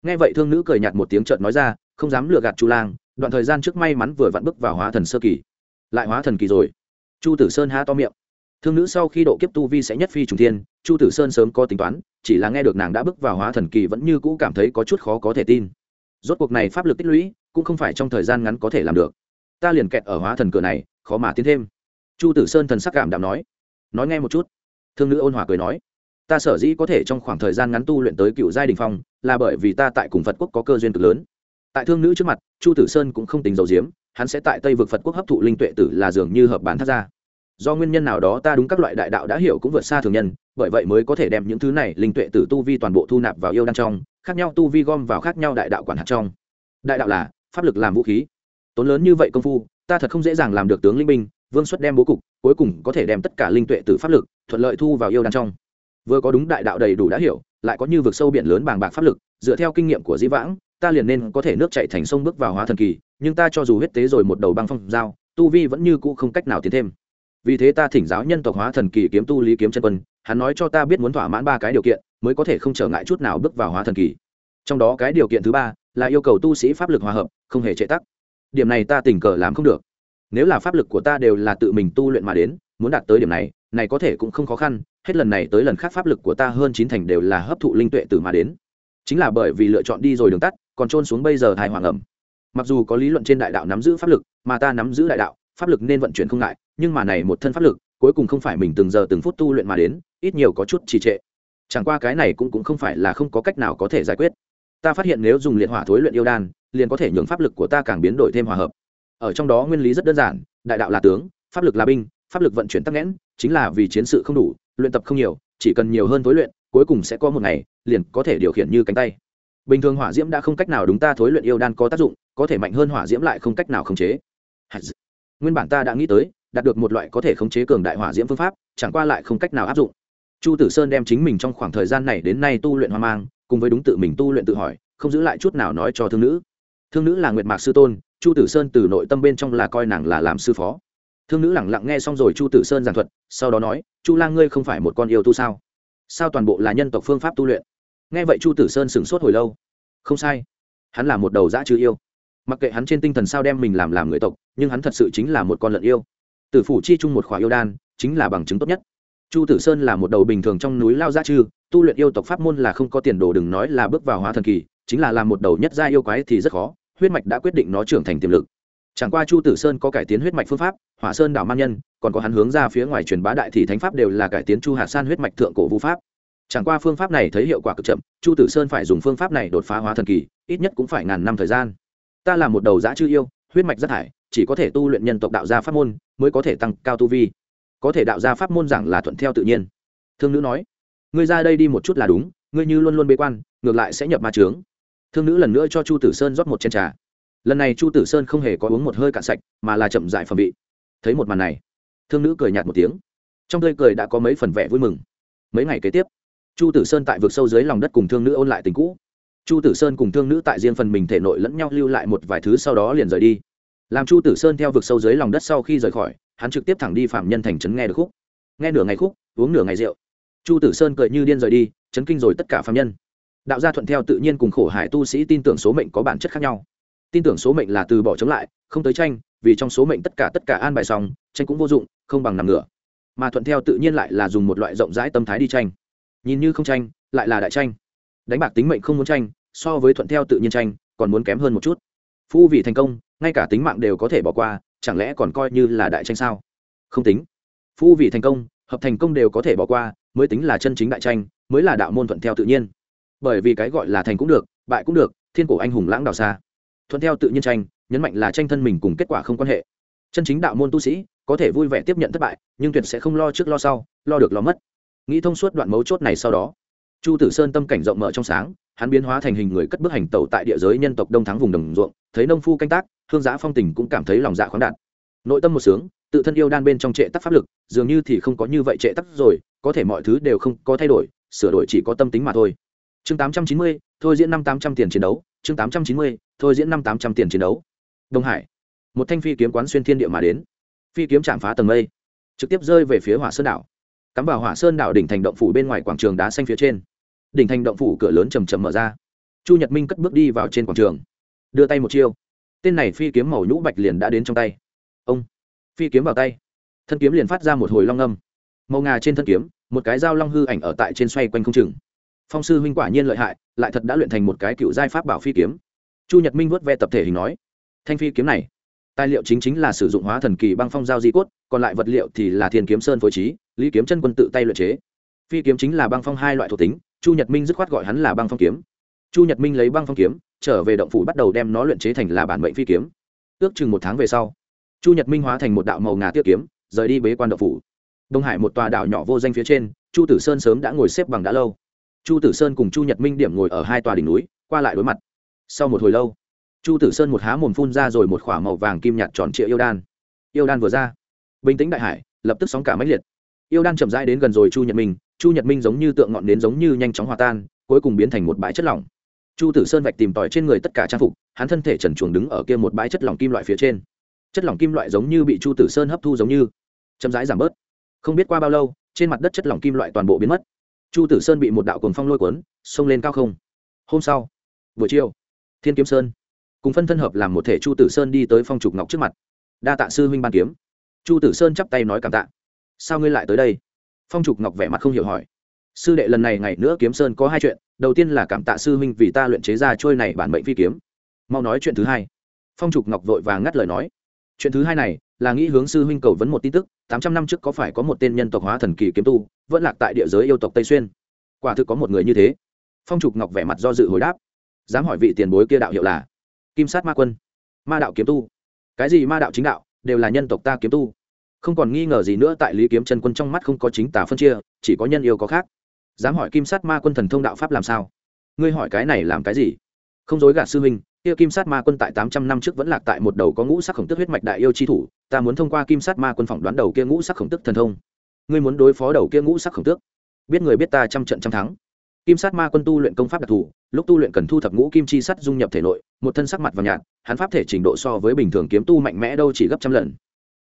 Nghe vậy thương nữ cười nhạt một tiếng trợn nói ra, không dám lừa gạt chu lang đoạn thời gian trước may mắn vừa vặn bước vào hóa thần sơ kỳ. Lại hóa thần kỳ rồi. Chu tử sơn há to miệng. Thương nữ sau khi độ kiếp tu vi sẽ nhất phi trùng thiên, chu tử sơn sớm có tính toán, chỉ là nghe được nàng đã bước vào hóa thần kỳ vẫn như cũ cảm thấy có chút khó có thể tin. Rốt cuộc này pháp lực tích lũy, cũng không phải trong thời gian ngắn có thể làm được. Ta liền kẹt ở hóa thần cửa này, khó mà tiến thêm. Chu tử sơn thần sắc cảm đạm nói. Nói nghe một chút. Thương nữ ôn hòa cười nói. Ta sở dĩ có thể trong khoảng thời gian ngắn tu luyện tới cựu giai đình phong, là bởi vì ta tại cùng phật quốc có cơ duyên cực lớn tại thương nữ trước mặt, chu tử sơn cũng không tính dầu diếm hắn sẽ tại tây vực phật quốc hấp thụ linh tuệ tử là dường như hợp bán thác ra. Do nguyên nhân nào đó ta đúng các loại đại đạo đã hiểu cũng vượt xa thường nhân, bởi vậy mới có thể đem những thứ này linh tuệ tử tu vi toàn bộ thu nạp vào yêu đan trong, khác nhau tu vi gom vào khác nhau đại đạo quản hạt trong. Đại đạo là pháp lực làm vũ khí. Tốn lớn như vậy công phu, ta thật không dễ dàng làm được tướng linh binh, vương xuất đem bố cục, cuối cùng có thể đem tất cả linh tuệ tử pháp lực thuận lợi thu vào yêu đan trong. Vừa có đúng đại đạo đầy đủ đã hiểu, lại có như vực sâu biển lớn bàng bạc pháp lực, dựa theo kinh nghiệm của dĩ vãng ta liền nên có thể nước chạy thành sông bước vào hóa thần kỳ, nhưng ta cho dù huyết tế rồi một đầu băng phong dao tu vi vẫn như cũ không cách nào tiến thêm. Vì thế ta thỉnh giáo nhân tộc hóa thần kỳ kiếm tu lý kiếm chân quân, hắn nói cho ta biết muốn thỏa mãn ba cái điều kiện, mới có thể không trở ngại chút nào bước vào hóa thần kỳ. Trong đó cái điều kiện thứ ba là yêu cầu tu sĩ pháp lực hòa hợp, không hề trệ tắc. Điểm này ta tình cờ làm không được. Nếu là pháp lực của ta đều là tự mình tu luyện mà đến, muốn đạt tới điểm này này có thể cũng không khó khăn, hết lần này tới lần khác pháp lực của ta hơn chín thành đều là hấp thụ linh tuệ từ mà đến. Chính là bởi vì lựa chọn đi rồi đường tắt còn trôn xuống bây giờ thai hoàng ẩm. Mặc dù có lý luận trên đại đạo nắm giữ pháp lực, mà ta nắm giữ đại đạo, pháp lực nên vận chuyển không ngại, nhưng mà này một thân pháp lực, cuối cùng không phải mình từng giờ từng phút tu luyện mà đến, ít nhiều có chút trì trệ. Chẳng qua cái này cũng cũng không phải là không có cách nào có thể giải quyết. Ta phát hiện nếu dùng liệt hỏa thối luyện yêu đan, liền có thể nhường pháp lực của ta càng biến đổi thêm hòa hợp. Ở trong đó nguyên lý rất đơn giản, đại đạo là tướng, pháp lực là binh, pháp lực vận chuyển tắc nghẽn, chính là vì chiến sự không đủ, luyện tập không nhiều, chỉ cần nhiều hơn thối luyện, cuối cùng sẽ có một ngày, liền có thể điều khiển như cánh tay bình thường hỏa diễm đã không cách nào đúng ta thối luyện yêu đan có tác dụng, có thể mạnh hơn hỏa diễm lại không cách nào khống chế. Nguyên bản ta đã nghĩ tới, đạt được một loại có thể khống chế cường đại hỏa diễm phương pháp, chẳng qua lại không cách nào áp dụng. Chu tử sơn đem chính mình trong khoảng thời gian này đến nay tu luyện hoang mang, cùng với đúng tự mình tu luyện tự hỏi, không giữ lại chút nào nói cho thương nữ. Thương nữ là nguyệt mạc sư tôn, chu tử sơn từ nội tâm bên trong là coi nàng là làm sư phó. Thương nữ lẳng lặng nghe xong rồi chu tử sơn giảng thuật, sau đó nói, chu lang ngươi không phải một con yêu tu sao? Sao toàn bộ là nhân tộc phương pháp tu luyện? Nghe vậy chu tử sơn sửng sốt hồi lâu. Không sai. Hắn là một đầu dã chứ yêu. Mặc kệ hắn trên tinh thần sao đem mình làm làm người tộc, nhưng hắn thật sự chính là một con lợn yêu. Tử phủ chi chung một khỏa yêu đan, chính là bằng chứng tốt nhất. Chu tử sơn là một đầu bình thường trong núi lao dã chư tu luyện yêu tộc pháp môn là không có tiền đồ đừng nói là bước vào hóa thần kỳ, chính là làm một đầu nhất gia yêu quái thì rất khó, huyết mạch đã quyết định nó trưởng thành tiềm lực. Chẳng qua chu tử sơn có cải tiến huyết mạch phương pháp, hỏa sơn đảo man nhân, còn có hắn hướng ra phía ngoài truyền bá đại thì thánh pháp đều là cải tiến chu hạt san huyết mạch thượng cổ vũ pháp chẳng qua phương pháp này thấy hiệu quả cực chậm, chu tử sơn phải dùng phương pháp này đột phá hóa thần kỳ, ít nhất cũng phải ngàn năm thời gian. Ta là một đầu giã chư yêu, huyết mạch rất hải chỉ có thể tu luyện nhân tộc đạo gia pháp môn, mới có thể tăng cao tu vi. Có thể đạo gia pháp môn giảng là thuận theo tự nhiên. Thương nữ nói, ngươi ra đây đi một chút là đúng, ngươi như luôn luôn bế quan, ngược lại sẽ nhập ma trướng thương nữ lần nữa cho chu tử sơn rót một chén trà. Lần này chu tử sơn không hề có uống một hơi cạn sạch, mà là chậm dại phẩm vị. Thấy một màn này, thương nữ cười nhạt một tiếng. Trong tươi cười đã có mấy phần vẻ vui mừng. Mấy ngày kế tiếp chu tử sơn tại vực sâu dưới lòng đất cùng thương nữ ôn lại tình cũ. Chu tử sơn cùng thương nữ tại riêng phần mình thể nội lẫn nhau lưu lại một vài thứ sau đó liền rời đi. Làm chu tử sơn theo vực sâu dưới lòng đất sau khi rời khỏi, hắn trực tiếp thẳng đi phạm nhân thành trấn nghe được khúc. Nghe nửa ngày khúc, uống nửa ngày rượu. Chu tử sơn cười như điên rời đi, chấn kinh rồi tất cả phạm nhân. Đạo gia thuận theo tự nhiên cùng khổ hải tu sĩ tin tưởng số mệnh có bản chất khác nhau. Tin tưởng số mệnh là từ bỏ chống lại, không tới tranh, vì trong số mệnh tất cả tất cả an bài xong, tranh cũng vô dụng, không bằng nằm ngửa. Mà thuận theo tự nhiên lại là dùng một loại rộng rãi tâm thái đi tranh nhìn như không tranh, lại là đại tranh. Đánh bạc tính mệnh không muốn tranh, so với thuận theo tự nhiên tranh, còn muốn kém hơn một chút. Phu vì thành công, ngay cả tính mạng đều có thể bỏ qua, chẳng lẽ còn coi như là đại tranh sao? Không tính. Phu vì thành công, hợp thành công đều có thể bỏ qua, mới tính là chân chính đại tranh, mới là đạo môn thuận theo tự nhiên. Bởi vì cái gọi là thành cũng được, bại cũng được, thiên cổ anh hùng lãng đào xa. Thuận theo tự nhiên tranh, nhấn mạnh là tranh thân mình cùng kết quả không quan hệ. Chân chính đạo môn tu sĩ, có thể vui vẻ tiếp nhận thất bại, nhưng tuyệt sẽ không lo trước lo sau, lo được lo mất nghĩ thông suốt đoạn mấu chốt này sau đó, chu tử sơn tâm cảnh rộng mở trong sáng, hắn biến hóa thành hình người cất bước hành tẩu tại địa giới nhân tộc đông thắng vùng đồng ruộng, thấy nông phu canh tác, hương giã phong tình cũng cảm thấy lòng dạ khoáng đạt. Nội tâm một sướng, tự thân yêu đan bên trong trệ tắc pháp lực, dường như thì không có như vậy trệ tắc rồi, có thể mọi thứ đều không có thay đổi, sửa đổi chỉ có tâm tính mà thôi. Chương tám trăm chín mươi, thôi diễn năm tám trăm tiền chiến đấu, chương tám trăm chín mươi, thôi diễn năm tám trăm tiền chiến đấu. Đông hải, một thanh phi kiếm quán xuyên thiên địa mà đến. Phi kiếm chạm phá tầng mây, trực tiếp rơi về phía hỏa sơn đảo cắm vào hỏa sơn đảo đỉnh thành động phủ bên ngoài quảng trường đá xanh phía trên. Đỉnh thành động phủ cửa lớn chầm chầm mở ra. Chu nhật minh cất bước đi vào trên quảng trường. Đưa tay một chiêu. Tên này phi kiếm màu nhũ bạch liền đã đến trong tay. Ông. Phi kiếm vào tay. Thân kiếm liền phát ra một hồi long âm. Màu ngà trên thân kiếm, một cái dao long hư ảnh ở tại trên xoay quanh không chừng. Phong sư huynh quả nhiên lợi hại, lại thật đã luyện thành một cái cựu giai pháp bảo phi kiếm. Chu nhật minh vớt ve tập thể hình nói, thanh phi kiếm này, tài liệu chính chính là sử dụng hóa thần kỳ băng phong giao di cốt, còn lại vật liệu thì là thiên kiếm sơn phối trí lý kiếm chân quân tự tay luyện chế. Phi kiếm chính là băng phong hai loại thuộc tính, chu nhật minh dứt khoát gọi hắn là băng phong kiếm. Chu nhật minh lấy băng phong kiếm, trở về động phủ bắt đầu đem nó luyện chế thành là bản mệnh phi kiếm. Ước chừng một tháng về sau, chu nhật minh hóa thành một đạo màu ngà tiết kiếm, rời đi bế quan động phủ. Đông hải một tòa đảo nhỏ vô danh phía trên, chu tử sơn sớm đã ngồi xếp bằng đã lâu. Chu tử sơn cùng chu nhật minh điểm ngồi ở hai tòa đỉnh núi, qua lại đối mặt. Sau một hồi lâu, chu tử sơn một há mồm phun ra rồi một k h ỏ a màu vàng kim nhạt tròn trịa yêu đan. Yêu đan vừa ra, bình tĩnh đại hải, lập tức sóng cả máy liệt yêu đan chậm rãi đến gần rồi chu nhật minh, chu nhật minh giống như tượng ngọn đến giống như nhanh chóng hòa tan, cuối cùng biến thành một bãi chất lỏng. Chu tử sơn vạch tìm tòi trên người tất cả trang phục, hắn thân thể trần chuồng đứng ở kia một bãi chất lỏng kim loại phía trên. Chất lỏng kim loại giống như bị chu tử sơn hấp thu giống như chậm rãi giảm bớt. Không biết qua bao lâu, trên mặt đất chất lỏng kim loại toàn bộ biến mất. Chu tử sơn bị một đạo cồn phong lôi cuốn, xông lên cao không. Hôm sau, buổi chiều, thiên kiếm sơn cùng phân thân hợp làm một thể chu tử sơn đi tới phong trục ngọc trước mặt. Đa tạ sư huynh ban kiếm. Chu tử sơn chắp tay nói cảm tạ sao ngươi lại tới đây? Phong trục ngọc vẻ mặt không hiểu hỏi. Sư đệ lần này ngày nữa kiếm sơn có hai chuyện, đầu tiên là cảm tạ sư huynh vì ta luyện chế ra trôi này bản mệnh phi kiếm. Mau nói chuyện thứ hai. Phong trục ngọc vội và ngắt lời nói. Chuyện thứ hai này là nghĩ hướng sư huynh cầu vấn một tin tức, tám trăm năm trước có phải có một tên nhân tộc hóa thần kỳ kiếm tu, vẫn lạc tại địa giới yêu tộc tây xuyên? Quả thực có một người như thế. Phong trục ngọc vẻ mặt do dự hồi đáp. Dám hỏi vị tiền bối kia đạo hiệu là kim sát ma quân, ma đạo kiếm tu. Cái gì ma đạo chính đạo, đều là nhân tộc ta kiếm tu không còn nghi ngờ gì nữa tại lý kiếm chân quân trong mắt không có chính tả phân chia, chỉ có nhân yêu có khác. Dám hỏi kim sát ma quân thần thông đạo pháp làm sao? Ngươi hỏi cái này làm cái gì? Không dối gạt sư huynh, kia kim sát ma quân tại tám trăm năm trước vẫn lạc tại một đầu có ngũ sắc khổng tức huyết mạch đại yêu chi thủ, ta muốn thông qua kim sát ma quân phỏng đoán đầu kia ngũ sắc khổng tức thần thông. Ngươi muốn đối phó đầu kia ngũ sắc khổng tước biết người biết ta trăm trận trăm thắng. Kim sát ma quân tu luyện công pháp đặc thù, lúc tu luyện cần thu thập ngũ kim chi sắt dung nhập thể nội, một thân sắc mặt và nhạt, hắn pháp thể trình độ so với bình thường kiếm tu mạnh mẽ đâu chỉ gấp trăm lần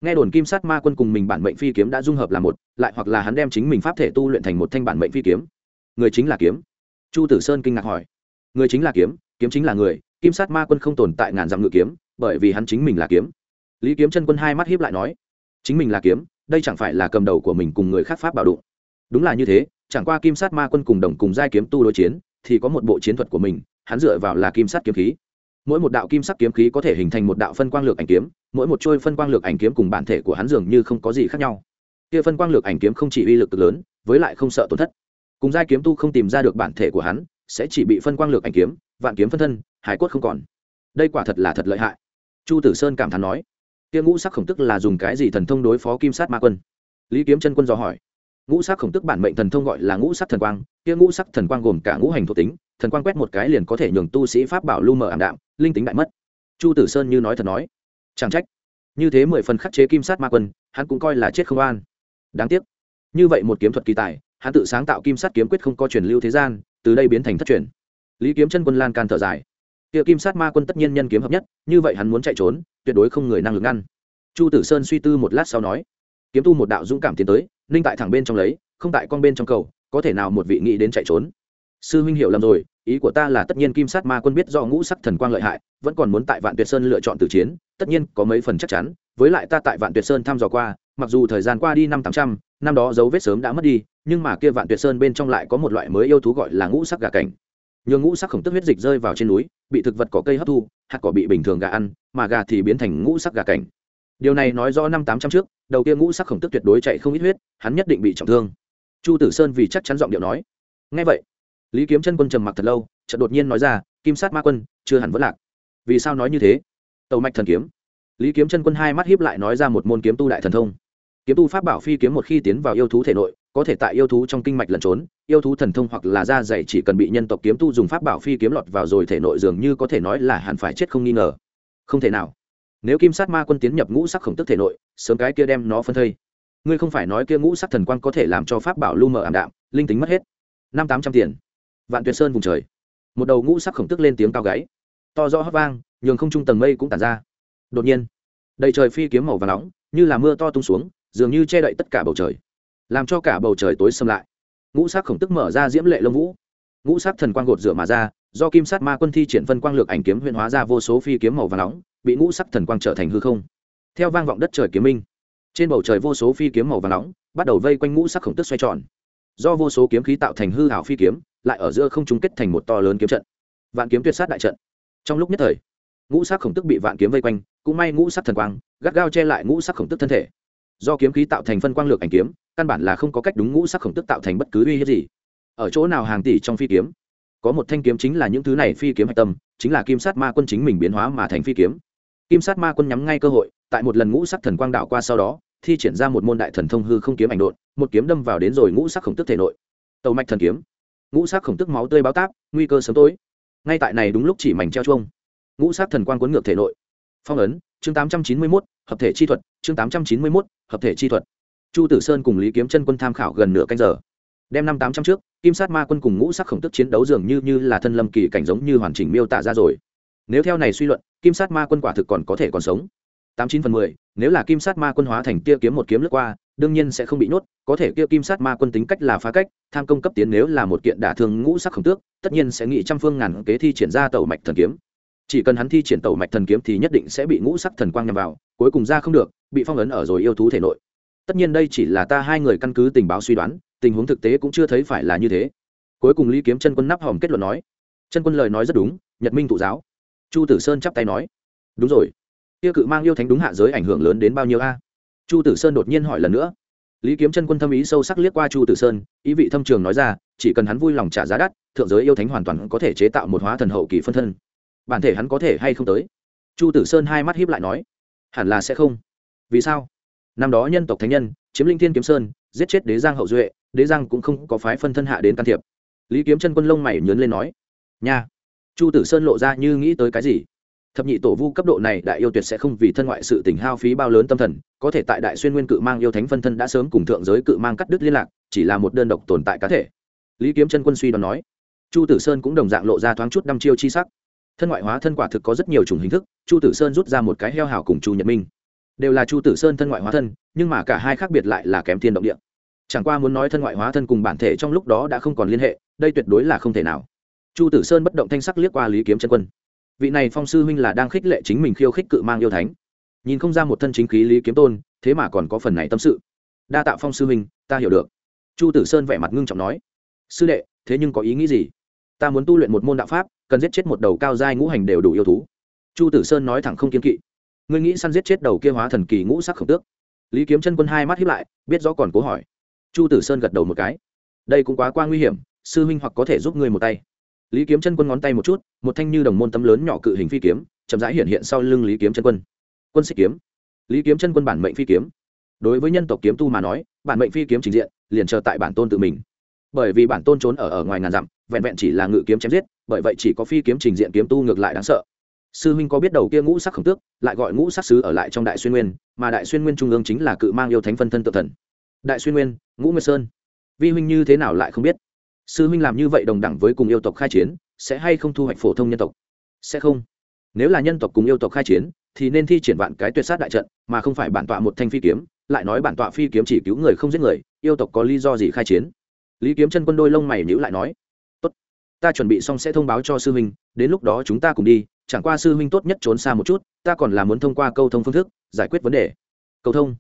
nghe đồn kim sát ma quân cùng mình bản mệnh phi kiếm đã dung hợp là một, lại hoặc là hắn đem chính mình pháp thể tu luyện thành một thanh bản mệnh phi kiếm. Người chính là kiếm. Chu tử sơn kinh ngạc hỏi. Người chính là kiếm kiếm chính là người, kim sát ma quân không tồn tại ngàn dặm ngự kiếm, bởi vì hắn chính mình là kiếm. Lý kiếm chân quân hai mắt hiếp lại nói, chính mình là kiếm, đây chẳng phải là cầm đầu của mình cùng người khác pháp bảo đụng. Đúng là như thế, chẳng qua kim sát ma quân cùng đồng cùng giai kiếm tu đối chiến, thì có một bộ chiến thuật của mình, hắn dựa vào là kim sát kiếm khí mỗi một đạo kim sắc kiếm khí có thể hình thành một đạo phân quang lược ảnh kiếm, mỗi một trôi phân quang lược ảnh kiếm cùng bản thể của hắn dường như không có gì khác nhau. Kia phân quang lược ảnh kiếm không chỉ uy lực cực lớn, với lại không sợ tổn thất. Cùng giai kiếm tu không tìm ra được bản thể của hắn, sẽ chỉ bị phân quang lược ảnh kiếm, vạn kiếm phân thân, hải quất không còn. Đây quả thật là thật lợi hại. Chu tử sơn cảm thán nói, kia ngũ sắc khổng tức là dùng cái gì thần thông đối phó kim sát ma quân? Lý kiếm chân quân dò hỏi, ngũ sắc khổng tức bản mệnh thần thông gọi là ngũ sắc thần quang, kia ngũ sắc thần quang gồm cả ngũ hành thuộc tính thần quang quét một cái liền có thể nhường tu sĩ pháp bảo lu mờ ảm đạm, linh tính đại mất. Chu tử sơn như nói thật nói. Chẳng trách. Như thế mười phần khắc chế kim sát ma quân, hắn cũng coi là chết không an. Đáng tiếc. Như vậy một kiếm thuật kỳ tài, hắn tự sáng tạo kim sát kiếm quyết không có truyền lưu thế gian, từ đây biến thành thất truyền. Lý kiếm chân quân lan can thở dài. Kia kim sát ma quân tất nhiên nhân kiếm hợp nhất, như vậy hắn muốn chạy trốn, tuyệt đối không người năng lực ngăn. Chu tử sơn suy tư một lát sau nói. Kiếm tu một đạo dũng cảm tiến tới, ninh tại thẳng bên trong lấy, không tại con bên trong cầu, có thể nào một vị nghĩ đến chạy trốn? Sư huynh hiểu lầm rồi, ý của ta là tất nhiên kim sát ma quân biết do ngũ sắc thần quang lợi hại, vẫn còn muốn tại vạn tuyệt sơn lựa chọn tử chiến, tất nhiên có mấy phần chắc chắn, với lại ta tại vạn tuyệt sơn thăm dò qua, mặc dù thời gian qua đi năm tám trăm, năm đó dấu vết sớm đã mất đi, nhưng mà kia vạn tuyệt sơn bên trong lại có một loại mới yêu thú gọi là ngũ sắc gà cảnh. Nhường ngũ sắc khổng tức huyết dịch rơi vào trên núi, bị thực vật có cây hấp thu, hạt cỏ bị bình thường gà ăn, mà gà thì biến thành ngũ sắc gà cảnh. Điều này nói rõ năm tám trăm trước, đầu kia ngũ sắc khổng tức tuyệt đối chạy không ít huyết, hắn nhất định bị trọng thương. Chu tử sơn vì chắc chắn giọng điệu nói. Ngay vậy lý kiếm chân quân trầm mặc thật lâu, chợt đột nhiên nói ra, kim sát ma quân, chưa hẳn vẫn lạc. Vì sao nói như thế? Tàu mạch thần kiếm. Lý kiếm chân quân hai mắt hiếp lại nói ra một môn kiếm tu đại thần thông. Kiếm tu pháp bảo phi kiếm một khi tiến vào yêu thú thể nội, có thể tại yêu thú trong kinh mạch lẩn trốn, yêu thú thần thông hoặc là da dày chỉ cần bị nhân tộc kiếm tu dùng pháp bảo phi kiếm lọt vào rồi thể nội dường như có thể nói là hẳn phải chết không nghi ngờ. Không thể nào. Nếu kim sát ma quân tiến nhập ngũ sắc khổng tức thể nội, sớm cái kia đem nó phân thây. Ngươi không phải nói kia ngũ sắc thần quang có thể làm cho pháp bảo lu mờ ảm đạm, linh tính mất hết. Năm tám trăm tiền vạn tuyệt sơn vùng trời. Một đầu ngũ sắc khổng tức lên tiếng cao gáy. To rõ hót vang, nhường không trung tầng mây cũng tàn ra. Đột nhiên, đầy trời phi kiếm màu và nóng, như là mưa to tung xuống, dường như che đậy tất cả bầu trời. Làm cho cả bầu trời tối xâm lại. Ngũ sắc khổng tức mở ra diễm lệ lông vũ. Ngũ sắc thần quang gột rửa mà ra, do kim sát ma quân thi triển phân quang lược ảnh kiếm huyện hóa ra vô số phi kiếm màu và nóng, bị ngũ sắc thần quang trở thành hư không. Theo vang vọng đất trời kiếm minh, trên bầu trời vô số phi kiếm màu và nóng bắt đầu vây quanh ngũ sắc khổng tức xoay tròn. Do vô số kiếm khí tạo thành hư hảo phi kiếm lại ở giữa không trung kết thành một to lớn kiếm trận. Vạn kiếm tuyệt sát đại trận. Trong lúc nhất thời, ngũ sắc khổng tức bị vạn kiếm vây quanh, cũng may ngũ sắc thần quang, gắt gao che lại ngũ sắc khổng tức thân thể. Do kiếm khí tạo thành phân quang lược ảnh kiếm, căn bản là không có cách đúng ngũ sắc khổng tức tạo thành bất cứ uy hiếp gì. Ở chỗ nào hàng tỷ trong phi kiếm, có một thanh kiếm chính là những thứ này phi kiếm hạch tâm, chính là kim sát ma quân chính mình biến hóa mà thành phi kiếm. Kim sát ma quân nhắm ngay cơ hội, tại một lần ngũ sắc thần quang đạo qua sau đó, thi triển ra một môn đại thần thông hư không kiếm ảnh đột một kiếm đâm vào đến rồi ngũ sắc khổng tức thể nội. Tàu mạch thần kiếm ngũ sắc khổng tức máu tươi báo táp, nguy cơ sớm tối. Ngay tại này đúng lúc chỉ mảnh treo chuông. Ngũ sắc thần quang cuốn ngược thể nội. Phong ấn, chương tám trăm chín mươi mốt, hợp thể chi thuật, chương tám trăm chín mươi mốt, hợp thể chi thuật. Chu tử sơn cùng lý kiếm chân quân tham khảo gần nửa canh giờ. Đem năm tám trăm trước, kim sát ma quân cùng ngũ sắc khổng tức chiến đấu dường như như là thân lâm kỳ cảnh giống như hoàn chỉnh miêu tả ra rồi. Nếu theo này suy luận, kim sát ma quân quả thực còn có thể còn sống. Tám chín phần mười, nếu là kim sát ma quân hóa thành tia kiếm một kiếm lướt qua đương nhiên sẽ không bị nhốt, có thể kia kim sát ma quân tính cách là phá cách, tham công cấp tiến nếu là một kiện đả thương ngũ sắc khổng tước, tất nhiên sẽ nghị trăm phương ngàn kế thi triển ra tẩu mạch thần kiếm. Chỉ cần hắn thi triển tẩu mạch thần kiếm thì nhất định sẽ bị ngũ sắc thần quang nhằm vào, cuối cùng ra không được, bị phong ấn ở rồi yêu thú thể nội. Tất nhiên đây chỉ là ta hai người căn cứ tình báo suy đoán, tình huống thực tế cũng chưa thấy phải là như thế. Cuối cùng lý kiếm chân quân nắp hòm kết luận nói. Chân quân lời nói rất đúng, nhật minh thụ giáo. Chu tử sơn chắp tay nói. Đúng rồi. Kia cự mang yêu thánh đúng hạ giới ảnh hưởng lớn đến bao nhiêu a? Chu tử sơn đột nhiên hỏi lần nữa. Lý kiếm chân quân thâm ý sâu sắc liếc qua chu tử sơn, ý vị thâm trường nói ra, chỉ cần hắn vui lòng trả giá đắt, thượng giới yêu thánh hoàn toàn có thể chế tạo một hóa thần hậu kỳ phân thân. Bản thể hắn có thể hay không tới? Chu tử sơn hai mắt hiếp lại nói, hẳn là sẽ không. Vì sao? Năm đó nhân tộc thánh nhân, chiếm linh thiên kiếm sơn, giết chết đế giang hậu duệ, đế giang cũng không có phái phân thân hạ đến can thiệp. Lý kiếm chân quân lông mày nhớn lên nói, nha. Chu tử sơn lộ ra như nghĩ tới cái gì? Thập nhị tổ vu cấp độ này đại yêu tuyệt sẽ không vì thân ngoại sự tỉnh hao phí bao lớn tâm thần, có thể tại đại xuyên nguyên cự mang yêu thánh phân thân đã sớm cùng thượng giới cự mang cắt đứt liên lạc, chỉ là một đơn độc tồn tại cá thể. Lý kiếm chân quân suy đoán nói. Chu tử sơn cũng đồng dạng lộ ra thoáng chút năm chiêu chi sắc. Thân ngoại hóa thân quả thực có rất nhiều chủng hình thức, chu tử sơn rút ra một cái heo hào cùng chu nhật minh. Đều là chu tử sơn thân ngoại hóa thân, nhưng mà cả hai khác biệt lại là kém thiên động địa. Chẳng qua muốn nói thân ngoại hóa thân cùng bản thể trong lúc đó đã không còn liên hệ, đây tuyệt đối là không thể nào. Chu tử sơn bất động thanh sắc liếc qua lý kiếm chân quân vị này phong sư huynh là đang khích lệ chính mình khiêu khích cự mang yêu thánh. Nhìn không ra một thân chính khí lý kiếm tôn, thế mà còn có phần này tâm sự. Đa tạ phong sư huynh, ta hiểu được. Chu tử sơn vẻ mặt ngưng trọng nói. Sư đệ, thế nhưng có ý nghĩ gì? Ta muốn tu luyện một môn đạo pháp, cần giết chết một đầu cao giai ngũ hành đều đủ yêu thú. Chu tử sơn nói thẳng không kiên kỵ. Ngươi nghĩ săn giết chết đầu kia hóa thần kỳ ngũ sắc khổng tước? Lý kiếm chân quân hai mắt hiếp lại, biết rõ còn cố hỏi. Chu tử sơn gật đầu một cái. Đây cũng quá qua nguy hiểm, sư huynh hoặc có thể giúp ngươi một tay lý kiếm chân quân ngón tay một chút, một thanh như đồng môn tấm lớn nhỏ cự hình phi kiếm, chậm rãi hiện hiện sau lưng lý kiếm chân quân. Quân xích kiếm. Lý kiếm chân quân bản mệnh phi kiếm. Đối với nhân tộc kiếm tu mà nói, bản mệnh phi kiếm trình diện, liền chờ tại bản tôn tự mình. Bởi vì bản tôn trốn ở ở ngoài ngàn dặm, vẹn vẹn chỉ là ngự kiếm chém giết, bởi vậy chỉ có phi kiếm trình diện kiếm tu ngược lại đáng sợ. Sư huynh có biết đầu kia ngũ sắc khổng tước, lại gọi ngũ sắc sứ ở lại trong đại xuyên nguyên, mà đại xuyên nguyên trung ương chính là cự mang yêu thánh phân thân tự thần. Đại xuyên nguyên, ngũ nguyên sơn. Vi huynh như thế nào lại không biết? Sư huynh làm như vậy đồng đẳng với cùng yêu tộc khai chiến, sẽ hay không thu hoạch phổ thông nhân tộc? Sẽ không. Nếu là nhân tộc cùng yêu tộc khai chiến, thì nên thi triển vạn cái tuyệt sát đại trận, mà không phải bản tọa một thanh phi kiếm. Lại nói bản tọa phi kiếm chỉ cứu người không giết người, yêu tộc có lý do gì khai chiến? Lý kiếm chân quân đôi lông mày nhữ lại nói, tốt, ta chuẩn bị xong sẽ thông báo cho sư huynh, đến lúc đó chúng ta cùng đi, chẳng qua sư huynh tốt nhất trốn xa một chút, ta còn là muốn thông qua câu thông phương thức giải quyết vấn đề. Câu thông?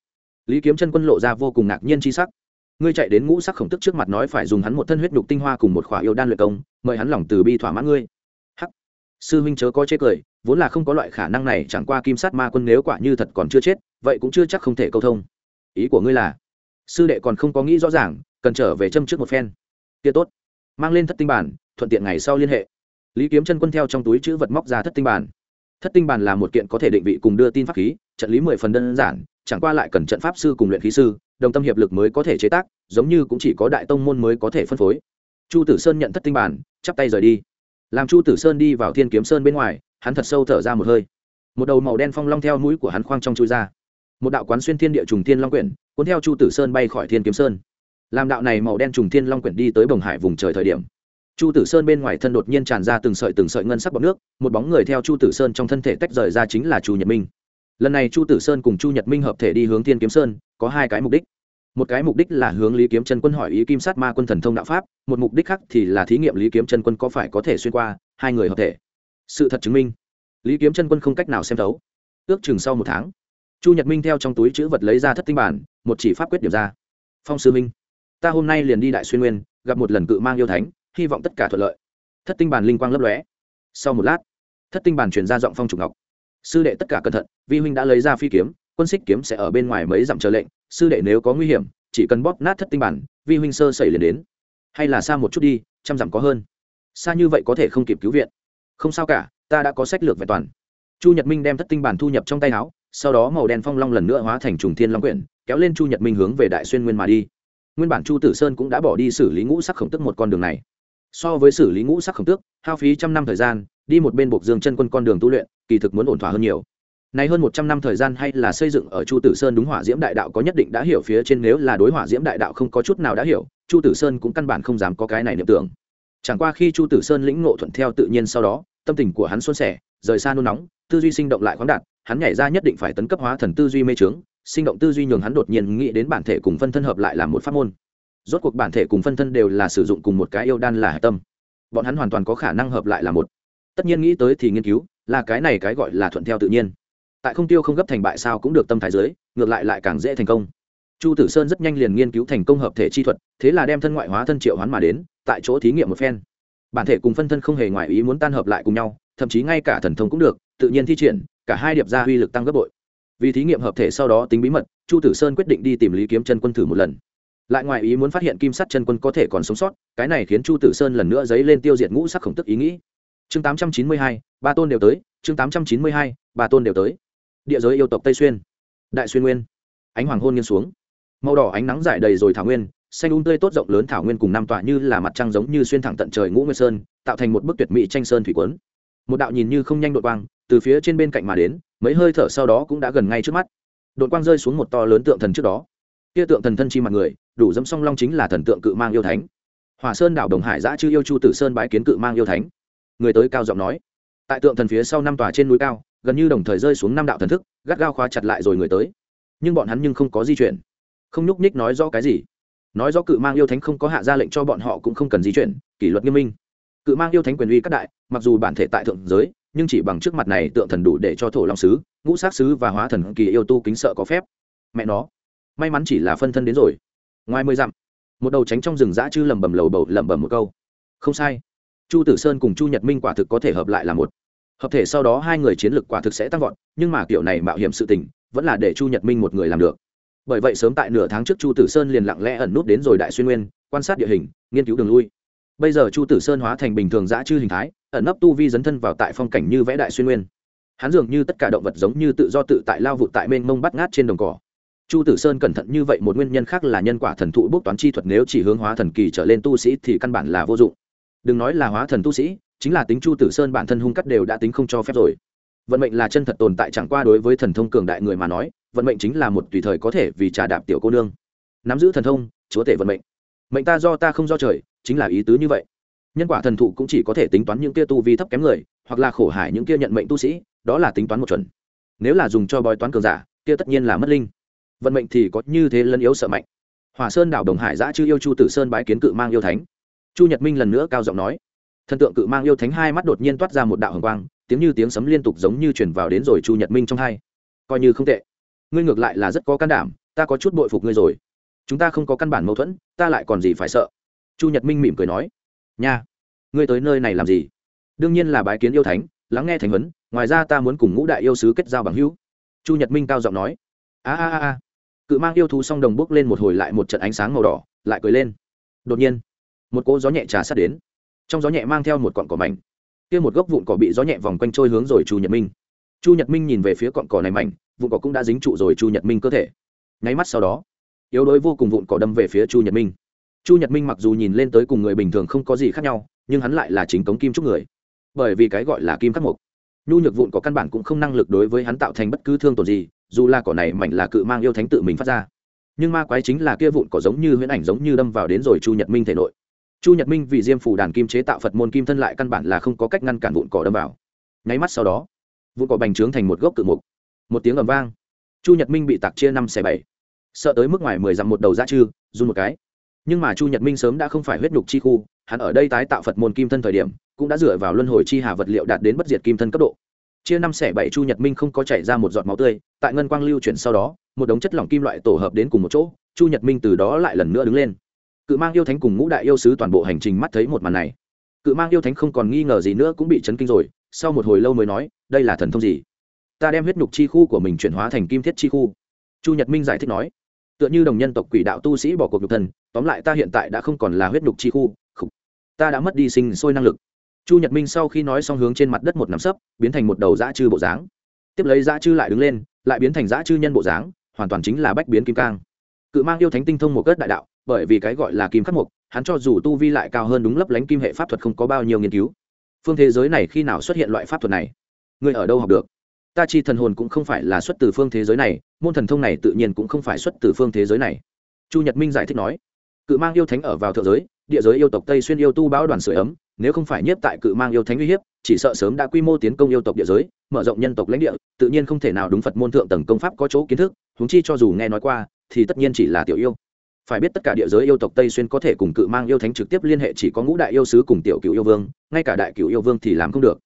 Lý kiếm chân quân lộ ra vô cùng ngạc nhiên c h i sắc ngươi chạy đến ngũ sắc khổng tức trước mặt nói phải dùng hắn một thân huyết nhục tinh hoa cùng một khỏa yêu đan luyện công, mời hắn lòng từ bi thỏa mãn ngươi. Hắc. Sư huynh chớ có chê cười, vốn là không có loại khả năng này, chẳng qua kim sát ma quân nếu quả như thật còn chưa chết, vậy cũng chưa chắc không thể câu thông. Ý của ngươi là, sư đệ còn không có nghĩ rõ ràng, cần trở về châm trước một phen. Kia tốt. Mang lên thất tinh bản, thuận tiện ngày sau liên hệ. Lý kiếm chân quân theo trong túi chữ vật móc ra thất tinh bản. Thất tinh bản là một kiện có thể định vị cùng đưa tin pháp khí, trận lý mười phần đơn giản, chẳng qua lại cần trận pháp sư cùng luyện khí sư đồng tâm hiệp lực mới có thể chế tác, giống như cũng chỉ có đại tông môn mới có thể phân phối. Chu tử sơn nhận thất tinh bản, chắp tay rời đi. Làm chu tử sơn đi vào thiên kiếm sơn bên ngoài, hắn thật sâu thở ra một hơi. Một đầu màu đen phong long theo mũi của hắn khoang trong chui ra. Một đạo quán xuyên thiên địa trùng thiên long quyển, cuốn theo chu tử sơn bay khỏi thiên kiếm sơn. Làm đạo này màu đen trùng thiên long quyển đi tới bồng hải vùng trời thời điểm, chu tử sơn bên ngoài thân đột nhiên tràn ra từng sợi từng sợi ngân sắc bọc nước, một bóng người theo chu tử sơn trong thân thể tách rời ra chính là chu nhật minh lần này chu tử sơn cùng chu nhật minh hợp thể đi hướng thiên kiếm sơn, có hai cái mục đích. Một cái mục đích là hướng lý kiếm chân quân hỏi ý kim sát ma quân thần thông đạo pháp, một mục đích khác thì là thí nghiệm lý kiếm chân quân có phải có thể xuyên qua hai người hợp thể. Sự thật chứng minh, lý kiếm chân quân không cách nào xem thấu. Ước chừng sau một tháng, chu nhật minh theo trong túi chữ vật lấy ra thất tinh bản, một chỉ pháp quyết điểm ra. Phong sư minh, ta hôm nay liền đi đại xuyên nguyên, gặp một lần cự mang yêu thánh, hy vọng tất cả thuận lợi. Thất tinh bản linh quang lấp lóe. Sau một lát, thất tinh bản truyền ra giọng phong trục ngọc sư đệ tất cả cẩn thận, vi huynh đã lấy ra phi kiếm, quân xích kiếm sẽ ở bên ngoài mấy dặm chờ lệnh, sư đệ nếu có nguy hiểm, chỉ cần bóp nát thất tinh bản, vi huynh sơ sẩy liền đến. Hay là xa một chút đi, trăm dặm có hơn. Xa như vậy có thể không kịp cứu viện. Không sao cả, ta đã có sách lược vẹn toàn. Chu nhật minh đem thất tinh bản thu nhập trong tay áo, sau đó màu đen phong long lần nữa hóa thành trùng thiên long quyển, kéo lên chu nhật minh hướng về đại xuyên nguyên mà đi. Nguyên bản chu tử sơn cũng đã bỏ đi xử lý ngũ sắc khổng tức một con đường này. So với xử lý ngũ sắc khổng tước, hao phí trăm năm thời gian đi một bên buộc dương chân quân con đường tu luyện kỳ thực muốn ổn thỏa hơn nhiều này hơn một trăm năm thời gian hay là xây dựng ở Chu Tử Sơn đúng hỏa diễm đại đạo có nhất định đã hiểu phía trên nếu là đối hỏa diễm đại đạo không có chút nào đã hiểu, Chu Tử Sơn cũng căn bản không dám có cái này niệm tưởng. Chẳng qua khi Chu Tử Sơn lĩnh ngộ thuận theo tự nhiên sau đó, tâm tình của hắn xuân sẻ, rời xa nôn nóng, tư duy sinh động lại khoáng đạt, hắn nhảy ra nhất định phải tấn cấp hóa thần tư duy mê trướng, sinh động tư duy nhường hắn đột nhiên nghĩ đến bản thể cùng phân thân hợp lại làm một pháp môn. Rốt cuộc bản thể cùng phân thân đều là sử dụng cùng một cái yêu đan là tâm. Bọn hắn hoàn toàn có khả năng hợp lại là một. Tất nhiên nghĩ tới thì nghiên cứu, là cái này cái gọi là thuận theo tự nhiên. Tại không tiêu không gấp thành bại sao cũng được tâm thái giới ngược lại lại càng dễ thành công. Chu tử sơn rất nhanh liền nghiên cứu thành công hợp thể chi thuật thế là đem thân ngoại hóa thân triệu hoán mà đến tại chỗ thí nghiệm một phen. Bản thể cùng phân thân không hề ngoại ý muốn tan hợp lại cùng nhau thậm chí ngay cả thần thông cũng được tự nhiên thi triển cả hai điệp ra uy lực tăng gấp bội. Vì thí nghiệm hợp thể sau đó tính bí mật chu tử sơn quyết định đi tìm lý kiếm chân quân thử một lần. Lại ngoài ý muốn phát hiện kim sắt chân quân có thể còn sống sót cái này khiến chu tử sơn lần nữa dấy lên tiêu diệt ngũ sắc khổng tức ý nghĩ chương tám trăm chín mươi hai, ba tôn đều tới, chương tám trăm chín mươi hai, ba tôn đều tới. Địa giới yêu tộc tây xuyên, đại xuyên nguyên. Ánh hoàng hôn nghiêng xuống. Màu đỏ ánh nắng giải đầy rồi thảo nguyên, xanh un tươi tốt rộng lớn thảo nguyên cùng năm tọa như là mặt trăng giống như xuyên thẳng tận trời ngũ nguyên sơn, tạo thành một bức tuyệt mỹ tranh sơn thủy quấn một đạo nhìn như không nhanh đội quang, từ phía trên bên cạnh mà đến, mấy hơi thở sau đó cũng đã gần ngay trước mắt. Đội quang rơi xuống một to lớn tượng thần trước đó. Kia tượng thần thân chi mặt người, đủ dâm song long chính là thần tượng cự mang yêu thánh. Hòa sơn đảo đồng hải giã chư yêu chu tử sơn bái kiến cự mang yêu thánh người tới cao giọng nói. Tại tượng thần phía sau năm tòa trên núi cao, gần như đồng thời rơi xuống năm đạo thần thức, gắt gao khóa chặt lại rồi người tới. Nhưng bọn hắn nhưng không có di chuyển. Không nhúc nhích nói rõ cái gì. Nói rõ cự mang yêu thánh không có hạ ra lệnh cho bọn họ cũng không cần di chuyển, kỷ luật nghiêm minh. Cự mang yêu thánh quyền uy các đại, mặc dù bản thể tại thượng giới, nhưng chỉ bằng trước mặt này tượng thần đủ để cho thổ long sứ, ngũ sát sứ và hóa thần kỳ yêu tu kính sợ có phép. Mẹ nó, may mắn chỉ là phân thân đến rồi. Ngoài mười dặm, một đầu tránh trong rừng dã chư lầm bầm lầu bầu lẩm bẩm một câu. Không sai chu tử sơn cùng chu nhật minh quả thực có thể hợp lại là một. Hợp thể sau đó hai người chiến lược quả thực sẽ tăng vọt, nhưng mà kiểu này mạo hiểm sự tình, vẫn là để chu nhật minh một người làm được. Bởi vậy sớm tại nửa tháng trước chu tử sơn liền lặng lẽ ẩn nút đến rồi đại xuyên nguyên, quan sát địa hình, nghiên cứu đường lui. Bây giờ chu tử sơn hóa thành bình thường dã chư hình thái, ẩn nấp tu vi dấn thân vào tại phong cảnh như vẽ đại xuyên nguyên. Hắn dường như tất cả động vật giống như tự do tự tại lao vụt tại mênh mông bắt ngát trên đồng cỏ. Chu tử sơn cẩn thận như vậy một nguyên nhân khác là nhân quả thần thụ bốc toán chi thuật nếu chỉ hướng hóa thần kỳ trở lên tu sĩ thì căn bản là vô dụng đừng nói là hóa thần tu sĩ, chính là tính chu tử sơn bản thân hung cắt đều đã tính không cho phép rồi. Vận mệnh là chân thật tồn tại chẳng qua đối với thần thông cường đại người mà nói, vận mệnh chính là một tùy thời có thể vì trà đạp tiểu cô nương. Nắm giữ thần thông, chúa tể vận mệnh. Mệnh ta do ta không do trời, chính là ý tứ như vậy. Nhân quả thần thụ cũng chỉ có thể tính toán những kia tu vi thấp kém người, hoặc là khổ hải những kia nhận mệnh tu sĩ, đó là tính toán một chuẩn. Nếu là dùng cho bói toán cường giả, kia tất nhiên là mất linh. Vận mệnh thì có như thế lân yếu sợ mạnh. Hòa sơn đảo đồng hải giã chư yêu chu tử sơn bái kiến cự mang yêu thánh chu nhật minh lần nữa cao giọng nói. Thần tượng cự mang yêu thánh hai mắt đột nhiên toát ra một đạo hồng quang, tiếng như tiếng sấm liên tục giống như chuyển vào đến rồi chu nhật minh trong hai. Coi như không tệ. Ngươi ngược lại là rất có can đảm, ta có chút bội phục ngươi rồi. Chúng ta không có căn bản mâu thuẫn, ta lại còn gì phải sợ? Chu nhật minh mỉm cười nói. Nha, ngươi tới nơi này làm gì? Đương nhiên là bái kiến yêu thánh, lắng nghe thành huấn, ngoài ra ta muốn cùng ngũ đại yêu sứ kết giao bằng hữu. Chu nhật minh cao giọng nói. A a a a. Cự mang yêu thú song đồng bước lên một hồi lại một trận ánh sáng màu đỏ, lại cười lên. Đột nhiên một cỗ gió nhẹ trà sát đến. Trong gió nhẹ mang theo một cọn cỏ mảnh. Kia một gốc vụn cỏ bị gió nhẹ vòng quanh trôi hướng rồi chu nhật minh. Chu nhật minh nhìn về phía cọn cỏ này mảnh, vụn cỏ cũng đã dính trụ rồi chu nhật minh cơ thể. Nháy mắt sau đó, yếu đuối vô cùng vụn cỏ đâm về phía chu nhật minh. Chu nhật minh mặc dù nhìn lên tới cùng người bình thường không có gì khác nhau, nhưng hắn lại là chính cống kim trúc người. Bởi vì cái gọi là kim khắc mục, nhu nhược vụn có căn bản cũng không năng lực đối với hắn tạo thành bất cứ thương tổn gì, dù là cỏ này mảnh là cự mang yêu thánh tự mình phát ra. Nhưng ma quái chính là kia vụn cỏ giống như huyễn ảnh giống như đâm vào đến rồi chu nhật minh thể nội chu nhật minh vì diêm phủ đàn kim chế tạo phật môn kim thân lại căn bản là không có cách ngăn cản vụn cỏ đâm vào. Nháy mắt sau đó, vụn cỏ bành trướng thành một gốc cự mục. Một tiếng ầm vang. Chu nhật minh bị tạc chia năm xẻ bảy. Sợ tới mức ngoài mười dặm một đầu ra chư run một cái. Nhưng mà chu nhật minh sớm đã không phải huyết nhục chi khu, hắn ở đây tái tạo phật môn kim thân thời điểm, cũng đã dựa vào luân hồi chi hà vật liệu đạt đến bất diệt kim thân cấp độ. Chia năm xẻ bảy chu nhật minh không có chảy ra một giọt máu tươi, tại ngân quang lưu chuyển sau đó, một đống chất lỏng kim loại tổ hợp đến cùng một chỗ, chu nhật minh từ đó lại lần nữa đứng lên cự mang yêu thánh cùng ngũ đại yêu sứ toàn bộ hành trình mắt thấy một màn này. Cự mang yêu thánh không còn nghi ngờ gì nữa cũng bị chấn kinh rồi, sau một hồi lâu mới nói, đây là thần thông gì? Ta đem huyết nhục chi khu của mình chuyển hóa thành kim thiết chi khu. Chu nhật minh giải thích nói. Tựa như đồng nhân tộc quỷ đạo tu sĩ bỏ cuộc nhục thần, tóm lại ta hiện tại đã không còn là huyết nhục chi khu Khủ. ta đã mất đi sinh sôi năng lực. Chu nhật minh sau khi nói xong hướng trên mặt đất một nắm sấp, biến thành một đầu dã chư bộ dáng. Tiếp lấy dã chư lại đứng lên, lại biến thành dã chư nhân bộ dáng, hoàn toàn chính là bách biến kim cang. Cự mang yêu thánh tinh thông một cất đại đạo bởi vì cái gọi là kim khắc mục, hắn cho dù tu vi lại cao hơn đúng lấp lánh kim hệ pháp thuật không có bao nhiêu nghiên cứu. Phương thế giới này khi nào xuất hiện loại pháp thuật này? Người ở đâu học được? Ta chi thần hồn cũng không phải là xuất từ phương thế giới này, môn thần thông này tự nhiên cũng không phải xuất từ phương thế giới này. Chu nhật minh giải thích nói, cự mang yêu thánh ở vào thượng giới, địa giới yêu tộc tây xuyên yêu tu bão đoàn sửa ấm, nếu không phải nhiếp tại cự mang yêu thánh uy hiếp, chỉ sợ sớm đã quy mô tiến công yêu tộc địa giới, mở rộng nhân tộc lãnh địa, tự nhiên không thể nào đúng phật môn thượng tầng công pháp có chỗ kiến thức, huống chi cho dù nghe nói qua, thì tất nhiên chỉ là tiểu yêu phải biết tất cả địa giới yêu tộc tây xuyên có thể cùng cự mang yêu thánh trực tiếp liên hệ, chỉ có ngũ đại yêu sứ cùng tiểu cựu yêu vương, ngay cả đại cựu yêu vương thì làm không được.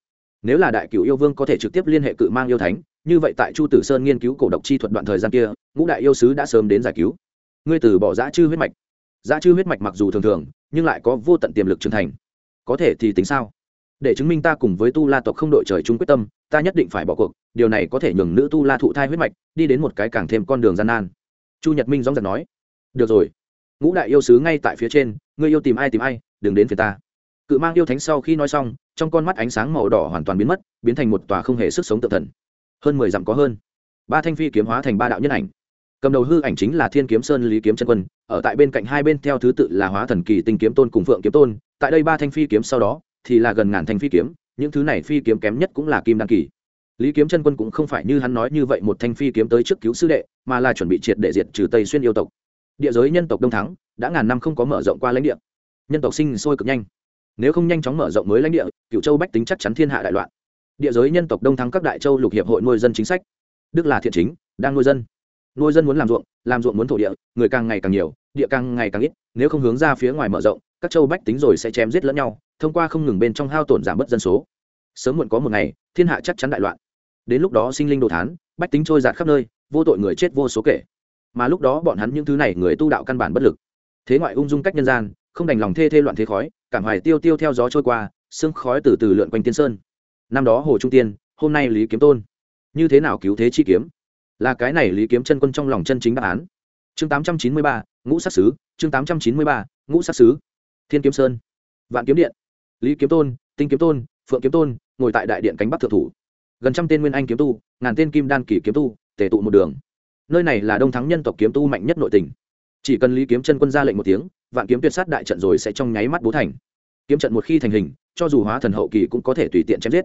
Nếu là đại cựu yêu vương có thể trực tiếp liên hệ cự mang yêu thánh, như vậy tại chu tử sơn nghiên cứu cổ độc chi thuật đoạn thời gian kia, ngũ đại yêu sứ đã sớm đến giải cứu. Ngươi từ bỏ giã chư huyết mạch. Giã chư huyết mạch mặc dù thường thường, nhưng lại có vô tận tiềm lực trưởng thành. Có thể thì tính sao? Để chứng minh ta cùng với tu la tộc không đội trời chung quyết tâm, ta nhất định phải bỏ cuộc, điều này có thể nhường nữ tu la thụ thai huyết mạch, đi đến một cái càng thêm con đường gian nan. Chu nhật minh dóng giật nói được rồi. Ngũ đại yêu sứ ngay tại phía trên, ngươi yêu tìm ai tìm ai, đừng đến phía ta. Cự mang yêu thánh sau khi nói xong, trong con mắt ánh sáng màu đỏ hoàn toàn biến mất, biến thành một tòa không hề sức sống tự thần. Hơn mười dặm có hơn. Ba thanh phi kiếm hóa thành ba đạo nhân ảnh. Cầm đầu hư ảnh chính là thiên kiếm sơn lý kiếm chân quân, ở tại bên cạnh hai bên theo thứ tự là hóa thần kỳ tinh kiếm tôn cùng phượng kiếm tôn, tại đây ba thanh phi kiếm sau đó, thì là gần ngàn thanh phi kiếm, những thứ này phi kiếm kém nhất cũng là kim đăng kỳ. Lý kiếm chân quân cũng không phải như hắn nói như vậy một thanh phi kiếm tới trước cứu sư đệ, mà là chuẩn bị triệt để diệt trừ tây xuyên yêu tộc địa giới nhân tộc đông thắng, đã ngàn năm không có mở rộng qua lãnh địa. Nhân tộc sinh sôi cực nhanh. Nếu không nhanh chóng mở rộng mới lãnh địa cựu châu bách tính chắc chắn thiên hạ đại loạn. Địa giới nhân tộc đông thắng các đại châu lục hiệp hội nuôi dân chính sách. Đức là thiện chính, đang nuôi dân. Nuôi dân muốn làm ruộng làm ruộng muốn thổ địa, người càng ngày càng nhiều, địa càng ngày càng ít, nếu không hướng ra phía ngoài mở rộng, các châu bách tính rồi sẽ chém giết lẫn nhau, thông qua không ngừng bên trong hao tổn giảm bớt dân số. Sớm muộn có một ngày, thiên hạ chắc chắn đại loạn. Đến lúc đó sinh linh đồ thán, bách tính trôi giạt khắp nơi, vô tội người chết vô số kể mà lúc đó bọn hắn những thứ này người tu đạo căn bản bất lực. Thế ngoại ung dung cách nhân gian, không đành lòng thê thê loạn thế khói, cảm hoài tiêu tiêu theo gió trôi qua, sương khói từ từ lượn quanh tiên sơn. Năm đó hồ trung tiên, hôm nay lý kiếm tôn. Như thế nào cứu thế chi kiếm? Là cái này lý kiếm chân quân trong lòng chân chính đáp án. Chương tám trăm chín mươi ba, ngũ sát sứ, chương tám trăm chín mươi ba, ngũ sát sứ. Thiên kiếm sơn. Vạn kiếm điện. Lý kiếm tôn, tinh kiếm tôn, phượng kiếm tôn, ngồi tại đại điện cánh bắc thượng thủ. Gần trăm tên nguyên anh kiếm tu, ngàn tên kim đan kỳ kiếm tu, tề tụ một đường nơi này là đông thắng nhân tộc kiếm tu mạnh nhất nội tình. Chỉ cần lý kiếm chân quân ra lệnh một tiếng, vạn kiếm tuyệt sát đại trận rồi sẽ trong nháy mắt bố thành. Kiếm trận một khi thành hình, cho dù hóa thần hậu kỳ cũng có thể tùy tiện chém giết.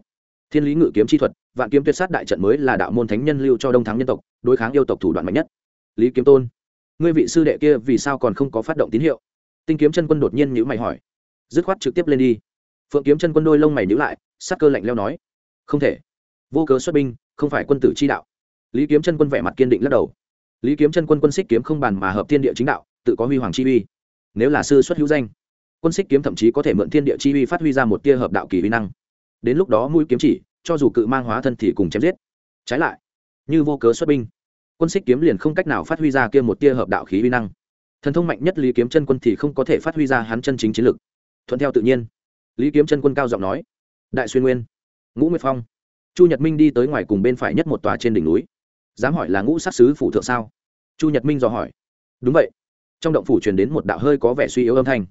Thiên lý ngự kiếm chi thuật, vạn kiếm tuyệt sát đại trận mới là đạo môn thánh nhân lưu cho đông thắng nhân tộc, đối kháng yêu tộc thủ đoạn mạnh nhất. Lý kiếm tôn, ngươi vị sư đệ kia vì sao còn không có phát động tín hiệu? Tinh kiếm chân quân đột nhiên nhữ mày hỏi. Dứt khoát trực tiếp lên đi. Phượng kiếm chân quân đôi lông mày nhữ lại, sắc cơ lạnh leo nói. Không thể. Vô cớ xuất binh, không phải quân tử chi đạo lý kiếm chân quân vẻ mặt kiên định lắc đầu. Lý kiếm chân quân quân xích kiếm không bàn mà hợp thiên địa chính đạo, tự có huy hoàng chi uy. Nếu là sư xuất hữu danh, quân xích kiếm thậm chí có thể mượn thiên địa chi uy phát huy ra một tia hợp đạo kỳ uy năng. Đến lúc đó mũi kiếm chỉ, cho dù cự mang hóa thân thì cùng chém giết. Trái lại, như vô cớ xuất binh, quân xích kiếm liền không cách nào phát huy ra kia một tia hợp đạo khí uy năng. Thần thông mạnh nhất lý kiếm chân quân thì không có thể phát huy ra hắn chân chính chiến lực. Thuận theo tự nhiên, lý kiếm chân quân cao giọng nói, đại xuyên nguyên, ngũ nguyệt phong, chu nhật minh đi tới ngoài cùng bên phải nhất một tòa trên đỉnh núi dám hỏi là ngũ sát sứ phủ thượng sao? Chu nhật minh dò hỏi. Đúng vậy. Trong động phủ truyền đến một đạo hơi có vẻ suy yếu âm thanh.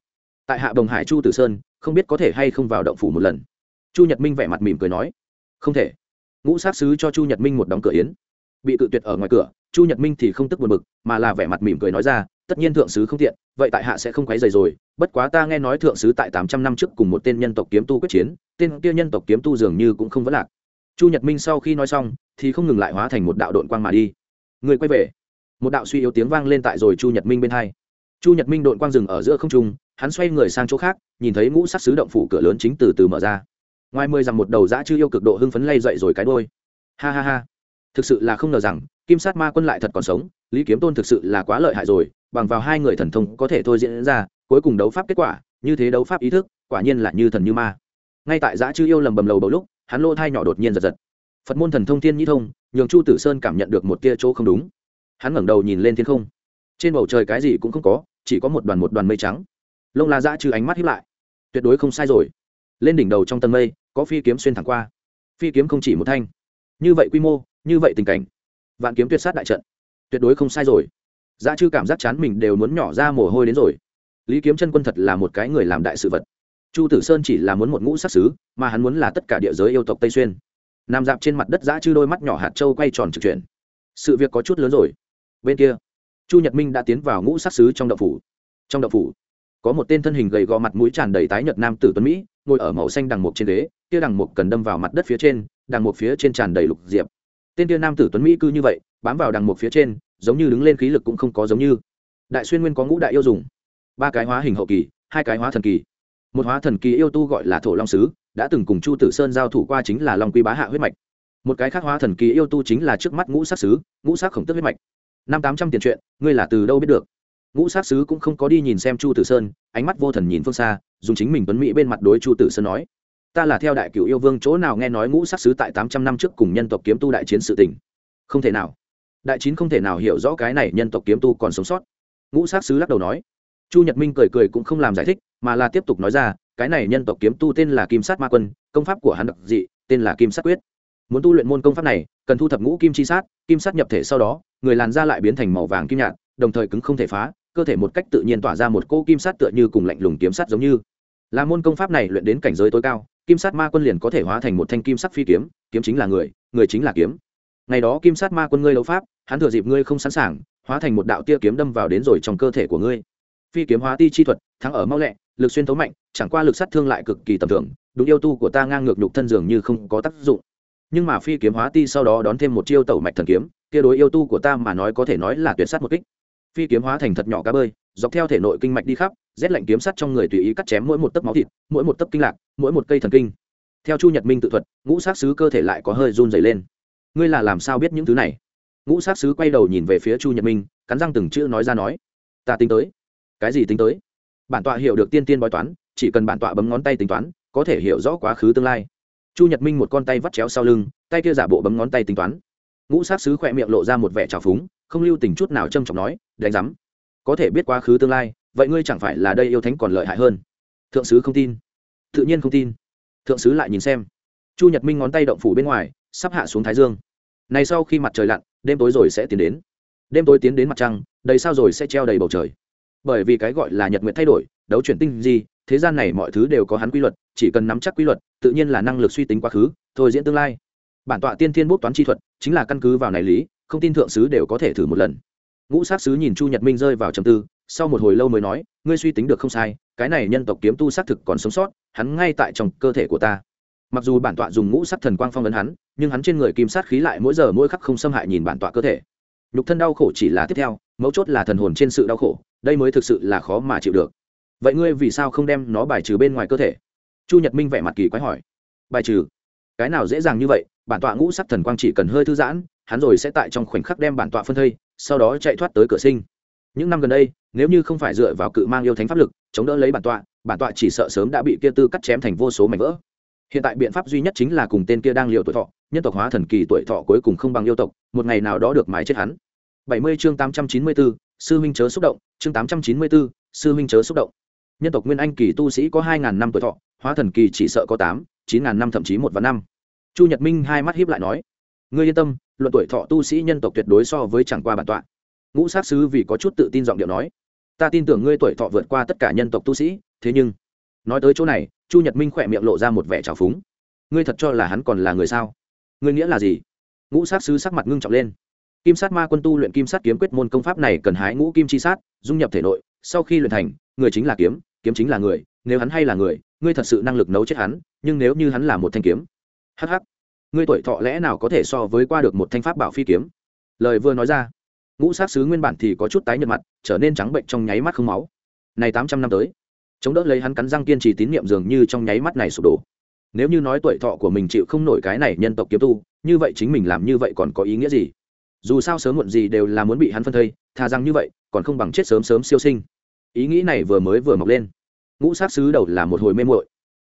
Tại hạ đồng hải chu tử sơn, không biết có thể hay không vào động phủ một lần. Chu nhật minh vẻ mặt mỉm cười nói. Không thể. Ngũ sát sứ cho chu nhật minh một đóng cửa yến. Bị tự tuyệt ở ngoài cửa, chu nhật minh thì không tức buồn bực, mà là vẻ mặt mỉm cười nói ra, tất nhiên thượng sứ không tiện, vậy tại hạ sẽ không quấy dày rồi. Bất quá ta nghe nói thượng sứ tại tám trăm năm trước cùng một tên nhân tộc kiếm tu quyết chiến, tên kia nhân tộc kiếm tu dường như cũng không vấn lạc. Chu nhật minh sau khi nói xong thì không ngừng lại hóa thành một đạo đội quang mà đi. Người quay về. Một đạo suy yếu tiếng vang lên tại rồi chu nhật minh bên hai. Chu nhật minh đội quang rừng ở giữa không trung, hắn xoay người sang chỗ khác, nhìn thấy ngũ sắc sứ động phủ cửa lớn chính từ từ mở ra. Ngoài mười rằng một đầu dã chư yêu cực độ hưng phấn lay dậy rồi cái đôi ha ha ha. Thực sự là không ngờ rằng, kim sát ma quân lại thật còn sống, lý kiếm tôn thực sự là quá lợi hại rồi, bằng vào hai người thần thông có thể thôi diễn ra, cuối cùng đấu pháp kết quả, như thế đấu pháp ý thức, quả nhiên là như thần như ma. Ngay tại dã chư yêu lầm bầm lầu bầu lúc, hắn lô thai nhỏ đột nhiên giật giật phật môn thần thông thiên nhĩ thông, nhường chu tử sơn cảm nhận được một tia chỗ không đúng. Hắn ngẩng đầu nhìn lên thiên không. Trên bầu trời cái gì cũng không có, chỉ có một đoàn một đoàn mây trắng. Lông la dã trừ ánh mắt hiếp lại. Tuyệt đối không sai rồi. Lên đỉnh đầu trong tầng mây, có phi kiếm xuyên thẳng qua. Phi kiếm không chỉ một thanh. Như vậy quy mô, như vậy tình cảnh. Vạn kiếm tuyệt sát đại trận. Tuyệt đối không sai rồi. Dã chư cảm giác chán mình đều muốn nhỏ ra mồ hôi đến rồi. Lý kiếm chân quân thật là một cái người làm đại sự vật. Chu tử sơn chỉ là muốn một ngũ sắc xứ, mà hắn muốn là tất cả địa giới yêu tộc tây xuyên nằm dạp trên mặt đất giã chư đôi mắt nhỏ hạt trâu quay tròn trực chuyển. Sự việc có chút lớn rồi. Bên kia, chu nhật minh đã tiến vào ngũ sát xứ trong đậu phủ. Trong đậu phủ, có một tên thân hình gầy gò mặt mũi tràn đầy tái nhợt nam tử tuấn mỹ, ngồi ở màu xanh đằng mục trên ghế, kia đằng mục cần đâm vào mặt đất phía trên, đằng mục phía trên tràn đầy lục diệp. Tên kia nam tử tuấn mỹ cư như vậy, bám vào đằng mục phía trên, giống như đứng lên khí lực cũng không có giống như. Đại xuyên nguyên có ngũ đại yêu dùng. Ba cái hóa hình hậu kỳ, hai cái hóa thần kỳ. Một hóa thần kỳ yêu tu gọi là thổ long sứ đã từng cùng chu tử sơn giao thủ qua chính là long quy bá hạ huyết mạch. Một cái khác hóa thần kỳ yêu tu chính là trước mắt ngũ sắc sứ, ngũ sắc khổng tức huyết mạch. Năm tám trăm tiền chuyện, ngươi là từ đâu biết được? Ngũ sát sứ cũng không có đi nhìn xem chu tử sơn, ánh mắt vô thần nhìn phương xa, dùng chính mình tuấn mỹ bên mặt đối chu tử sơn nói, ta là theo đại cựu yêu vương chỗ nào nghe nói ngũ sát sứ tại tám trăm năm trước cùng nhân tộc kiếm tu đại chiến sự tình? Không thể nào. Đại chín không thể nào hiểu rõ cái này nhân tộc kiếm tu còn sống sót. Ngũ sát sứ lắc đầu nói chu nhật minh cười cười cũng không làm giải thích, mà là tiếp tục nói ra, cái này nhân tộc kiếm tu tên là kim sát ma quân, công pháp của hắn đặc dị, tên là kim sát quyết. Muốn tu luyện môn công pháp này, cần thu thập ngũ kim chi sát, kim sát nhập thể sau đó, người làn da lại biến thành màu vàng kim nhạt, đồng thời cứng không thể phá, cơ thể một cách tự nhiên tỏa ra một cô kim sát tựa như cùng lạnh lùng kiếm sát giống như. Là môn công pháp này luyện đến cảnh giới tối cao, kim sát ma quân liền có thể hóa thành một thanh kim sắc phi kiếm kiếm chính là người người chính là kiếm. Ngày đó kim sát ma quân ngươi đấu pháp, hắn thừa dịp ngươi không sẵn sàng, hóa thành một đạo tia kiếm đâm vào đến rồi trong cơ thể của ngươi phi kiếm hóa ti chi thuật, thắng ở mau lẹ, lực xuyên thấu mạnh, chẳng qua lực sát thương lại cực kỳ tầm thường, đúng yêu tu của ta ngang ngược nhục thân dường như không có tác dụng. Nhưng mà phi kiếm hóa ti sau đó đón thêm một chiêu tẩu mạch thần kiếm, kia đối yêu tu của ta mà nói có thể nói là tuyệt sát một kích. Phi kiếm hóa thành thật nhỏ cá bơi, dọc theo thể nội kinh mạch đi khắp, rét lạnh kiếm sắt trong người tùy ý cắt chém mỗi một tấc máu thịt, mỗi một tấc kinh lạc, mỗi một cây thần kinh. Theo chu nhật minh tự thuật, ngũ sát sứ cơ thể lại có hơi run dày lên. Ngươi là làm sao biết những thứ này? Ngũ sát sứ quay đầu nhìn về phía chu nhật minh, cắn răng từng chữ nói ra nói. Ta tính tới cái gì tính tới? Bản tọa hiểu được tiên tiên bói toán, chỉ cần bản tọa bấm ngón tay tính toán, có thể hiểu rõ quá khứ tương lai. Chu nhật minh một con tay vắt chéo sau lưng, tay kia giả bộ bấm ngón tay tính toán. Ngũ sát sứ khỏe miệng lộ ra một vẻ trào phúng, không lưu tình chút nào trâm trọng nói, đánh giám, có thể biết quá khứ tương lai, vậy ngươi chẳng phải là đây yêu thánh còn lợi hại hơn? Thượng sứ không tin. Tự nhiên không tin. Thượng sứ lại nhìn xem. Chu nhật minh ngón tay động phủ bên ngoài, sắp hạ xuống thái dương. Này sau khi mặt trời lặn, đêm tối rồi sẽ tiến đến. Đêm tối tiến đến mặt trăng, đầy sao rồi sẽ treo đầy bầu trời bởi vì cái gọi là nhật nguyện thay đổi, đấu chuyển tinh gì thế gian này mọi thứ đều có hắn quy luật, chỉ cần nắm chắc quy luật, tự nhiên là năng lực suy tính quá khứ, thôi diễn tương lai. Bản tọa tiên thiên bút toán chi thuật, chính là căn cứ vào này lý, không tin thượng sứ đều có thể thử một lần. Ngũ sát sứ nhìn chu nhật minh rơi vào trầm tư, sau một hồi lâu mới nói, ngươi suy tính được không sai, cái này nhân tộc kiếm tu xác thực còn sống sót, hắn ngay tại trong cơ thể của ta. Mặc dù bản tọa dùng ngũ sát thần quang phong ấn hắn, nhưng hắn trên người kim sát khí lại mỗi giờ mỗi khắc không xâm hại nhìn bản tọa cơ thể. Nhục thân đau khổ chỉ là tiếp theo, mấu chốt là thần hồn trên sự đau khổ đây mới thực sự là khó mà chịu được. Vậy ngươi vì sao không đem nó bài trừ bên ngoài cơ thể? Chu nhật minh vẻ mặt kỳ quái hỏi. Bài trừ? Cái nào dễ dàng như vậy? Bản tọa ngũ sắc thần quang chỉ cần hơi thư giãn hắn rồi sẽ tại trong khoảnh khắc đem bản tọa phân thây sau đó chạy thoát tới cửa sinh. Những năm gần đây nếu như không phải dựa vào cự mang yêu thánh pháp lực chống đỡ lấy bản tọa bản tọa chỉ sợ sớm đã bị kia tư cắt chém thành vô số mảnh vỡ. Hiện tại biện pháp duy nhất chính là cùng tên kia đang liều tuổi thọ nhân tộc hóa thần kỳ tuổi thọ cuối cùng không bằng yêu tộc một ngày nào đó được mái chết hắn. 70 chương 894, sư huynh chớ xúc động chương 894, sư huynh chớ xúc động. Nhân tộc nguyên anh kỳ tu sĩ có hai ngàn năm tuổi thọ hóa thần kỳ chỉ sợ có tám chín ngàn năm thậm chí một vạn năm. Chu nhật minh hai mắt hiếp lại nói ngươi yên tâm luận tuổi thọ tu sĩ nhân tộc tuyệt đối so với chẳng qua bản tọa. Ngũ sát sứ vì có chút tự tin giọng điệu nói ta tin tưởng ngươi tuổi thọ vượt qua tất cả nhân tộc tu sĩ thế nhưng nói tới chỗ này chu nhật minh khỏe miệng lộ ra một vẻ trào phúng. Ngươi thật cho là hắn còn là người sao? Ngươi nghĩa là gì? Ngũ sát sứ sắc mặt ngưng trọng lên kim sát ma quân tu luyện kim sát kiếm quyết môn công pháp này cần hái ngũ kim chi sát, dung nhập thể nội, sau khi luyện thành, người chính là kiếm kiếm chính là người, nếu hắn hay là người, ngươi thật sự năng lực nấu chết hắn, nhưng nếu như hắn là một thanh kiếm. Hh ngươi tuổi thọ lẽ nào có thể so với qua được một thanh pháp bảo phi kiếm? Lời vừa nói ra, ngũ sát sứ nguyên bản thì có chút tái nhợt mặt, trở nên trắng bệnh trong nháy mắt không máu. Này tám trăm năm tới, chống đỡ lấy hắn cắn răng kiên trì tín niệm dường như trong nháy mắt này sụp đổ. Nếu như nói tuổi thọ của mình chịu không nổi cái này nhân tộc kiếm tu, như vậy chính mình làm như vậy còn có ý nghĩa gì? Dù sao sớm muộn gì đều là muốn bị hắn phân thây, thà rằng như vậy, còn không bằng chết sớm sớm siêu sinh. Ý nghĩ này vừa mới vừa mọc lên. Ngũ sát sứ đầu là một hồi mê muội.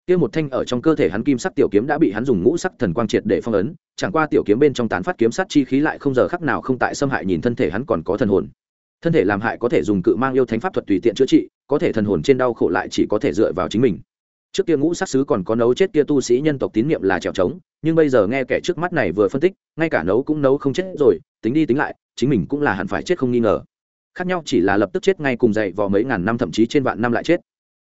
Kia một thanh ở trong cơ thể hắn kim sắc tiểu kiếm đã bị hắn dùng ngũ sắc thần quang triệt để phong ấn, chẳng qua tiểu kiếm bên trong tán phát kiếm sắt chi khí lại không giờ khắc nào không tại xâm hại nhìn thân thể hắn còn có thần hồn. Thân thể làm hại có thể dùng cự mang yêu thánh pháp thuật tùy tiện chữa trị, có thể thần hồn trên đau khổ lại chỉ có thể dựa vào chính mình. Trước kia ngũ sắc sứ còn có nấu chết kia tu sĩ nhân tộc tín niệm là trèo trống nhưng bây giờ nghe kẻ trước mắt này vừa phân tích, ngay cả nấu cũng nấu không chết rồi, tính đi tính lại, chính mình cũng là hẳn phải chết không nghi ngờ. Khác nhau chỉ là lập tức chết ngay cùng dậy vò mấy ngàn năm thậm chí trên vạn năm lại chết.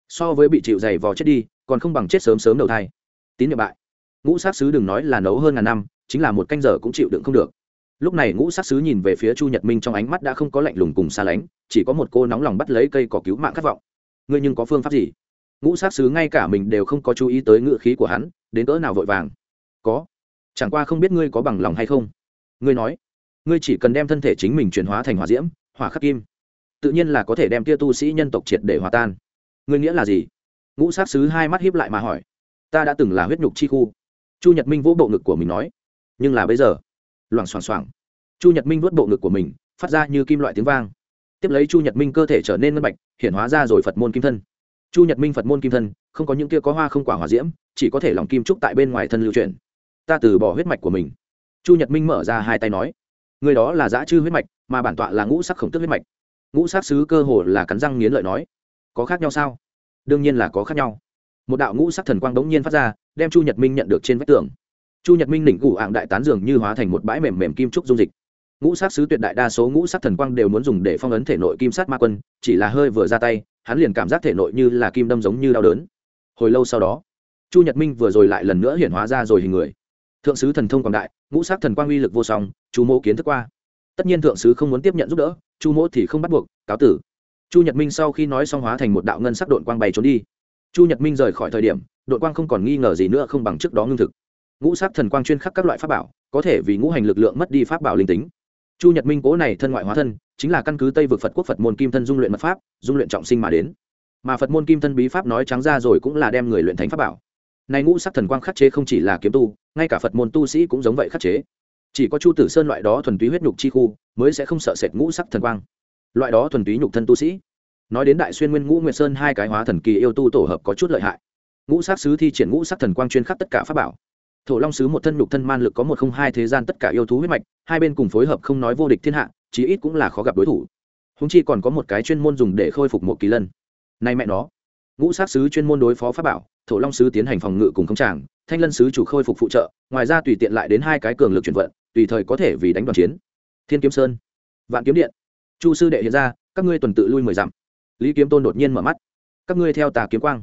So với bị chịu dày vò chết đi, còn không bằng chết sớm sớm đầu thai. Tín nhiệm bại. Ngũ sát sứ đừng nói là nấu hơn ngàn năm, chính là một canh giờ cũng chịu đựng không được. Lúc này ngũ sát sứ nhìn về phía chu nhật minh trong ánh mắt đã không có lạnh lùng cùng xa lánh, chỉ có một cô nóng lòng bắt lấy cây cỏ cứu mạng khát vọng. Ngươi nhưng có phương pháp gì? Ngũ sát sứ ngay cả mình đều không có chú ý tới ngựa khí của hắn, đến cỡ nào vội vàng có. Chẳng qua không biết ngươi có bằng lòng hay không. Ngươi nói, ngươi chỉ cần đem thân thể chính mình chuyển hóa thành hỏa diễm, hỏa khắc kim, tự nhiên là có thể đem tia tu sĩ nhân tộc triệt để hòa tan. Ngươi nghĩa là gì? Ngũ sát sứ hai mắt hiếp lại mà hỏi. Ta đã từng là huyết nhục chi khu. Chu nhật minh vỗ bộ ngực của mình nói. Nhưng là bây giờ, loảng xoảng xoảng. Chu nhật minh vuốt bộ ngực của mình, phát ra như kim loại tiếng vang. Tiếp lấy chu nhật minh cơ thể trở nên ngân bạch hiện hóa ra rồi phật môn kim thân. Chu nhật minh phật môn kim thân, không có những kia có hoa không quả hòa diễm, chỉ có thể lòng kim trúc tại bên ngoài thân lưu truyền ta từ bỏ huyết mạch của mình. Chu nhật minh mở ra hai tay nói, người đó là giã chư huyết mạch, mà bản tọa là ngũ sắc khổng tức huyết mạch. Ngũ sắc sứ cơ hồ là cắn răng nghiến lợi nói, có khác nhau sao? Đương nhiên là có khác nhau. Một đạo ngũ sắc thần quang đống nhiên phát ra, đem chu nhật minh nhận được trên vách tường. Chu nhật minh đỉnh gù ạng đại tán dường như hóa thành một bãi mềm mềm kim trúc dung dịch. Ngũ sắc sứ tuyệt đại đa số ngũ sắc thần quang đều muốn dùng để phong ấn thể nội kim sát ma quân, chỉ là hơi vừa ra tay, hắn liền cảm giác thể nội như là kim đâm giống như đau đớn. Hồi lâu sau đó, chu nhật minh vừa rồi lại lần nữa hiển hóa ra rồi hình người thượng sứ thần thông quảng đại, ngũ sắc thần quang uy lực vô song, chu mô kiến thức qua. Tất nhiên thượng sứ không muốn tiếp nhận giúp đỡ, chu mô thì không bắt buộc, cáo tử. Chu nhật minh sau khi nói xong hóa thành một đạo ngân sắc đội quang bay trốn đi. Chu nhật minh rời khỏi thời điểm đội quang không còn nghi ngờ gì nữa không bằng trước đó ngưng thực. Ngũ sắc thần quang chuyên khắc các loại pháp bảo, có thể vì ngũ hành lực lượng mất đi pháp bảo linh tính. Chu nhật minh cố này thân ngoại hóa thân, chính là căn cứ tây vực phật quốc phật môn kim thân dung luyện mật pháp, dung luyện trọng sinh mà đến. Mà phật môn kim thân bí pháp nói trắng ra rồi cũng là đem người luyện thánh pháp bảo nay ngũ sắc thần quang khắc chế không chỉ là kiếm tu, ngay cả phật môn tu sĩ cũng giống vậy khắc chế. Chỉ có chu tử sơn loại đó thuần túy huyết nhục chi khu mới sẽ không sợ sệt ngũ sắc thần quang. Loại đó thuần túy nhục thân tu sĩ. Nói đến đại xuyên nguyên ngũ nguyệt sơn hai cái hóa thần kỳ yêu tu tổ hợp có chút lợi hại. Ngũ sắc sứ thi triển ngũ sắc thần quang chuyên khắc tất cả pháp bảo. Thổ long sứ một thân nhục thân man lực có một không hai thế gian tất cả yêu thú huyết mạch, hai bên cùng phối hợp không nói vô địch thiên hạ, chí ít cũng là khó gặp đối thủ. Húng chi còn có một cái chuyên môn dùng để khôi phục một kỳ lân. Nay mẹ nó ngũ sát sứ chuyên môn đối phó pháp bảo, thổ long sứ tiến hành phòng ngự cùng không tràng, thanh lân sứ chủ khôi phục phụ trợ, ngoài ra tùy tiện lại đến hai cái cường lực chuyển vận, tùy thời có thể vì đánh đoàn chiến. Thiên kiếm sơn, vạn kiếm điện. Chu sư đệ hiện ra, các ngươi tuần tự lui mười dặm. Lý kiếm tôn đột nhiên mở mắt. Các ngươi theo tà kiếm quang.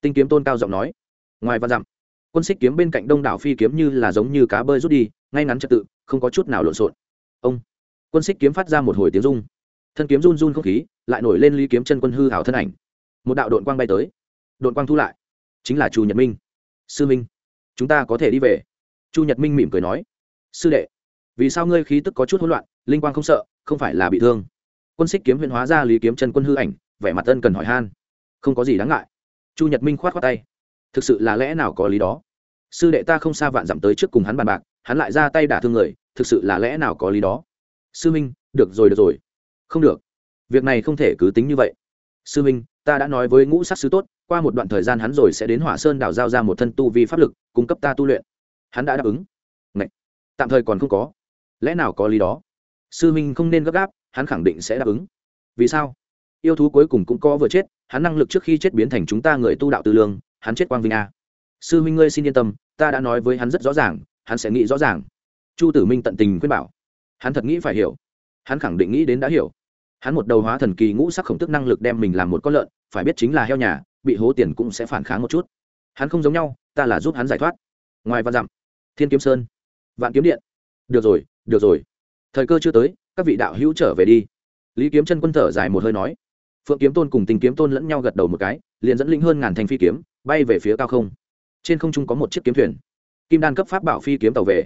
Tinh kiếm tôn cao giọng nói. Ngoài vạn dặm, quân xích kiếm bên cạnh đông đảo phi kiếm như là giống như cá bơi rút đi, ngay ngắn trật tự, không có chút nào lộn xộn. Ông, quân xích kiếm phát ra một hồi tiếng rung. Thân kiếm run run không khí, lại nổi lên lý kiếm chân quân hư hảo thân ảnh một đạo đội quang bay tới. Đội quang thu lại. Chính là chu nhật minh. Sư minh, chúng ta có thể đi về. Chu nhật minh mỉm cười nói. Sư đệ, vì sao ngươi khí tức có chút hỗn loạn, linh quang không sợ, không phải là bị thương? Quân xích kiếm huyền hóa ra lý kiếm chân quân hư ảnh, vẻ mặt ân cần hỏi han. Không có gì đáng ngại. Chu nhật minh khoát khoát tay. Thực sự là lẽ nào có lý đó? Sư đệ ta không xa vạn dặm tới trước cùng hắn bàn bạc, hắn lại ra tay đả thương người, thực sự là lẽ nào có lý đó? Sư minh, được rồi được rồi. Không được. Việc này không thể cứ tính như vậy sư minh, ta đã nói với ngũ sắc sứ tốt, qua một đoạn thời gian hắn rồi sẽ đến hỏa sơn đảo giao ra một thân tu vi pháp lực, cung cấp ta tu luyện. Hắn đã đáp ứng. Ngậy! tạm thời còn không có. Lẽ nào có lý đó? Sư minh không nên gấp gáp, hắn khẳng định sẽ đáp ứng. Vì sao? Yêu thú cuối cùng cũng có vừa chết, hắn năng lực trước khi chết biến thành chúng ta người tu đạo tư lương, hắn chết quang vinh a. Sư Minh ngươi xin yên tâm, ta đã nói với hắn rất rõ ràng, hắn sẽ nghĩ rõ ràng. Chu tử minh tận tình khuyên bảo. Hắn thật nghĩ phải hiểu. Hắn khẳng định nghĩ đến đã hiểu hắn một đầu hóa thần kỳ ngũ sắc khổng tức năng lực đem mình làm một con lợn, phải biết chính là heo nhà, bị hố tiền cũng sẽ phản kháng một chút. Hắn không giống nhau, ta là giúp hắn giải thoát. Ngoài văn dặm, thiên kiếm sơn, vạn kiếm điện. Được rồi được rồi. Thời cơ chưa tới, các vị đạo hữu trở về đi. Lý kiếm chân quân thở dài một hơi nói. Phượng kiếm tôn cùng tình kiếm tôn lẫn nhau gật đầu một cái, liền dẫn linh hơn ngàn thanh phi kiếm, bay về phía cao không. Trên không trung có một chiếc kiếm thuyền. Kim đan cấp pháp bảo phi kiếm tàu về.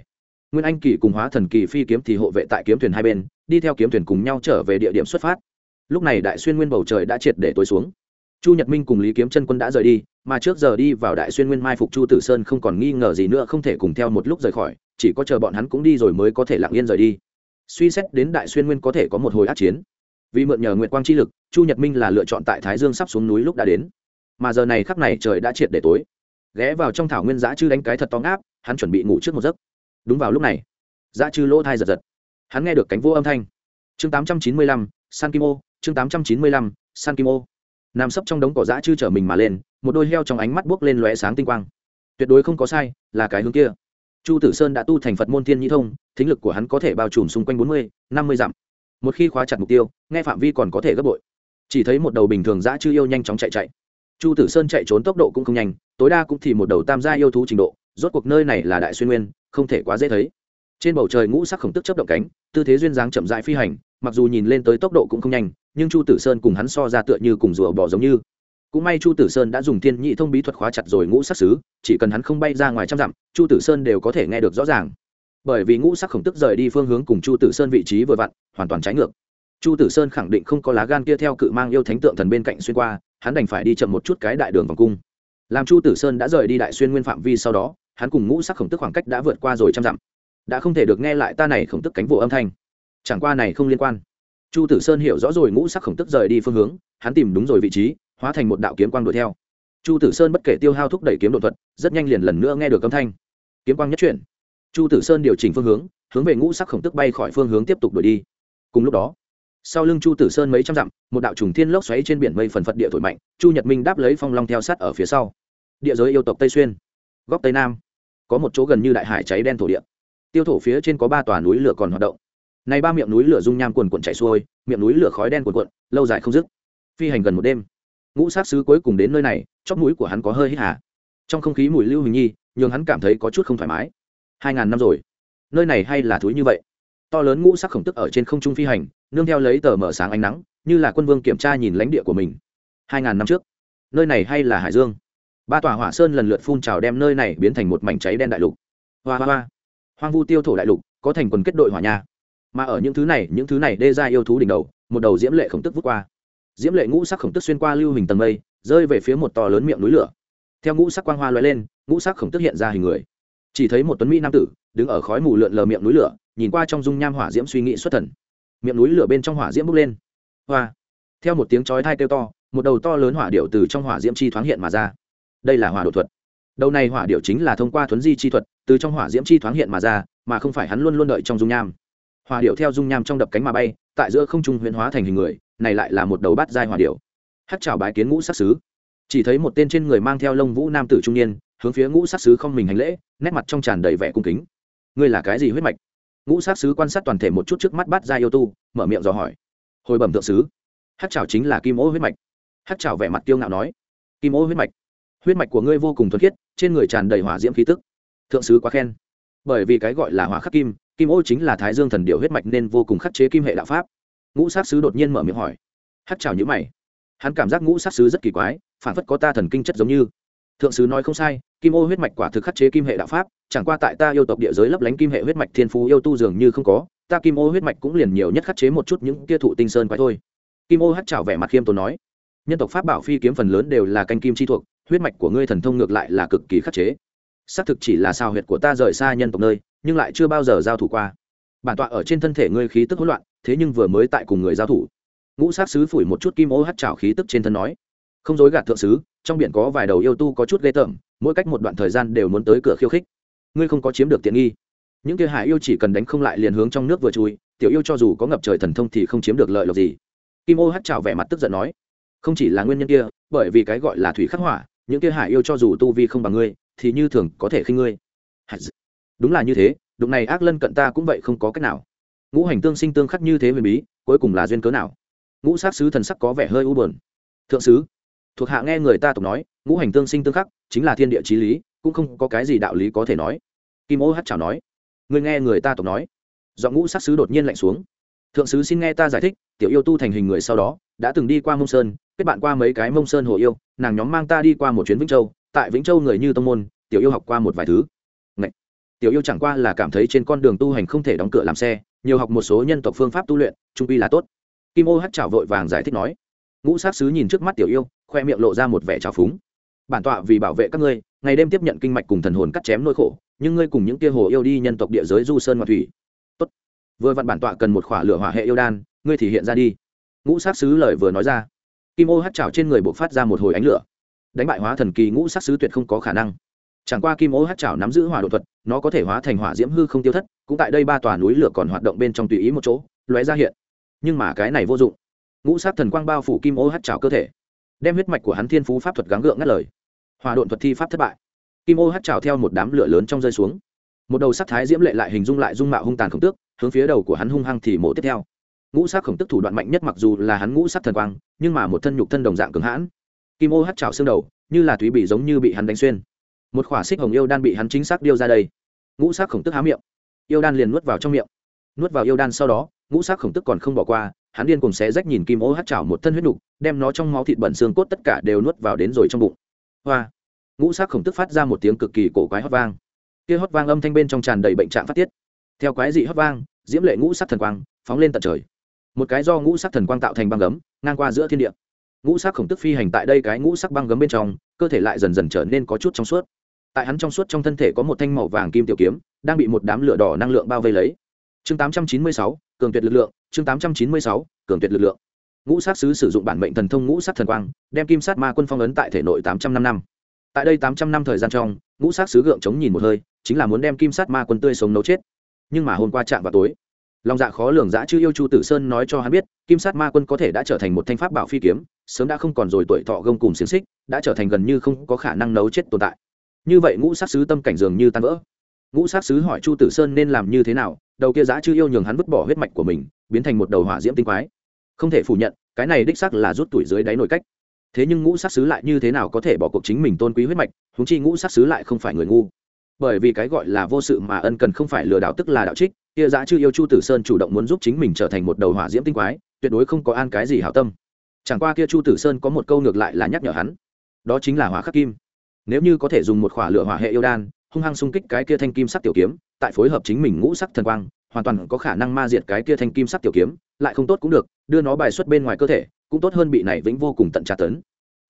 Nguyên anh kỳ cùng hóa thần kỳ phi kiếm thì hộ vệ tại kiếm thuyền hai bên đi theo kiếm thuyền cùng nhau trở về địa điểm xuất phát. Lúc này đại xuyên nguyên bầu trời đã triệt để tối xuống. Chu nhật minh cùng lý kiếm chân quân đã rời đi, mà trước giờ đi vào đại xuyên nguyên mai phục chu tử sơn không còn nghi ngờ gì nữa, không thể cùng theo một lúc rời khỏi, chỉ có chờ bọn hắn cũng đi rồi mới có thể lặng yên rời đi. Suy xét đến đại xuyên nguyên có thể có một hồi át chiến. Vì mượn nhờ nguyện quang chi lực, chu nhật minh là lựa chọn tại thái dương sắp xuống núi lúc đã đến. Mà giờ này khắc này trời đã triệt để tối. Ghé vào trong thảo nguyên giã chư đánh cái thật to ngáp, hắn chuẩn bị ngủ trước một giấc. Đúng vào lúc này giã chư lỗ thai giật giật hắn nghe được cánh vô âm thanh. Chương tám trăm chín mươi lăm, san kim ô, chương tám trăm chín mươi lăm, san kim ô. Nằm sấp trong đống cỏ dã chư chở mình mà lên, một đôi heo trong ánh mắt buốc lên lóe sáng tinh quang. Tuyệt đối không có sai, là cái hướng kia. Chu tử sơn đã tu thành phật môn thiên nhĩ thông, thính lực của hắn có thể bao trùm xung quanh bốn mươi, năm mươi dặm. Một khi khóa chặt mục tiêu, nghe phạm vi còn có thể gấp bội. Chỉ thấy một đầu bình thường dã chư yêu nhanh chóng chạy chạy. Chu tử sơn chạy trốn tốc độ cũng không nhanh, tối đa cũng thì một đầu tam gia yêu thú trình độ, rốt cuộc nơi này là đại xuyên nguyên, không thể quá dễ thấy trên bầu trời ngũ sắc khổng tức chấp động cánh, tư thế duyên dáng chậm rãi phi hành, mặc dù nhìn lên tới tốc độ cũng không nhanh, nhưng chu tử sơn cùng hắn so ra tựa như cùng rùa bò giống như. Cũng may chu tử sơn đã dùng thiên nhị thông bí thuật khóa chặt rồi ngũ sắc xứ, chỉ cần hắn không bay ra ngoài trăm dặm, chu tử sơn đều có thể nghe được rõ ràng. Bởi vì ngũ sắc khổng tức rời đi phương hướng cùng chu tử sơn vị trí vừa vặn, hoàn toàn trái ngược. Chu tử sơn khẳng định không có lá gan kia theo cự mang yêu thánh tượng thần bên cạnh xuyên qua, hắn đành phải đi chậm một chút cái đại đường vòng cung. Làm chu tử sơn đã rời đi đại xuyên nguyên phạm vi sau đó, hắn cùng ngũ sắc khổng tức khoảng cách đã vượt qua rồi trăm dặm đã không thể được nghe lại ta này khổng tức cánh vụ âm thanh. Chẳng qua này không liên quan. Chu tử sơn hiểu rõ rồi ngũ sắc khổng tức rời đi phương hướng, hắn tìm đúng rồi vị trí, hóa thành một đạo kiếm quang đuổi theo. Chu tử sơn bất kể tiêu hao thúc đẩy kiếm đột thuật, rất nhanh liền lần nữa nghe được âm thanh. Kiếm quang nhất chuyển. Chu tử sơn điều chỉnh phương hướng hướng về ngũ sắc khổng tức bay khỏi phương hướng tiếp tục đuổi đi. Cùng lúc đó, sau lưng chu tử sơn mấy trăm dặm, một đạo trùng thiên lốc xoáy trên biển mây phần phật địa thổi mạnh, chu nhật minh đáp lấy phong long theo sát ở phía sau. Địa giới yêu tộc tây xuyên, góc tây nam, có một chỗ gần như đại hải cháy đen thổ địa tiêu thổ phía trên có ba tòa núi lửa còn hoạt động. Này ba miệng núi lửa dung nham quần quần chảy xuôi, miệng núi lửa khói đen quần quần lâu dài không dứt. Phi hành gần một đêm. Ngũ sát sứ cuối cùng đến nơi này, chóp mũi của hắn có hơi hít hà. Trong không khí mùi lưu hình nhi, nhường hắn cảm thấy có chút không thoải mái. Hai ngàn năm rồi. Nơi này hay là thúi như vậy? To lớn ngũ sắc khổng tức ở trên không trung phi hành, nương theo lấy tờ mở sáng ánh nắng, như là quân vương kiểm tra nhìn lãnh địa của mình. Hai ngàn năm trước, nơi này hay là hải dương? Ba tòa hỏa sơn lần lượt phun trào đem nơi này biến thành một mảnh cháy đen đại lục. Hoa hoa hoa hoang vu tiêu thổ đại lục, có thành quần kết đội hỏa nha. Mà ở những thứ này, những thứ này đê ra yêu thú đỉnh đầu, một đầu diễm lệ khổng tức vút qua. Diễm lệ ngũ sắc khổng tức xuyên qua lưu hình tầng mây, rơi về phía một to lớn miệng núi lửa. Theo ngũ sắc quang hoa l lên, ngũ sắc khổng tức hiện ra hình người. Chỉ thấy một tuấn mỹ nam tử, đứng ở khói mù lượn lờ miệng núi lửa, nhìn qua trong dung nham hỏa diễm suy nghĩ xuất thần. Miệng núi lửa bên trong hỏa diễm bốc lên. Hoa! Theo một tiếng chói thai kêu to, một đầu to lớn hỏa điệu từ trong hỏa diễm chi thoáng hiện mà ra. Đây là hỏa độ thuật đầu này hỏa điệu chính là thông qua thuấn di chi thuật, từ trong hỏa diễm chi thoáng hiện mà ra, mà không phải hắn luôn luôn đợi trong dung nham. Hỏa điệu theo dung nham trong đập cánh mà bay, tại giữa không trung huyễn hóa thành hình người, này lại là một đầu bát giai hỏa điệu hát chào bái kiến ngũ sắc sứ. Chỉ thấy một tên trên người mang theo lông vũ nam tử trung niên, hướng phía ngũ sắc sứ không mình hành lễ, nét mặt trong tràn đầy vẻ cung kính. Ngươi là cái gì huyết mạch? Ngũ sắc sứ quan sát toàn thể một chút trước mắt bát giai yêu tu, mở miệng dò hỏi. Hồi bẩm thượng sứ. Hát chào chính là kim ô huyết mạch. Hát chào vẻ mặt tiêu ngạo nói. Kim ô huyết mạch. Huyết mạch của ngươi vô cùng thuần khiết trên người tràn đầy hỏa diễm khí tức. Thượng sứ quá khen. Bởi vì cái gọi là hỏa khắc kim kim ô chính là thái dương thần điệu huyết mạch nên vô cùng khắc chế kim hệ đạo pháp. Ngũ sát sứ đột nhiên mở miệng hỏi. Hát chào nhữ mày. Hắn cảm giác ngũ sát sứ rất kỳ quái, phản phất có ta thần kinh chất giống như. Thượng sứ nói không sai, kim ô huyết mạch quả thực khắc chế kim hệ đạo pháp, chẳng qua tại ta yêu tộc địa giới lấp lánh kim hệ huyết mạch thiên phú yêu tu dường như không có, ta kim ô huyết mạch cũng liền nhiều nhất khắc chế một chút những kia thụ tinh sơn quái thôi. Kim ô hát chào vẻ mặt khiêm tốn nói. Nhân tộc pháp bảo phi kiếm phần lớn đều là canh kim chi thuộc huyết mạch của ngươi thần thông ngược lại là cực kỳ khắc chế. Xác thực chỉ là sao huyệt của ta rời xa nhân tộc nơi, nhưng lại chưa bao giờ giao thủ qua. Bản tọa ở trên thân thể ngươi khí tức hỗn loạn, thế nhưng vừa mới tại cùng người giao thủ. Ngũ sát sứ phủi một chút kim ô hát trào khí tức trên thân nói. Không dối gạt thượng sứ, trong biển có vài đầu yêu tu có chút ghê tởm, mỗi cách một đoạn thời gian đều muốn tới cửa khiêu khích. Ngươi không có chiếm được tiện nghi. Những kia hải yêu chỉ cần đánh không lại liền hướng trong nước vừa chui, tiểu yêu cho dù có ngập trời thần thông thì không chiếm được lợi lộc gì. Kim ô hát trào vẻ mặt tức giận nói. Không chỉ là nguyên nhân kia, bởi vì cái gọi là thủy khắc hỏa những kia hải yêu cho dù tu vi không bằng ngươi, thì như thường có thể khinh ngươi. Đúng là như thế, đụng này ác lân cận ta cũng vậy không có cách nào. Ngũ hành tương sinh tương khắc như thế huyền bí, cuối cùng là duyên cớ nào? Ngũ sát sứ thần sắc có vẻ hơi u bờn thượng sứ, thuộc hạ nghe người ta tục nói, ngũ hành tương sinh tương khắc chính là thiên địa trí lý, cũng không có cái gì đạo lý có thể nói. Kim ô hát chào nói, người nghe người ta tục nói. Do ngũ sát sứ đột nhiên lạnh xuống thượng sứ xin nghe ta giải thích, tiểu yêu tu thành hình người sau đó, đã từng đi qua mông sơn, kết bạn qua mấy cái mông sơn hồ yêu, nàng nhóm mang ta đi qua một chuyến vĩnh châu, tại vĩnh châu người như tông môn, tiểu yêu học qua một vài thứ. Ngậy! tiểu yêu chẳng qua là cảm thấy trên con đường tu hành không thể đóng cửa làm xe, nhiều học một số nhân tộc phương pháp tu luyện, trung quy là tốt. Kim ô hát chảo vội vàng giải thích nói. Ngũ sát sứ nhìn trước mắt tiểu yêu, khoe miệng lộ ra một vẻ trào phúng. Bản tọa vì bảo vệ các ngươi, ngày đêm tiếp nhận kinh mạch cùng thần hồn cắt chém nỗi khổ, nhưng ngươi cùng những kia hồ yêu đi nhân tộc địa giới du sơn ngoại thủy vừa vặn bản tọa cần một khỏa lửa hỏa hệ yêu đan, ngươi thì hiện ra đi. Ngũ sát sứ lời vừa nói ra. Kim ô hát chảo trên người buộc phát ra một hồi ánh lửa. Đánh bại hóa thần kỳ ngũ sát sứ tuyệt không có khả năng. Chẳng qua kim ô hát chảo nắm giữ hỏa độ thuật, nó có thể hóa thành hỏa diễm hư không tiêu thất, cũng tại đây ba tòa núi lửa còn hoạt động bên trong tùy ý một chỗ, lóe ra hiện. Nhưng mà cái này vô dụng. Ngũ sát thần quang bao phủ kim ô hát chảo cơ thể, đem huyết mạch của hắn thiên phú pháp thuật gắng gượng ngắt lời. Hòa độn thuật thi pháp thất bại. Kim ô hát trào theo một đám lửa lớn trong rơi xuống. Một đầu sắc thái diễm lệ lại hình dung lại dung mạo hung tàn khổng tước hướng phía đầu của hắn hung hăng thì mổ tiếp theo. Ngũ sắc khổng tức thủ đoạn mạnh nhất mặc dù là hắn ngũ sắc thần quang, nhưng mà một thân nhục thân đồng dạng cứng hãn. Kim ô hát trào xương đầu, như là thúy bị giống như bị hắn đánh xuyên. Một khỏa xích hồng yêu đan bị hắn chính xác điêu ra đây. Ngũ sắc khổng tức há miệng. Yêu đan liền nuốt vào trong miệng. Nuốt vào yêu đan sau đó, ngũ sắc khổng tức còn không bỏ qua, hắn điên cùng xé rách nhìn kim ô hát chảo một thân huyết nục, đem nó trong máu thịt bẩn xương cốt tất cả đều nuốt vào đến rồi trong bụng. Hoa! Ngũ sắc khổng tức phát ra một tiếng cực kỳ cổ quái hót vang. Kia hót vang âm thanh bên trong tràn đầy bệnh trạng phát tiết theo quái dị hấp vang diễm lệ ngũ sắc thần quang phóng lên tận trời. Một cái do ngũ sắc thần quang tạo thành băng gấm ngang qua giữa thiên địa. Ngũ sắc khổng tức phi hành tại đây cái ngũ sắc băng gấm bên trong cơ thể lại dần dần trở nên có chút trong suốt. Tại hắn trong suốt trong thân thể có một thanh màu vàng kim tiểu kiếm đang bị một đám lửa đỏ năng lượng bao vây lấy. Chương 896, cường tuyệt lực lượng chương 896, cường tuyệt lực lượng. Ngũ sát sứ sử dụng bản mệnh thần thông ngũ sát thần quang đem kim sát ma quân phong ấn tại thể nội tám trăm năm năm. Tại đây tám trăm năm thời gian trong ngũ sát sứ gượng chống nhìn một hơi chính là muốn đem kim sát ma quân tươi sống nấu chết nhưng mà hôm qua chạm vào tối. Lòng dạ khó lường dã chư yêu chu tử sơn nói cho hắn biết, kim sát ma quân có thể đã trở thành một thanh pháp bảo phi kiếm, sớm đã không còn rồi tuổi thọ gông cùng xiềng xích, đã trở thành gần như không có khả năng nấu chết tồn tại. Như vậy ngũ sát sứ tâm cảnh dường như tan vỡ. Ngũ sát sứ hỏi chu tử sơn nên làm như thế nào, đầu kia dã chư yêu nhường hắn vứt bỏ huyết mạch của mình, biến thành một đầu hỏa diễm tinh quái. Không thể phủ nhận, cái này đích xác là rút tuổi dưới đáy nổi cách. Thế nhưng ngũ sát sứ lại như thế nào có thể bỏ cuộc chính mình tôn quý huyết mạch húng chi ngũ sát sứ lại không phải người ngu bởi vì cái gọi là vô sự mà ân cần không phải lừa đảo tức là đạo trích, kia dã chư yêu chu tử sơn chủ động muốn giúp chính mình trở thành một đầu hỏa diễm tinh quái, tuyệt đối không có an cái gì hảo tâm. Chẳng qua kia chu tử sơn có một câu ngược lại là nhắc nhở hắn, đó chính là hỏa khắc kim. Nếu như có thể dùng một khỏa lửa hỏa hệ yêu đan, hung hăng xung kích cái kia thanh kim sắc tiểu kiếm, tại phối hợp chính mình ngũ sắc thần quang, hoàn toàn có khả năng ma diệt cái kia thanh kim sắc tiểu kiếm, lại không tốt cũng được, đưa nó bài xuất bên ngoài cơ thể, cũng tốt hơn bị này vĩnh vô cùng tận tra tấn.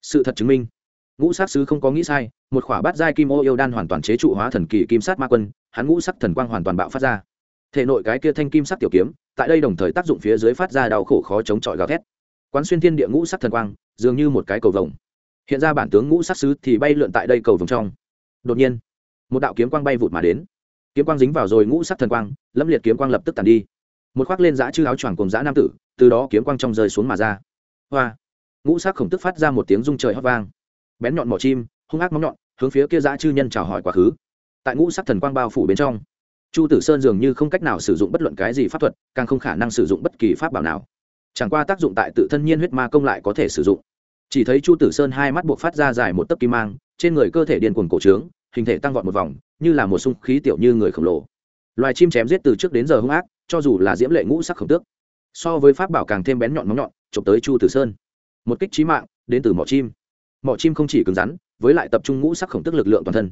Sự thật chứng minh ngũ sát sứ không có nghĩ sai, một khỏa bát giai kim ô yêu đan hoàn toàn chế trụ hóa thần kỳ kim sát ma quân, hắn ngũ sắc thần quang hoàn toàn bạo phát ra. Thể nội cái kia thanh kim sắc tiểu kiếm, tại đây đồng thời tác dụng phía dưới phát ra đau khổ khó chống chọi gào thét. Quán xuyên thiên địa ngũ sắc thần quang, dường như một cái cầu vồng. Hiện ra bản tướng ngũ sắc sứ thì bay lượn tại đây cầu vồng trong. Đột nhiên, một đạo kiếm quang bay vụt mà đến. Kiếm quang dính vào rồi ngũ sắc thần quang, lâm liệt kiếm quang lập tức tàn đi. Một khoác lên giã chư áo choàng cùng giã nam tử, từ đó kiếm quang trong rơi xuống mà ra. Hoa! Ngũ sắc khổng tức phát ra một tiếng rung trời hót vang bén nhọn mỏ chim, hung ác móng nhọn, hướng phía kia dã chư nhân chào hỏi quá khứ. Tại ngũ sắc thần quang bao phủ bên trong, chu tử sơn dường như không cách nào sử dụng bất luận cái gì pháp thuật, càng không khả năng sử dụng bất kỳ pháp bảo nào. Chẳng qua tác dụng tại tự thân nhiên huyết ma công lại có thể sử dụng. Chỉ thấy chu tử sơn hai mắt buộc phát ra dài một tấc kim mang, trên người cơ thể điên cuồng cổ trướng, hình thể tăng vọt một vòng, như là một sung khí tiểu như người khổng lồ. Loài chim chém giết từ trước đến giờ hung ác, cho dù là diễm lệ ngũ sắc khổng tước, so với pháp bảo càng thêm bén nhọn móng nhọn, chụp tới chu tử sơn. Một kích trí mạng, đến từ mỏ chim mỏ chim không chỉ cứng rắn, với lại tập trung ngũ sắc khổng tức lực lượng toàn thân.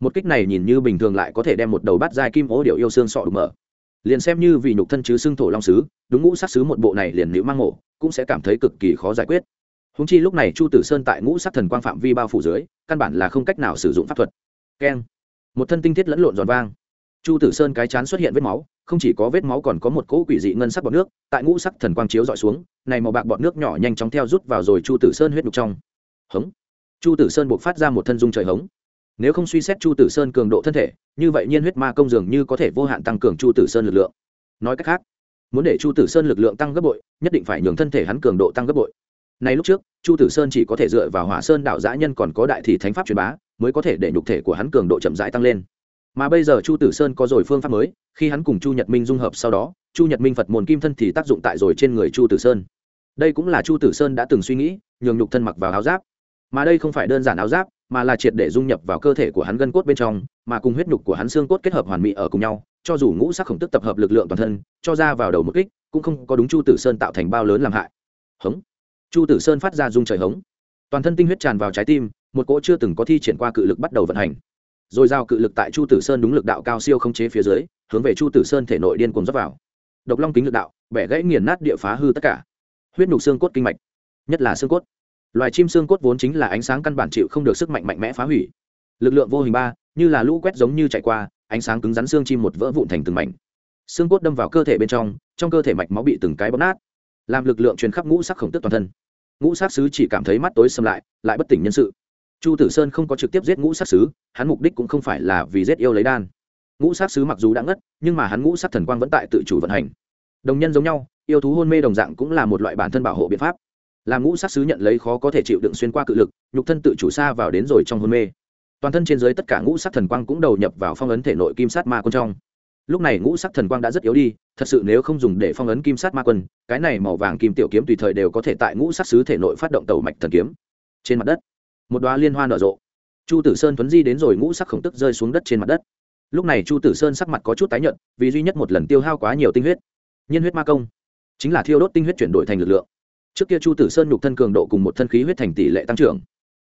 Một kích này nhìn như bình thường lại có thể đem một đầu bát dài kim ố điệu yêu xương sọ đục mở. Liền xem như vì nhục thân chứ xương thổ long sứ, đúng ngũ sắc sứ một bộ này liền nữ mang mổ, cũng sẽ cảm thấy cực kỳ khó giải quyết. Húng chi lúc này chu tử sơn tại ngũ sắc thần quang phạm vi bao phủ dưới, căn bản là không cách nào sử dụng pháp thuật. Keng. Một thân tinh thiết lẫn lộn giòn vang. Chu tử sơn cái chán xuất hiện vết máu, không chỉ có vết máu còn có một cỗ quỷ dị ngân sắc bọt nước, tại ngũ sắc thần quang chiếu dọi xuống, này màu bạc bọt nước nhỏ nhanh chóng theo rút vào rồi chu tử sơn huyết đục trong hống. Chu tử sơn buộc phát ra một thân dung trời hống. Nếu không suy xét chu tử sơn cường độ thân thể, như vậy nhiên huyết ma công dường như có thể vô hạn tăng cường chu tử sơn lực lượng. Nói cách khác, muốn để chu tử sơn lực lượng tăng gấp bội, nhất định phải nhường thân thể hắn cường độ tăng gấp bội. Này lúc trước, chu tử sơn chỉ có thể dựa vào hỏa sơn đạo giã nhân còn có đại thị thánh pháp truyền bá, mới có thể để nhục thể của hắn cường độ chậm rãi tăng lên. Mà bây giờ chu tử sơn có rồi phương pháp mới, khi hắn cùng chu nhật minh dung hợp sau đó, chu nhật minh phật môn kim thân thì tác dụng tại rồi trên người chu tử sơn. Đây cũng là chu tử sơn đã từng suy nghĩ, nhường nhục thân mặc vào áo giáp mà đây không phải đơn giản áo giáp, mà là triệt để dung nhập vào cơ thể của hắn gân cốt bên trong, mà cùng huyết nhục của hắn xương cốt kết hợp hoàn mỹ ở cùng nhau, cho dù ngũ sắc khổng tức tập hợp lực lượng toàn thân, cho ra vào đầu một kích, cũng không có đúng chu tử sơn tạo thành bao lớn làm hại. Hống. Chu tử sơn phát ra dung trời hống. Toàn thân tinh huyết tràn vào trái tim, một cỗ chưa từng có thi triển qua cự lực bắt đầu vận hành. Rồi giao cự lực tại chu tử sơn đúng lực đạo cao siêu không chế phía dưới, hướng về chu tử sơn thể nội điên cuồng dốc vào. Độc long kính lực đạo, bẻ gãy nghiền nát địa phá hư tất cả. Huyết nhục xương cốt kinh mạch, nhất là xương cốt loài chim xương cốt vốn chính là ánh sáng căn bản chịu không được sức mạnh mạnh mẽ phá hủy. Lực lượng vô hình ba, như là lũ quét giống như chạy qua, ánh sáng cứng rắn xương chim một vỡ vụn thành từng mảnh. Xương cốt đâm vào cơ thể bên trong trong cơ thể mạch máu bị từng cái bóp nát, làm lực lượng truyền khắp ngũ sắc khổng tức toàn thân. Ngũ sắc sứ chỉ cảm thấy mắt tối xâm lại lại bất tỉnh nhân sự. Chu tử sơn không có trực tiếp giết ngũ sắc sứ hắn mục đích cũng không phải là vì giết yêu lấy đan. Ngũ sắc sứ mặc dù đã ngất, nhưng mà hắn ngũ sắc thần quang vẫn tại tự chủ vận hành. Đồng nhân giống nhau, yêu thú hôn mê đồng dạng cũng là một loại bản thân bảo hộ biện pháp làm ngũ sát sứ nhận lấy khó có thể chịu đựng xuyên qua cự lực, nhục thân tự chủ xa vào đến rồi trong hôn mê. Toàn thân trên dưới tất cả ngũ sát thần quang cũng đầu nhập vào phong ấn thể nội kim sát ma quân trong. Lúc này ngũ sắc thần quang đã rất yếu đi, thật sự nếu không dùng để phong ấn kim sát ma quân, cái này màu vàng kim tiểu kiếm tùy thời đều có thể tại ngũ sắc sứ thể nội phát động tàu mạch thần kiếm. Trên mặt đất, một đoá liên hoa nở rộ. Chu tử sơn tuấn di đến rồi ngũ sắc khổng tức rơi xuống đất trên mặt đất. Lúc này chu tử sơn sắc mặt có chút tái nhợt, vì duy nhất một lần tiêu hao quá nhiều tinh huyết. Nhân huyết ma công, chính là thiêu đốt tinh huyết chuyển đổi thành lực lượng trước kia chu tử sơn nhục thân cường độ cùng một thân khí huyết thành tỷ lệ tăng trưởng.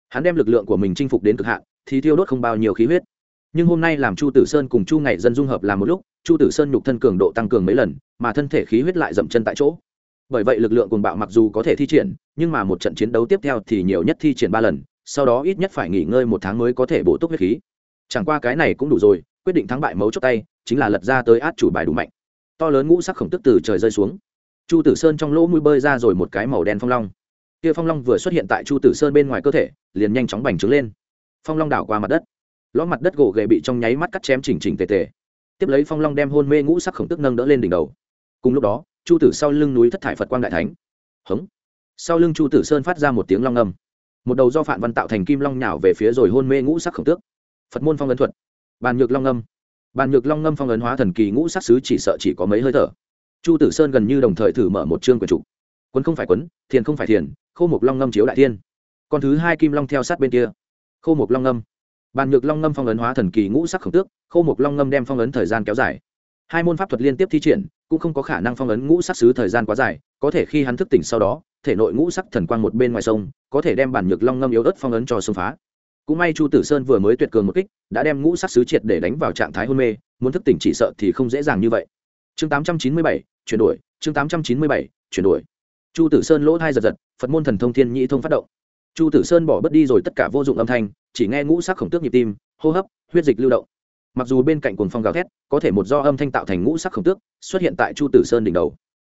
Hắn đem lực lượng của mình chinh phục đến cực hạn, thì thiêu đốt không bao nhiêu khí huyết. Nhưng hôm nay làm chu tử sơn cùng chu ngày dân dung hợp làm một lúc, chu tử sơn nhục thân cường độ tăng cường mấy lần, mà thân thể khí huyết lại dậm chân tại chỗ. Bởi vậy lực lượng cuồng bạo mặc dù có thể thi triển, nhưng mà một trận chiến đấu tiếp theo thì nhiều nhất thi triển ba lần, sau đó ít nhất phải nghỉ ngơi một tháng mới có thể bổ túc huyết khí. Chẳng qua cái này cũng đủ rồi, quyết định thắng bại mấu chốt tay, chính là lật ra tới át chủ bài đủ mạnh. To lớn ngũ sắc khổng tức từ trời rơi xuống chu tử sơn trong lỗ mũi bơi ra rồi một cái màu đen phong long. Kia phong long vừa xuất hiện tại chu tử sơn bên ngoài cơ thể, liền nhanh chóng bành trướng lên. Phong long đảo qua mặt đất. Lõm mặt đất gỗ ghề bị trong nháy mắt cắt chém chỉnh chỉnh tề tề. Tiếp lấy phong long đem hôn mê ngũ sắc khổng tức nâng đỡ lên đỉnh đầu. Cùng lúc đó, chu tử sau lưng núi thất thải phật quang đại thánh. Hống. Sau lưng chu tử sơn phát ra một tiếng long âm. Một đầu do Phạm văn tạo thành kim long nhào về phía rồi hôn mê ngũ sắc khổng tước. Phật môn phong ấn thuật. Bàn nhược long âm. Bàn nhược long âm phong ấn hóa thần kỳ ngũ sắc sứ chỉ sợ chỉ có mấy hơi thở chu tử sơn gần như đồng thời thử mở một chương quyền trục quấn không phải quấn, thiền không phải thiền, khô mục long ngâm chiếu đại thiên. Còn thứ hai kim long theo sát bên kia. Khô mục long ngâm. Bàn nhược long ngâm phong ấn hóa thần kỳ ngũ sắc khổng tước, khô mục long ngâm đem phong ấn thời gian kéo dài. Hai môn pháp thuật liên tiếp thi triển, cũng không có khả năng phong ấn ngũ sắc sứ thời gian quá dài, có thể khi hắn thức tỉnh sau đó, thể nội ngũ sắc thần quang một bên ngoài sông, có thể đem bản nhược long ngâm yếu ớt phong ấn cho xông phá. Cũng may chu tử sơn vừa mới tuyệt cường một kích, đã đem ngũ sắc sứ triệt để đánh vào trạng thái hôn mê, muốn thức tỉnh chỉ sợ thì không dễ dàng như vậy chương tám trăm chín mươi bảy, chuyển đổi, chương tám trăm chín mươi bảy, chuyển đổi. Chu tử sơn lỗ thai giật giật, phật môn thần thông thiên nhị thông phát động. Chu tử sơn bỏ bớt đi rồi tất cả vô dụng âm thanh, chỉ nghe ngũ sắc khổng tước nhịp tim, hô hấp, huyết dịch lưu động. Mặc dù bên cạnh cuồng phong gào thét, có thể một do âm thanh tạo thành ngũ sắc khổng tước, xuất hiện tại chu tử sơn đỉnh đầu.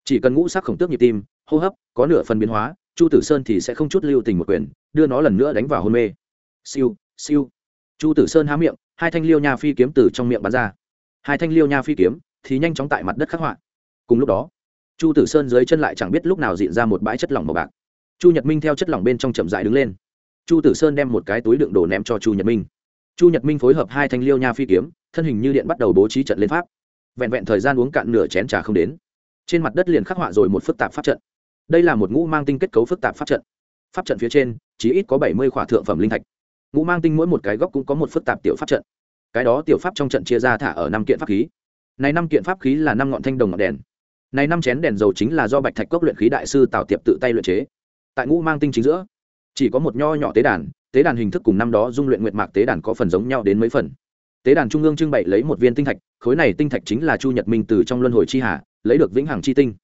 Chỉ cần ngũ sắc khổng tước nhịp tim, hô hấp, có nửa phần biến hóa, chu tử sơn thì sẽ không chút lưu tình một quyền, đưa nó lần nữa đánh vào hôn mê. Siêu siêu. Chu tử sơn há miệng, hai thanh liêu nha phi kiếm từ trong miệng bắn ra. Hai thanh liêu nha phi kiếm thì nhanh chóng tại mặt đất khắc họa. Cùng lúc đó, chu tử sơn dưới chân lại chẳng biết lúc nào diện ra một bãi chất lỏng màu bạc. Chu nhật minh theo chất lỏng bên trong chậm dại đứng lên. Chu tử sơn đem một cái túi đựng đồ ném cho chu nhật minh. Chu nhật minh phối hợp hai thanh liêu nha phi kiếm, thân hình như điện bắt đầu bố trí trận lên pháp. Vẹn vẹn thời gian uống cạn nửa chén trà không đến, trên mặt đất liền khắc họa rồi một phức tạp pháp trận. Đây là một ngũ mang tinh kết cấu phức tạp pháp trận. Pháp trận phía trên, chỉ ít có bảy mươi khỏa thượng phẩm linh thạch. Ngũ mang tinh mỗi một cái góc cũng có một phức tạp tiểu pháp trận. Cái đó tiểu pháp trong trận chia ra thả ở năm kiện pháp khí này năm kiện pháp khí là năm ngọn thanh đồng ngọn đèn. Này năm chén đèn dầu chính là do bạch thạch cốc luyện khí đại sư tạo tiệp tự tay luyện chế. Tại ngũ mang tinh chính giữa, chỉ có một nho nhỏ tế đàn tế đàn hình thức cùng năm đó dung luyện nguyệt mạc tế đàn có phần giống nhau đến mấy phần. Tế đàn trung ương trưng bày lấy một viên tinh thạch, khối này tinh thạch chính là chu nhật minh từ trong luân hồi chi hà lấy được vĩnh hằng chi tinh.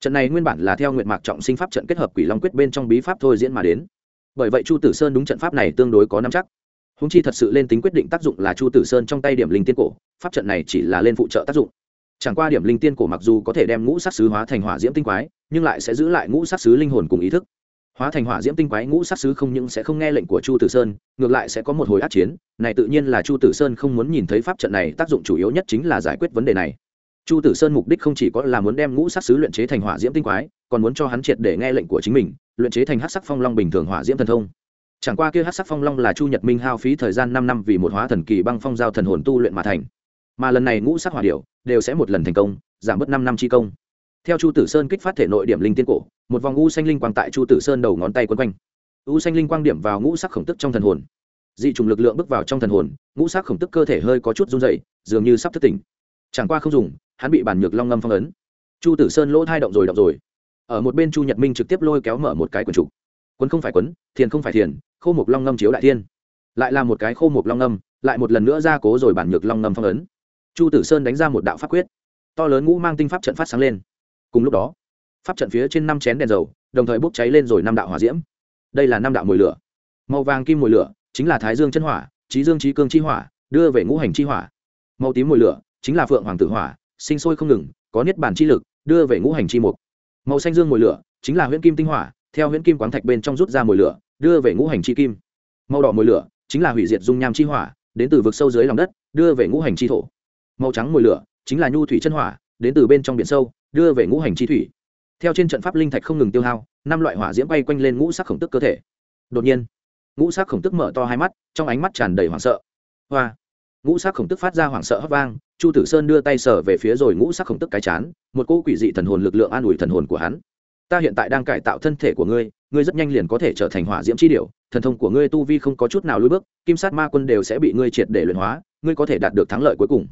Trận này nguyên bản là theo nguyệt mạc trọng sinh pháp trận kết hợp quỷ long quyết bên trong bí pháp thôi diễn mà đến. Bởi vậy chu tử sơn đúng trận pháp này tương đối có nắm chắc húng chi thật sự lên tính quyết định tác dụng là chu tử sơn trong tay điểm linh tiên cổ, pháp trận này chỉ là lên phụ trợ tác dụng. Chẳng qua điểm linh tiên cổ mặc dù có thể đem ngũ sát sứ hóa thành hỏa diễm tinh quái, nhưng lại sẽ giữ lại ngũ sát sứ linh hồn cùng ý thức. Hóa thành hỏa diễm tinh quái, ngũ sát sứ không những sẽ không nghe lệnh của chu tử sơn, ngược lại sẽ có một hồi át chiến. Này tự nhiên là chu tử sơn không muốn nhìn thấy pháp trận này, tác dụng chủ yếu nhất chính là giải quyết vấn đề này. Chu tử sơn mục đích không chỉ có là muốn đem ngũ sát sứ luyện chế thành hỏa diễm tinh quái, còn muốn cho hắn triệt để nghe lệnh của chính mình, luyện chế thành hát sắc phong long bình thường hỏa diễm thần thông chẳng qua kia hát sắc phong long là chu nhật minh hao phí thời gian năm năm vì một hóa thần kỳ băng phong giao thần hồn tu luyện mà thành. Mà lần này ngũ sắc hỏa điệu đều sẽ một lần thành công, giảm bớt năm năm chi công. Theo chu tử sơn kích phát thể nội điểm linh tiên cổ, một vòng u xanh linh quang tại chu tử sơn đầu ngón tay quấn quanh. U xanh linh quang điểm vào ngũ sắc khổng tức trong thần hồn. Dị trùng lực lượng bước vào trong thần hồn, ngũ sắc khổng tức cơ thể hơi có chút run dày dường như sắp thất tỉnh. Chẳng qua không dùng, hắn bị bản nhược long ngâm phong ấn. Chu tử sơn lỗ thai động rồi động rồi. Ở một bên chu nhật minh trực tiếp lôi kéo mở một cái quần trục quấn không phải quấn, thiền không phải thiền, khô mục long ngâm chiếu đại thiên. Lại là một cái khô mục long ngâm, lại một lần nữa ra cố rồi bản nhược long ngâm phong ấn. Chu tử sơn đánh ra một đạo pháp quyết. To lớn ngũ mang tinh pháp trận phát sáng lên. Cùng lúc đó, pháp trận phía trên năm chén đèn dầu, đồng thời bốc cháy lên rồi năm đạo hỏa diễm. Đây là năm đạo mồi lửa. Màu vàng kim mồi lửa chính là thái dương chân hỏa trí dương trí cương chi hỏa, đưa về ngũ hành chi hỏa. Màu tím mồi lửa chính là phượng hoàng tử hỏa, sinh sôi không ngừng, có niết bản chi lực, đưa về ngũ hành chi mục. Màu xanh dương mồi lửa chính là huyễn kim tinh hỏa theo huyễn kim quán thạch bên trong rút ra mồi lửa, đưa về ngũ hành chi kim. Màu đỏ mồi lửa chính là hủy diệt dung nham chi hỏa, đến từ vực sâu dưới lòng đất, đưa về ngũ hành chi thổ. Màu trắng mồi lửa chính là nhu thủy chân hỏa, đến từ bên trong biển sâu, đưa về ngũ hành chi thủy. Theo trên trận pháp linh thạch không ngừng tiêu hao, năm loại hỏa diễm bay quanh lên ngũ sắc khổng tức cơ thể. Đột nhiên, ngũ sắc khổng tức mở to hai mắt, trong ánh mắt tràn đầy hoảng sợ. Hoa! Ngũ sắc khổng tức phát ra hoảng sợ hấp vang, chu tử sơn đưa tay sở về phía rồi ngũ sắc khổng tức cái chán, một cỗ quỷ dị thần hồn lực lượng an ủi thần hồn của hắn ta hiện tại đang cải tạo thân thể của ngươi ngươi rất nhanh liền có thể trở thành hỏa diễm chi điệu thần thông của ngươi tu vi không có chút nào lùi bước, kim sát ma quân đều sẽ bị ngươi triệt để luyện hóa, ngươi có thể đạt được thắng lợi cuối cùng.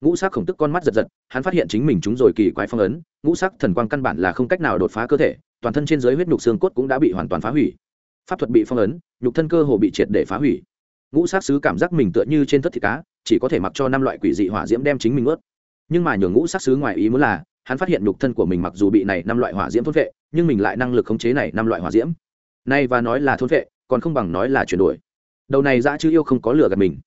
Ngũ sắc khổng tức con mắt giật giật, hắn phát hiện chính mình chúng rồi kỳ quái phong ấn, ngũ sắc thần quang căn bản là không cách nào đột phá cơ thể, toàn thân trên giới huyết nhục xương cốt cũng đã bị hoàn toàn phá hủy. Pháp thuật bị phong ấn, nhục thân cơ hồ bị triệt để phá hủy. Ngũ sắc sứ cảm giác mình tựa như trên thất thịt cá, chỉ có thể mặc cho năm loại quỷ dị hỏa diễm đem chính mình ướt nhưng mà nhường ngũ sắc sứ ngoài ý muốn là hắn phát hiện nhục thân của mình mặc dù bị này năm loại hỏa diễm thôn vệ, nhưng mình lại năng lực khống chế này năm loại hỏa diễm. Nay và nói là thôn vệ, còn không bằng nói là chuyển đổi. Đầu này dã chư yêu không có lửa gạt mình.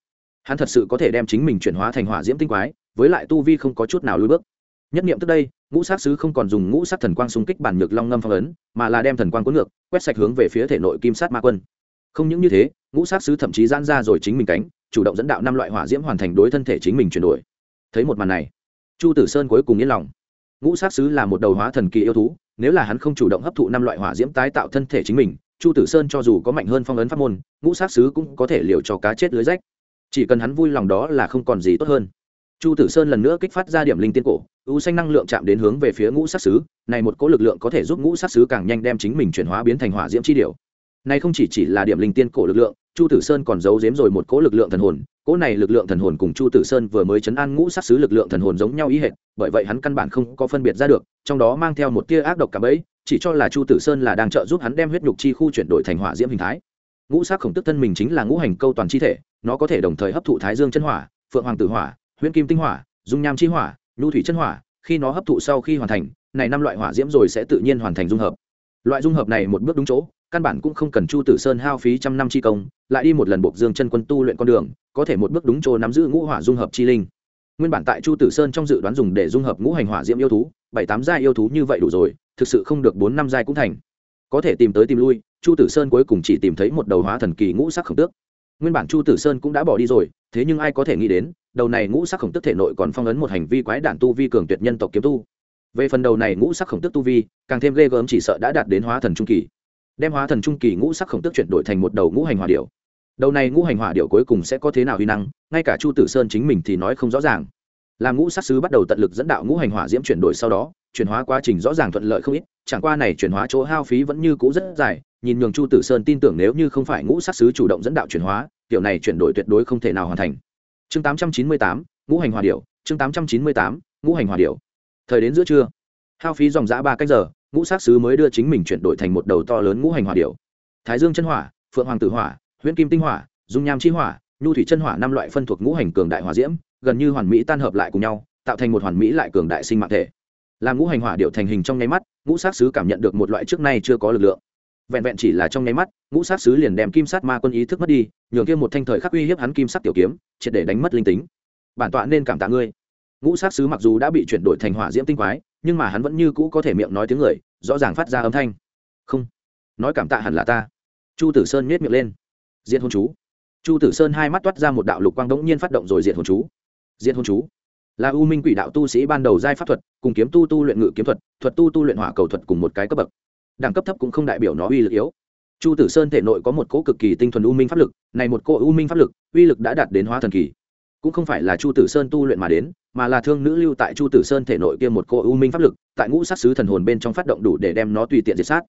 Hắn thật sự có thể đem chính mình chuyển hóa thành hỏa diễm tinh quái, với lại tu vi không có chút nào lùi bước. Nhất niệm tức đây, ngũ sát sứ không còn dùng ngũ sát thần quang xung kích bản nhược long ngâm phong ấn, mà là đem thần quang cuốn ngược, quét sạch hướng về phía thể nội kim sát ma quân. Không những như thế, ngũ sát sứ thậm chí giãn ra rồi chính mình cánh, chủ động dẫn đạo năm loại hỏa diễm hoàn thành đối thân thể chính mình chuyển đổi. Thấy một màn này, chu tử sơn cuối cùng yên lòng ngũ sát sứ là một đầu hóa thần kỳ yêu thú, nếu là hắn không chủ động hấp thụ năm loại hỏa diễm tái tạo thân thể chính mình, chu tử sơn cho dù có mạnh hơn phong ấn pháp môn, ngũ sát sứ cũng có thể liều cho cá chết lưới rách. Chỉ cần hắn vui lòng đó là không còn gì tốt hơn. Chu tử sơn lần nữa kích phát ra điểm linh tiên cổ u xanh năng lượng chạm đến hướng về phía ngũ sát sứ này một cỗ lực lượng có thể giúp ngũ sát sứ càng nhanh đem chính mình chuyển hóa biến thành hỏa diễm chi điều này không chỉ chỉ là điểm linh tiên cổ lực lượng chu tử sơn còn giấu giếm rồi một cỗ lực lượng thần hồn, cỗ này lực lượng thần hồn cùng chu tử sơn vừa mới chấn an ngũ sát sứ lực lượng thần hồn giống nhau ý hệt, bởi vậy hắn căn bản không có phân biệt ra được, trong đó mang theo một tia ác độc cả bấy, chỉ cho là chu tử sơn là đang trợ giúp hắn đem huyết nhục chi khu chuyển đổi thành hỏa diễm hình thái. Ngũ sắc khổng tức thân mình chính là ngũ hành câu toàn chi thể, nó có thể đồng thời hấp thụ thái dương chân hỏa, phượng hoàng tử hỏa, huyễn kim tinh hỏa, dung nham chi hỏa, nhu thủy chân hỏa, khi nó hấp thụ sau khi hoàn thành, này năm loại hỏa diễm rồi sẽ tự nhiên hoàn thành dung hợp. Loại dung hợp này một bước đúng chỗ căn bản cũng không cần chu tử sơn hao phí trăm năm chi công, lại đi một lần buộc dương chân quân tu luyện con đường, có thể một bước đúng chỗ nắm giữ ngũ hỏa dung hợp chi linh. Nguyên bản tại chu tử sơn trong dự đoán dùng để dung hợp ngũ hành hỏa diễm yêu thú, bảy tám giai yêu thú như vậy đủ rồi, thực sự không được bốn năm giai cũng thành. Có thể tìm tới tìm lui, chu tử sơn cuối cùng chỉ tìm thấy một đầu hóa thần kỳ ngũ sắc khổng tước. Nguyên bản chu tử sơn cũng đã bỏ đi rồi, thế nhưng ai có thể nghĩ đến, đầu này ngũ sắc khổng tức thể nội còn phong ấn một hành vi quái đản tu vi cường tuyệt nhân tộc kiếm tu. Về phần đầu này ngũ sắc khổng tức tu vi, càng thêm ghê gớm chỉ sợ đã đạt đến hóa thần trung kỳ đem hóa thần trung kỳ ngũ sắc khổng tức chuyển đổi thành một đầu ngũ hành hỏa điệu đầu này ngũ hành hỏa điệu cuối cùng sẽ có thế nào huy năng ngay cả chu tử sơn chính mình thì nói không rõ ràng. Làm ngũ sắc sứ bắt đầu tận lực dẫn đạo ngũ hành hỏa diễm chuyển đổi sau đó chuyển hóa quá trình rõ ràng thuận lợi không ít chẳng qua này chuyển hóa chỗ hao phí vẫn như cũ rất dài nhìn nhường chu tử sơn tin tưởng nếu như không phải ngũ sắc sứ chủ động dẫn đạo chuyển hóa kiểu này chuyển đổi tuyệt đối không thể nào hoàn thành. Chương 898, ngũ hành hòa điệu chương 898, ngũ hành hòa điệu thời đến giữa trưa hao phí dòng dã ba cách giờ ngũ sắc sứ mới đưa chính mình chuyển đổi thành một đầu to lớn ngũ hành hỏa điệu thái dương chân hỏa, phượng hoàng tử hỏa, huyễn kim tinh hỏa, dung nham chi hỏa, nhu thủy chân hỏa năm loại phân thuộc ngũ hành cường đại hỏa diễm, gần như hoàn mỹ tan hợp lại cùng nhau, tạo thành một hoàn mỹ lại cường đại sinh mạng thể. Làm ngũ hành hỏa điệu thành hình trong nháy mắt, ngũ sát sứ cảm nhận được một loại trước nay chưa có lực lượng. Vẹn vẹn chỉ là trong nháy mắt, ngũ sát sứ liền đem kim sát ma quân ý thức mất đi, nhường kia một thanh thời khắc uy hiếp hắn kim sắc tiểu kiếm, triệt để đánh mất linh tính. Bản tọa nên cảm tạ ngươi ngũ sát sứ mặc dù đã bị chuyển đổi thành hỏa diễm tinh quái, nhưng mà hắn vẫn như cũ có thể miệng nói tiếng người, rõ ràng phát ra âm thanh. Không. Nói cảm tạ hẳn là ta. Chu tử sơn nhét miệng lên. Diện hôn chú. Chu tử sơn hai mắt toát ra một đạo lục quang đống nhiên phát động rồi diện hôn chú. Diện hôn chú. Là u minh quỷ đạo tu sĩ ban đầu giai pháp thuật, cùng kiếm tu tu luyện ngự kiếm thuật thuật tu tu luyện hỏa cầu thuật cùng một cái cấp bậc. Đẳng cấp thấp cũng không đại biểu nó uy lực yếu. Chu tử sơn thể nội có một cỗ cực kỳ tinh thuần u minh pháp lực, này một cỗ u minh pháp lực, uy lực đã đạt đến hóa thần kỳ. Cũng không phải là chu tử sơn tu luyện mà đến mà là thương nữ lưu tại chu tử sơn thể nội kia một cỗ u minh pháp lực, tại ngũ sát sứ thần hồn bên trong phát động đủ để đem nó tùy tiện diệt sát.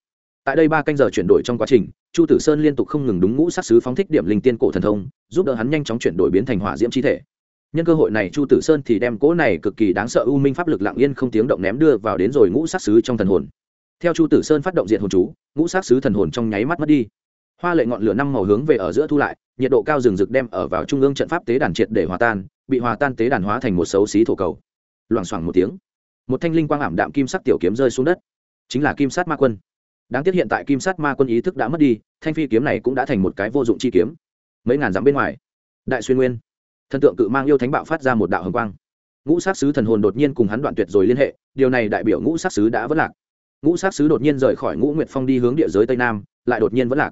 Tại đây ba canh giờ chuyển đổi trong quá trình, chu tử sơn liên tục không ngừng đúng ngũ sát sứ phóng thích điểm linh tiên cổ thần thông, giúp đỡ hắn nhanh chóng chuyển đổi biến thành hỏa diễm chi thể. Nhân cơ hội này chu tử sơn thì đem cỗ này cực kỳ đáng sợ u minh pháp lực lặng yên không tiếng động ném đưa vào đến rồi ngũ sát sứ trong thần hồn. Theo chu tử sơn phát động diện hồn chú, ngũ sát sứ thần hồn trong nháy mắt mất đi hoa lệ ngọn lửa năm màu hướng về ở giữa thu lại, nhiệt độ cao rừng rực đem ở vào trung ương trận pháp tế đàn triệt để hòa tan, bị hòa tan tế đàn hóa thành một xấu xí thổ cầu. Loảng xoảng một tiếng, một thanh linh quang ảm đạm kim sắc tiểu kiếm rơi xuống đất. Chính là kim sát ma quân. Đáng tiếc hiện tại kim sát ma quân ý thức đã mất đi, thanh phi kiếm này cũng đã thành một cái vô dụng chi kiếm. Mấy ngàn dặm bên ngoài, đại xuyên nguyên, thần tượng cự mang yêu thánh bạo phát ra một đạo hồng quang. Ngũ sát sứ thần hồn đột nhiên cùng hắn đoạn tuyệt rồi liên hệ, điều này đại biểu ngũ sát sứ đã vất lạc. Ngũ sát sứ đột nhiên rời khỏi ngũ nguyệt phong đi hướng địa giới tây nam, lại đột nhiên vất lạc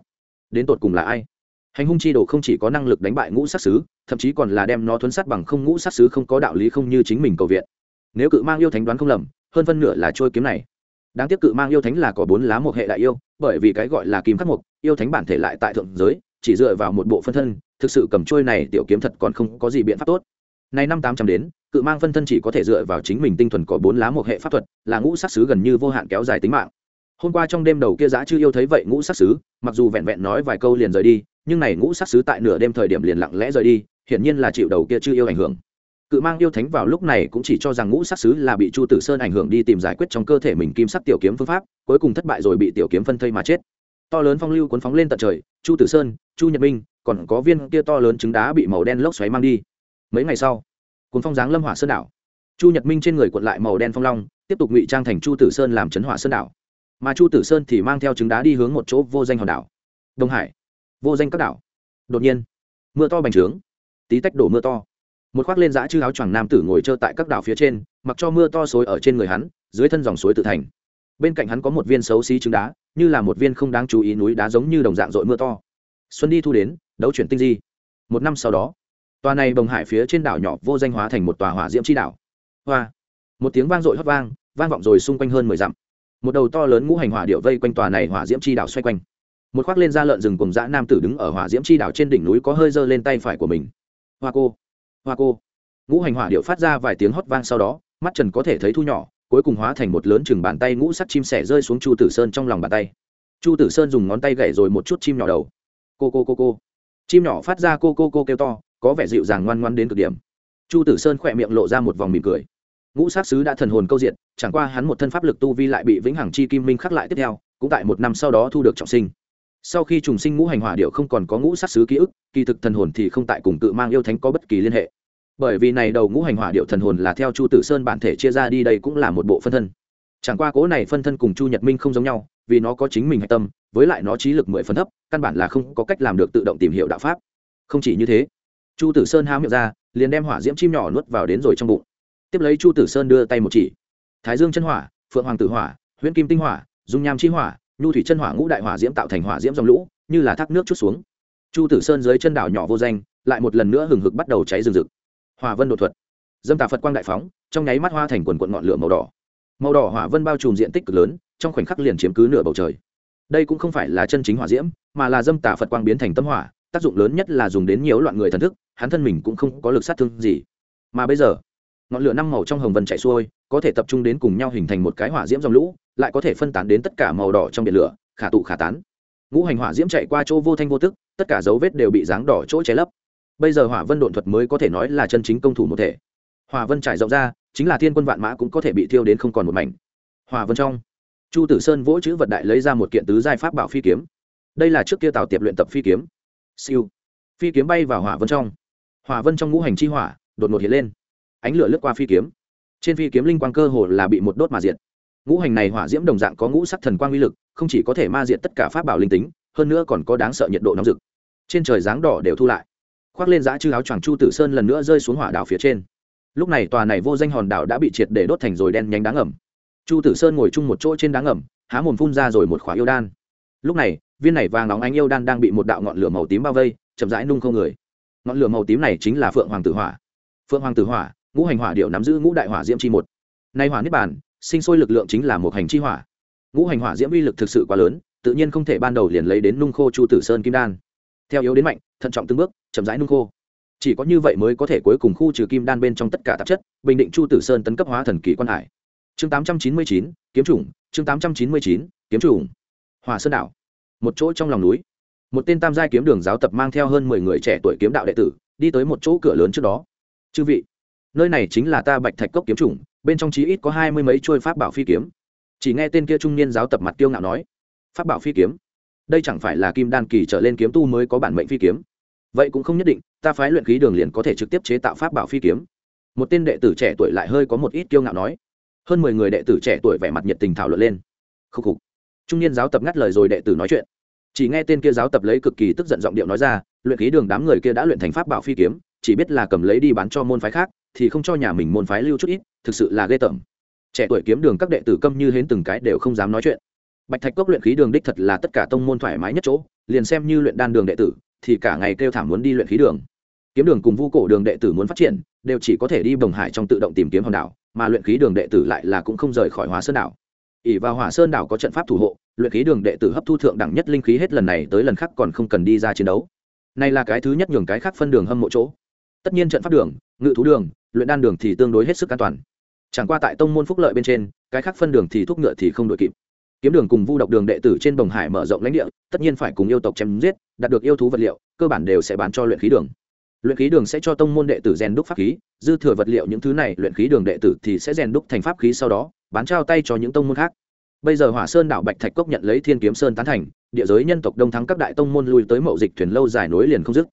đến tột cùng là ai? Hành hung chi đồ không chỉ có năng lực đánh bại ngũ sát sứ, thậm chí còn là đem nó thuấn sát bằng không ngũ sát sứ không có đạo lý không như chính mình cầu viện. Nếu cự mang yêu thánh đoán không lầm, hơn phân nửa là trôi kiếm này. Đáng tiếc cự mang yêu thánh là có bốn lá một hệ đại yêu, bởi vì cái gọi là kim khắc mục, yêu thánh bản thể lại tại thượng giới, chỉ dựa vào một bộ phân thân, thực sự cầm trôi này tiểu kiếm thật còn không có gì biện pháp tốt. Nay năm tám trăm đến, cự mang phân thân chỉ có thể dựa vào chính mình tinh thuần có bốn lá một hệ pháp thuật, là ngũ sát sứ gần như vô hạn kéo dài tính mạng hôm qua trong đêm đầu kia giã chưa yêu thấy vậy ngũ sát sứ, mặc dù vẹn vẹn nói vài câu liền rời đi, nhưng này ngũ sát sứ tại nửa đêm thời điểm liền lặng lẽ rời đi, hiển nhiên là chịu đầu kia chưa yêu ảnh hưởng. Cự mang yêu thánh vào lúc này cũng chỉ cho rằng ngũ sát sứ là bị chu tử sơn ảnh hưởng đi tìm giải quyết trong cơ thể mình kim sắc tiểu kiếm phương pháp, cuối cùng thất bại rồi bị tiểu kiếm phân thây mà chết. To lớn phong lưu cuốn phóng lên tận trời, chu tử sơn, chu nhật minh, còn có viên kia to lớn trứng đá bị màu đen lốc xoáy mang đi. Mấy ngày sau, cuốn phong giáng lâm hỏa sơn đảo. Chu nhật minh trên người cuộn lại màu đen phong long, tiếp tục ngụy trang thành chu tử sơn làm chấn hỏa sơn đảo mà chu tử sơn thì mang theo trứng đá đi hướng một chỗ vô danh hòn đảo. Đông hải. Vô danh các đảo. Đột nhiên, mưa to bành trướng. Tí tách đổ mưa to. Một khoác lên giã chư áo choàng nam tử ngồi trơ tại các đảo phía trên, mặc cho mưa to xối ở trên người hắn, dưới thân dòng suối tự thành. Bên cạnh hắn có một viên xấu xí trứng đá, như là một viên không đáng chú ý núi đá giống như đồng dạng dội mưa to. Xuân đi thu đến, đấu chuyển tinh di. Một năm sau đó, tòa này bồng hải phía trên đảo nhỏ vô danh hóa thành một tòa hỏa diễm chi đảo. Hoa. Một tiếng vang dội hót vang vang vọng rồi xung quanh hơn mười dặm một đầu to lớn ngũ hành hỏa điệu vây quanh tòa này hỏa diễm chi đảo xoay quanh. Một khoác lên da lợn rừng cùng dã nam tử đứng ở hỏa diễm chi đảo trên đỉnh núi có hơi giơ lên tay phải của mình. Hoa cô hoa cô. Ngũ hành hỏa điệu phát ra vài tiếng hót vang sau đó, mắt trần có thể thấy thu nhỏ, cuối cùng hóa thành một lớn chừng bàn tay ngũ sắc chim sẻ rơi xuống chu tử sơn trong lòng bàn tay. Chu tử sơn dùng ngón tay gậy rồi một chút chim nhỏ đầu. Cô cô cô cô. Chim nhỏ phát ra cô cô cô kêu to, có vẻ dịu dàng ngoan ngoan đến cực điểm. Chu tử sơn khỏe miệng lộ ra một vòng mỉm cười ngũ sát sứ đã thần hồn câu diện chẳng qua hắn một thân pháp lực tu vi lại bị vĩnh hằng chi kim minh khắc lại tiếp theo, cũng tại một năm sau đó thu được trọng sinh. Sau khi trùng sinh ngũ hành hỏa điệu không còn có ngũ sát sứ ký ức, kỳ thực thần hồn thì không tại cùng tự mang yêu thánh có bất kỳ liên hệ. Bởi vì này đầu ngũ hành hỏa điệu thần hồn là theo chu tử sơn bản thể chia ra đi đây cũng là một bộ phân thân. Chẳng qua cố này phân thân cùng chu nhật minh không giống nhau, vì nó có chính mình hạch tâm, với lại nó trí lực mười phân thấp, căn bản là không có cách làm được tự động tìm hiểu đạo pháp. Không chỉ như thế, chu tử sơn háo miệng ra, liền đem hỏa diễm chim nhỏ nuốt vào đến rồi trong bụng tiếp lấy chu tử sơn đưa tay một chỉ. Thái dương chân hỏa, phượng hoàng tử hỏa, huyễn kim tinh hỏa, dung nham chi hỏa, nhu thủy chân hỏa ngũ đại hỏa diễm tạo thành hỏa diễm dòng lũ, như là thác nước chút xuống. Chu tử sơn dưới chân đảo nhỏ vô danh, lại một lần nữa hừng hực bắt đầu cháy rừng rực. Hòa vân đột thuật. Dâm tà phật quang đại phóng, trong nháy mắt hoa thành quần quận ngọn lửa màu đỏ. Màu đỏ hỏa vân bao trùm diện tích cực lớn, trong khoảnh khắc liền chiếm cứ nửa bầu trời. Đây cũng không phải là chân chính hỏa diễm, mà là dâm tà phật quang biến thành tâm hỏa, tác dụng lớn nhất là dùng đến nhiều loạn người thần thức, hắn thân mình cũng không có lực sát thương gì. Mà bây giờ ngọn lửa năm màu trong hồng vân chạy xuôi, có thể tập trung đến cùng nhau hình thành một cái hỏa diễm dòng lũ, lại có thể phân tán đến tất cả màu đỏ trong biển lửa, khả tụ khả tán. Ngũ hành hỏa diễm chạy qua chỗ vô thanh vô tức, tất cả dấu vết đều bị dáng đỏ chỗ che lấp. Bây giờ hỏa vân độn thuật mới có thể nói là chân chính công thủ một thể. Hỏa vân trải rộng ra, chính là thiên quân vạn mã cũng có thể bị thiêu đến không còn một mảnh. Hỏa vân trong, chu tử sơn vỗ chữ vật đại lấy ra một kiện tứ giai pháp bảo phi kiếm. Đây là trước kia tào tiệp luyện tập phi kiếm. Siêu. Phi kiếm bay vào hỏa vân trong. Hỏa vân trong ngũ hành chi hỏa, đột ngột hiện lên ánh lửa lướt qua phi kiếm. Trên phi kiếm linh quang cơ hồ là bị một đốt mà diệt. Ngũ hành này hỏa diễm đồng dạng có ngũ sắc thần quang uy lực, không chỉ có thể ma diệt tất cả pháp bảo linh tính, hơn nữa còn có đáng sợ nhiệt độ nóng rực. Trên trời dáng đỏ đều thu lại. Khoác lên giã chư áo choàng chu tử sơn lần nữa rơi xuống hỏa đảo phía trên. Lúc này tòa này vô danh hòn đảo đã bị triệt để đốt thành rồi đen nhánh đáng ẩm chu tử sơn ngồi chung một chỗ trên đáng ẩm há mồm phun ra rồi một khóa yêu đan. Lúc này, viên này vàng nóng ánh yêu đan đang bị một đạo ngọn lửa màu tím bao vây, chậm rãi nung không người. Ngọn lửa màu tím này chính là phượng hoàng tử hỏa. Phượng hoàng tử hỏa ngũ hành hỏa điệu nắm giữ ngũ đại hỏa diễm chi một. Nay hỏa niết bàn, sinh sôi lực lượng chính là một hành chi hỏa. Ngũ hành hỏa diễm uy lực thực sự quá lớn, tự nhiên không thể ban đầu liền lấy đến nung khô chu tử sơn kim đan. Theo yếu đến mạnh, thận trọng từng bước, chậm rãi nung khô. Chỉ có như vậy mới có thể cuối cùng khu trừ kim đan bên trong tất cả tạp chất, bình định chu tử sơn tấn cấp hóa thần kỳ quan hải. Chương tám trăm chín mươi chín, kiếm chủng, chương tám trăm chín mươi chín, kiếm chủng. Hòa sơn đảo. Một chỗ trong lòng núi. Một tên tam giai kiếm đường giáo tập mang theo hơn mười người trẻ tuổi kiếm đạo đệ tử, đi tới một chỗ cửa lớn trước đó. Chư vị nơi này chính là ta bạch thạch cốc kiếm chủng, bên trong chí ít có hai mươi mấy trôi pháp bảo phi kiếm. Chỉ nghe tên kia trung niên giáo tập mặt tiêu ngạo nói, pháp bảo phi kiếm? Đây chẳng phải là kim đan kỳ trở lên kiếm tu mới có bản mệnh phi kiếm? Vậy cũng không nhất định, ta phái luyện khí đường liền có thể trực tiếp chế tạo pháp bảo phi kiếm. Một tên đệ tử trẻ tuổi lại hơi có một ít kiêu ngạo nói. Hơn mười người đệ tử trẻ tuổi vẻ mặt nhiệt tình thảo luận lên. Khúc khục. Trung niên giáo tập ngắt lời rồi đệ tử nói chuyện. Chỉ nghe tên kia giáo tập lấy cực kỳ tức giận giọng điệu nói ra, luyện khí đường đám người kia đã luyện thành pháp bảo phi kiếm chỉ biết là cầm lấy đi bán cho môn phái khác, thì không cho nhà mình môn phái lưu chút ít, thực sự là ghê tởm. Trẻ tuổi kiếm đường các đệ tử câm như hến từng cái đều không dám nói chuyện. Bạch thạch cốc luyện khí đường đích thật là tất cả tông môn thoải mái nhất chỗ, liền xem như luyện đan đường đệ tử, thì cả ngày kêu thảm muốn đi luyện khí đường. Kiếm đường cùng vu cổ đường đệ tử muốn phát triển, đều chỉ có thể đi bồng hải trong tự động tìm kiếm hòn đảo, mà luyện khí đường đệ tử lại là cũng không rời khỏi hóa sơn đảo. Ỉ vào hỏa sơn đảo có trận pháp thủ hộ, luyện khí đường đệ tử hấp thu thượng đẳng nhất linh khí hết lần này tới lần khác còn không cần đi ra chiến đấu. Này là cái thứ nhất nhường cái khác phân đường hâm mộ chỗ tất nhiên trận pháp đường, ngự thú đường, luyện đan đường thì tương đối hết sức an toàn. Chẳng qua tại tông môn phúc lợi bên trên, cái khác phân đường thì thuốc ngựa thì không đội kịp. Kiếm đường cùng vu độc đường đệ tử trên bồng hải mở rộng lãnh địa, tất nhiên phải cùng yêu tộc chém giết, đạt được yêu thú vật liệu, cơ bản đều sẽ bán cho luyện khí đường. Luyện khí đường sẽ cho tông môn đệ tử rèn đúc pháp khí, dư thừa vật liệu những thứ này luyện khí đường đệ tử thì sẽ rèn đúc thành pháp khí sau đó, bán trao tay cho những tông môn khác. Bây giờ hỏa sơn đảo bạch thạch cốc nhận lấy thiên kiếm sơn tán thành, địa giới nhân tộc đông thắng các đại tông môn lui tới mậu dịch thuyền lâu dài nối liền không dứt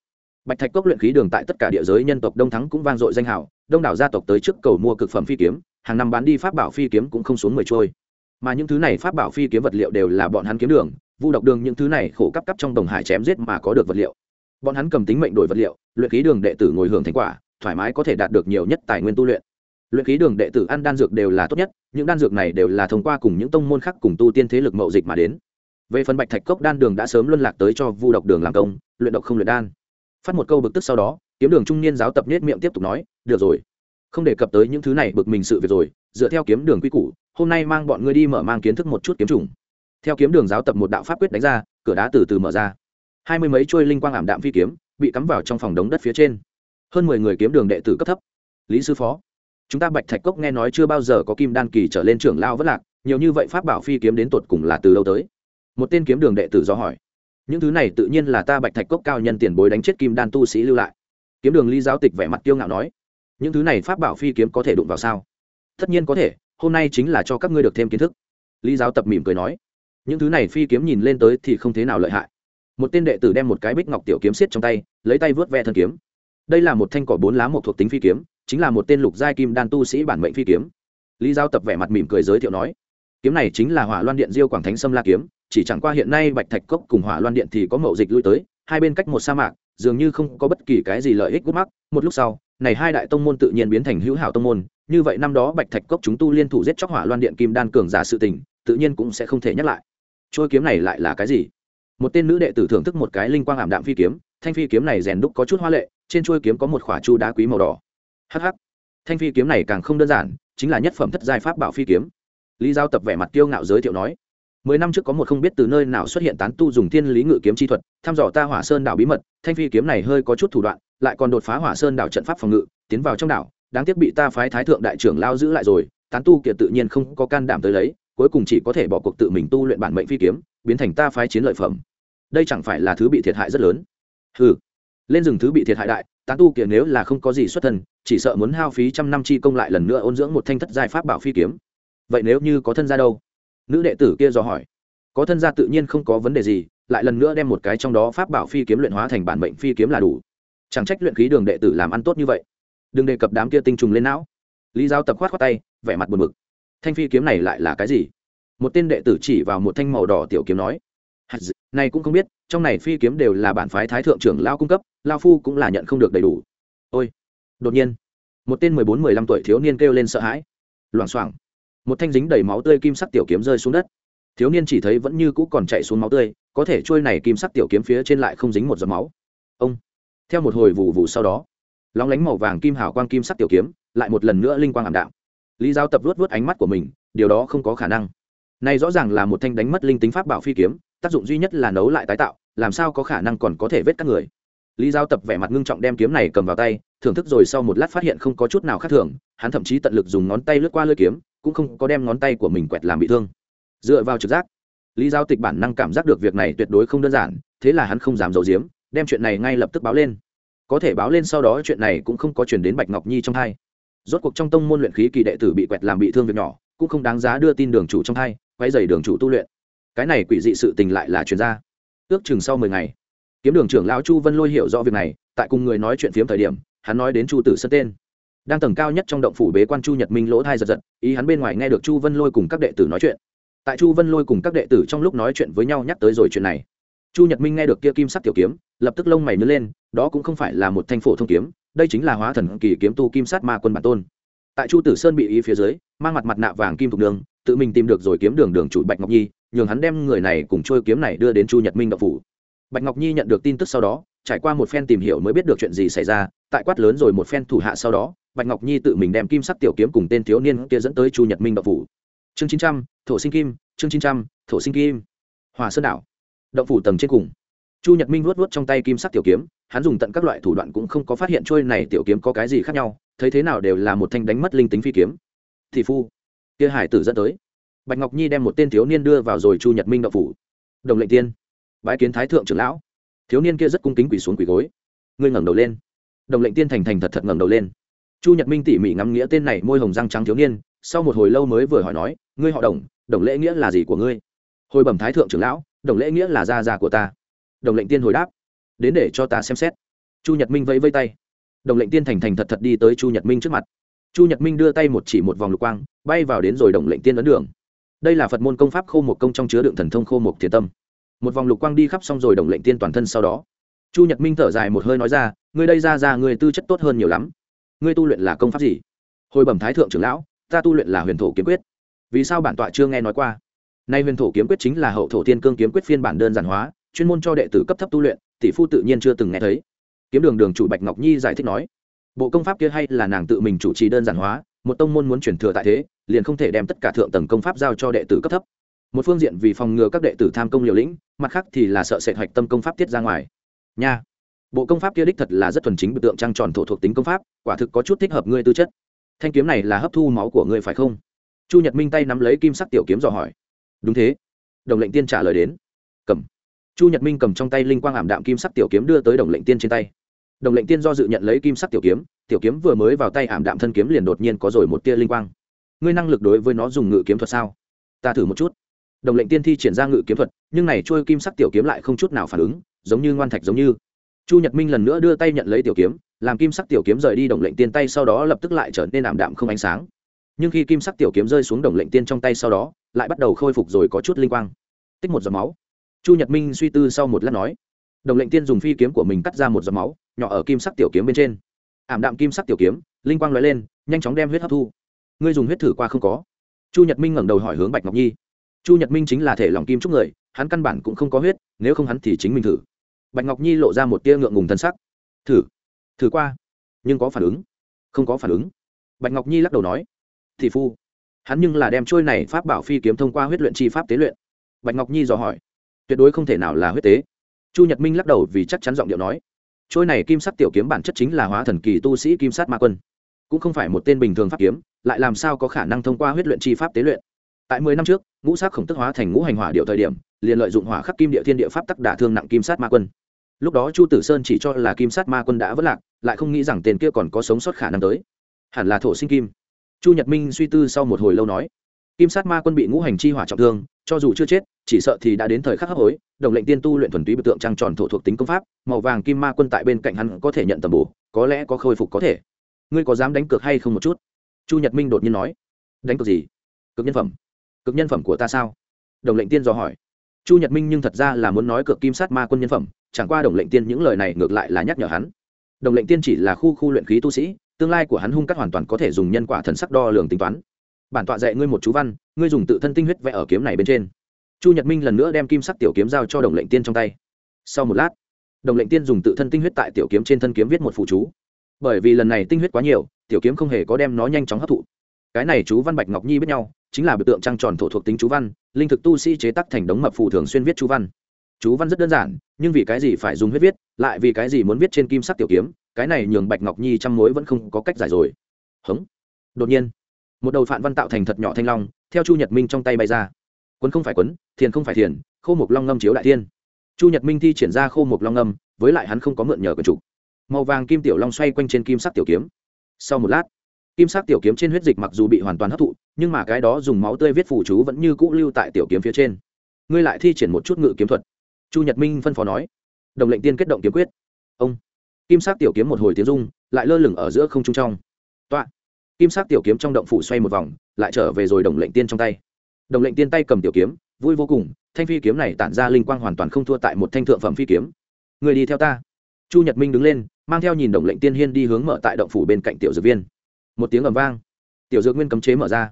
bạch thạch cốc luyện khí đường tại tất cả địa giới nhân tộc đông thắng cũng vang dội danh hào, đông đảo gia tộc tới trước cầu mua cực phẩm phi kiếm, hàng năm bán đi pháp bảo phi kiếm cũng không xuống mười trôi. Mà những thứ này pháp bảo phi kiếm vật liệu đều là bọn hắn kiếm đường, vu độc đường những thứ này khổ cấp cấp trong đồng hải chém giết mà có được vật liệu. Bọn hắn cầm tính mệnh đổi vật liệu, luyện khí đường đệ tử ngồi hưởng thành quả, thoải mái có thể đạt được nhiều nhất tài nguyên tu luyện. Luyện khí đường đệ tử ăn đan dược đều là tốt nhất, những đan dược này đều là thông qua cùng những tông môn khác cùng tu tiên thế lực mậu dịch mà đến. Về phần bạch thạch cốc đan đường đã sớm luân lạc tới cho vu độc đường làm công, luyện độc không luyện đan phát một câu bực tức sau đó, kiếm đường trung niên giáo tập nết miệng tiếp tục nói, được rồi, không đề cập tới những thứ này bực mình sự việc rồi, dựa theo kiếm đường quy củ, hôm nay mang bọn ngươi đi mở mang kiến thức một chút kiếm trùng theo kiếm đường giáo tập một đạo pháp quyết đánh ra, cửa đá từ từ mở ra. Hai mươi mấy trôi linh quang ảm đạm phi kiếm, bị cắm vào trong phòng đống đất phía trên. Hơn mười người kiếm đường đệ tử cấp thấp. Lý sư phó, chúng ta bạch thạch cốc nghe nói chưa bao giờ có kim đan kỳ trở lên trưởng lao vất lạc, nhiều như vậy pháp bảo phi kiếm đến tột cùng là từ đâu tới? Một tên kiếm đường đệ tử do hỏi những thứ này tự nhiên là ta bạch thạch cốc cao nhân tiền bối đánh chết kim đan tu sĩ lưu lại. Kiếm đường ly giáo tịch vẻ mặt tiêu ngạo nói, những thứ này pháp bảo phi kiếm có thể đụng vào sao? Tất nhiên có thể, hôm nay chính là cho các ngươi được thêm kiến thức. Lý giáo tập mỉm cười nói, những thứ này phi kiếm nhìn lên tới thì không thế nào lợi hại. Một tên đệ tử đem một cái bích ngọc tiểu kiếm xiết trong tay, lấy tay vớt ve thân kiếm. Đây là một thanh cỏ bốn lá một thuộc tính phi kiếm, chính là một tên lục giai kim đan tu sĩ bản mệnh phi kiếm. Lý giao tập vẻ mặt mỉm cười giới thiệu nói, kiếm này chính là hỏa loan điện diêu quảng thánh sâm la kiếm chỉ chẳng qua hiện nay bạch thạch cốc cùng hỏa loan điện thì có mậu dịch lui tới, hai bên cách một sa mạc, dường như không có bất kỳ cái gì lợi ích gút mắc. Một lúc sau, này hai đại tông môn tự nhiên biến thành hữu hảo tông môn, như vậy năm đó bạch thạch cốc chúng tu liên thủ giết chóc hỏa loan điện kim đan cường giả sự tình, tự nhiên cũng sẽ không thể nhắc lại. Trôi kiếm này lại là cái gì? Một tên nữ đệ tử thưởng thức một cái linh quang ảm đạm phi kiếm, thanh phi kiếm này rèn đúc có chút hoa lệ, trên chuôi kiếm có một khỏa chu đá quý màu đỏ. Hh thanh phi kiếm này càng không đơn giản, chính là nhất phẩm thất giai pháp bảo phi kiếm. Lý giao tập vẻ mặt kiêu ngạo giới thiệu nói mười năm trước có một không biết từ nơi nào xuất hiện tán tu dùng thiên lý ngự kiếm chi thuật, thăm dò ta hỏa sơn đảo bí mật, thanh phi kiếm này hơi có chút thủ đoạn, lại còn đột phá hỏa sơn đảo trận pháp phòng ngự, tiến vào trong đảo, đáng tiếc bị ta phái thái thượng đại trưởng lao giữ lại rồi, tán tu kiệt tự nhiên không có can đảm tới lấy, cuối cùng chỉ có thể bỏ cuộc tự mình tu luyện bản mệnh phi kiếm, biến thành ta phái chiến lợi phẩm. Đây chẳng phải là thứ bị thiệt hại rất lớn? Ừ lên rừng thứ bị thiệt hại đại, tán tu kiệt nếu là không có gì xuất thân, chỉ sợ muốn hao phí trăm năm chi công lại lần nữa ôn dưỡng một thanh thất giai pháp bảo phi kiếm. Vậy nếu như có thân gia đâu? Nữ đệ tử kia dò hỏi. Có thân gia tự nhiên không có vấn đề gì, lại lần nữa đem một cái trong đó pháp bảo phi kiếm luyện hóa thành bản mệnh phi kiếm là đủ. Chẳng trách luyện khí đường đệ tử làm ăn tốt như vậy. Đừng đề cập đám kia tinh trùng lên não. Lý giao tập khoát khoát tay, vẻ mặt buồn bực. Thanh phi kiếm này lại là cái gì? Một tên đệ tử chỉ vào một thanh màu đỏ tiểu kiếm nói này cũng không biết, trong này phi kiếm đều là bản phái thái thượng trưởng lao cung cấp lao phu cũng là nhận không được đầy đủ. Ôi, đột nhiên, một tên mười bốn, mười lăm tuổi thiếu niên kêu lên sợ hãi. Loảng xoảng một thanh dính đầy máu tươi kim sắc tiểu kiếm rơi xuống đất. Thiếu niên chỉ thấy vẫn như cũ còn chạy xuống máu tươi, có thể trôi này kim sắc tiểu kiếm phía trên lại không dính một giọt máu. Ông, theo một hồi vụ vụ sau đó, lóng lánh màu vàng kim hào quang kim sắc tiểu kiếm lại một lần nữa linh quang ảm đạm. Lý giao tập vớt vớt ánh mắt của mình, điều đó không có khả năng. Này rõ ràng là một thanh đánh mất linh tính pháp bảo phi kiếm, tác dụng duy nhất là nấu lại tái tạo, làm sao có khả năng còn có thể vết các người. Lý giao tập vẻ mặt ngưng trọng đem kiếm này cầm vào tay, thưởng thức rồi sau một lát phát hiện không có chút nào khác thường, hắn thậm chí tận lực dùng ngón tay lướt qua lưỡi kiếm cũng không có đem ngón tay của mình quẹt làm bị thương. Dựa vào trực giác lý giao tịch bản năng cảm giác được việc này tuyệt đối không đơn giản thế là hắn không dám giấu giếm đem chuyện này ngay lập tức báo lên. Có thể báo lên sau đó chuyện này cũng không có chuyển đến bạch ngọc nhi trong hai. Rốt cuộc trong tông môn luyện khí kỳ đệ tử bị quẹt làm bị thương việc nhỏ cũng không đáng giá đưa tin đường chủ trong hai quay dày đường chủ tu luyện. Cái này quỷ dị sự tình lại là truyền ra, ước chừng sau mười ngày kiếm đường trưởng lão chu vân lôi hiểu rõ việc này tại cùng người nói chuyện phiếm thời điểm hắn nói đến chu tử sơn tên đang tầng cao nhất trong động phủ bế quan chu nhật minh lỗ thai giật giật, ý hắn bên ngoài nghe được chu vân lôi cùng các đệ tử nói chuyện. Tại chu vân lôi cùng các đệ tử trong lúc nói chuyện với nhau nhắc tới rồi chuyện này, chu nhật minh nghe được kia kim sắc tiểu kiếm, lập tức lông mày nhớ lên, đó cũng không phải là một thanh phổ thông kiếm, đây chính là hóa thần kỳ kiếm tu kim sát ma quân bản tôn. Tại chu tử sơn bị ý phía dưới, mang mặt mặt nạ vàng kim thục đường, tự mình tìm được rồi kiếm đường đường chủ bạch ngọc nhi, nhường hắn đem người này cùng trôi kiếm này đưa đến chu nhật minh đậu phủ. Bạch ngọc nhi nhận được tin tức sau đó, trải qua một phen tìm hiểu mới biết được chuyện gì xảy ra, tại quát lớn rồi một phen thủ hạ sau đó bạch ngọc nhi tự mình đem kim sắc tiểu kiếm cùng tên thiếu niên kia dẫn tới chu nhật minh đậu phủ. Chương chín trăm, thổ sinh kim, chương chín trăm, thổ sinh kim. Hòa sơn đảo. Động phủ tầng trên cùng. Chu nhật minh luốt luốt trong tay kim sắc tiểu kiếm, hắn dùng tận các loại thủ đoạn cũng không có phát hiện trôi này tiểu kiếm có cái gì khác nhau, thấy thế nào đều là một thanh đánh mất linh tính phi kiếm. Thị phu, kia hải tử dẫn tới. Bạch ngọc nhi đem một tên thiếu niên đưa vào rồi chu nhật minh đậu phủ. Đồng lệnh tiên, bái kiến thái thượng trưởng lão. Thiếu niên kia rất cung kính quỳ xuống quỳ gối. Ngươi ngẩng đầu lên. Đồng lệnh tiên thành thành thật thật ngẩng đầu lên chu nhật minh tỉ mỉ ngắm nghĩa tên này môi hồng răng trắng thiếu niên, sau một hồi lâu mới vừa hỏi nói, ngươi họ đồng đồng lễ nghĩa là gì của ngươi? Hồi bẩm thái thượng trưởng lão, đồng lễ nghĩa là gia già của ta. Đồng lệnh tiên hồi đáp, đến để cho ta xem xét. Chu nhật minh vẫy vây tay. Đồng lệnh tiên thành thành thật thật đi tới chu nhật minh trước mặt. Chu nhật minh đưa tay một chỉ một vòng lục quang, bay vào đến rồi đồng lệnh tiên ấn đường. Đây là phật môn công pháp khô một công trong chứa đựng thần thông khô một thiền tâm. Một vòng lục quang đi khắp xong rồi đồng lệnh tiên toàn thân sau đó. Chu nhật minh thở dài một hơi nói ra, ngươi đây ra ra người tư chất tốt hơn nhiều lắm ngươi tu luyện là công pháp gì? Hồi bẩm thái thượng trưởng lão, ta tu luyện là huyền thổ kiếm quyết. Vì sao bản tọa chưa nghe nói qua? Nay huyền thổ kiếm quyết chính là hậu thổ thiên cương kiếm quyết phiên bản đơn giản hóa, chuyên môn cho đệ tử cấp thấp tu luyện, tỷ phu tự nhiên chưa từng nghe thấy. Kiếm đường đường chủ bạch ngọc nhi giải thích nói, bộ công pháp kia hay là nàng tự mình chủ trì đơn giản hóa, một tông môn muốn chuyển thừa tại thế, liền không thể đem tất cả thượng tầng công pháp giao cho đệ tử cấp thấp. Một phương diện vì phòng ngừa các đệ tử tham công liều lĩnh, mặt khác thì là sợ sệt hoạch tâm công pháp tiết ra ngoài. Nha! Bộ công pháp kia đích thật là rất thuần chính biểu tượng trang tròn thổ thuộc tính công pháp, quả thực có chút thích hợp ngươi tư chất. Thanh kiếm này là hấp thu máu của ngươi phải không? Chu nhật minh tay nắm lấy kim sắc tiểu kiếm dò hỏi. Đúng thế. Đồng lệnh tiên trả lời đến. Cầm. Chu nhật minh cầm trong tay linh quang ảm đạm kim sắc tiểu kiếm đưa tới đồng lệnh tiên trên tay. Đồng lệnh tiên do dự nhận lấy kim sắc tiểu kiếm tiểu kiếm vừa mới vào tay ảm đạm thân kiếm liền đột nhiên có rồi một tia linh quang. Ngươi năng lực đối với nó dùng ngự kiếm thuật sao? Ta thử một chút. Đồng lệnh tiên thi triển ra ngự kiếm thuật, nhưng này trôi kim sắc tiểu kiếm lại không chút nào phản ứng, giống như ngoan thạch giống như chu nhật minh lần nữa đưa tay nhận lấy tiểu kiếm, làm kim sắc tiểu kiếm rời đi đồng lệnh tiên tay sau đó lập tức lại trở nên ảm đạm không ánh sáng. Nhưng khi kim sắc tiểu kiếm rơi xuống đồng lệnh tiên trong tay sau đó, lại bắt đầu khôi phục rồi có chút linh quang. Tích một giọt máu. Chu nhật minh suy tư sau một lát nói, đồng lệnh tiên dùng phi kiếm của mình cắt ra một giọt máu, nhỏ ở kim sắc tiểu kiếm bên trên. Ảm đạm kim sắc tiểu kiếm, linh quang nói lên, nhanh chóng đem huyết hấp thu. Ngươi dùng huyết thử qua không có? Chu nhật minh ngẩng đầu hỏi hướng bạch ngọc nhi. Chu nhật minh chính là thể lòng kim trúc người, hắn căn bản cũng không có huyết, nếu không hắn thì chính mình thử bạch ngọc nhi lộ ra một tia ngượng ngùng thân sắc. Thử thử qua, nhưng có phản ứng, không có phản ứng. Bạch ngọc nhi lắc đầu nói thị phu, hắn nhưng là đem trôi này pháp bảo phi kiếm thông qua huyết luyện chi pháp tế luyện. Bạch ngọc nhi dò hỏi, tuyệt đối không thể nào là huyết tế. Chu nhật minh lắc đầu vì chắc chắn giọng điệu nói, trôi này kim sắc tiểu kiếm bản chất chính là hóa thần kỳ tu sĩ kim sát ma quân, cũng không phải một tên bình thường pháp kiếm, lại làm sao có khả năng thông qua huyết luyện chi pháp tế luyện? Tại mười năm trước, ngũ sắc khổng tức hóa thành ngũ hành hỏa điệu thời điểm liền lợi dụng hỏa khắc kim địa thiên địa pháp tắc đả thương nặng kim sát ma quân. Lúc đó chu tử sơn chỉ cho là kim sát ma quân đã vất lạc, lại không nghĩ rằng tên kia còn có sống sót khả năng tới. Hẳn là thổ sinh kim. Chu nhật minh suy tư sau một hồi lâu nói, kim sát ma quân bị ngũ hành chi hỏa trọng thương, cho dù chưa chết, chỉ sợ thì đã đến thời khắc hấp hối, đồng lệnh tiên tu luyện thuần túy biểu tượng trăng tròn thổ thuộc tính công pháp, màu vàng kim ma quân tại bên cạnh hắn có thể nhận tầm bổ, có lẽ có khôi phục có thể. Ngươi có dám đánh cược hay không một chút? Chu nhật minh đột nhiên nói, đánh cược gì? Cực nhân phẩm. Cực nhân phẩm của ta sao? đồng lệnh tiên dò hỏi chu nhật minh nhưng thật ra là muốn nói cược kim sát ma quân nhân phẩm, chẳng qua đồng lệnh tiên những lời này ngược lại là nhắc nhở hắn. Đồng lệnh tiên chỉ là khu khu luyện khí tu sĩ, tương lai của hắn hung cắt hoàn toàn có thể dùng nhân quả thần sắc đo lường tính toán. Bản tọa dạy ngươi một chú văn, ngươi dùng tự thân tinh huyết vẽ ở kiếm này bên trên. Chu nhật minh lần nữa đem kim sắc tiểu kiếm giao cho đồng lệnh tiên trong tay. Sau một lát, đồng lệnh tiên dùng tự thân tinh huyết tại tiểu kiếm trên thân kiếm viết một phụ chú. Bởi vì lần này tinh huyết quá nhiều, tiểu kiếm không hề có đem nó nhanh chóng hấp thụ. Cái này chú văn bạch ngọc nhi biết nhau chính là biểu tượng trăng tròn thổ thuộc tính chú văn, linh thực tu sĩ chế tác thành đống mập phù thường xuyên viết chú văn. Chú văn rất đơn giản, nhưng vì cái gì phải dùng huyết viết, lại vì cái gì muốn viết trên kim sắc tiểu kiếm, cái này nhường bạch ngọc nhi trăm mối vẫn không có cách giải rồi. Hống. Đột nhiên, một đầu phạn văn tạo thành thật nhỏ thanh long, theo chu nhật minh trong tay bay ra. Quấn không phải quấn, thiền không phải thiền, khô mục long ngâm chiếu đại thiên. Chu nhật minh thi triển ra khô mục long ngâm, với lại hắn không có mượn nhờ quần chủ. Màu vàng kim tiểu long xoay quanh trên kim sắc tiểu kiếm. Sau một lát kim sắc tiểu kiếm trên huyết dịch mặc dù bị hoàn toàn hấp thụ, nhưng mà cái đó dùng máu tươi viết phủ chú vẫn như cũ lưu tại tiểu kiếm phía trên. Ngươi lại thi triển một chút ngự kiếm thuật. Chu nhật minh phân phó nói. Đồng lệnh tiên kết động kiếm quyết. Ông. Kim sắc tiểu kiếm một hồi tiếng rung, lại lơ lửng ở giữa không trung trong. Toạ. Kim sắc tiểu kiếm trong động phủ xoay một vòng, lại trở về rồi đồng lệnh tiên trong tay. Đồng lệnh tiên tay cầm tiểu kiếm, vui vô cùng, thanh phi kiếm này tản ra linh quang hoàn toàn không thua tại một thanh thượng phẩm phi kiếm. Người đi theo ta. Chu nhật minh đứng lên, mang theo nhìn đồng lệnh tiên hiên đi hướng mở tại động phủ bên cạnh tiểu dược viên một tiếng ầm vang. Tiểu dược nguyên cấm chế mở ra.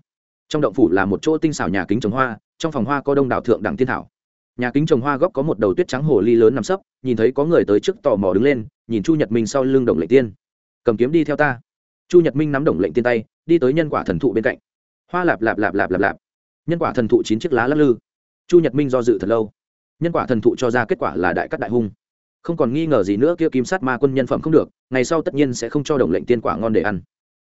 Trong động phủ là một chỗ tinh xảo nhà kính trồng hoa, trong phòng hoa có đông đảo thượng đẳng thiên thảo. Nhà kính trồng hoa góc có một đầu tuyết trắng hồ ly lớn nằm sấp, nhìn thấy có người tới trước tò mò đứng lên, nhìn chu nhật minh sau lưng đồng lệnh tiên. Cầm kiếm đi theo ta. Chu nhật minh nắm đồng lệnh tiên tay, đi tới nhân quả thần thụ bên cạnh. Hoa lạp lạp lạp lạp lạp lạp. Nhân quả thần thụ chín chiếc lá lắc lư. Chu nhật minh do dự thật lâu. Nhân quả thần thụ cho ra kết quả là đại cắt đại hung. Không còn nghi ngờ gì nữa, kia kim sát ma quân nhân phẩm không được, ngày sau tất nhiên sẽ không cho đồng lệnh tiên quả ngon để ăn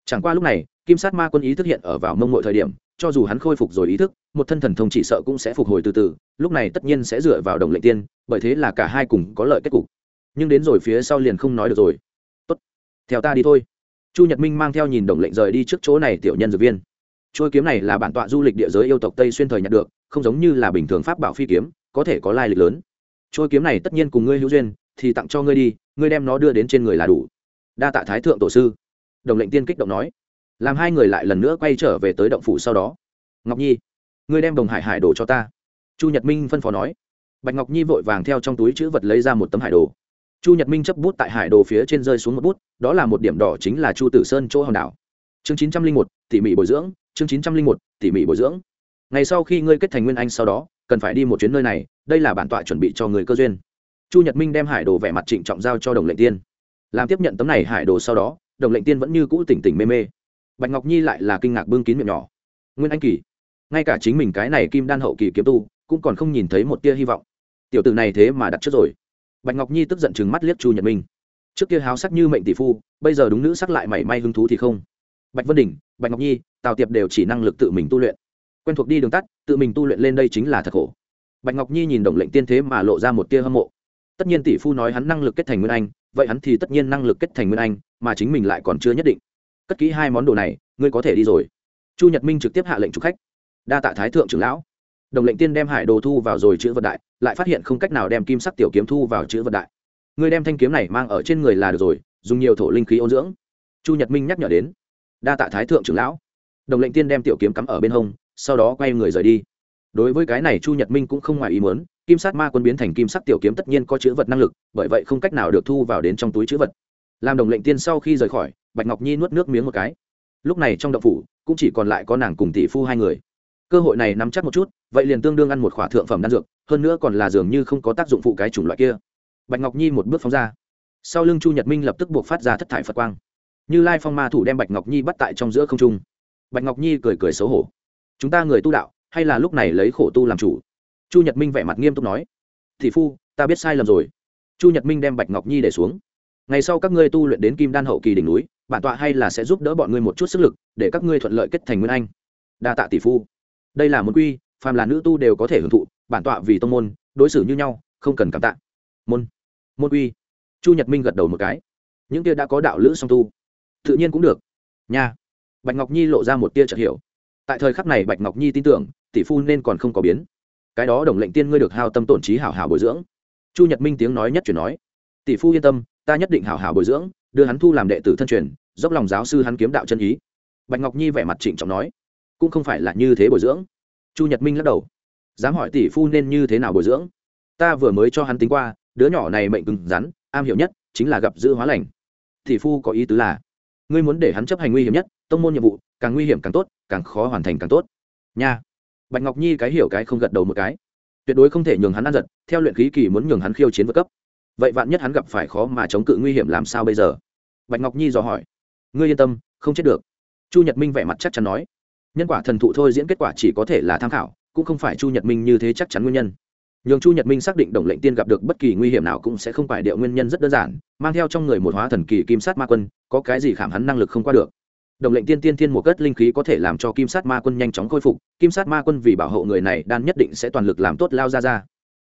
chẳng qua lúc này, kim sát ma quân ý thức hiện ở vào mông mọi thời điểm, cho dù hắn khôi phục rồi ý thức, một thân thần thông chỉ sợ cũng sẽ phục hồi từ từ, lúc này tất nhiên sẽ dựa vào đồng lệnh tiên, bởi thế là cả hai cùng có lợi kết cục. Nhưng đến rồi phía sau liền không nói được rồi. Tốt, theo ta đi thôi. Chu nhật minh mang theo nhìn đồng lệnh rời đi trước chỗ này tiểu nhân dược viên. Trôi kiếm này là bản tọa du lịch địa giới yêu tộc tây xuyên thời nhặt được, không giống như là bình thường pháp bảo phi kiếm, có thể có lai lịch lớn. Trôi kiếm này tất nhiên cùng ngươi hữu duyên, thì tặng cho ngươi đi, ngươi đem nó đưa đến trên người là đủ. Đa tạ thái thượng tổ sư đồng lệnh tiên kích động nói. Làm hai người lại lần nữa quay trở về tới động phủ sau đó. Ngọc nhi, ngươi đem đồng hải hải đồ cho ta. Chu nhật minh phân phó nói. Bạch ngọc nhi vội vàng theo trong túi chữ vật lấy ra một tấm hải đồ. Chu nhật minh chấp bút tại hải đồ phía trên rơi xuống một bút, đó là một điểm đỏ chính là chu tử sơn chỗ hòn đảo. Chương chín trăm linh một, tỉ mỉ bồi dưỡng. Chương chín trăm linh một, tỉ mỉ bồi dưỡng. Ngày sau khi ngươi kết thành nguyên anh sau đó, cần phải đi một chuyến nơi này, đây là bản tọa chuẩn bị cho người cơ duyên. Chu nhật minh đem hải đồ vẻ mặt trịnh trọng giao cho đồng lệnh tiên. Làm tiếp nhận tấm này hải đồ sau đó đồng lệnh tiên vẫn như cũ tỉnh tỉnh mê mê. Bạch ngọc nhi lại là kinh ngạc bưng kín miệng nhỏ. Nguyên anh kỳ, ngay cả chính mình cái này kim đan hậu kỳ kiếm tu, cũng còn không nhìn thấy một tia hy vọng. Tiểu tử này thế mà đặt trước rồi. Bạch ngọc nhi tức giận chừng mắt liếc chu nhật minh. Trước kia háo sắc như mệnh tỷ phu, bây giờ đúng nữ sắc lại mảy may hứng thú thì không. Bạch vân đình bạch ngọc nhi, tào tiệp đều chỉ năng lực tự mình tu luyện. Quen thuộc đi đường tắt, tự mình tu luyện lên đây chính là thật khổ. Bạch ngọc nhi nhìn đồng lệnh tiên thế mà lộ ra một tia hâm mộ tất nhiên tỷ phu nói hắn năng lực kết thành nguyên anh, vậy hắn thì tất nhiên năng lực kết thành nguyên anh, mà chính mình lại còn chưa nhất định. Cất kỹ hai món đồ này, ngươi có thể đi rồi. Chu nhật minh trực tiếp hạ lệnh trục khách. Đa tạ thái thượng trưởng lão. Đồng lệnh tiên đem hải đồ thu vào rồi chữ vật đại, lại phát hiện không cách nào đem kim sắc tiểu kiếm thu vào chữ vật đại. Ngươi đem thanh kiếm này mang ở trên người là được rồi, dùng nhiều thổ linh khí ôn dưỡng. Chu nhật minh nhắc nhở đến. Đa tạ thái thượng trưởng lão. Đồng lệnh tiên đem tiểu kiếm cắm ở bên hông, sau đó quay người rời đi. Đối với cái này chu nhật minh cũng không ngoài ý muốn kim sát ma quân biến thành kim sắc tiểu kiếm tất nhiên có chữ vật năng lực, bởi vậy không cách nào được thu vào đến trong túi chữ vật. Làm đồng lệnh tiên sau khi rời khỏi, bạch ngọc nhi nuốt nước miếng một cái. Lúc này trong động phủ, cũng chỉ còn lại có nàng cùng tỷ phu hai người. Cơ hội này nắm chắc một chút, vậy liền tương đương ăn một khỏa thượng phẩm đan dược, hơn nữa còn là dường như không có tác dụng phụ cái chủng loại kia. Bạch ngọc nhi một bước phóng ra. Sau lưng chu nhật minh lập tức buộc phát ra thất thải phật quang. Như lai phong ma thủ đem bạch ngọc nhi bắt tại trong giữa không trung. Bạch ngọc nhi cười cười xấu hổ. Chúng ta người tu đạo, hay là lúc này lấy khổ tu làm chủ? Chu nhật minh vẻ mặt nghiêm túc nói thị phu, ta biết sai lầm rồi. Chu nhật minh đem bạch ngọc nhi để xuống. Ngày sau các ngươi tu luyện đến kim đan hậu kỳ đỉnh núi, bản tọa hay là sẽ giúp đỡ bọn ngươi một chút sức lực, để các ngươi thuận lợi kết thành nguyên anh. Đa tạ tỷ phu. Đây là môn quy, phàm là nữ tu đều có thể hưởng thụ, bản tọa vì tông môn, đối xử như nhau, không cần cảm tạ. Môn môn quy. Chu nhật minh gật đầu một cái. Những kia đã có đạo lữ song tu, tự nhiên cũng được. Nha. Bạch ngọc nhi lộ ra một tia chợt hiểu. Tại thời khắc này bạch ngọc nhi tin tưởng, tỷ phu nên còn không có biến cái đó đồng lệnh tiên ngươi được hao tâm tổn trí hảo hảo bồi dưỡng. Chu nhật minh tiếng nói nhất chuyển nói, tỷ phu yên tâm, ta nhất định hảo hảo bồi dưỡng, đưa hắn thu làm đệ tử thân truyền, dốc lòng giáo sư hắn kiếm đạo chân ý. Bạch ngọc nhi vẻ mặt trịnh trọng nói, cũng không phải là như thế bồi dưỡng. Chu nhật minh lắc đầu, dám hỏi tỷ phu nên như thế nào bồi dưỡng? Ta vừa mới cho hắn tính qua, đứa nhỏ này mệnh cứng rắn, am hiểu nhất chính là gặp giữ hóa lành. Tỷ phu có ý tứ là, ngươi muốn để hắn chấp hành nguy hiểm nhất, tông môn nhiệm vụ, càng nguy hiểm càng tốt, càng khó hoàn thành càng tốt. Nha bạch ngọc nhi cái hiểu cái không gật đầu một cái. Tuyệt đối không thể nhường hắn ăn giật, theo luyện khí kỳ muốn nhường hắn khiêu chiến vượt cấp. Vậy vạn nhất hắn gặp phải khó mà chống cự nguy hiểm làm sao bây giờ? Bạch ngọc nhi dò hỏi. Ngươi yên tâm, không chết được. Chu nhật minh vẻ mặt chắc chắn nói. Nhân quả thần thụ thôi diễn kết quả chỉ có thể là tham khảo, cũng không phải chu nhật minh như thế chắc chắn nguyên nhân. Nhường chu nhật minh xác định đồng lệnh tiên gặp được bất kỳ nguy hiểm nào cũng sẽ không phải điệu nguyên nhân rất đơn giản, mang theo trong người một hóa thần kỳ kim sát ma quân, có cái gì khảm hắn năng lực không qua được đồng lệnh tiên tiên tiên một cất linh khí có thể làm cho kim sát ma quân nhanh chóng khôi phục, kim sát ma quân vì bảo hộ người này đan nhất định sẽ toàn lực làm tốt lao ra ra.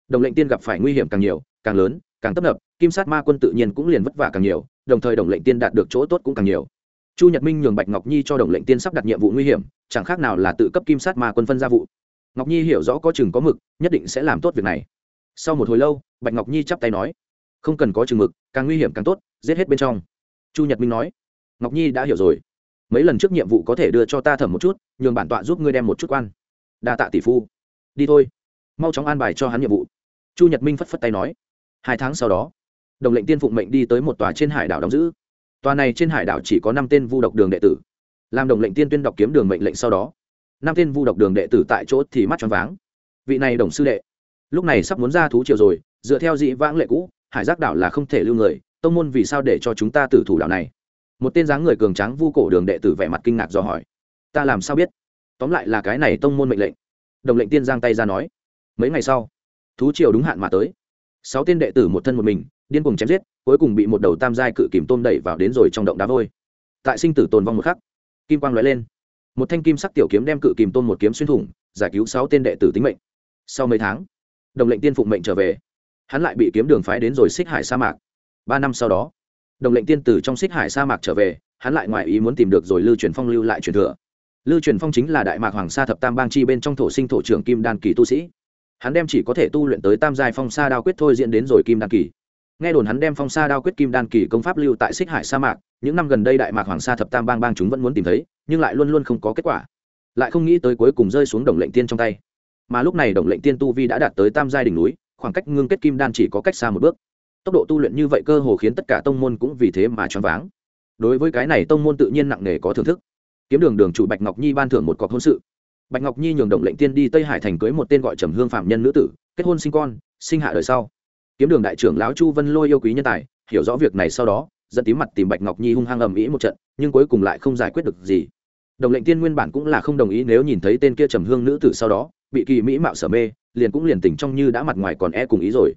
Đồng lệnh tiên gặp phải nguy hiểm càng nhiều, càng lớn, càng tấp nập, kim sát ma quân tự nhiên cũng liền vất vả càng nhiều, đồng thời đồng lệnh tiên đạt được chỗ tốt cũng càng nhiều. Chu nhật minh nhường bạch ngọc nhi cho đồng lệnh tiên sắp đặt nhiệm vụ nguy hiểm, chẳng khác nào là tự cấp kim sát ma quân phân ra vụ. Ngọc nhi hiểu rõ có chừng có mực, nhất định sẽ làm tốt việc này. Sau một hồi lâu, bạch ngọc nhi chắp tay nói, không cần có chừng mực, càng nguy hiểm càng tốt, giết hết bên trong. Chu nhật minh nói, ngọc nhi đã hiểu rồi mấy lần trước nhiệm vụ có thể đưa cho ta thẩm một chút, nhường bản tọa giúp ngươi đem một chút quan. Đa tạ tỷ phu. Đi thôi. Mau chóng an bài cho hắn nhiệm vụ. Chu nhật minh phất phất tay nói. Hai tháng sau đó, đồng lệnh tiên phụng mệnh đi tới một tòa trên hải đảo đóng giữ. Tòa này trên hải đảo chỉ có năm tên vu độc đường đệ tử. Làm đồng lệnh tiên tuyên đọc kiếm đường mệnh lệnh sau đó, năm tên vu độc đường đệ tử tại chỗ thì mắt choáng váng. Vị này đồng sư đệ, lúc này sắp muốn ra thú triều rồi, dựa theo dị vãng lệ cũ, hải giác đảo là không thể lưu người, tông môn vì sao để cho chúng ta tử thủ đảo này? Một tên dáng người cường tráng vu cổ đường đệ tử vẻ mặt kinh ngạc do hỏi, ta làm sao biết? Tóm lại là cái này tông môn mệnh lệnh. Đồng lệnh tiên giang tay ra nói, mấy ngày sau, thú triều đúng hạn mà tới. Sáu tên đệ tử một thân một mình, điên cùng chém giết, cuối cùng bị một đầu tam giai cự kìm tôm đẩy vào đến rồi trong động đá vôi. Tại sinh tử tồn vong một khắc, kim quang lóe lên. Một thanh kim sắc tiểu kiếm đem cự kìm tôm một kiếm xuyên thủng, giải cứu sáu tên đệ tử tính mệnh. Sau mấy tháng, đồng lệnh tiên phụng mệnh trở về. Hắn lại bị kiếm đường phái đến rồi xích hải sa mạc. Ba năm sau đó đồng lệnh tiên từ trong xích hải sa mạc trở về, hắn lại ngoài ý muốn tìm được rồi lưu truyền phong lưu lại truyền thừa. Lưu truyền phong chính là đại mạc hoàng sa thập tam bang chi bên trong thổ sinh thổ trưởng kim đan kỳ tu sĩ. Hắn đem chỉ có thể tu luyện tới tam giai phong sa đao quyết thôi diễn đến rồi kim đan kỳ. Nghe đồn hắn đem phong sa đao quyết kim đan kỳ công pháp lưu tại xích hải sa mạc, những năm gần đây đại mạc hoàng sa thập tam bang bang chúng vẫn muốn tìm thấy, nhưng lại luôn luôn không có kết quả. Lại không nghĩ tới cuối cùng rơi xuống đồng lệnh tiên trong tay. Mà lúc này đồng lệnh tiên tu vi đã đạt tới tam giai đỉnh núi, khoảng cách ngưng kết kim đan chỉ có cách xa một bước tốc độ tu luyện như vậy cơ hồ khiến tất cả tông môn cũng vì thế mà choáng váng. Đối với cái này tông môn tự nhiên nặng nề có thưởng thức. Kiếm đường đường chủ bạch ngọc nhi ban thưởng một cọc hôn sự. Bạch ngọc nhi nhường đồng lệnh tiên đi tây hải thành cưới một tên gọi trầm hương phạm nhân nữ tử, kết hôn sinh con, sinh hạ đời sau. Kiếm đường đại trưởng lão chu vân lôi yêu quý nhân tài, hiểu rõ việc này sau đó, dẫn tím mặt tìm bạch ngọc nhi hung hăng ầm ĩ một trận, nhưng cuối cùng lại không giải quyết được gì. Đồng lệnh tiên nguyên bản cũng là không đồng ý nếu nhìn thấy tên kia trầm hương nữ tử sau đó, bị kỳ mỹ mạo sở mê, liền cũng liền tỉnh trong như đã mặt ngoài còn e cùng ý rồi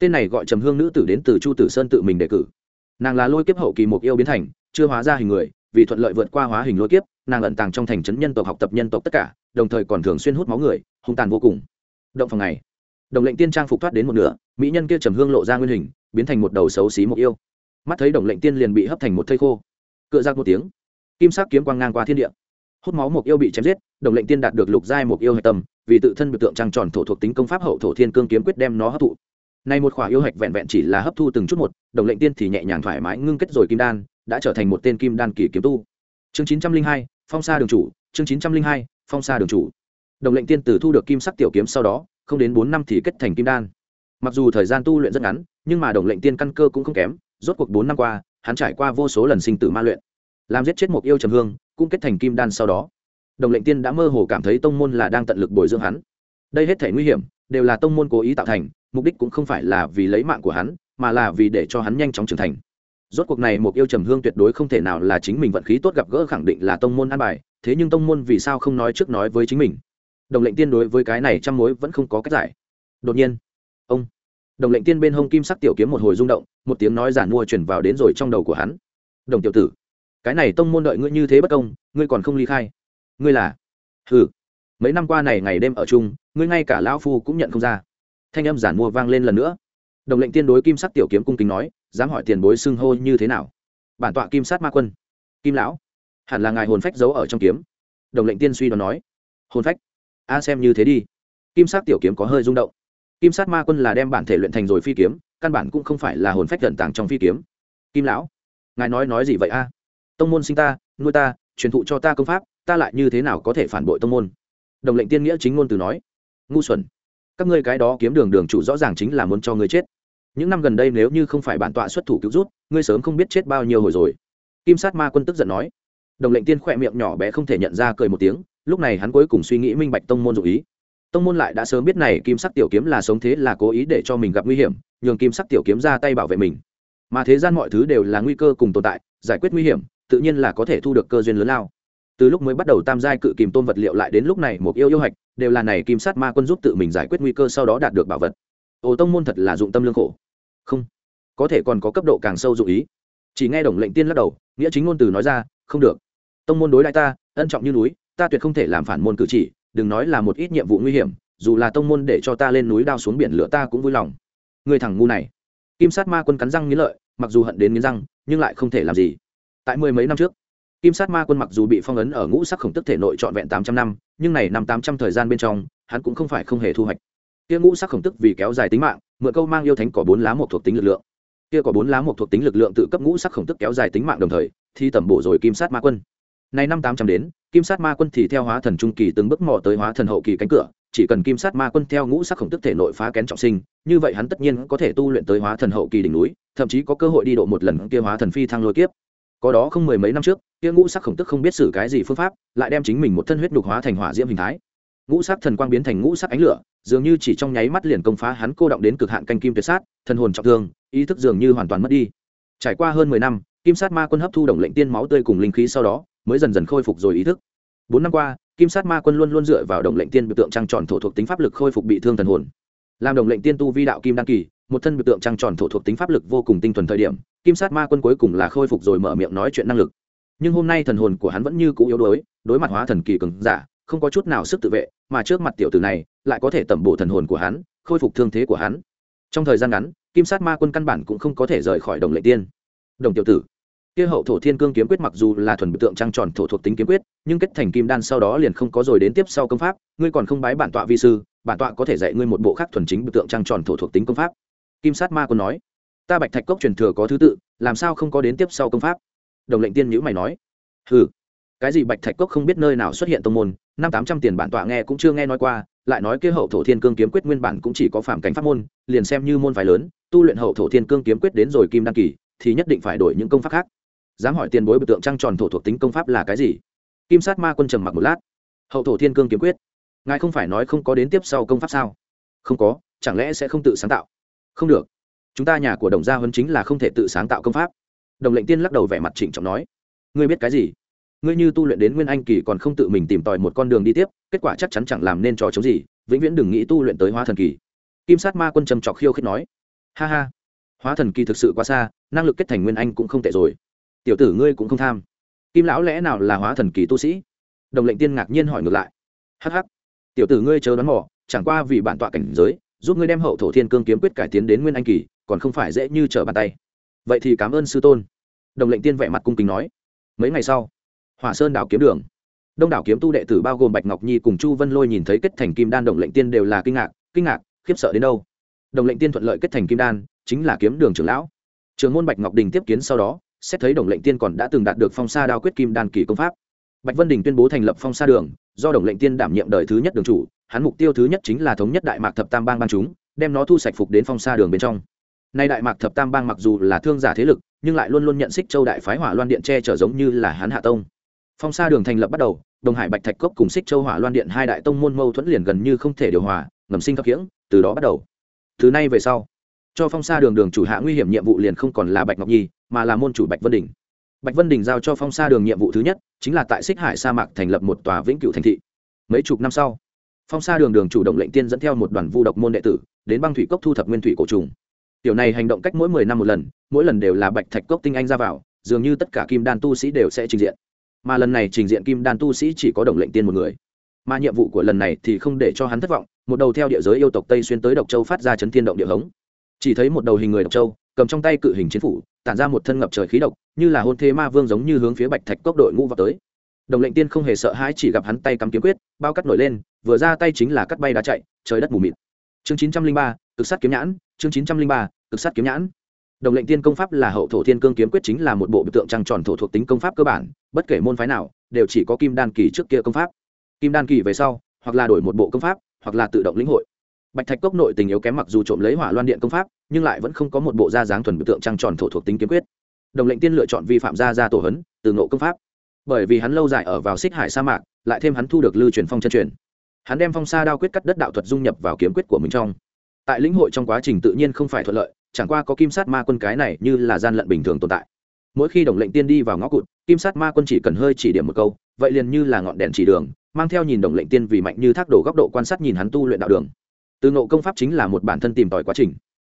tên này gọi trầm hương nữ tử đến từ chu tử sơn tự mình đề cử. Nàng là lôi kiếp hậu kỳ mục yêu biến thành, chưa hóa ra hình người, vì thuận lợi vượt qua hóa hình lôi kiếp, nàng ẩn tàng trong thành trấn nhân tộc học tập nhân tộc tất cả, đồng thời còn thường xuyên hút máu người, hung tàn vô cùng. Động phòng này đồng lệnh tiên trang phục thoát đến một nửa, mỹ nhân kia trầm hương lộ ra nguyên hình, biến thành một đầu xấu xí mục yêu. Mắt thấy đồng lệnh tiên liền bị hấp thành một thây khô. Cựa ra một tiếng, kim sắc kiếm quang ngang qua thiên địa. Hút máu mục yêu bị chém giết, đồng lệnh tiên đạt được lục giai mục yêu hạch tâm, vì tự thân biểu tượng trăng tròn thổ thuộc tính công pháp hậu thổ thiên cương kiếm quyết đem nó hấp thụ này một khỏa yêu hạch vẹn vẹn chỉ là hấp thu từng chút một, đồng lệnh tiên thì nhẹ nhàng thoải mái ngưng kết rồi kim đan, đã trở thành một tên kim đan kỳ kiếm tu. Chương chín trăm linh hai, phong sa đường chủ, chương chín trăm linh hai, phong sa đường chủ. Đồng lệnh tiên từ thu được kim sắc tiểu kiếm sau đó, không đến bốn năm thì kết thành kim đan. Mặc dù thời gian tu luyện rất ngắn, nhưng mà đồng lệnh tiên căn cơ cũng không kém, rốt cuộc bốn năm qua, hắn trải qua vô số lần sinh tử ma luyện. Làm giết chết một yêu trầm hương, cũng kết thành kim đan sau đó. Đồng lệnh tiên đã mơ hồ cảm thấy tông môn là đang tận lực bồi dưỡng hắn. Đây hết thể nguy hiểm, đều là tông môn cố ý tạo thành mục đích cũng không phải là vì lấy mạng của hắn, mà là vì để cho hắn nhanh chóng trưởng thành. Rốt cuộc này một yêu trầm hương tuyệt đối không thể nào là chính mình vận khí tốt gặp gỡ khẳng định là tông môn an bài, thế nhưng tông môn vì sao không nói trước nói với chính mình? Đồng lệnh tiên đối với cái này trăm mối vẫn không có cách giải. Đột nhiên, ông, đồng lệnh tiên bên hông kim sắc tiểu kiếm một hồi rung động, một tiếng nói giản mua chuyển vào đến rồi trong đầu của hắn. Đồng tiểu tử, cái này tông môn đợi ngươi như thế bất công, ngươi còn không ly khai. Ngươi là ừ mấy năm qua này ngày đêm ở chung, ngươi ngay cả lão phu cũng nhận không ra thanh âm giản mua vang lên lần nữa. Đồng lệnh tiên đối kim sắc tiểu kiếm cung kính nói, dám hỏi tiền bối xưng hô như thế nào? Bản tọa kim sát ma quân. Kim lão, hẳn là ngài hồn phách giấu ở trong kiếm. Đồng lệnh tiên suy đoán nói, hồn phách? A xem như thế đi. Kim sát tiểu kiếm có hơi rung động. Kim sát ma quân là đem bản thể luyện thành rồi phi kiếm, căn bản cũng không phải là hồn phách tận tàng trong phi kiếm. Kim lão, ngài nói nói gì vậy a? Tông môn sinh ta, nuôi ta, truyền thụ cho ta công pháp, ta lại như thế nào có thể phản bội tông môn? Đồng lệnh tiên nghĩa chính ngôn từ nói, ngu xuẩn các ngươi cái đó kiếm đường đường chủ rõ ràng chính là muốn cho ngươi chết. Những năm gần đây nếu như không phải bản tọa xuất thủ cứu rút, ngươi sớm không biết chết bao nhiêu hồi rồi. Kim sát ma quân tức giận nói. Đồng lệnh tiên khỏe miệng nhỏ bé không thể nhận ra cười một tiếng, lúc này hắn cuối cùng suy nghĩ minh bạch tông môn dụ ý. Tông môn lại đã sớm biết này kim sắc tiểu kiếm là sống thế là cố ý để cho mình gặp nguy hiểm, nhường kim sắc tiểu kiếm ra tay bảo vệ mình. Mà thế gian mọi thứ đều là nguy cơ cùng tồn tại, giải quyết nguy hiểm, tự nhiên là có thể thu được cơ duyên lớn lao từ lúc mới bắt đầu tam giai cự kìm tôm vật liệu lại đến lúc này một yêu yêu hạch, đều là này kim sát ma quân giúp tự mình giải quyết nguy cơ sau đó đạt được bảo vật. Ồ, tông môn thật là dụng tâm lương khổ. Không, có thể còn có cấp độ càng sâu dụ ý. Chỉ nghe đồng lệnh tiên lắc đầu, nghĩa chính ngôn từ nói ra, không được. Tông môn đối đại ta, ân trọng như núi, ta tuyệt không thể làm phản môn cử chỉ, đừng nói là một ít nhiệm vụ nguy hiểm, dù là tông môn để cho ta lên núi đao xuống biển lửa ta cũng vui lòng. Người thằng ngu này. Kim sát ma quân cắn răng nghĩ lợi, mặc dù hận đến nghiến răng, nhưng lại không thể làm gì. Tại mười mấy năm trước kim sát ma quân mặc dù bị phong ấn ở ngũ sắc khổng tức thể nội trọn vẹn tám trăm năm, nhưng này năm tám trăm thời gian bên trong, hắn cũng không phải không hề thu hoạch. Kia ngũ sắc khổng tức vì kéo dài tính mạng, mượn câu mang yêu thánh có bốn lá một thuộc tính lực lượng. Kia có bốn lá một thuộc tính lực lượng tự cấp ngũ sắc khổng tức kéo dài tính mạng đồng thời thì tẩm bổ rồi kim sát ma quân. Này năm tám trăm đến, kim sát ma quân thì theo hóa thần trung kỳ từng bước mò tới hóa thần hậu kỳ cánh cửa, chỉ cần kim sát ma quân theo ngũ sắc khổng tức thể nội phá kén trọng sinh, như vậy hắn tất nhiên có thể tu luyện tới hóa thần hậu kỳ đỉnh núi, thậm chí có cơ hội đi độ một lần kia hóa thần phi thăng lôi kiếp có đó không mười mấy năm trước, kia ngũ sắc khổng tức không biết xử cái gì phương pháp, lại đem chính mình một thân huyết đục hóa thành hỏa diễm hình thái. Ngũ sắc thần quang biến thành ngũ sắc ánh lửa, dường như chỉ trong nháy mắt liền công phá hắn cô động đến cực hạn canh kim tuyệt sát, thần hồn trọng thương, ý thức dường như hoàn toàn mất đi. Trải qua hơn mười năm, kim sát ma quân hấp thu động lệnh tiên máu tươi cùng linh khí sau đó, mới dần dần khôi phục rồi ý thức. Bốn năm qua, kim sát ma quân luôn luôn dựa vào động lệnh tiên biểu tượng trăng tròn thổ thuộc tính pháp lực khôi phục bị thương thần hồn. Làm động lệnh tiên tu vi đạo kim đăng kỳ một thân biểu tượng trăng tròn thổ thuộc tính pháp lực vô cùng tinh thuần thời điểm, kim sát ma quân cuối cùng là khôi phục rồi mở miệng nói chuyện năng lực. Nhưng hôm nay thần hồn của hắn vẫn như cũ yếu đuối, đối mặt hóa thần kỳ cường giả, không có chút nào sức tự vệ, mà trước mặt tiểu tử này, lại có thể tẩm bổ thần hồn của hắn, khôi phục thương thế của hắn. Trong thời gian ngắn, kim sát ma quân căn bản cũng không có thể rời khỏi đồng lệ tiên. Đồng tiểu tử, kia hậu thổ thiên cương kiếm quyết mặc dù là thuần biểu tượng trăng tròn thổ thuộc tính kiếm quyết, nhưng kết thành kim đan sau đó liền không có rồi đến tiếp sau công pháp, ngươi còn không bái bản tọa vi sư, bản tọa có thể dạy ngươi một bộ khác thuần chính biểu tượng trăng tròn thổ thuộc tính công pháp kim sát ma quân nói, ta bạch thạch cốc truyền thừa có thứ tự, làm sao không có đến tiếp sau công pháp? Đồng lệnh tiên nhữ mày nói ừ cái gì bạch thạch cốc không biết nơi nào xuất hiện tông môn, năm tám trăm tiền bản tọa nghe cũng chưa nghe nói qua, lại nói kia hậu thổ thiên cương kiếm quyết nguyên bản cũng chỉ có phạm cảnh pháp môn, liền xem như môn phái lớn, tu luyện hậu thổ thiên cương kiếm quyết đến rồi kim đăng kỳ, thì nhất định phải đổi những công pháp khác. Dám hỏi tiền bối biểu tượng trăng tròn thổ thuộc tính công pháp là cái gì? Kim sát ma quân trầm mặc một lát. Hậu thổ thiên cương kiếm quyết? Ngài không phải nói không có đến tiếp sau công pháp sao? Không có, chẳng lẽ sẽ không tự sáng tạo? Không được. Chúng ta nhà của đồng gia huấn chính là không thể tự sáng tạo công pháp. Đồng lệnh tiên lắc đầu vẻ mặt trịnh trọng nói. Ngươi biết cái gì? Ngươi như tu luyện đến nguyên anh kỳ còn không tự mình tìm tòi một con đường đi tiếp, kết quả chắc chắn chẳng làm nên trò chống gì, vĩnh viễn đừng nghĩ tu luyện tới hóa thần kỳ. Kim sát ma quân trầm trọc khiêu khích nói. Ha ha. Hóa thần kỳ thực sự quá xa, năng lực kết thành nguyên anh cũng không tệ rồi. Tiểu tử ngươi cũng không tham. Kim lão lẽ nào là hóa thần kỳ tu sĩ? Đồng lệnh tiên ngạc nhiên hỏi ngược lại. Hh tiểu tử ngươi chớ đoán mò, chẳng qua vì bản tọa cảnh giới giúp ngươi đem hậu thổ thiên cương kiếm quyết cải tiến đến nguyên anh kỳ, còn không phải dễ như trở bàn tay. Vậy thì cảm ơn sư tôn. Đồng lệnh tiên vẻ mặt cung kính nói. Mấy ngày sau, hỏa sơn đảo kiếm đường. Đông đảo kiếm tu đệ tử bao gồm bạch ngọc nhi cùng chu vân lôi nhìn thấy kết thành kim đan đồng lệnh tiên đều là kinh ngạc kinh ngạc, khiếp sợ đến đâu. Đồng lệnh tiên thuận lợi kết thành kim đan, chính là kiếm đường trưởng lão. Trường môn bạch ngọc đình tiếp kiến sau đó, xét thấy đồng lệnh tiên còn đã từng đạt được phong sa đao quyết kim đan kỳ công pháp. Bạch vân đình tuyên bố thành lập phong sa đường, do đồng lệnh tiên đảm nhiệm đời thứ nhất đường chủ hắn mục tiêu thứ nhất chính là thống nhất đại mạc thập tam bang bang chúng, đem nó thu sạch phục đến phong sa đường bên trong. Nay đại mạc thập tam bang mặc dù là thương giả thế lực, nhưng lại luôn luôn nhận xích châu đại phái hỏa loan điện che chở giống như là hắn hạ tông. Phong sa đường thành lập bắt đầu, đồng hải bạch thạch cốc cùng xích châu hỏa loan điện hai đại tông môn mâu thuẫn liền gần như không thể điều hòa, ngầm sinh khắc hiễng từ đó bắt đầu. Từ nay về sau, cho phong sa đường đường chủ hạ nguy hiểm nhiệm vụ liền không còn là bạch ngọc nhi, mà là môn chủ bạch vân đình. Bạch vân đình giao cho phong sa đường nhiệm vụ thứ nhất, chính là tại xích hải sa mạc thành lập một tòa vĩnh cửu thành thị. Mấy chục năm sau phong sa đường đường chủ động lệnh tiên dẫn theo một đoàn vu độc môn đệ tử, đến băng thủy cốc thu thập nguyên thủy cổ trùng. Tiểu này hành động cách mỗi mười năm một lần, mỗi lần đều là bạch thạch cốc tinh anh ra vào, dường như tất cả kim đan tu sĩ đều sẽ trình diện. Mà lần này trình diện kim đan tu sĩ chỉ có đồng lệnh tiên một người. Mà nhiệm vụ của lần này thì không để cho hắn thất vọng, một đầu theo địa giới yêu tộc tây xuyên tới độc châu phát ra chấn thiên động địa hống. Chỉ thấy một đầu hình người độc châu, cầm trong tay cự hình chiến phủ, tản ra một thân ngập trời khí độc, như là hôn thế ma vương giống như hướng phía bạch thạch cốc đội ngũ vào tới đồng lệnh tiên không hề sợ hãi chỉ gặp hắn tay cắm kiếm quyết, bao cắt nổi lên, vừa ra tay chính là cắt bay đá chạy, trời đất mù mịt. Chương chín trăm linh ba, cực sát kiếm nhãn, chương chín trăm linh ba, cực sát kiếm nhãn. Đồng lệnh tiên công pháp là hậu thổ thiên cương kiếm quyết chính là một bộ biểu tượng trăng tròn thổ thuộc tính công pháp cơ bản, bất kể môn phái nào, đều chỉ có kim đan kỳ trước kia công pháp. Kim đan kỳ về sau, hoặc là đổi một bộ công pháp, hoặc là tự động lĩnh hội. Bạch thạch cốc nội tình yếu kém mặc dù trộm lấy hỏa loan điện công pháp, nhưng lại vẫn không có một bộ da dáng thuần biểu tượng trăng tròn thổ thuộc tính kiếm quyết. Đồng lệnh tiên lựa chọn vi phạm gia gia tổ hấn, từ ngộ công pháp bởi vì hắn lâu dài ở vào xích hải sa mạc, lại thêm hắn thu được lưu truyền phong chân truyền. Hắn đem phong sa đao quyết cắt đất đạo thuật dung nhập vào kiếm quyết của mình trong. Tại lĩnh hội trong quá trình tự nhiên không phải thuận lợi, chẳng qua có kim sát ma quân cái này như là gian lận bình thường tồn tại. Mỗi khi đồng lệnh tiên đi vào ngõ cụt, kim sát ma quân chỉ cần hơi chỉ điểm một câu, vậy liền như là ngọn đèn chỉ đường, mang theo nhìn đồng lệnh tiên vì mạnh như thác đổ góc độ quan sát nhìn hắn tu luyện đạo đường. Từ ngộ công pháp chính là một bản thân tìm tòi quá trình.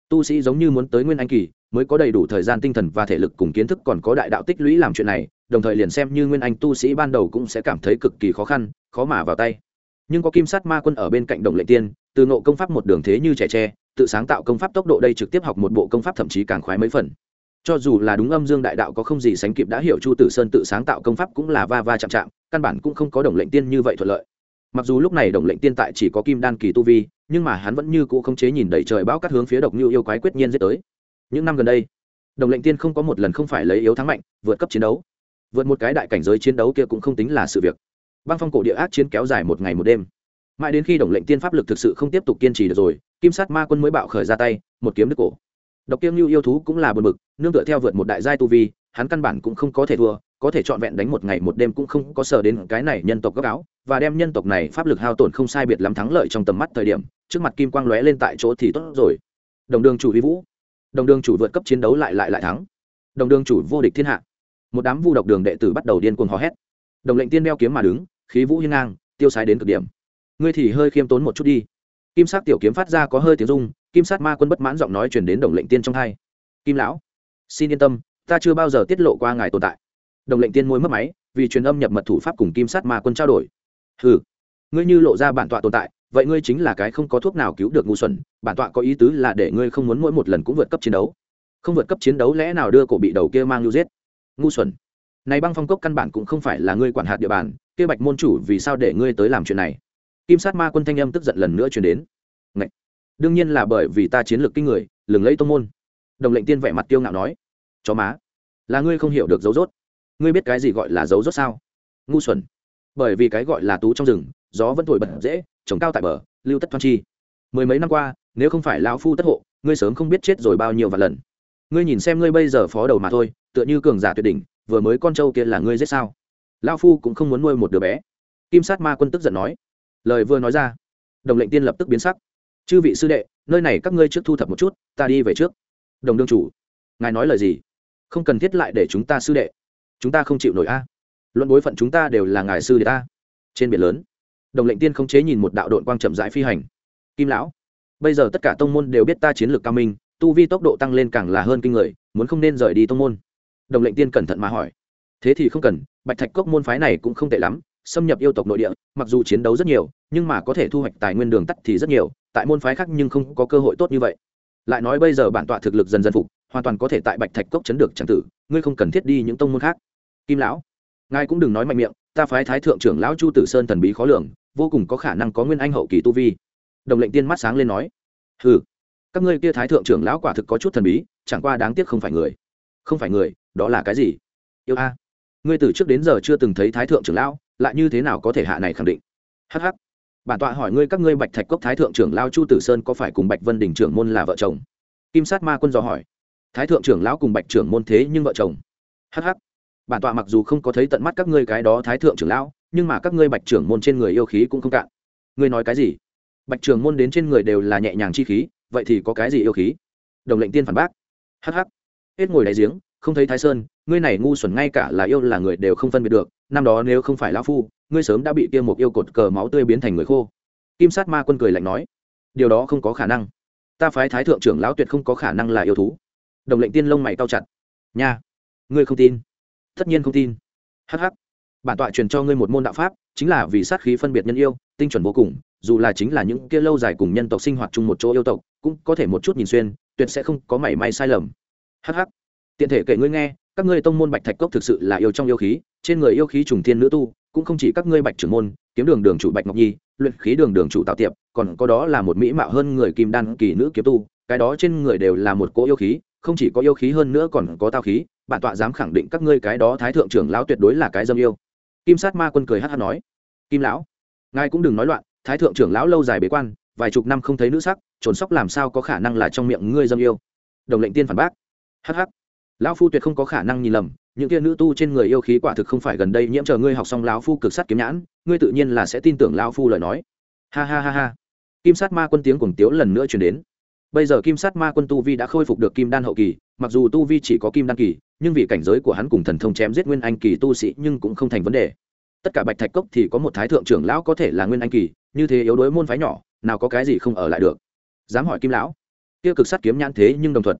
Tu sĩ giống như muốn tới nguyên anh kỳ, mới có đầy đủ thời gian tinh thần và thể lực cùng kiến thức còn có đại đạo tích lũy làm chuyện này đồng thời liền xem như nguyên anh tu sĩ ban đầu cũng sẽ cảm thấy cực kỳ khó khăn, khó mà vào tay. Nhưng có kim sát ma quân ở bên cạnh đồng lệ tiên, từ nộ công pháp một đường thế như trẻ tre, tự sáng tạo công pháp tốc độ đây trực tiếp học một bộ công pháp thậm chí càng khoái mấy phần. Cho dù là đúng âm dương đại đạo có không gì sánh kịp đã hiểu chu tử sơn tự sáng tạo công pháp cũng là va va chạm chạm, căn bản cũng không có đồng lệnh tiên như vậy thuận lợi. Mặc dù lúc này đồng lệnh tiên tại chỉ có kim đan kỳ tu vi, nhưng mà hắn vẫn như cũ không chế nhìn đầy trời bão cắt hướng phía độc như yêu quái quyết nhiên giết tới. Những năm gần đây, đồng lệnh tiên không có một lần không phải lấy yếu thắng mạnh, vượt cấp chiến đấu vượt một cái đại cảnh giới chiến đấu kia cũng không tính là sự việc. Băng phong cổ địa ác chiến kéo dài một ngày một đêm. Mãi đến khi đồng lệnh tiên pháp lực thực sự không tiếp tục kiên trì được rồi, kim sát ma quân mới bạo khởi ra tay, một kiếm đứt cổ. Độc kiêng lưu yêu thú cũng là bật mực nương tựa theo vượt một đại giai tu vi, hắn căn bản cũng không có thể thua, có thể trọn vẹn đánh một ngày một đêm cũng không có sờ đến cái này nhân tộc gấp áo, và đem nhân tộc này pháp lực hao tổn không sai biệt lắm thắng lợi trong tầm mắt thời điểm, trước mặt kim quang lóe lên tại chỗ thì tốt rồi. Đồng đường chủ vi vũ. Đồng đường chủ vượt cấp chiến đấu lại lại lại thắng. Đồng đường chủ vô địch thiên hạ một đám vu độc đường đệ tử bắt đầu điên cuồng hò hét. Đồng lệnh tiên đeo kiếm mà đứng, khí vũ hiên ngang, tiêu sái đến cực điểm. Ngươi thì hơi khiêm tốn một chút đi. Kim sát tiểu kiếm phát ra có hơi tiếng rung, kim sát ma quân bất mãn giọng nói chuyển đến đồng lệnh tiên trong hai. Kim lão, xin yên tâm, ta chưa bao giờ tiết lộ qua ngài tồn tại. Đồng lệnh tiên môi mất máy, vì truyền âm nhập mật thủ pháp cùng kim sát ma quân trao đổi. Ừ ngươi như lộ ra bản tọa tồn tại, vậy ngươi chính là cái không có thuốc nào cứu được ngu xuẩn, bản tọa có ý tứ là để ngươi không muốn mỗi một lần cũng vượt cấp chiến đấu. Không vượt cấp chiến đấu lẽ nào đưa cổ bị đầu kia mang lưu giết? Ngu xuẩn. Này băng phong cốc căn bản cũng không phải là ngươi quản hạt địa bàn, kia bạch môn chủ vì sao để ngươi tới làm chuyện này? Kim sát ma quân thanh âm tức giận lần nữa chuyển đến. Ngậy! đương nhiên là bởi vì ta chiến lược kinh người, lừng lẫy tông môn. Đồng lệnh tiên vẻ mặt tiêu ngạo nói. Chó má! Là ngươi không hiểu được dấu rốt. Ngươi biết cái gì gọi là dấu rốt sao? Ngu xuẩn! Bởi vì cái gọi là tú trong rừng, gió vẫn thổi bật dễ, trồng cao tại bờ, lưu tất thoan chi. Mười mấy năm qua, nếu không phải lão phu tất hộ, ngươi sớm không biết chết rồi bao nhiêu và lần ngươi nhìn xem ngươi bây giờ phó đầu mà thôi, tựa như cường giả tuyệt đỉnh, vừa mới con trâu kia là ngươi giết sao? Lão phu cũng không muốn nuôi một đứa bé. Kim sát ma quân tức giận nói. Lời vừa nói ra, đồng lệnh tiên lập tức biến sắc. Chư vị sư đệ, nơi này các ngươi trước thu thập một chút, ta đi về trước. Đồng đương chủ, ngài nói lời gì? Không cần thiết lại để chúng ta sư đệ. Chúng ta không chịu nổi a. Luận bối phận chúng ta đều là ngài sư đệ ta. Trên biển lớn, đồng lệnh tiên không chế nhìn một đạo đội quang chậm rãi phi hành. Kim lão, bây giờ tất cả tông môn đều biết ta chiến lược cao minh tu vi tốc độ tăng lên càng là hơn kinh người, muốn không nên rời đi tông môn. Đồng lệnh tiên cẩn thận mà hỏi. Thế thì không cần, bạch thạch cốc môn phái này cũng không tệ lắm, xâm nhập yêu tộc nội địa, mặc dù chiến đấu rất nhiều, nhưng mà có thể thu hoạch tài nguyên đường tắt thì rất nhiều, tại môn phái khác nhưng không có cơ hội tốt như vậy. Lại nói bây giờ bản tọa thực lực dần dần phục, hoàn toàn có thể tại bạch thạch cốc chấn được tràng tử, ngươi không cần thiết đi những tông môn khác. Kim lão, ngài cũng đừng nói mạnh miệng, ta phái thái thượng trưởng lão chu tử sơn thần bí khó lường, vô cùng có khả năng có nguyên anh hậu kỳ tu vi. Đồng lệnh tiên mắt sáng lên nói. Ừ các ngươi kia thái thượng trưởng lão quả thực có chút thần bí, chẳng qua đáng tiếc không phải người. Không phải người, đó là cái gì? Yêu a. Ngươi từ trước đến giờ chưa từng thấy thái thượng trưởng lão, lại như thế nào có thể hạ này khẳng định? Hh bản tọa hỏi ngươi các ngươi bạch thạch cốc thái thượng trưởng lão chu tử sơn có phải cùng bạch vân đình trưởng môn là vợ chồng? Kim sát ma quân dò hỏi. Thái thượng trưởng lão cùng bạch trưởng môn thế nhưng vợ chồng. Hh bản tọa mặc dù không có thấy tận mắt các ngươi cái đó thái thượng trưởng lão, nhưng mà các ngươi bạch trưởng môn trên người yêu khí cũng không cạn. Ngươi nói cái gì? Bạch trưởng môn đến trên người đều là nhẹ nhàng chi khí vậy thì có cái gì yêu khí? Đồng lệnh tiên phản bác. Hh hết ngồi đáy giếng, không thấy thái sơn, ngươi này ngu xuẩn ngay cả là yêu là người đều không phân biệt được, năm đó nếu không phải lão phu, ngươi sớm đã bị kia một yêu cột cờ máu tươi biến thành người khô. Kim sát ma quân cười lạnh nói, điều đó không có khả năng. Ta phái thái thượng trưởng lão tuyệt không có khả năng là yêu thú. Đồng lệnh tiên lông mày cao chặt. Nha, ngươi không tin. Tất nhiên không tin. Hh bản tọa truyền cho ngươi một môn đạo pháp, chính là vì sát khí phân biệt nhân yêu, tinh chuẩn vô cùng, dù là chính là những kia lâu dài cùng nhân tộc sinh hoạt chung một chỗ yêu tộc cũng có thể một chút nhìn xuyên, tuyệt sẽ không có mảy may sai lầm. Hh tiện thể kể ngươi nghe, các ngươi tông môn bạch thạch cốc thực sự là yêu trong yêu khí, trên người yêu khí trùng thiên nữ tu, cũng không chỉ các ngươi bạch trưởng môn, kiếm đường đường chủ bạch ngọc nhi, luyện khí đường đường chủ tạo tiệp, còn có đó là một mỹ mạo hơn người kim đan kỳ nữ kiếm tu, cái đó trên người đều là một cỗ yêu khí, không chỉ có yêu khí hơn nữa còn có tao khí, bản tọa dám khẳng định các ngươi cái đó thái thượng trưởng lão tuyệt đối là cái dâm yêu. Kim sát ma quân cười hát hát nói, kim lão, ngài cũng đừng nói loạn, thái thượng trưởng lão lâu dài bế quan, vài chục năm không thấy nữ sắc trồn sóc làm sao có khả năng là trong miệng ngươi dâm yêu? Đồng lệnh tiên phản bác. Hh lão phu tuyệt không có khả năng nhìn lầm, những kia nữ tu trên người yêu khí quả thực không phải gần đây nhiễm chờ ngươi học xong lão phu cực sát kiếm nhãn, ngươi tự nhiên là sẽ tin tưởng lão phu lời nói. Ha ha ha ha. Kim sát ma quân tiếng cuồng tiếu lần nữa chuyển đến. Bây giờ kim sát ma quân tu vi đã khôi phục được kim đan hậu kỳ, mặc dù tu vi chỉ có kim đan kỳ, nhưng vì cảnh giới của hắn cùng thần thông chém giết nguyên anh kỳ tu sĩ nhưng cũng không thành vấn đề. Tất cả bạch thạch cốc thì có một thái thượng trưởng lão có thể là nguyên anh kỳ, như thế yếu đuối môn phái nhỏ, nào có cái gì không ở lại được dám hỏi kim lão. Kia cực sát kiếm nhãn thế nhưng đồng thuận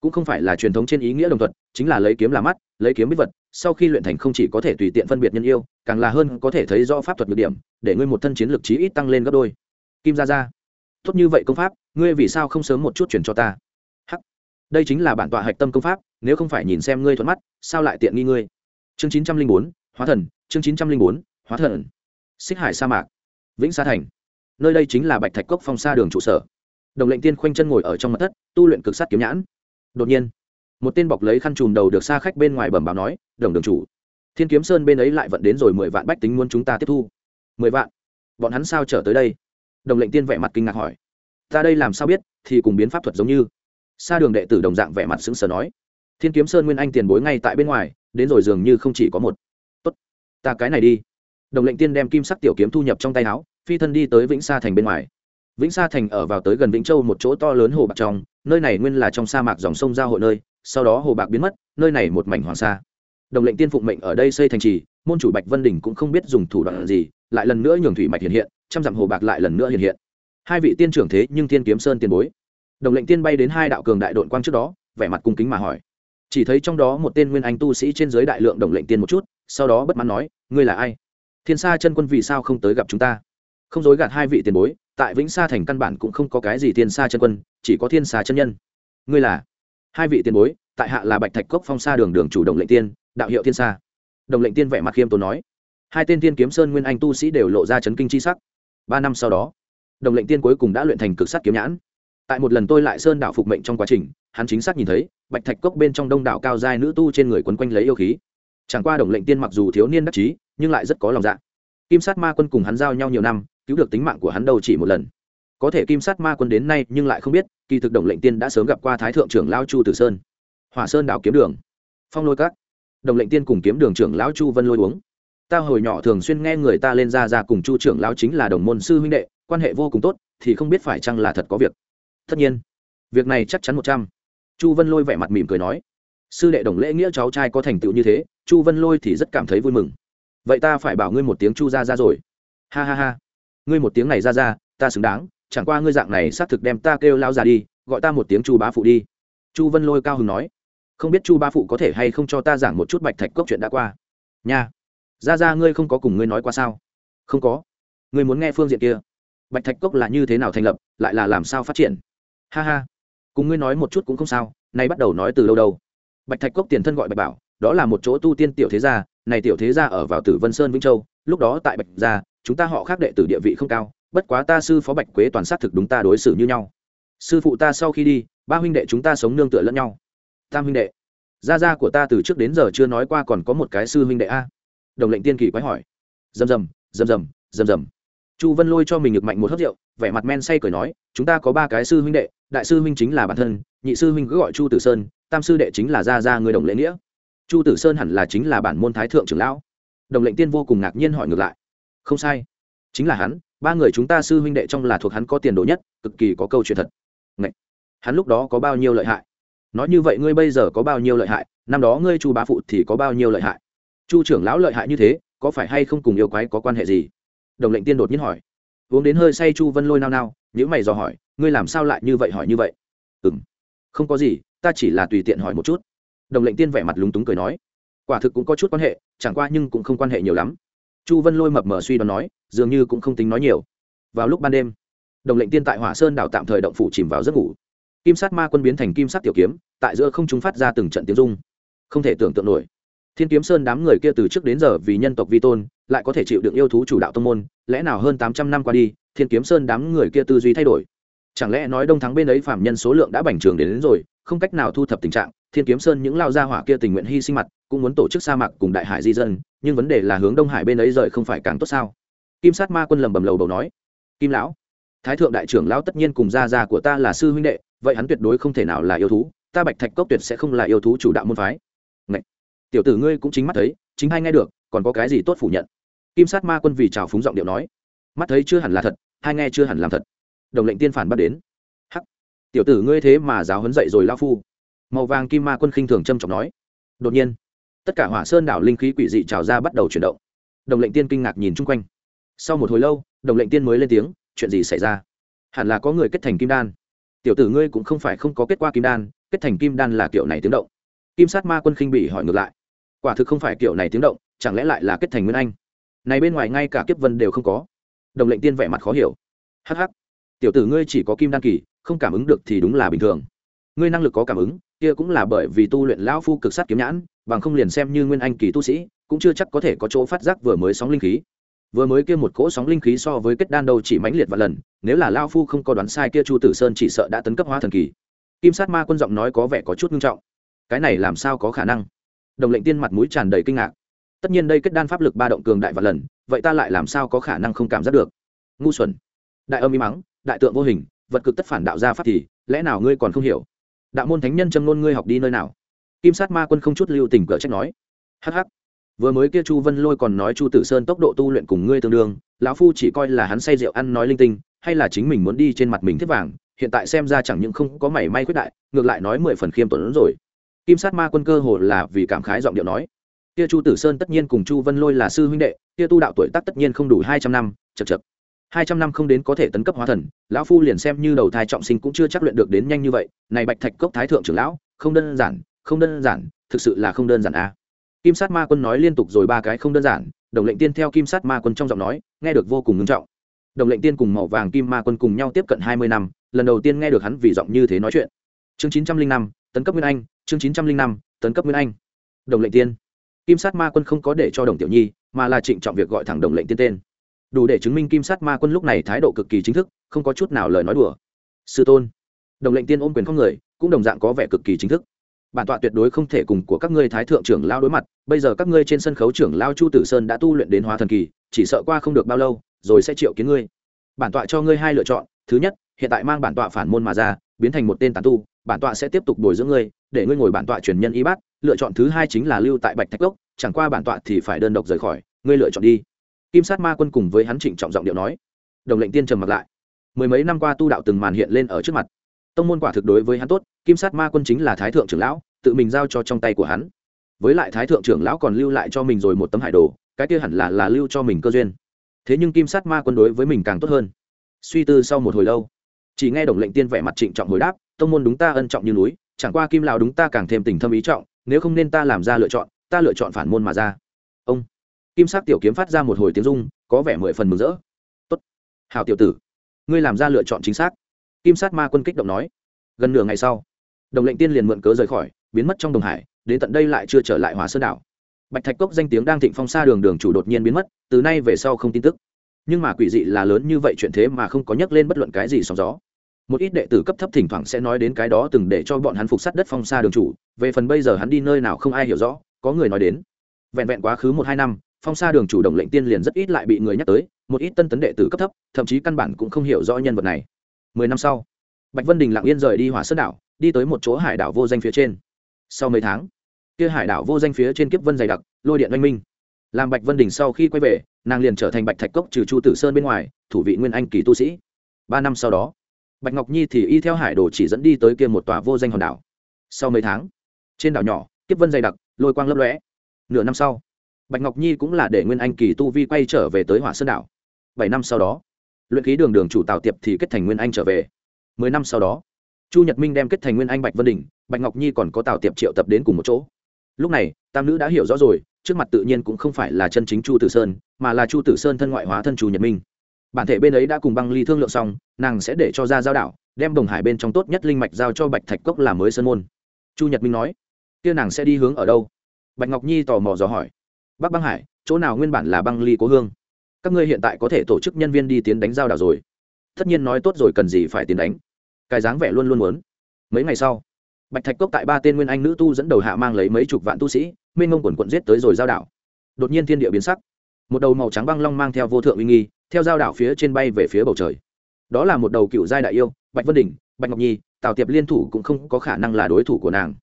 cũng không phải là truyền thống trên ý nghĩa đồng thuận chính là lấy kiếm làm mắt, lấy kiếm biết vật, sau khi luyện thành không chỉ có thể tùy tiện phân biệt nhân yêu, càng là hơn có thể thấy rõ pháp thuật nhược điểm, để ngươi một thân chiến lược chí ít tăng lên gấp đôi. Kim gia gia, tốt như vậy công pháp, ngươi vì sao không sớm một chút chuyển cho ta? Hắc, đây chính là bản tọa hạch tâm công pháp, nếu không phải nhìn xem ngươi thuận mắt, sao lại tiện nghi ngươi? Chương chín trăm linh bốn, hóa thần, chương chín trăm linh bốn, hóa thần. Xích hải sa mạc, vĩnh sa thành. Nơi đây chính là bạch thạch cốc phong sa đường trụ sở đồng lệnh tiên khoanh chân ngồi ở trong mặt thất, tu luyện cực sát kiếm nhãn. Đột nhiên, một tên bọc lấy khăn chùm đầu được xa khách bên ngoài bẩm báo nói, đồng đường chủ, thiên kiếm sơn bên ấy lại vận đến rồi mười vạn bách tính muốn chúng ta tiếp thu. Mười vạn? Bọn hắn sao trở tới đây? Đồng lệnh tiên vẻ mặt kinh ngạc hỏi. Ta đây làm sao biết, thì cùng biến pháp thuật giống như. Xa đường đệ tử đồng dạng vẻ mặt sững sờ nói. Thiên kiếm sơn nguyên anh tiền bối ngay tại bên ngoài, đến rồi dường như không chỉ có một. Tốt, ta cái này đi. Đồng lệnh tiên đem kim sắc tiểu kiếm thu nhập trong tay áo, phi thân đi tới vĩnh sa thành bên ngoài vĩnh sa thành ở vào tới gần vĩnh châu một chỗ to lớn hồ bạc trong, nơi này nguyên là trong sa mạc dòng sông giao hội nơi, sau đó hồ bạc biến mất, nơi này một mảnh hoàng sa. Đồng lệnh tiên phụng mệnh ở đây xây thành trì, môn chủ bạch vân đình cũng không biết dùng thủ đoạn gì, lại lần nữa nhường thủy mạch hiện hiện, trăm dặm hồ bạc lại lần nữa hiện hiện. Hai vị tiên trưởng thế nhưng tiên kiếm sơn tiền bối. Đồng lệnh tiên bay đến hai đạo cường đại đội quang trước đó, vẻ mặt cung kính mà hỏi. Chỉ thấy trong đó một tên nguyên anh tu sĩ trên dưới đại lượng đồng lệnh tiên một chút, sau đó bất mãn nói, ngươi là ai? Thiên sa chân quân vì sao không tới gặp chúng ta? Không dối gạt hai vị tiền bối tại vĩnh sa thành căn bản cũng không có cái gì thiên sa chân quân, chỉ có thiên sa chân nhân. Ngươi là? Hai vị tiền bối, tại hạ là bạch thạch cốc phong sa đường đường chủ đồng lệnh tiên, đạo hiệu thiên sa. Đồng lệnh tiên vẻ mặt khiêm tốn nói. Hai tên tiên kiếm sơn nguyên anh tu sĩ đều lộ ra chấn kinh c h i sắc. Ba năm sau đó, đồng lệnh tiên cuối cùng đã luyện thành cực sắt kiếm nhãn. Tại một lần tôi lại sơn đạo phục mệnh trong quá trình, hắn chính xác nhìn thấy, bạch thạch cốc bên trong đông đảo cao giai nữ tu trên người quấn quanh lấy yêu khí. Chẳng qua đồng lệnh tiên mặc dù thiếu niên đắc chí, nhưng lại rất có lòng dạ. Kim sát ma quân cùng hắn giao nhau nhiều năm cứu được tính mạng của hắn đâu chỉ một lần. Có thể kim sát ma quân đến nay nhưng lại không biết, kỳ thực đồng lệnh tiên đã sớm gặp qua thái thượng trưởng lao chu tử sơn. Hỏa sơn đào kiếm đường. Phong lôi các. Đồng lệnh tiên cùng kiếm đường trưởng lão chu vân lôi uống. Ta hồi nhỏ thường xuyên nghe người ta lên ra ra cùng chu trưởng lão chính là đồng môn sư huynh đệ, quan hệ vô cùng tốt, thì không biết phải chăng là thật có việc. Tất nhiên, việc này chắc chắn một trăm. Chu vân lôi vẻ mặt mỉm cười nói, sư đệ đồng lễ nghĩa cháu trai có thành tựu như thế, chu vân lôi thì rất cảm thấy vui mừng. Vậy ta phải bảo ngươi một tiếng chu ra ra rồi. Ha ha ha ngươi một tiếng này ra ra, ta xứng đáng, chẳng qua ngươi dạng này xác thực đem ta kêu lao ra đi, gọi ta một tiếng chu bá phụ đi. Chu vân lôi cao hứng nói. Không biết chu bá phụ có thể hay không cho ta giảng một chút bạch thạch cốc chuyện đã qua? Nha. Ra ra, ngươi không có cùng ngươi nói qua sao? Không có. Ngươi muốn nghe phương diện kia. Bạch thạch cốc là như thế nào thành lập, lại là làm sao phát triển? Ha ha. Cùng ngươi nói một chút cũng không sao, nay bắt đầu nói từ lâu đâu. Bạch thạch cốc tiền thân gọi bạch bảo, đó là một chỗ tu tiên tiểu thế gia, này tiểu thế gia ở vào tử vân sơn vĩnh châu, lúc đó tại bạch gia chúng ta họ khác đệ tử địa vị không cao, bất quá ta sư phó bạch quế toàn sát thực đúng ta đối xử như nhau. Sư phụ ta sau khi đi, ba huynh đệ chúng ta sống nương tựa lẫn nhau. Tam huynh đệ, gia gia của ta từ trước đến giờ chưa nói qua còn có một cái sư huynh đệ a. Đồng lệnh tiên kỳ quái hỏi. Rầm rầm rầm rầm rầm rầm chu vân lôi cho mình ngược mạnh một hớt rượu, vẻ mặt men say cười nói, chúng ta có ba cái sư huynh đệ, đại sư huynh chính là bản thân, nhị sư huynh cứ gọi chu tử sơn, tam sư đệ chính là gia gia người đồng lễ nghĩa. Chu tử sơn hẳn là chính là bản môn thái thượng trưởng lão. Đồng lệnh tiên vô cùng ngạc nhiên hỏi ngược lại không sai. Chính là hắn, ba người chúng ta sư huynh đệ trong là thuộc hắn có tiền đồ nhất, cực kỳ có câu chuyện thật. Ngậy! hắn lúc đó có bao nhiêu lợi hại? Nói như vậy ngươi bây giờ có bao nhiêu lợi hại? Năm đó ngươi chu bá phụ thì có bao nhiêu lợi hại? Chu trưởng lão lợi hại như thế, có phải hay không cùng yêu quái có quan hệ gì? Đồng lệnh tiên đột nhiên hỏi. Uống đến hơi say chu vân lôi nao nao những mày dò hỏi, ngươi làm sao lại như vậy hỏi như vậy? Ừ m không có gì, ta chỉ là tùy tiện hỏi một chút. Đồng lệnh tiên vẻ mặt lúng túng cười nói. Quả thực cũng có chút quan hệ, chẳng qua nhưng cũng không quan hệ nhiều lắm chu vân lôi mập mờ suy đoán nói dường như cũng không tính nói nhiều. Vào lúc ban đêm đồng lệnh tiên tại hỏa sơn đảo tạm thời động phủ chìm vào giấc ngủ. Kim sát ma quân biến thành kim sát tiểu kiếm tại giữa không chúng phát ra từng trận tiếng dung không thể tưởng tượng nổi. Thiên kiếm sơn đám người kia từ trước đến giờ vì nhân tộc vi tôn lại có thể chịu đựng yêu thú chủ đạo tông môn lẽ nào hơn tám trăm năm qua đi thiên kiếm sơn đám người kia tư duy thay đổi? Chẳng lẽ nói đông thắng bên ấy phạm nhân số lượng đã bành trường đến, đến rồi không cách nào thu thập tình trạng thiên kiếm sơn những lao gia hỏa kia tình nguyện hy sinh mặt, cũng muốn tổ chức sa mạc cùng đại hải di dân, nhưng vấn đề là hướng đông hải bên ấy rời không phải càng tốt sao? Kim sát ma quân lầm bầm lầu bầu nói. Kim lão, thái thượng đại trưởng lão tất nhiên cùng gia gia của ta là sư huynh đệ, vậy hắn tuyệt đối không thể nào là yêu thú, ta bạch thạch cốc tuyệt sẽ không là yêu thú chủ đạo môn phái. Ngậy! tiểu tử ngươi cũng chính mắt thấy, chính hay nghe được, còn có cái gì tốt phủ nhận? Kim sát ma quân vì trào phúng giọng điệu nói. Mắt thấy chưa hẳn là thật, hai nghe chưa hẳn làm thật. Đồng lệnh tiên phản bắt đến. Hắc, tiểu tử ngươi thế mà giáo huấn dậy rồi lao phu màu vàng kim ma quân khinh thường trâm trọng nói. Đột nhiên, tất cả hỏa sơn đảo linh khí quỷ dị trào ra bắt đầu chuyển động. Đồng lệnh tiên kinh ngạc nhìn chung quanh. Sau một hồi lâu, đồng lệnh tiên mới lên tiếng, chuyện gì xảy ra? Hẳn là có người kết thành kim đan. Tiểu tử ngươi cũng không phải không có kết quả kim đan, kết thành kim đan là kiểu này tiếng động. Kim sát ma quân khinh bị hỏi ngược lại. Quả thực không phải kiểu này tiếng động, chẳng lẽ lại là kết thành nguyên anh? Này bên ngoài ngay cả kiếp vân đều không có. Đồng lệnh tiên vẻ mặt khó hiểu. Hh tiểu tử ngươi chỉ có kim đan kỳ, không cảm ứng được thì đúng là bình thường ngươi năng lực có cảm ứng, kia cũng là bởi vì tu luyện lão phu cực sát kiếm nhãn, bằng không liền xem như nguyên anh kỳ tu sĩ, cũng chưa chắc có thể có chỗ phát giác vừa mới sóng linh khí. Vừa mới kia một cỗ sóng linh khí so với kết đan đầu chỉ mãnh liệt và lần, nếu là lao phu không có đoán sai kia chu tử sơn chỉ sợ đã tấn cấp hóa thần kỳ. Kim sát ma quân giọng nói có vẻ có chút nghiêm trọng. Cái này làm sao có khả năng? Đồng lệnh tiên mặt mũi tràn đầy kinh ngạc. Tất nhiên đây kết đan pháp lực ba động cường đại và lần, vậy ta lại làm sao có khả năng không cảm giác được? Ngu xuẩn. Đại âm y mắng, đại tượng vô hình, vật cực tất phản đạo ra pháp thì, lẽ nào ngươi còn không hiểu? Đạo môn thánh nhân châm nôn ngươi học đi nơi nào? Kim sát ma quân không chút lưu tình cỡ trách nói. Hh vừa mới kia chu vân lôi còn nói chu tử sơn tốc độ tu luyện cùng ngươi tương đương, lão phu chỉ coi là hắn say rượu ăn nói linh tinh, hay là chính mình muốn đi trên mặt mình thiết vàng, hiện tại xem ra chẳng những không có mảy may quyết đại, ngược lại nói mười phần khiêm tốn rồi. Kim sát ma quân cơ hồ là vì cảm khái giọng điệu nói. Kia chu tử sơn tất nhiên cùng chu vân lôi là sư huynh đệ, kia tu đạo tuổi tác tất nhiên không đủ hai trăm năm chật chật hai trăm năm không đến có thể tấn cấp hóa thần, lão phu liền xem như đầu thai trọng sinh cũng chưa chắc luyện được đến nhanh như vậy. Này bạch thạch cốc thái thượng trưởng lão, không đơn giản, không đơn giản, thực sự là không đơn giản a à. kim sát ma quân nói liên tục rồi ba cái không đơn giản, đồng lệnh tiên theo kim sát ma quân trong giọng nói, nghe được vô cùng ngưng trọng. Đồng lệnh tiên cùng màu vàng kim ma quân cùng nhau tiếp cận hai mươi năm, lần đầu tiên nghe được hắn vì giọng như thế nói chuyện. Chương chín trăm linh năm, tấn cấp nguyên anh, chương chín trăm linh năm, tấn cấp nguyên anh. Đồng lệnh tiên. Kim sát ma quân không có để cho đồng tiểu nhi, mà là trịnh trọng việc gọi thẳng đồng lệnh tiên tên đủ để chứng minh kim sát ma quân lúc này thái độ cực kỳ chính thức, không có chút nào lời nói đùa. Sư tôn, đồng lệnh tiên ôm quyền không người, cũng đồng dạng có vẻ cực kỳ chính thức. Bản tọa tuyệt đối không thể cùng của các ngươi thái thượng trưởng lao đối mặt, bây giờ các ngươi trên sân khấu trưởng lao chu tử sơn đã tu luyện đến hóa thần kỳ, chỉ sợ qua không được bao lâu, rồi sẽ triệu kiến ngươi. Bản tọa cho ngươi hai lựa chọn, thứ nhất, hiện tại mang bản tọa phản môn mà ra, biến thành một tên tàn tu, bản tọa sẽ tiếp tục bồi dưỡng ngươi, để ngươi ngồi bản tọa truyền nhân y bát, lựa chọn thứ hai chính là lưu tại bạch thạch cốc, chẳng qua bản tọa thì phải đơn độc rời khỏi, ngươi lựa chọn đi kim sát ma quân cùng với hắn trịnh trọng giọng điệu nói. Đồng lệnh tiên trầm mặc lại. Mười mấy năm qua tu đạo từng màn hiện lên ở trước mặt. Tông môn quả thực đối với hắn tốt, kim sát ma quân chính là thái thượng trưởng lão, tự mình giao cho trong tay của hắn. Với lại thái thượng trưởng lão còn lưu lại cho mình rồi một tấm hải đồ, cái kia hẳn là là lưu cho mình cơ duyên. Thế nhưng kim sát ma quân đối với mình càng tốt hơn. Suy tư sau một hồi lâu, chỉ nghe đồng lệnh tiên vẻ mặt trịnh trọng hồi đáp, tông môn đúng ta ân trọng như núi, chẳng qua kim lào đúng ta càng thêm tình thâm ý trọng, nếu không nên ta làm ra lựa chọn, ta lựa chọn phản môn mà ra kim sắc tiểu kiếm phát ra một hồi tiếng rung, có vẻ mười phần mừng rỡ. Tốt hào tiểu tử, ngươi làm ra lựa chọn chính xác. Kim sát ma quân kích động nói. Gần nửa ngày sau, đồng lệnh tiên liền mượn cớ rời khỏi, biến mất trong đồng hải, đến tận đây lại chưa trở lại hòa sơn đảo. Bạch thạch cốc danh tiếng đang thịnh phong xa đường đường chủ đột nhiên biến mất, từ nay về sau không tin tức. Nhưng mà quỷ dị là lớn như vậy chuyện thế mà không có nhắc lên bất luận cái gì sóng gió. Một ít đệ tử cấp thấp thỉnh thoảng sẽ nói đến cái đó từng để cho bọn hắn phục sát đất phong xa đường chủ, về phần bây giờ hắn đi nơi nào không ai hiểu rõ, có người nói đến. Vẹn vẹn quá khứ một hai năm phong Sa đường chủ động lệnh tiên liền rất ít lại bị người nhắc tới, một ít tân tấn đệ tử cấp thấp, thậm chí căn bản cũng không hiểu rõ nhân vật này. Mười năm sau, bạch vân đình lặng yên rời đi hỏa sơn đảo, đi tới một chỗ hải đảo vô danh phía trên. Sau mấy tháng, kia hải đảo vô danh phía trên kiếp vân dày đặc, lôi điện oanh minh. Làm bạch vân đình sau khi quay về, nàng liền trở thành bạch thạch cốc trừ chu tử sơn bên ngoài, thủ vị nguyên anh kỳ tu sĩ. Ba năm sau đó, bạch ngọc nhi thì y theo hải đồ chỉ dẫn đi tới kia một tòa vô danh hòn đảo. Sau mấy tháng, trên đảo nhỏ, kiếp vân dày đặc, lôi quang lấp lóe. Nửa năm sau bạch ngọc nhi cũng là để nguyên anh kỳ tu vi quay trở về tới hỏa sơn đảo. Bảy năm sau đó, luyện ký đường đường chủ tào tiệp thì kết thành nguyên anh trở về. Mười năm sau đó, chu nhật minh đem kết thành nguyên anh bạch vân đình bạch ngọc nhi còn có tào tiệp triệu tập đến cùng một chỗ. Lúc này, tam nữ đã hiểu rõ rồi, trước mặt tự nhiên cũng không phải là chân chính chu tử sơn, mà là chu tử sơn thân ngoại hóa thân chu nhật minh. Bản thể bên ấy đã cùng băng ly thương lượng xong, nàng sẽ để cho ra giao đảo, đem đồng hải bên trong tốt nhất linh mạch giao cho bạch thạch cốc làm mới sơn môn. Chu nhật minh nói, kia nàng sẽ đi hướng ở đâu? Bạch ngọc nhi tò mò dò hỏi bắc băng hải, chỗ nào nguyên bản là băng ly cố hương? Các ngươi hiện tại có thể tổ chức nhân viên đi tiến đánh giao đảo rồi. Tất nhiên nói tốt rồi cần gì phải tiến đánh. Cái dáng vẻ luôn luôn muốn. Mấy ngày sau, bạch thạch cốc tại ba tên nguyên anh nữ tu dẫn đầu hạ mang lấy mấy chục vạn tu sĩ, mênh ngông quần quận giết tới rồi giao đảo. Đột nhiên thiên địa biến sắc. Một đầu màu trắng băng long mang theo vô thượng uy nghi, theo giao đảo phía trên bay về phía bầu trời. Đó là một đầu cựu giai đại yêu, bạch vân đình bạch ngọc nhi, tào tiệp liên thủ cũng không có khả năng là đối thủ của nàng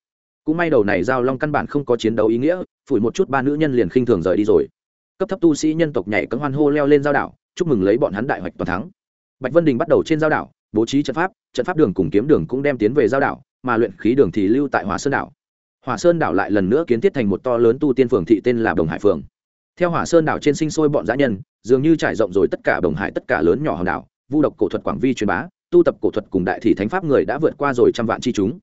cũng may đầu này giao long căn bản không có chiến đấu ý nghĩa, phủi một chút ba nữ nhân liền khinh thường rời đi rồi. Cấp thấp tu sĩ nhân tộc nhảy cấm hoan hô leo lên giao đảo, chúc mừng lấy bọn hắn đại hoạch toàn thắng. Bạch vân đình bắt đầu trên giao đảo, bố trí trận pháp trận pháp đường cùng kiếm đường cũng đem tiến về giao đảo, mà luyện khí đường thì lưu tại hỏa sơn đảo. Hỏa sơn đảo lại lần nữa kiến thiết thành một to lớn tu tiên phường thị tên là đồng hải phường. Theo hỏa sơn đảo trên sinh sôi bọn giã nhân, dường như trải rộng rồi tất cả đồng hải tất cả lớn nhỏ hòn đảo, vu độc cổ thuật quảng vi truyền bá, tu tập cổ thuật cùng đại thị thánh pháp người đã vượt qua rồi trăm vạn chi chúng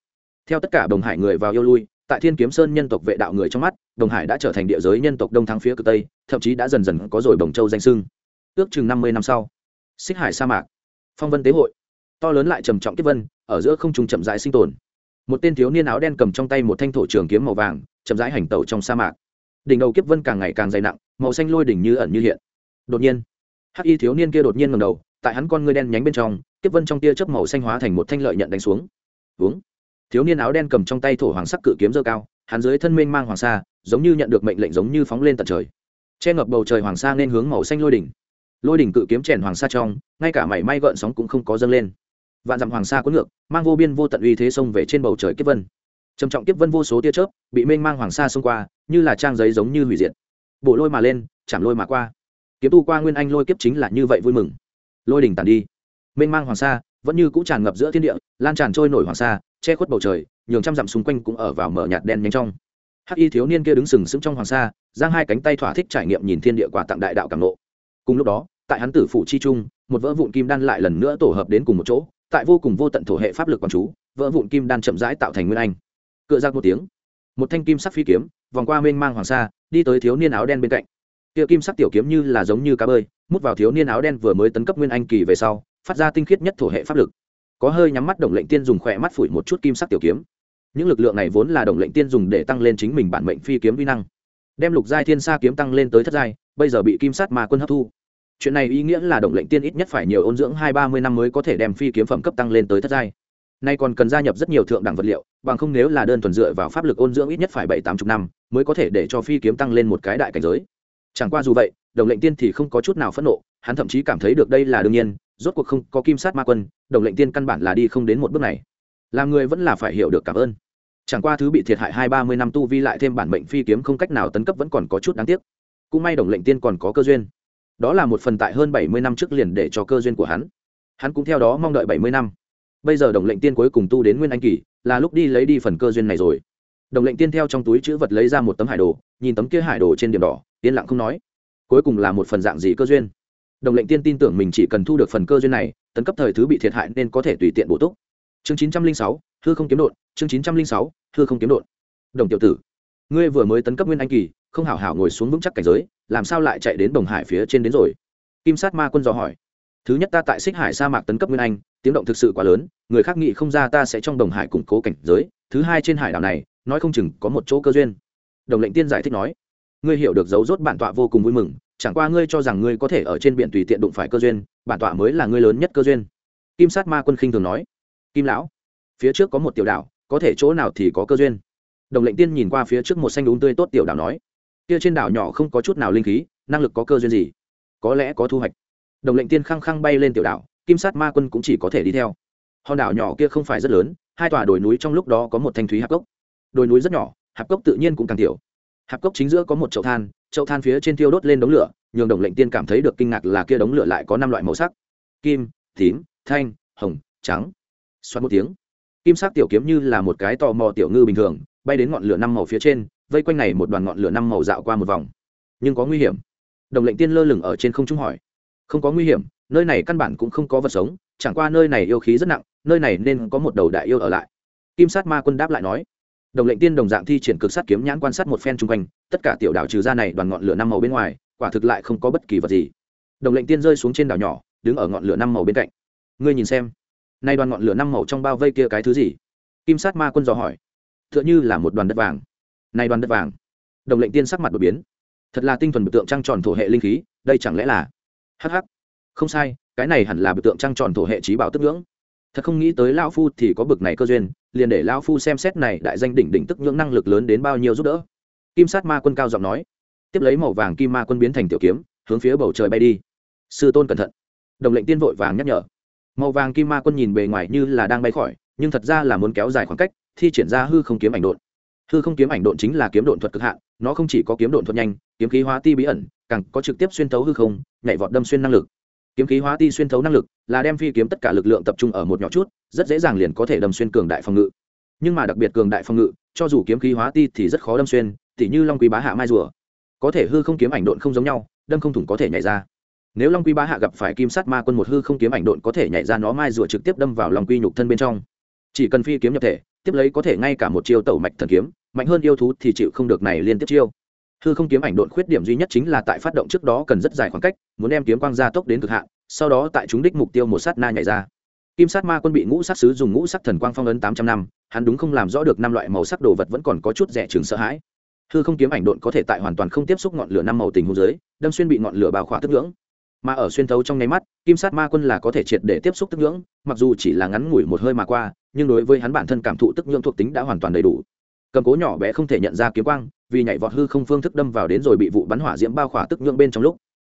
theo tất cả đồng hải người vào yêu lui, tại thiên kiếm sơn nhân tộc vệ đạo người trong mắt, đồng hải đã trở thành địa giới nhân tộc đông thắng phía cực tây, thậm chí đã dần dần có rồi đồng châu danh sưng ước chừng năm mươi năm sau, xích hải sa mạc, phong vân tế hội, to lớn lại trầm trọng kiếp vân, ở giữa không trung chậm rãi sinh tồn. Một tên thiếu niên áo đen cầm trong tay một thanh thổ trường kiếm màu vàng, chậm rãi hành tẩu trong sa mạc. Đỉnh đầu kiếp vân càng ngày càng dày nặng, màu xanh lôi đỉnh như ẩn như hiện. Đột nhiên, hắc y thiếu niên kia đột nhiên ngầm đầu, tại hắn con ngươi đen nhánh bên trong, kiếp vân trong tia chớp màu xanh hóa thành một thanh lợi nhận đánh xuống. Uống thiếu niên áo đen cầm trong tay thổ hoàng sắc cự kiếm dơ cao, hắn dưới thân mênh mang hoàng sa, giống như nhận được mệnh lệnh giống như phóng lên tận trời. Che ngập bầu trời hoàng sa nên hướng màu xanh lôi đỉnh. Lôi đỉnh cự kiếm chèn hoàng sa trong, ngay cả mảy may gợn sóng cũng không có dâng lên. Vạn dặm hoàng sa cuốn ngược, mang vô biên vô tận uy thế sông về trên bầu trời kiếp vân. Trầm trọng kiếp vân vô số tia chớp, bị mênh mang hoàng sa xông qua, như là trang giấy giống như hủy diệt. Bộ lôi mà lên, chạm lôi mà qua. Kiếm tu qua nguyên anh lôi kiếp chính là như vậy vui mừng. Lôi đỉnh tàn đi. Mênh mang hoàng sa, vẫn như cũ tràn ngập giữa thiên địa, lan tràn trôi nổi hoàng sa che khuất bầu trời, nhường trăm dặm xung quanh cũng ở vào mở nhạt đen nhanh trong. Hắc y thiếu niên kia đứng sừng sững trong hoàng sa, giang hai cánh tay thỏa thích trải nghiệm nhìn thiên địa quả tặng đại đạo cảm lộ cùng lúc đó, tại hắn tử phủ chi trung, một vỡ vụn kim đan lại lần nữa tổ hợp đến cùng một chỗ, tại vô cùng vô tận thổ hệ pháp lực quán chú, vỡ vụn kim đan chậm rãi tạo thành nguyên anh. Cựa ra một tiếng, một thanh kim sắc phi kiếm, vòng qua mênh mang hoàng sa, đi tới thiếu niên áo đen bên cạnh. Kia kim sắc tiểu kiếm như là giống như cá bơi, mút vào thiếu niên áo đen vừa mới tấn cấp nguyên anh kỳ về sau, phát ra tinh khiết nhất thổ hệ pháp lực có hơi nhắm mắt đồng lệnh tiên dùng khỏe mắt phủi một chút kim sắc tiểu kiếm. Những lực lượng này vốn là đồng lệnh tiên dùng để tăng lên chính mình bản mệnh phi kiếm vi năng. Đem lục giai thiên sa kiếm tăng lên tới thất giai, bây giờ bị kim sát mà quân hấp thu. Chuyện này ý nghĩa là đồng lệnh tiên ít nhất phải nhiều ôn dưỡng hai ba mươi năm mới có thể đem phi kiếm phẩm cấp tăng lên tới thất giai. Nay còn cần gia nhập rất nhiều thượng đẳng vật liệu, bằng không nếu là đơn thuần dựa vào pháp lực ôn dưỡng ít nhất phải bảy tám chục năm mới có thể để cho phi kiếm tăng lên một cái đại cảnh giới. Chẳng qua dù vậy, đồng lệnh tiên thì không có chút nào phẫn nộ, hắn thậm chí cảm thấy được đây là đương nhiên rốt cuộc không có kim sát ma quân, đồng lệnh tiên căn bản là đi không đến một bước này. Làm người vẫn là phải hiểu được cảm ơn. Chẳng qua thứ bị thiệt hại hai ba mươi năm tu vi lại thêm bản mệnh phi kiếm không cách nào tấn cấp vẫn còn có chút đáng tiếc. Cũng may đồng lệnh tiên còn có cơ duyên. Đó là một phần tại hơn bảy mươi năm trước liền để cho cơ duyên của hắn. Hắn cũng theo đó mong đợi bảy mươi năm. Bây giờ đồng lệnh tiên cuối cùng tu đến nguyên anh kỳ, là lúc đi lấy đi phần cơ duyên này rồi. Đồng lệnh tiên theo trong túi chữ vật lấy ra một tấm hải đồ, nhìn tấm kia hải đồ trên điểm đỏ, yên lặng không nói. Cuối cùng là một phần dạng gì cơ duyên? Đồng lệnh tiên tin tưởng mình chỉ cần thu được phần cơ duyên này, tấn cấp thời thứ bị thiệt hại nên có thể tùy tiện bổ túc. Chương chín trăm linh sáu, hư không kiếm đột chương chín trăm linh sáu, hư không kiếm đột đồng tiểu tử, ngươi vừa mới tấn cấp nguyên anh kỳ, không hảo hảo ngồi xuống vững chắc cảnh giới, làm sao lại chạy đến đồng hải phía trên đến rồi? Kim sát ma quân dò hỏi. Thứ nhất ta tại xích hải sa mạc tấn cấp nguyên anh, tiếng động thực sự quá lớn, người khác nghĩ không ra ta sẽ trong đồng hải củng cố cảnh giới, thứ hai trên hải đảo này, nói không chừng có một chỗ cơ duyên. Đồng lệnh tiên giải thích nói. Ngươi hiểu được dấu rốt bản tọa vô cùng vui mừng chẳng qua ngươi cho rằng ngươi có thể ở trên biển tùy tiện đụng phải cơ duyên, bản tọa mới là ngươi lớn nhất cơ duyên. Kim sát ma quân khinh thường nói. Kim lão, phía trước có một tiểu đảo, có thể chỗ nào thì có cơ duyên. Đồng lệnh tiên nhìn qua phía trước một xanh đúng tươi tốt tiểu đảo nói. Kia trên đảo nhỏ không có chút nào linh khí, năng lực có cơ duyên gì? Có lẽ có thu hoạch. Đồng lệnh tiên khăng khăng bay lên tiểu đảo, kim sát ma quân cũng chỉ có thể đi theo. Hòn đảo nhỏ kia không phải rất lớn, hai tòa đồi núi trong lúc đó có một thanh thúy hạp cốc. Đồi núi rất nhỏ, hạp cốc tự nhiên cũng càng tiểu hạp cốc chính giữa có một chậu than chậu than phía trên thiêu đốt lên đống lửa, nhường đồng lệnh tiên cảm thấy được kinh ngạc là kia đống lửa lại có năm loại màu sắc. Kim, tím, thanh, hồng, trắng. Xoắn một tiếng, kim sắc tiểu kiếm như là một cái tò mò tiểu ngư bình thường, bay đến ngọn lửa năm màu phía trên, vây quanh này một đoàn ngọn lửa năm màu dạo qua một vòng. Nhưng có nguy hiểm. Đồng lệnh tiên lơ lửng ở trên không trung hỏi. Không có nguy hiểm, nơi này căn bản cũng không có vật sống, chẳng qua nơi này yêu khí rất nặng, nơi này nên có một đầu đại yêu ở lại. Kim sát ma quân đáp lại nói đồng lệnh tiên đồng dạng thi triển cực sát kiếm nhãn quan sát một phen chung quanh, tất cả tiểu đảo trừ ra này đoàn ngọn lửa năm màu bên ngoài, quả thực lại không có bất kỳ vật gì. Đồng lệnh tiên rơi xuống trên đảo nhỏ, đứng ở ngọn lửa năm màu bên cạnh. Ngươi nhìn xem, nay đoàn ngọn lửa năm màu trong bao vây kia cái thứ gì? Kim sát ma quân dò hỏi. T h ư ợ n h ư là một đoàn đất vàng. Nay đoàn đất vàng. Đồng lệnh tiên sắc mặt đột biến. Thật là tinh thuần biểu tượng trăng tròn thổ hệ linh khí, đây chẳng lẽ là? Hh không sai, cái này hẳn là biểu tượng trăng tròn thổ hệ trí bảo tức ngưỡng. Thật không nghĩ tới lao phu thì có bực này cơ duyên liền để Lão phu xem xét này đại danh đỉnh đỉnh tức nhưỡng năng lực lớn đến bao nhiêu giúp đỡ. Kim sát ma quân cao giọng nói. Tiếp lấy màu vàng kim ma quân biến thành tiểu kiếm, hướng phía bầu trời bay đi. Sư tôn cẩn thận. Đồng lệnh tiên vội vàng nhắc nhở. Màu vàng kim ma quân nhìn bề ngoài như là đang bay khỏi, nhưng thật ra là muốn kéo dài khoảng cách, thi triển ra hư không kiếm ảnh độn. Hư không kiếm ảnh độn chính là kiếm độn thuật cực hạn, nó không chỉ có kiếm độn thuật nhanh, kiếm khí hóa ti bí ẩn, càng có trực tiếp xuyên thấu hư không, nhảy vọt đâm xuyên năng lực kiếm khí hóa ti xuyên thấu năng lực, là đem phi kiếm tất cả lực lượng tập trung ở một nhỏ chút, rất dễ dàng liền có thể đâm xuyên cường đại phòng ngự. Nhưng mà đặc biệt cường đại phòng ngự, cho dù kiếm khí hóa ti thì rất khó đâm xuyên, tỉ như long quý bá hạ mai rùa. Có thể hư không kiếm ảnh độn không giống nhau, đâm không thủng có thể nhảy ra. Nếu long quy bá hạ gặp phải kim sắt ma quân một hư không kiếm ảnh độn có thể nhảy ra nó mai rùa trực tiếp đâm vào lòng quy nhục thân bên trong. Chỉ cần phi kiếm nhập thể, tiếp lấy có thể ngay cả một chiêu tẩu mạch thần kiếm, mạnh hơn yêu thú thì chịu không được này liên tiếp chiêu hư không kiếm ảnh độn khuyết điểm duy nhất chính là tại phát động trước đó cần rất dài khoảng cách, muốn đem kiếm quang ra tốc đến cực hạn, sau đó tại chúng đích mục tiêu một sát na nhảy ra. Kim sát ma quân bị ngũ sát sứ dùng ngũ sắc thần quang phong ấn tám trăm năm, hắn đúng không làm rõ được năm loại màu sắc đồ vật vẫn còn có chút rẻ chừng sợ hãi. Hư không kiếm ảnh độn có thể tại hoàn toàn không tiếp xúc ngọn lửa năm màu tình hồ dưới, đâm xuyên bị ngọn lửa bào khỏa tức ngưỡng. Mà ở xuyên thấu trong nháy mắt, kim sát ma quân là có thể triệt để tiếp xúc tức ngưỡng, mặc dù chỉ là ngắn ngủi một hơi mà qua, nhưng đối với hắn bản thân cảm thụ tức ngưỡng thuộc tính đã hoàn toàn đầy đủ cầm cố nhỏ bé không thể nhận ra kiếm quang, vì nhảy vọt hư không phương thức đâm vào đến rồi bị vụ bắn hỏa diễm bao khỏa tức nhượng bên trong lúc.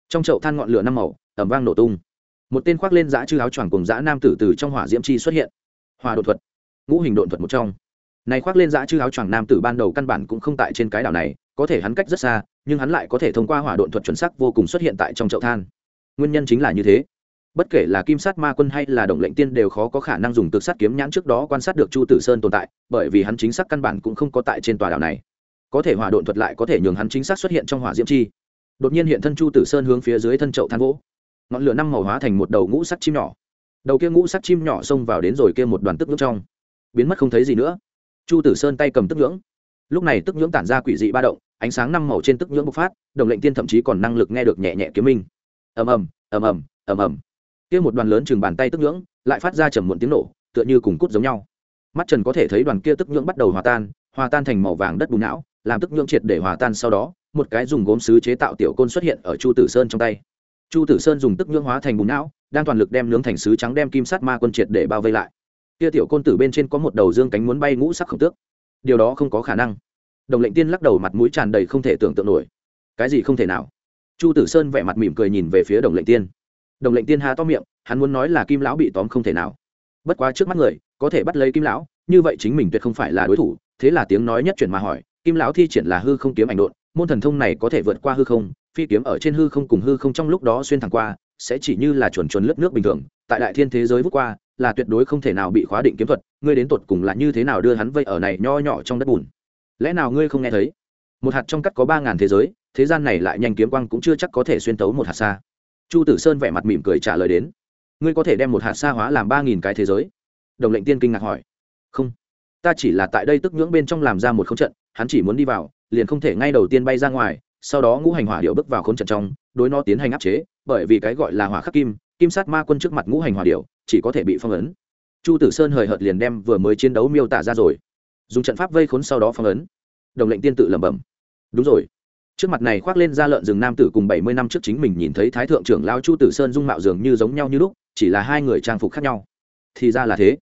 Trong chậu than ngọn lửa năm màu ẩm vang nổ tung. Một tên khoác lên giã chư áo choàng cùng giã nam tử từ trong hỏa diễm chi xuất hiện. Hòa đột thuật. Ngũ hình đột thuật một trong. Này khoác lên giã chư áo choàng nam tử ban đầu căn bản cũng không tại trên cái đảo này, có thể hắn cách rất xa, nhưng hắn lại có thể thông qua hỏa đột thuật chuẩn sắc vô cùng xuất hiện tại trong chậu than. Nguyên nhân chính là như thế bất kể là kim sát ma quân hay là động lệnh tiên đều khó có khả năng dùng cực sát kiếm nhãn trước đó quan sát được chu tử sơn tồn tại, bởi vì hắn chính xác căn bản cũng không có tại trên tòa đảo này. Có thể hỏa độn thuật lại có thể nhường hắn chính xác xuất hiện trong hỏa diễm chi. Đột nhiên hiện thân chu tử sơn hướng phía dưới thân chậu than gỗ. Ngọn lửa năm màu hóa thành một đầu ngũ sắc chim nhỏ. Đầu kia ngũ sắc chim nhỏ xông vào đến rồi kia một đoàn tức ngưỡng trong. Biến mất không thấy gì nữa. Chu tử sơn tay cầm tức nhưỡng. Lúc này tức nhưỡng tản ra quỷ dị ba động, ánh sáng năm màu trên tức nhưỡng bộc phát, đồng lệnh tiên thậm chí còn năng lực nghe được nhẹ nhẹ kiếm minh. Ầm ầm ầm ầm ầm ầm kia một đoàn lớn chừng bàn tay tức nhưỡng, lại phát ra trầm muộn tiếng nổ, tựa như cùng cút giống nhau. Mắt trần có thể thấy đoàn kia tức nhưỡng bắt đầu hòa tan hòa tan thành màu vàng đất bùn não, làm tức nhưỡng triệt để hòa tan sau đó, một cái dùng gốm sứ chế tạo tiểu côn xuất hiện ở chu tử sơn trong tay. Chu tử sơn dùng tức nhưỡng hóa thành bùn não, đang toàn lực đem nướng thành sứ trắng đem kim sắt ma quân triệt để bao vây lại. Kia tiểu côn tử bên trên có một đầu dương cánh muốn bay ngũ sắc khổng tước. Điều đó không có khả năng. Đồng lệnh tiên lắc đầu mặt mũi tràn đầy không thể tưởng tượng nổi. Cái gì không thể nào? Chu tử sơn vẻ mặt mỉm cười nhìn về phía đồng lệnh tiên đồng lệnh tiên hà to miệng, hắn muốn nói là kim lão bị tóm không thể nào. Bất quá trước mắt người, có thể bắt lấy kim lão, như vậy chính mình tuyệt không phải là đối thủ, thế là tiếng nói nhất chuyển mà hỏi, kim lão thi triển là hư không kiếm ảnh độn, môn thần thông này có thể vượt qua hư không, phi kiếm ở trên hư không cùng hư không trong lúc đó xuyên thẳng qua, sẽ chỉ như là chuẩn chuẩn lướt nước bình thường, tại đại thiên thế giới vút qua, là tuyệt đối không thể nào bị khóa định kiếm thuật, ngươi đến tột cùng là như thế nào đưa hắn vây ở này nho nhỏ trong đất bùn? Lẽ nào ngươi không nghe thấy? Một hạt trong cắt có ba ngàn thế giới, thế gian này lại nhanh kiếm quang cũng chưa chắc có thể xuyên tấu một hạt xa chu tử sơn vẻ mặt mỉm cười trả lời đến. Ngươi có thể đem một hạt xa hóa làm ba nghìn cái thế giới? Đồng lệnh tiên kinh ngạc hỏi. Không. Ta chỉ là tại đây tức nhưỡng bên trong làm ra một không trận, hắn chỉ muốn đi vào, liền không thể ngay đầu tiên bay ra ngoài, sau đó ngũ hành hỏa điệu bước vào khốn trận trong, đối nó tiến hành áp chế, bởi vì cái gọi là hỏa khắc kim kim sát ma quân trước mặt ngũ hành hỏa điệu chỉ có thể bị phong ấn. Chu tử sơn hời hợt liền đem vừa mới chiến đấu miêu tả ra rồi. Dùng trận pháp vây khốn sau đó phong ấn. Đồng lệnh tiên tự lẩm bẩm. Đúng rồi trước mặt này khoác lên da lợn rừng nam tử cùng bảy mươi năm trước chính mình nhìn thấy thái thượng trưởng lao chu tử sơn dung mạo dường như giống nhau như lúc, chỉ là hai người trang phục khác nhau. Thì ra là thế.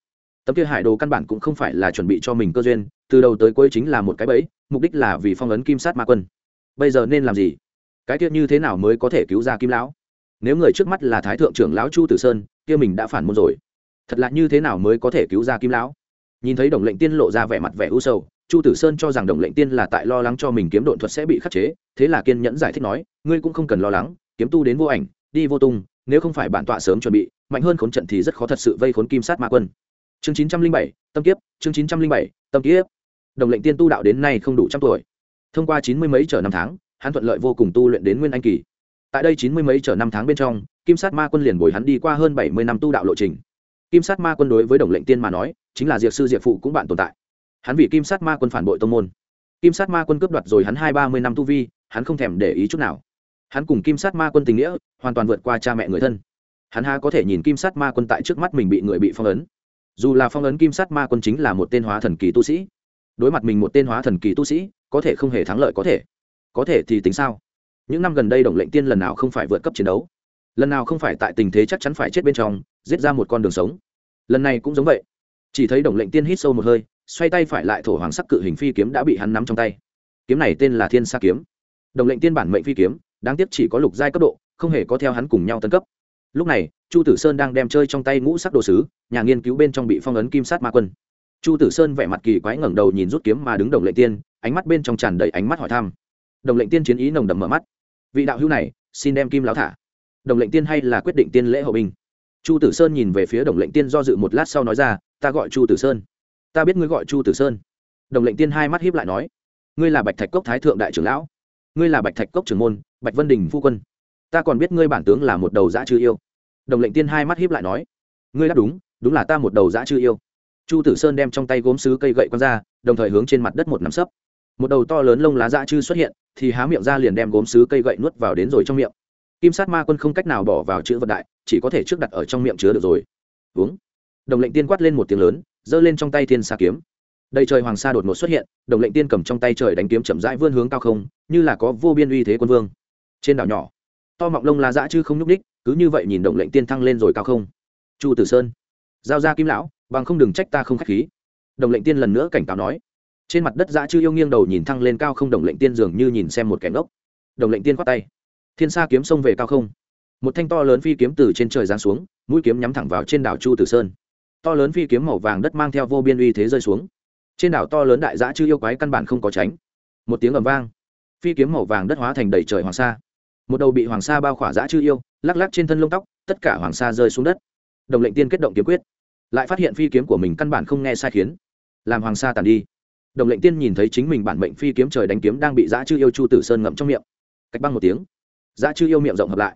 Tấm kia hải đồ căn bản cũng không phải là chuẩn bị cho mình cơ duyên, từ đầu tới cuối chính là một cái bẫy, mục đích là vì phong ấn kim sát ma quân. Bây giờ nên làm gì? Cái kia như thế nào mới có thể cứu ra kim lão? Nếu người trước mắt là thái thượng trưởng lão chu tử sơn, kia mình đã phản môn rồi. Thật là như thế nào mới có thể cứu ra kim lão? Nhìn thấy đồng lệnh tiên lộ ra vẻ mặt vẻ u sầu chu tử sơn cho rằng đồng lệnh tiên là tại lo lắng cho mình kiếm độn thuật sẽ bị khắc chế, thế là kiên nhẫn giải thích nói, ngươi cũng không cần lo lắng, kiếm tu đến vô ảnh, đi vô tung, nếu không phải bản tọa sớm chuẩn bị, mạnh hơn khốn trận thì rất khó thật sự vây khốn kim sát ma quân. Chương chín trăm linh bảy, tâm kiếp, chương chín trăm linh bảy, tâm kiếp. Đồng lệnh tiên tu đạo đến nay không đủ trăm tuổi. Thông qua chín mươi mấy trở năm tháng, hắn thuận lợi vô cùng tu luyện đến nguyên anh kỳ. Tại đây chín mươi mấy trở năm tháng bên trong, kim sát ma quân liền bồi hắn đi qua hơn bảy mươi năm tu đạo lộ trình. Kim sát ma quân đối với đồng lệnh tiên mà nói, chính là diệp sư diệp phụ cũng bạn tồn tại hắn vì kim sát ma quân phản bội tông môn. Kim sát ma quân cướp đoạt rồi hắn hai ba mươi năm tu vi, hắn không thèm để ý chút nào. Hắn cùng kim sát ma quân tình nghĩa, hoàn toàn vượt qua cha mẹ người thân. Hắn ha có thể nhìn kim sát ma quân tại trước mắt mình bị người bị phong ấn. Dù là phong ấn kim sát ma quân chính là một tên hóa thần kỳ tu sĩ, đối mặt mình một tên hóa thần kỳ tu sĩ, có thể không hề thắng lợi có thể. Có thể thì tính sao? Những năm gần đây đồng lệnh tiên lần nào không phải vượt cấp chiến đấu? Lần nào không phải tại tình thế chắc chắn phải chết bên trong, giết ra một con đường sống? Lần này cũng giống vậy. Chỉ thấy đồng lệnh tiên hít sâu một hơi xoay tay phải lại thổ hoàng sắc cự hình phi kiếm đã bị hắn nắm trong tay. Kiếm này tên là thiên sa kiếm. Đồng lệnh tiên bản mệnh phi kiếm, đáng tiếc chỉ có lục giai cấp độ, không hề có theo hắn cùng nhau tân cấp. Lúc này, chu tử sơn đang đem chơi trong tay ngũ sắc đồ sứ, nhà nghiên cứu bên trong bị phong ấn kim sát ma quân. Chu tử sơn vẻ mặt kỳ quái ngẩng đầu nhìn rút kiếm mà đứng đồng lệnh tiên, ánh mắt bên trong tràn đầy ánh mắt hỏi thăm. Đồng lệnh tiên chiến ý nồng đậm mở mắt. Vị đạo hữu này, xin đem kim láo thả. Đồng lệnh tiên hay là quyết định tiên lễ hậu binh? Chu tử sơn nhìn về phía đồng lệnh tiên do dự một lát sau nói ra, ta gọi chu tử sơn ta biết ngươi gọi chu tử sơn đồng lệnh tiên hai mắt hiếp lại nói ngươi là bạch thạch cốc thái thượng đại trưởng lão ngươi là bạch thạch cốc trưởng môn bạch vân đình phu quân ta còn biết ngươi bản tướng là một đầu dã chư yêu đồng lệnh tiên hai mắt hiếp lại nói ngươi đáp đúng đúng là ta một đầu dã chư yêu chu tử sơn đem trong tay gốm xứ cây gậy quăng ra đồng thời hướng trên mặt đất một nắm sấp một đầu to lớn lông lá dã chư xuất hiện thì há miệng ra liền đem gốm xứ cây gậy nuốt vào đến rồi trong miệng kim sát ma quân không cách nào bỏ vào chữ vận đại chỉ có thể trước đặt ở trong miệng chứa được rồi uống đồng lệnh tiên quát lên một tiếng lớn giơ lên trong tay thiên sa kiếm. Đầy trời hoàng sa đột ngột xuất hiện, đồng lệnh tiên cầm trong tay trời đánh kiếm chậm rãi vươn hướng cao không, như là có vô biên uy thế quân vương. Trên đảo nhỏ, to mọng lông lá dã chư không nhúc ních cứ như vậy nhìn đồng lệnh tiên thăng lên rồi cao không. Chu tử sơn, giao ra kim lão, bằng không đừng trách ta không k h á c h khí. Đồng lệnh tiên lần nữa cảnh cáo nói. Trên mặt đất dã chư yêu nghiêng đầu nhìn thăng lên cao không, đồng lệnh tiên dường như nhìn xem một kẻ ngốc. Đồng lệnh tiên khoát tay. Thiên sa kiếm xông về cao không. Một thanh to lớn phi kiếm từ trên trời giáng xuống, mũi kiếm nhắm thẳng vào trên đảo chu tử sơn to lớn phi kiếm màu vàng đất mang theo vô biên uy thế rơi xuống. Trên đảo to lớn đại dã chư yêu quái căn bản không có tránh. Một tiếng ầm vang, phi kiếm màu vàng đất hóa thành đầy trời hoàng sa. Một đầu bị hoàng sa bao khỏa dã chư yêu, lắc lắc trên thân lông tóc, tất cả hoàng sa rơi xuống đất. Đồng lệnh tiên kết động kiếm quyết, lại phát hiện phi kiếm của mình căn bản không nghe sai khiến. Làm hoàng sa tàn đi. Đồng lệnh tiên nhìn thấy chính mình bản mệnh phi kiếm trời đánh kiếm đang bị dã chư yêu chu tử sơn ngậm trong miệng. Cách băng một tiếng, dã chư yêu miệng rộng hợp lại.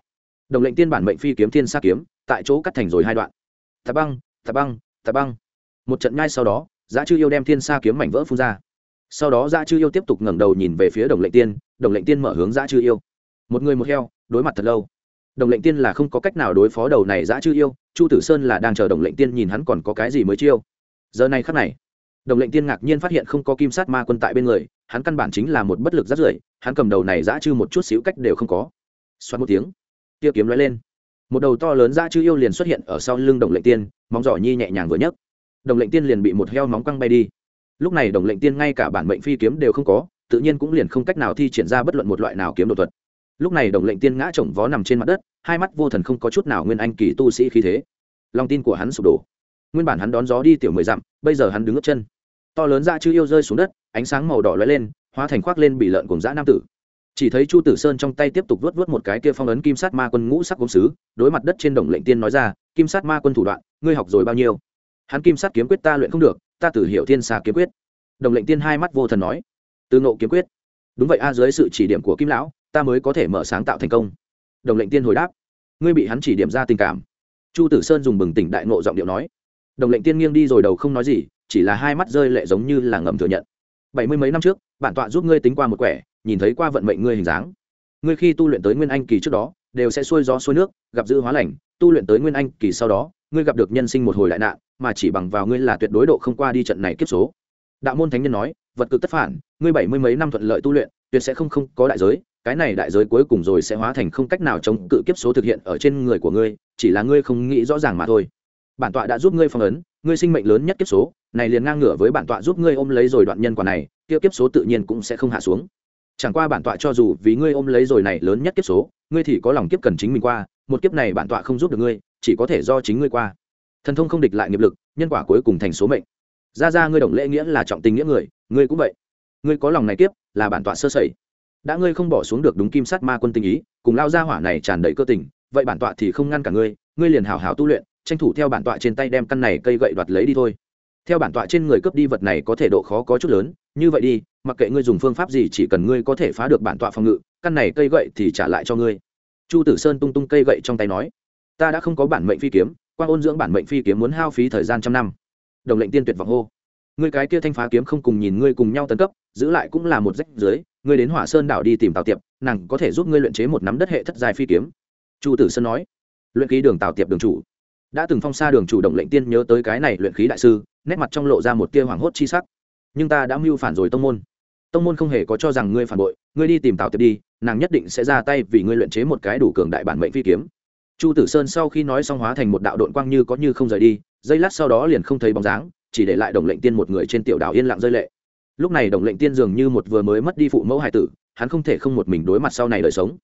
Đồng lệnh tiên bản mệnh phi kiếm thiên sa kiếm, tại chỗ cắt thành rồi hai đoạn. Tà băng tà băng tà băng. Một trận nhai sau đó Giá chư yêu đem thiên sa kiếm mảnh vỡ phun ra. Sau đó Giá chư yêu tiếp tục ngẩng đầu nhìn về phía đồng lệnh tiên, đồng lệnh tiên mở hướng Giá chư yêu. Một người một heo, đối mặt thật lâu. Đồng lệnh tiên là không có cách nào đối phó đầu này Giá chư yêu, chu tử sơn là đang chờ đồng lệnh tiên nhìn hắn còn có cái gì mới chiêu. Giờ này khắc này, đồng lệnh tiên ngạc nhiên phát hiện không có kim sát ma quân tại bên người, hắn căn bản chính là một bất lực rất rưởi, hắn cầm đầu này dã chư một chút xíu cách đều không có. Xoát một tiếng, tia kiếm lóe lên. Một đầu to lớn dã chư yêu liền xuất hiện ở sau lưng đồng lệnh tiên móng giỏ nhi nhẹ nhàng vừa nhấc. Đồng lệnh tiên liền bị một heo móng quăng bay đi. Lúc này đồng lệnh tiên ngay cả bản mệnh phi kiếm đều không có, tự nhiên cũng liền không cách nào thi triển ra bất luận một loại nào kiếm đột thuật. Lúc này đồng lệnh tiên ngã chồng vó nằm trên mặt đất, hai mắt vô thần không có chút nào nguyên anh kỳ tu sĩ khí thế. Lòng tin của hắn sụp đổ. Nguyên bản hắn đón gió đi tiểu mười dặm, bây giờ hắn đứng ướp chân. To lớn ra chư yêu rơi xuống đất, ánh sáng màu đỏ lóe lên, hóa thành khoác lên bị lợn cùng dã nam tử chỉ thấy chu tử sơn trong tay tiếp tục vớt vớt một cái kia phong ấn kim sát ma quân ngũ sắc công sứ, đối mặt đất trên đồng lệnh tiên nói ra, kim sát ma quân thủ đoạn, ngươi học rồi bao nhiêu? Hắn kim sát kiếm quyết ta luyện không được, ta tử hiệu thiên xa kiếm quyết. Đồng lệnh tiên hai mắt vô thần nói. Từ ngộ kiếm quyết. Đúng vậy a, dưới sự chỉ điểm của kim lão, ta mới có thể mở sáng tạo thành công. Đồng lệnh tiên hồi đáp. Ngươi bị hắn chỉ điểm ra tình cảm. Chu tử sơn dùng bừng tỉnh đại ngộ giọng điệu nói. Đồng lệnh tiên nghiêng đi rồi đầu không nói gì, chỉ là hai mắt rơi lệ giống như là ngầm thừa nhận. Bảy mươi mấy năm trước, bản tọa giúp ngươi tính qua một quẻ nhìn thấy qua vận mệnh ngươi hình dáng. Ngươi khi tu luyện tới nguyên anh kỳ trước đó, đều sẽ xuôi gió xuôi nước, gặp dữ hóa lành. Tu luyện tới nguyên anh kỳ sau đó, ngươi gặp được nhân sinh một hồi đại nạn, mà chỉ bằng vào ngươi là tuyệt đối độ không qua đi trận này kiếp số. Đạo môn thánh nhân nói, vật cực tất phản, ngươi bảy mươi mấy năm thuận lợi tu luyện, tuyệt sẽ không không có đại giới, cái này đại giới cuối cùng rồi sẽ hóa thành không cách nào chống cự kiếp số thực hiện ở trên người của ngươi, chỉ là ngươi không nghĩ rõ ràng mà thôi. Bản tọa đã giúp ngươi phong ấn, ngươi sinh mệnh lớn nhất kiếp số, này liền ngang ngửa với bản tọa giúp ngươi ôm lấy rồi đoạn nhân quả này, kia kiếp số tự nhiên cũng sẽ không hạ xuống chẳng qua bản tọa cho dù vì ngươi ôm lấy rồi này lớn nhất kiếp số, ngươi thì có lòng kiếp cần chính mình qua, một kiếp này bản tọa không giúp được ngươi, chỉ có thể do chính ngươi qua. Thần thông không địch lại nghiệp lực, nhân quả cuối cùng thành số mệnh. Ra ra ngươi đồng lễ nghĩa là trọng tình nghĩa người, ngươi cũng vậy. Ngươi có lòng này kiếp, là bản tọa sơ sẩy. Đã ngươi không bỏ xuống được đúng kim sát ma quân tình ý, cùng lao ra hỏa này tràn đầy cơ tình, vậy bản tọa thì không ngăn cả ngươi ngươi liền hào hào tu luyện, tranh thủ theo bản tọa trên tay đem căn này cây gậy đoạt lấy đi thôi. Theo bản tọa trên người cướp đi vật này có thể độ khó có chút lớn, như vậy đi mặc kệ ngươi dùng phương pháp gì, chỉ cần ngươi có thể phá được bản tọa phòng ngự, căn này cây gậy thì trả lại cho ngươi. Chu tử sơn tung tung cây gậy trong tay nói, ta đã không có bản mệnh phi kiếm quan ôn dưỡng bản mệnh phi kiếm muốn hao phí thời gian trăm năm. Đồng lệnh tiên tuyệt vọng hô, ngươi cái kia thanh phá kiếm không cùng nhìn ngươi cùng nhau tấn cấp, giữ lại cũng là một rách dưới, ngươi đến hỏa sơn đảo đi tìm tào tiệp, nàng có thể giúp ngươi luyện chế một nắm đất hệ thất dài phi kiếm. Chu tử sơn nói, luyện khí đường tào tiệp đường chủ. Đã từng phong xa đường chủ động lệnh tiên nhớ tới cái này luyện khí đại sư, nét mặt trong lộ ra một tia hoảng hốt chi sắc. Nhưng ta đã mưu phản rồi tông môn tông môn không hề có cho rằng ngươi phản bội, ngươi đi tìm tào tiệp đi, nàng nhất định sẽ ra tay vì ngươi luyện chế một cái đủ cường đại bản mệnh phi kiếm. Chu tử sơn sau khi nói xong hóa thành một đạo đội quang như có như không rời đi, giây lát sau đó liền không thấy bóng dáng, chỉ để lại đồng lệnh tiên một người trên tiểu đảo yên lặng rơi lệ. Lúc này đồng lệnh tiên dường như một vừa mới mất đi phụ mẫu hải tử, hắn không thể không một mình đối mặt sau này đời sống.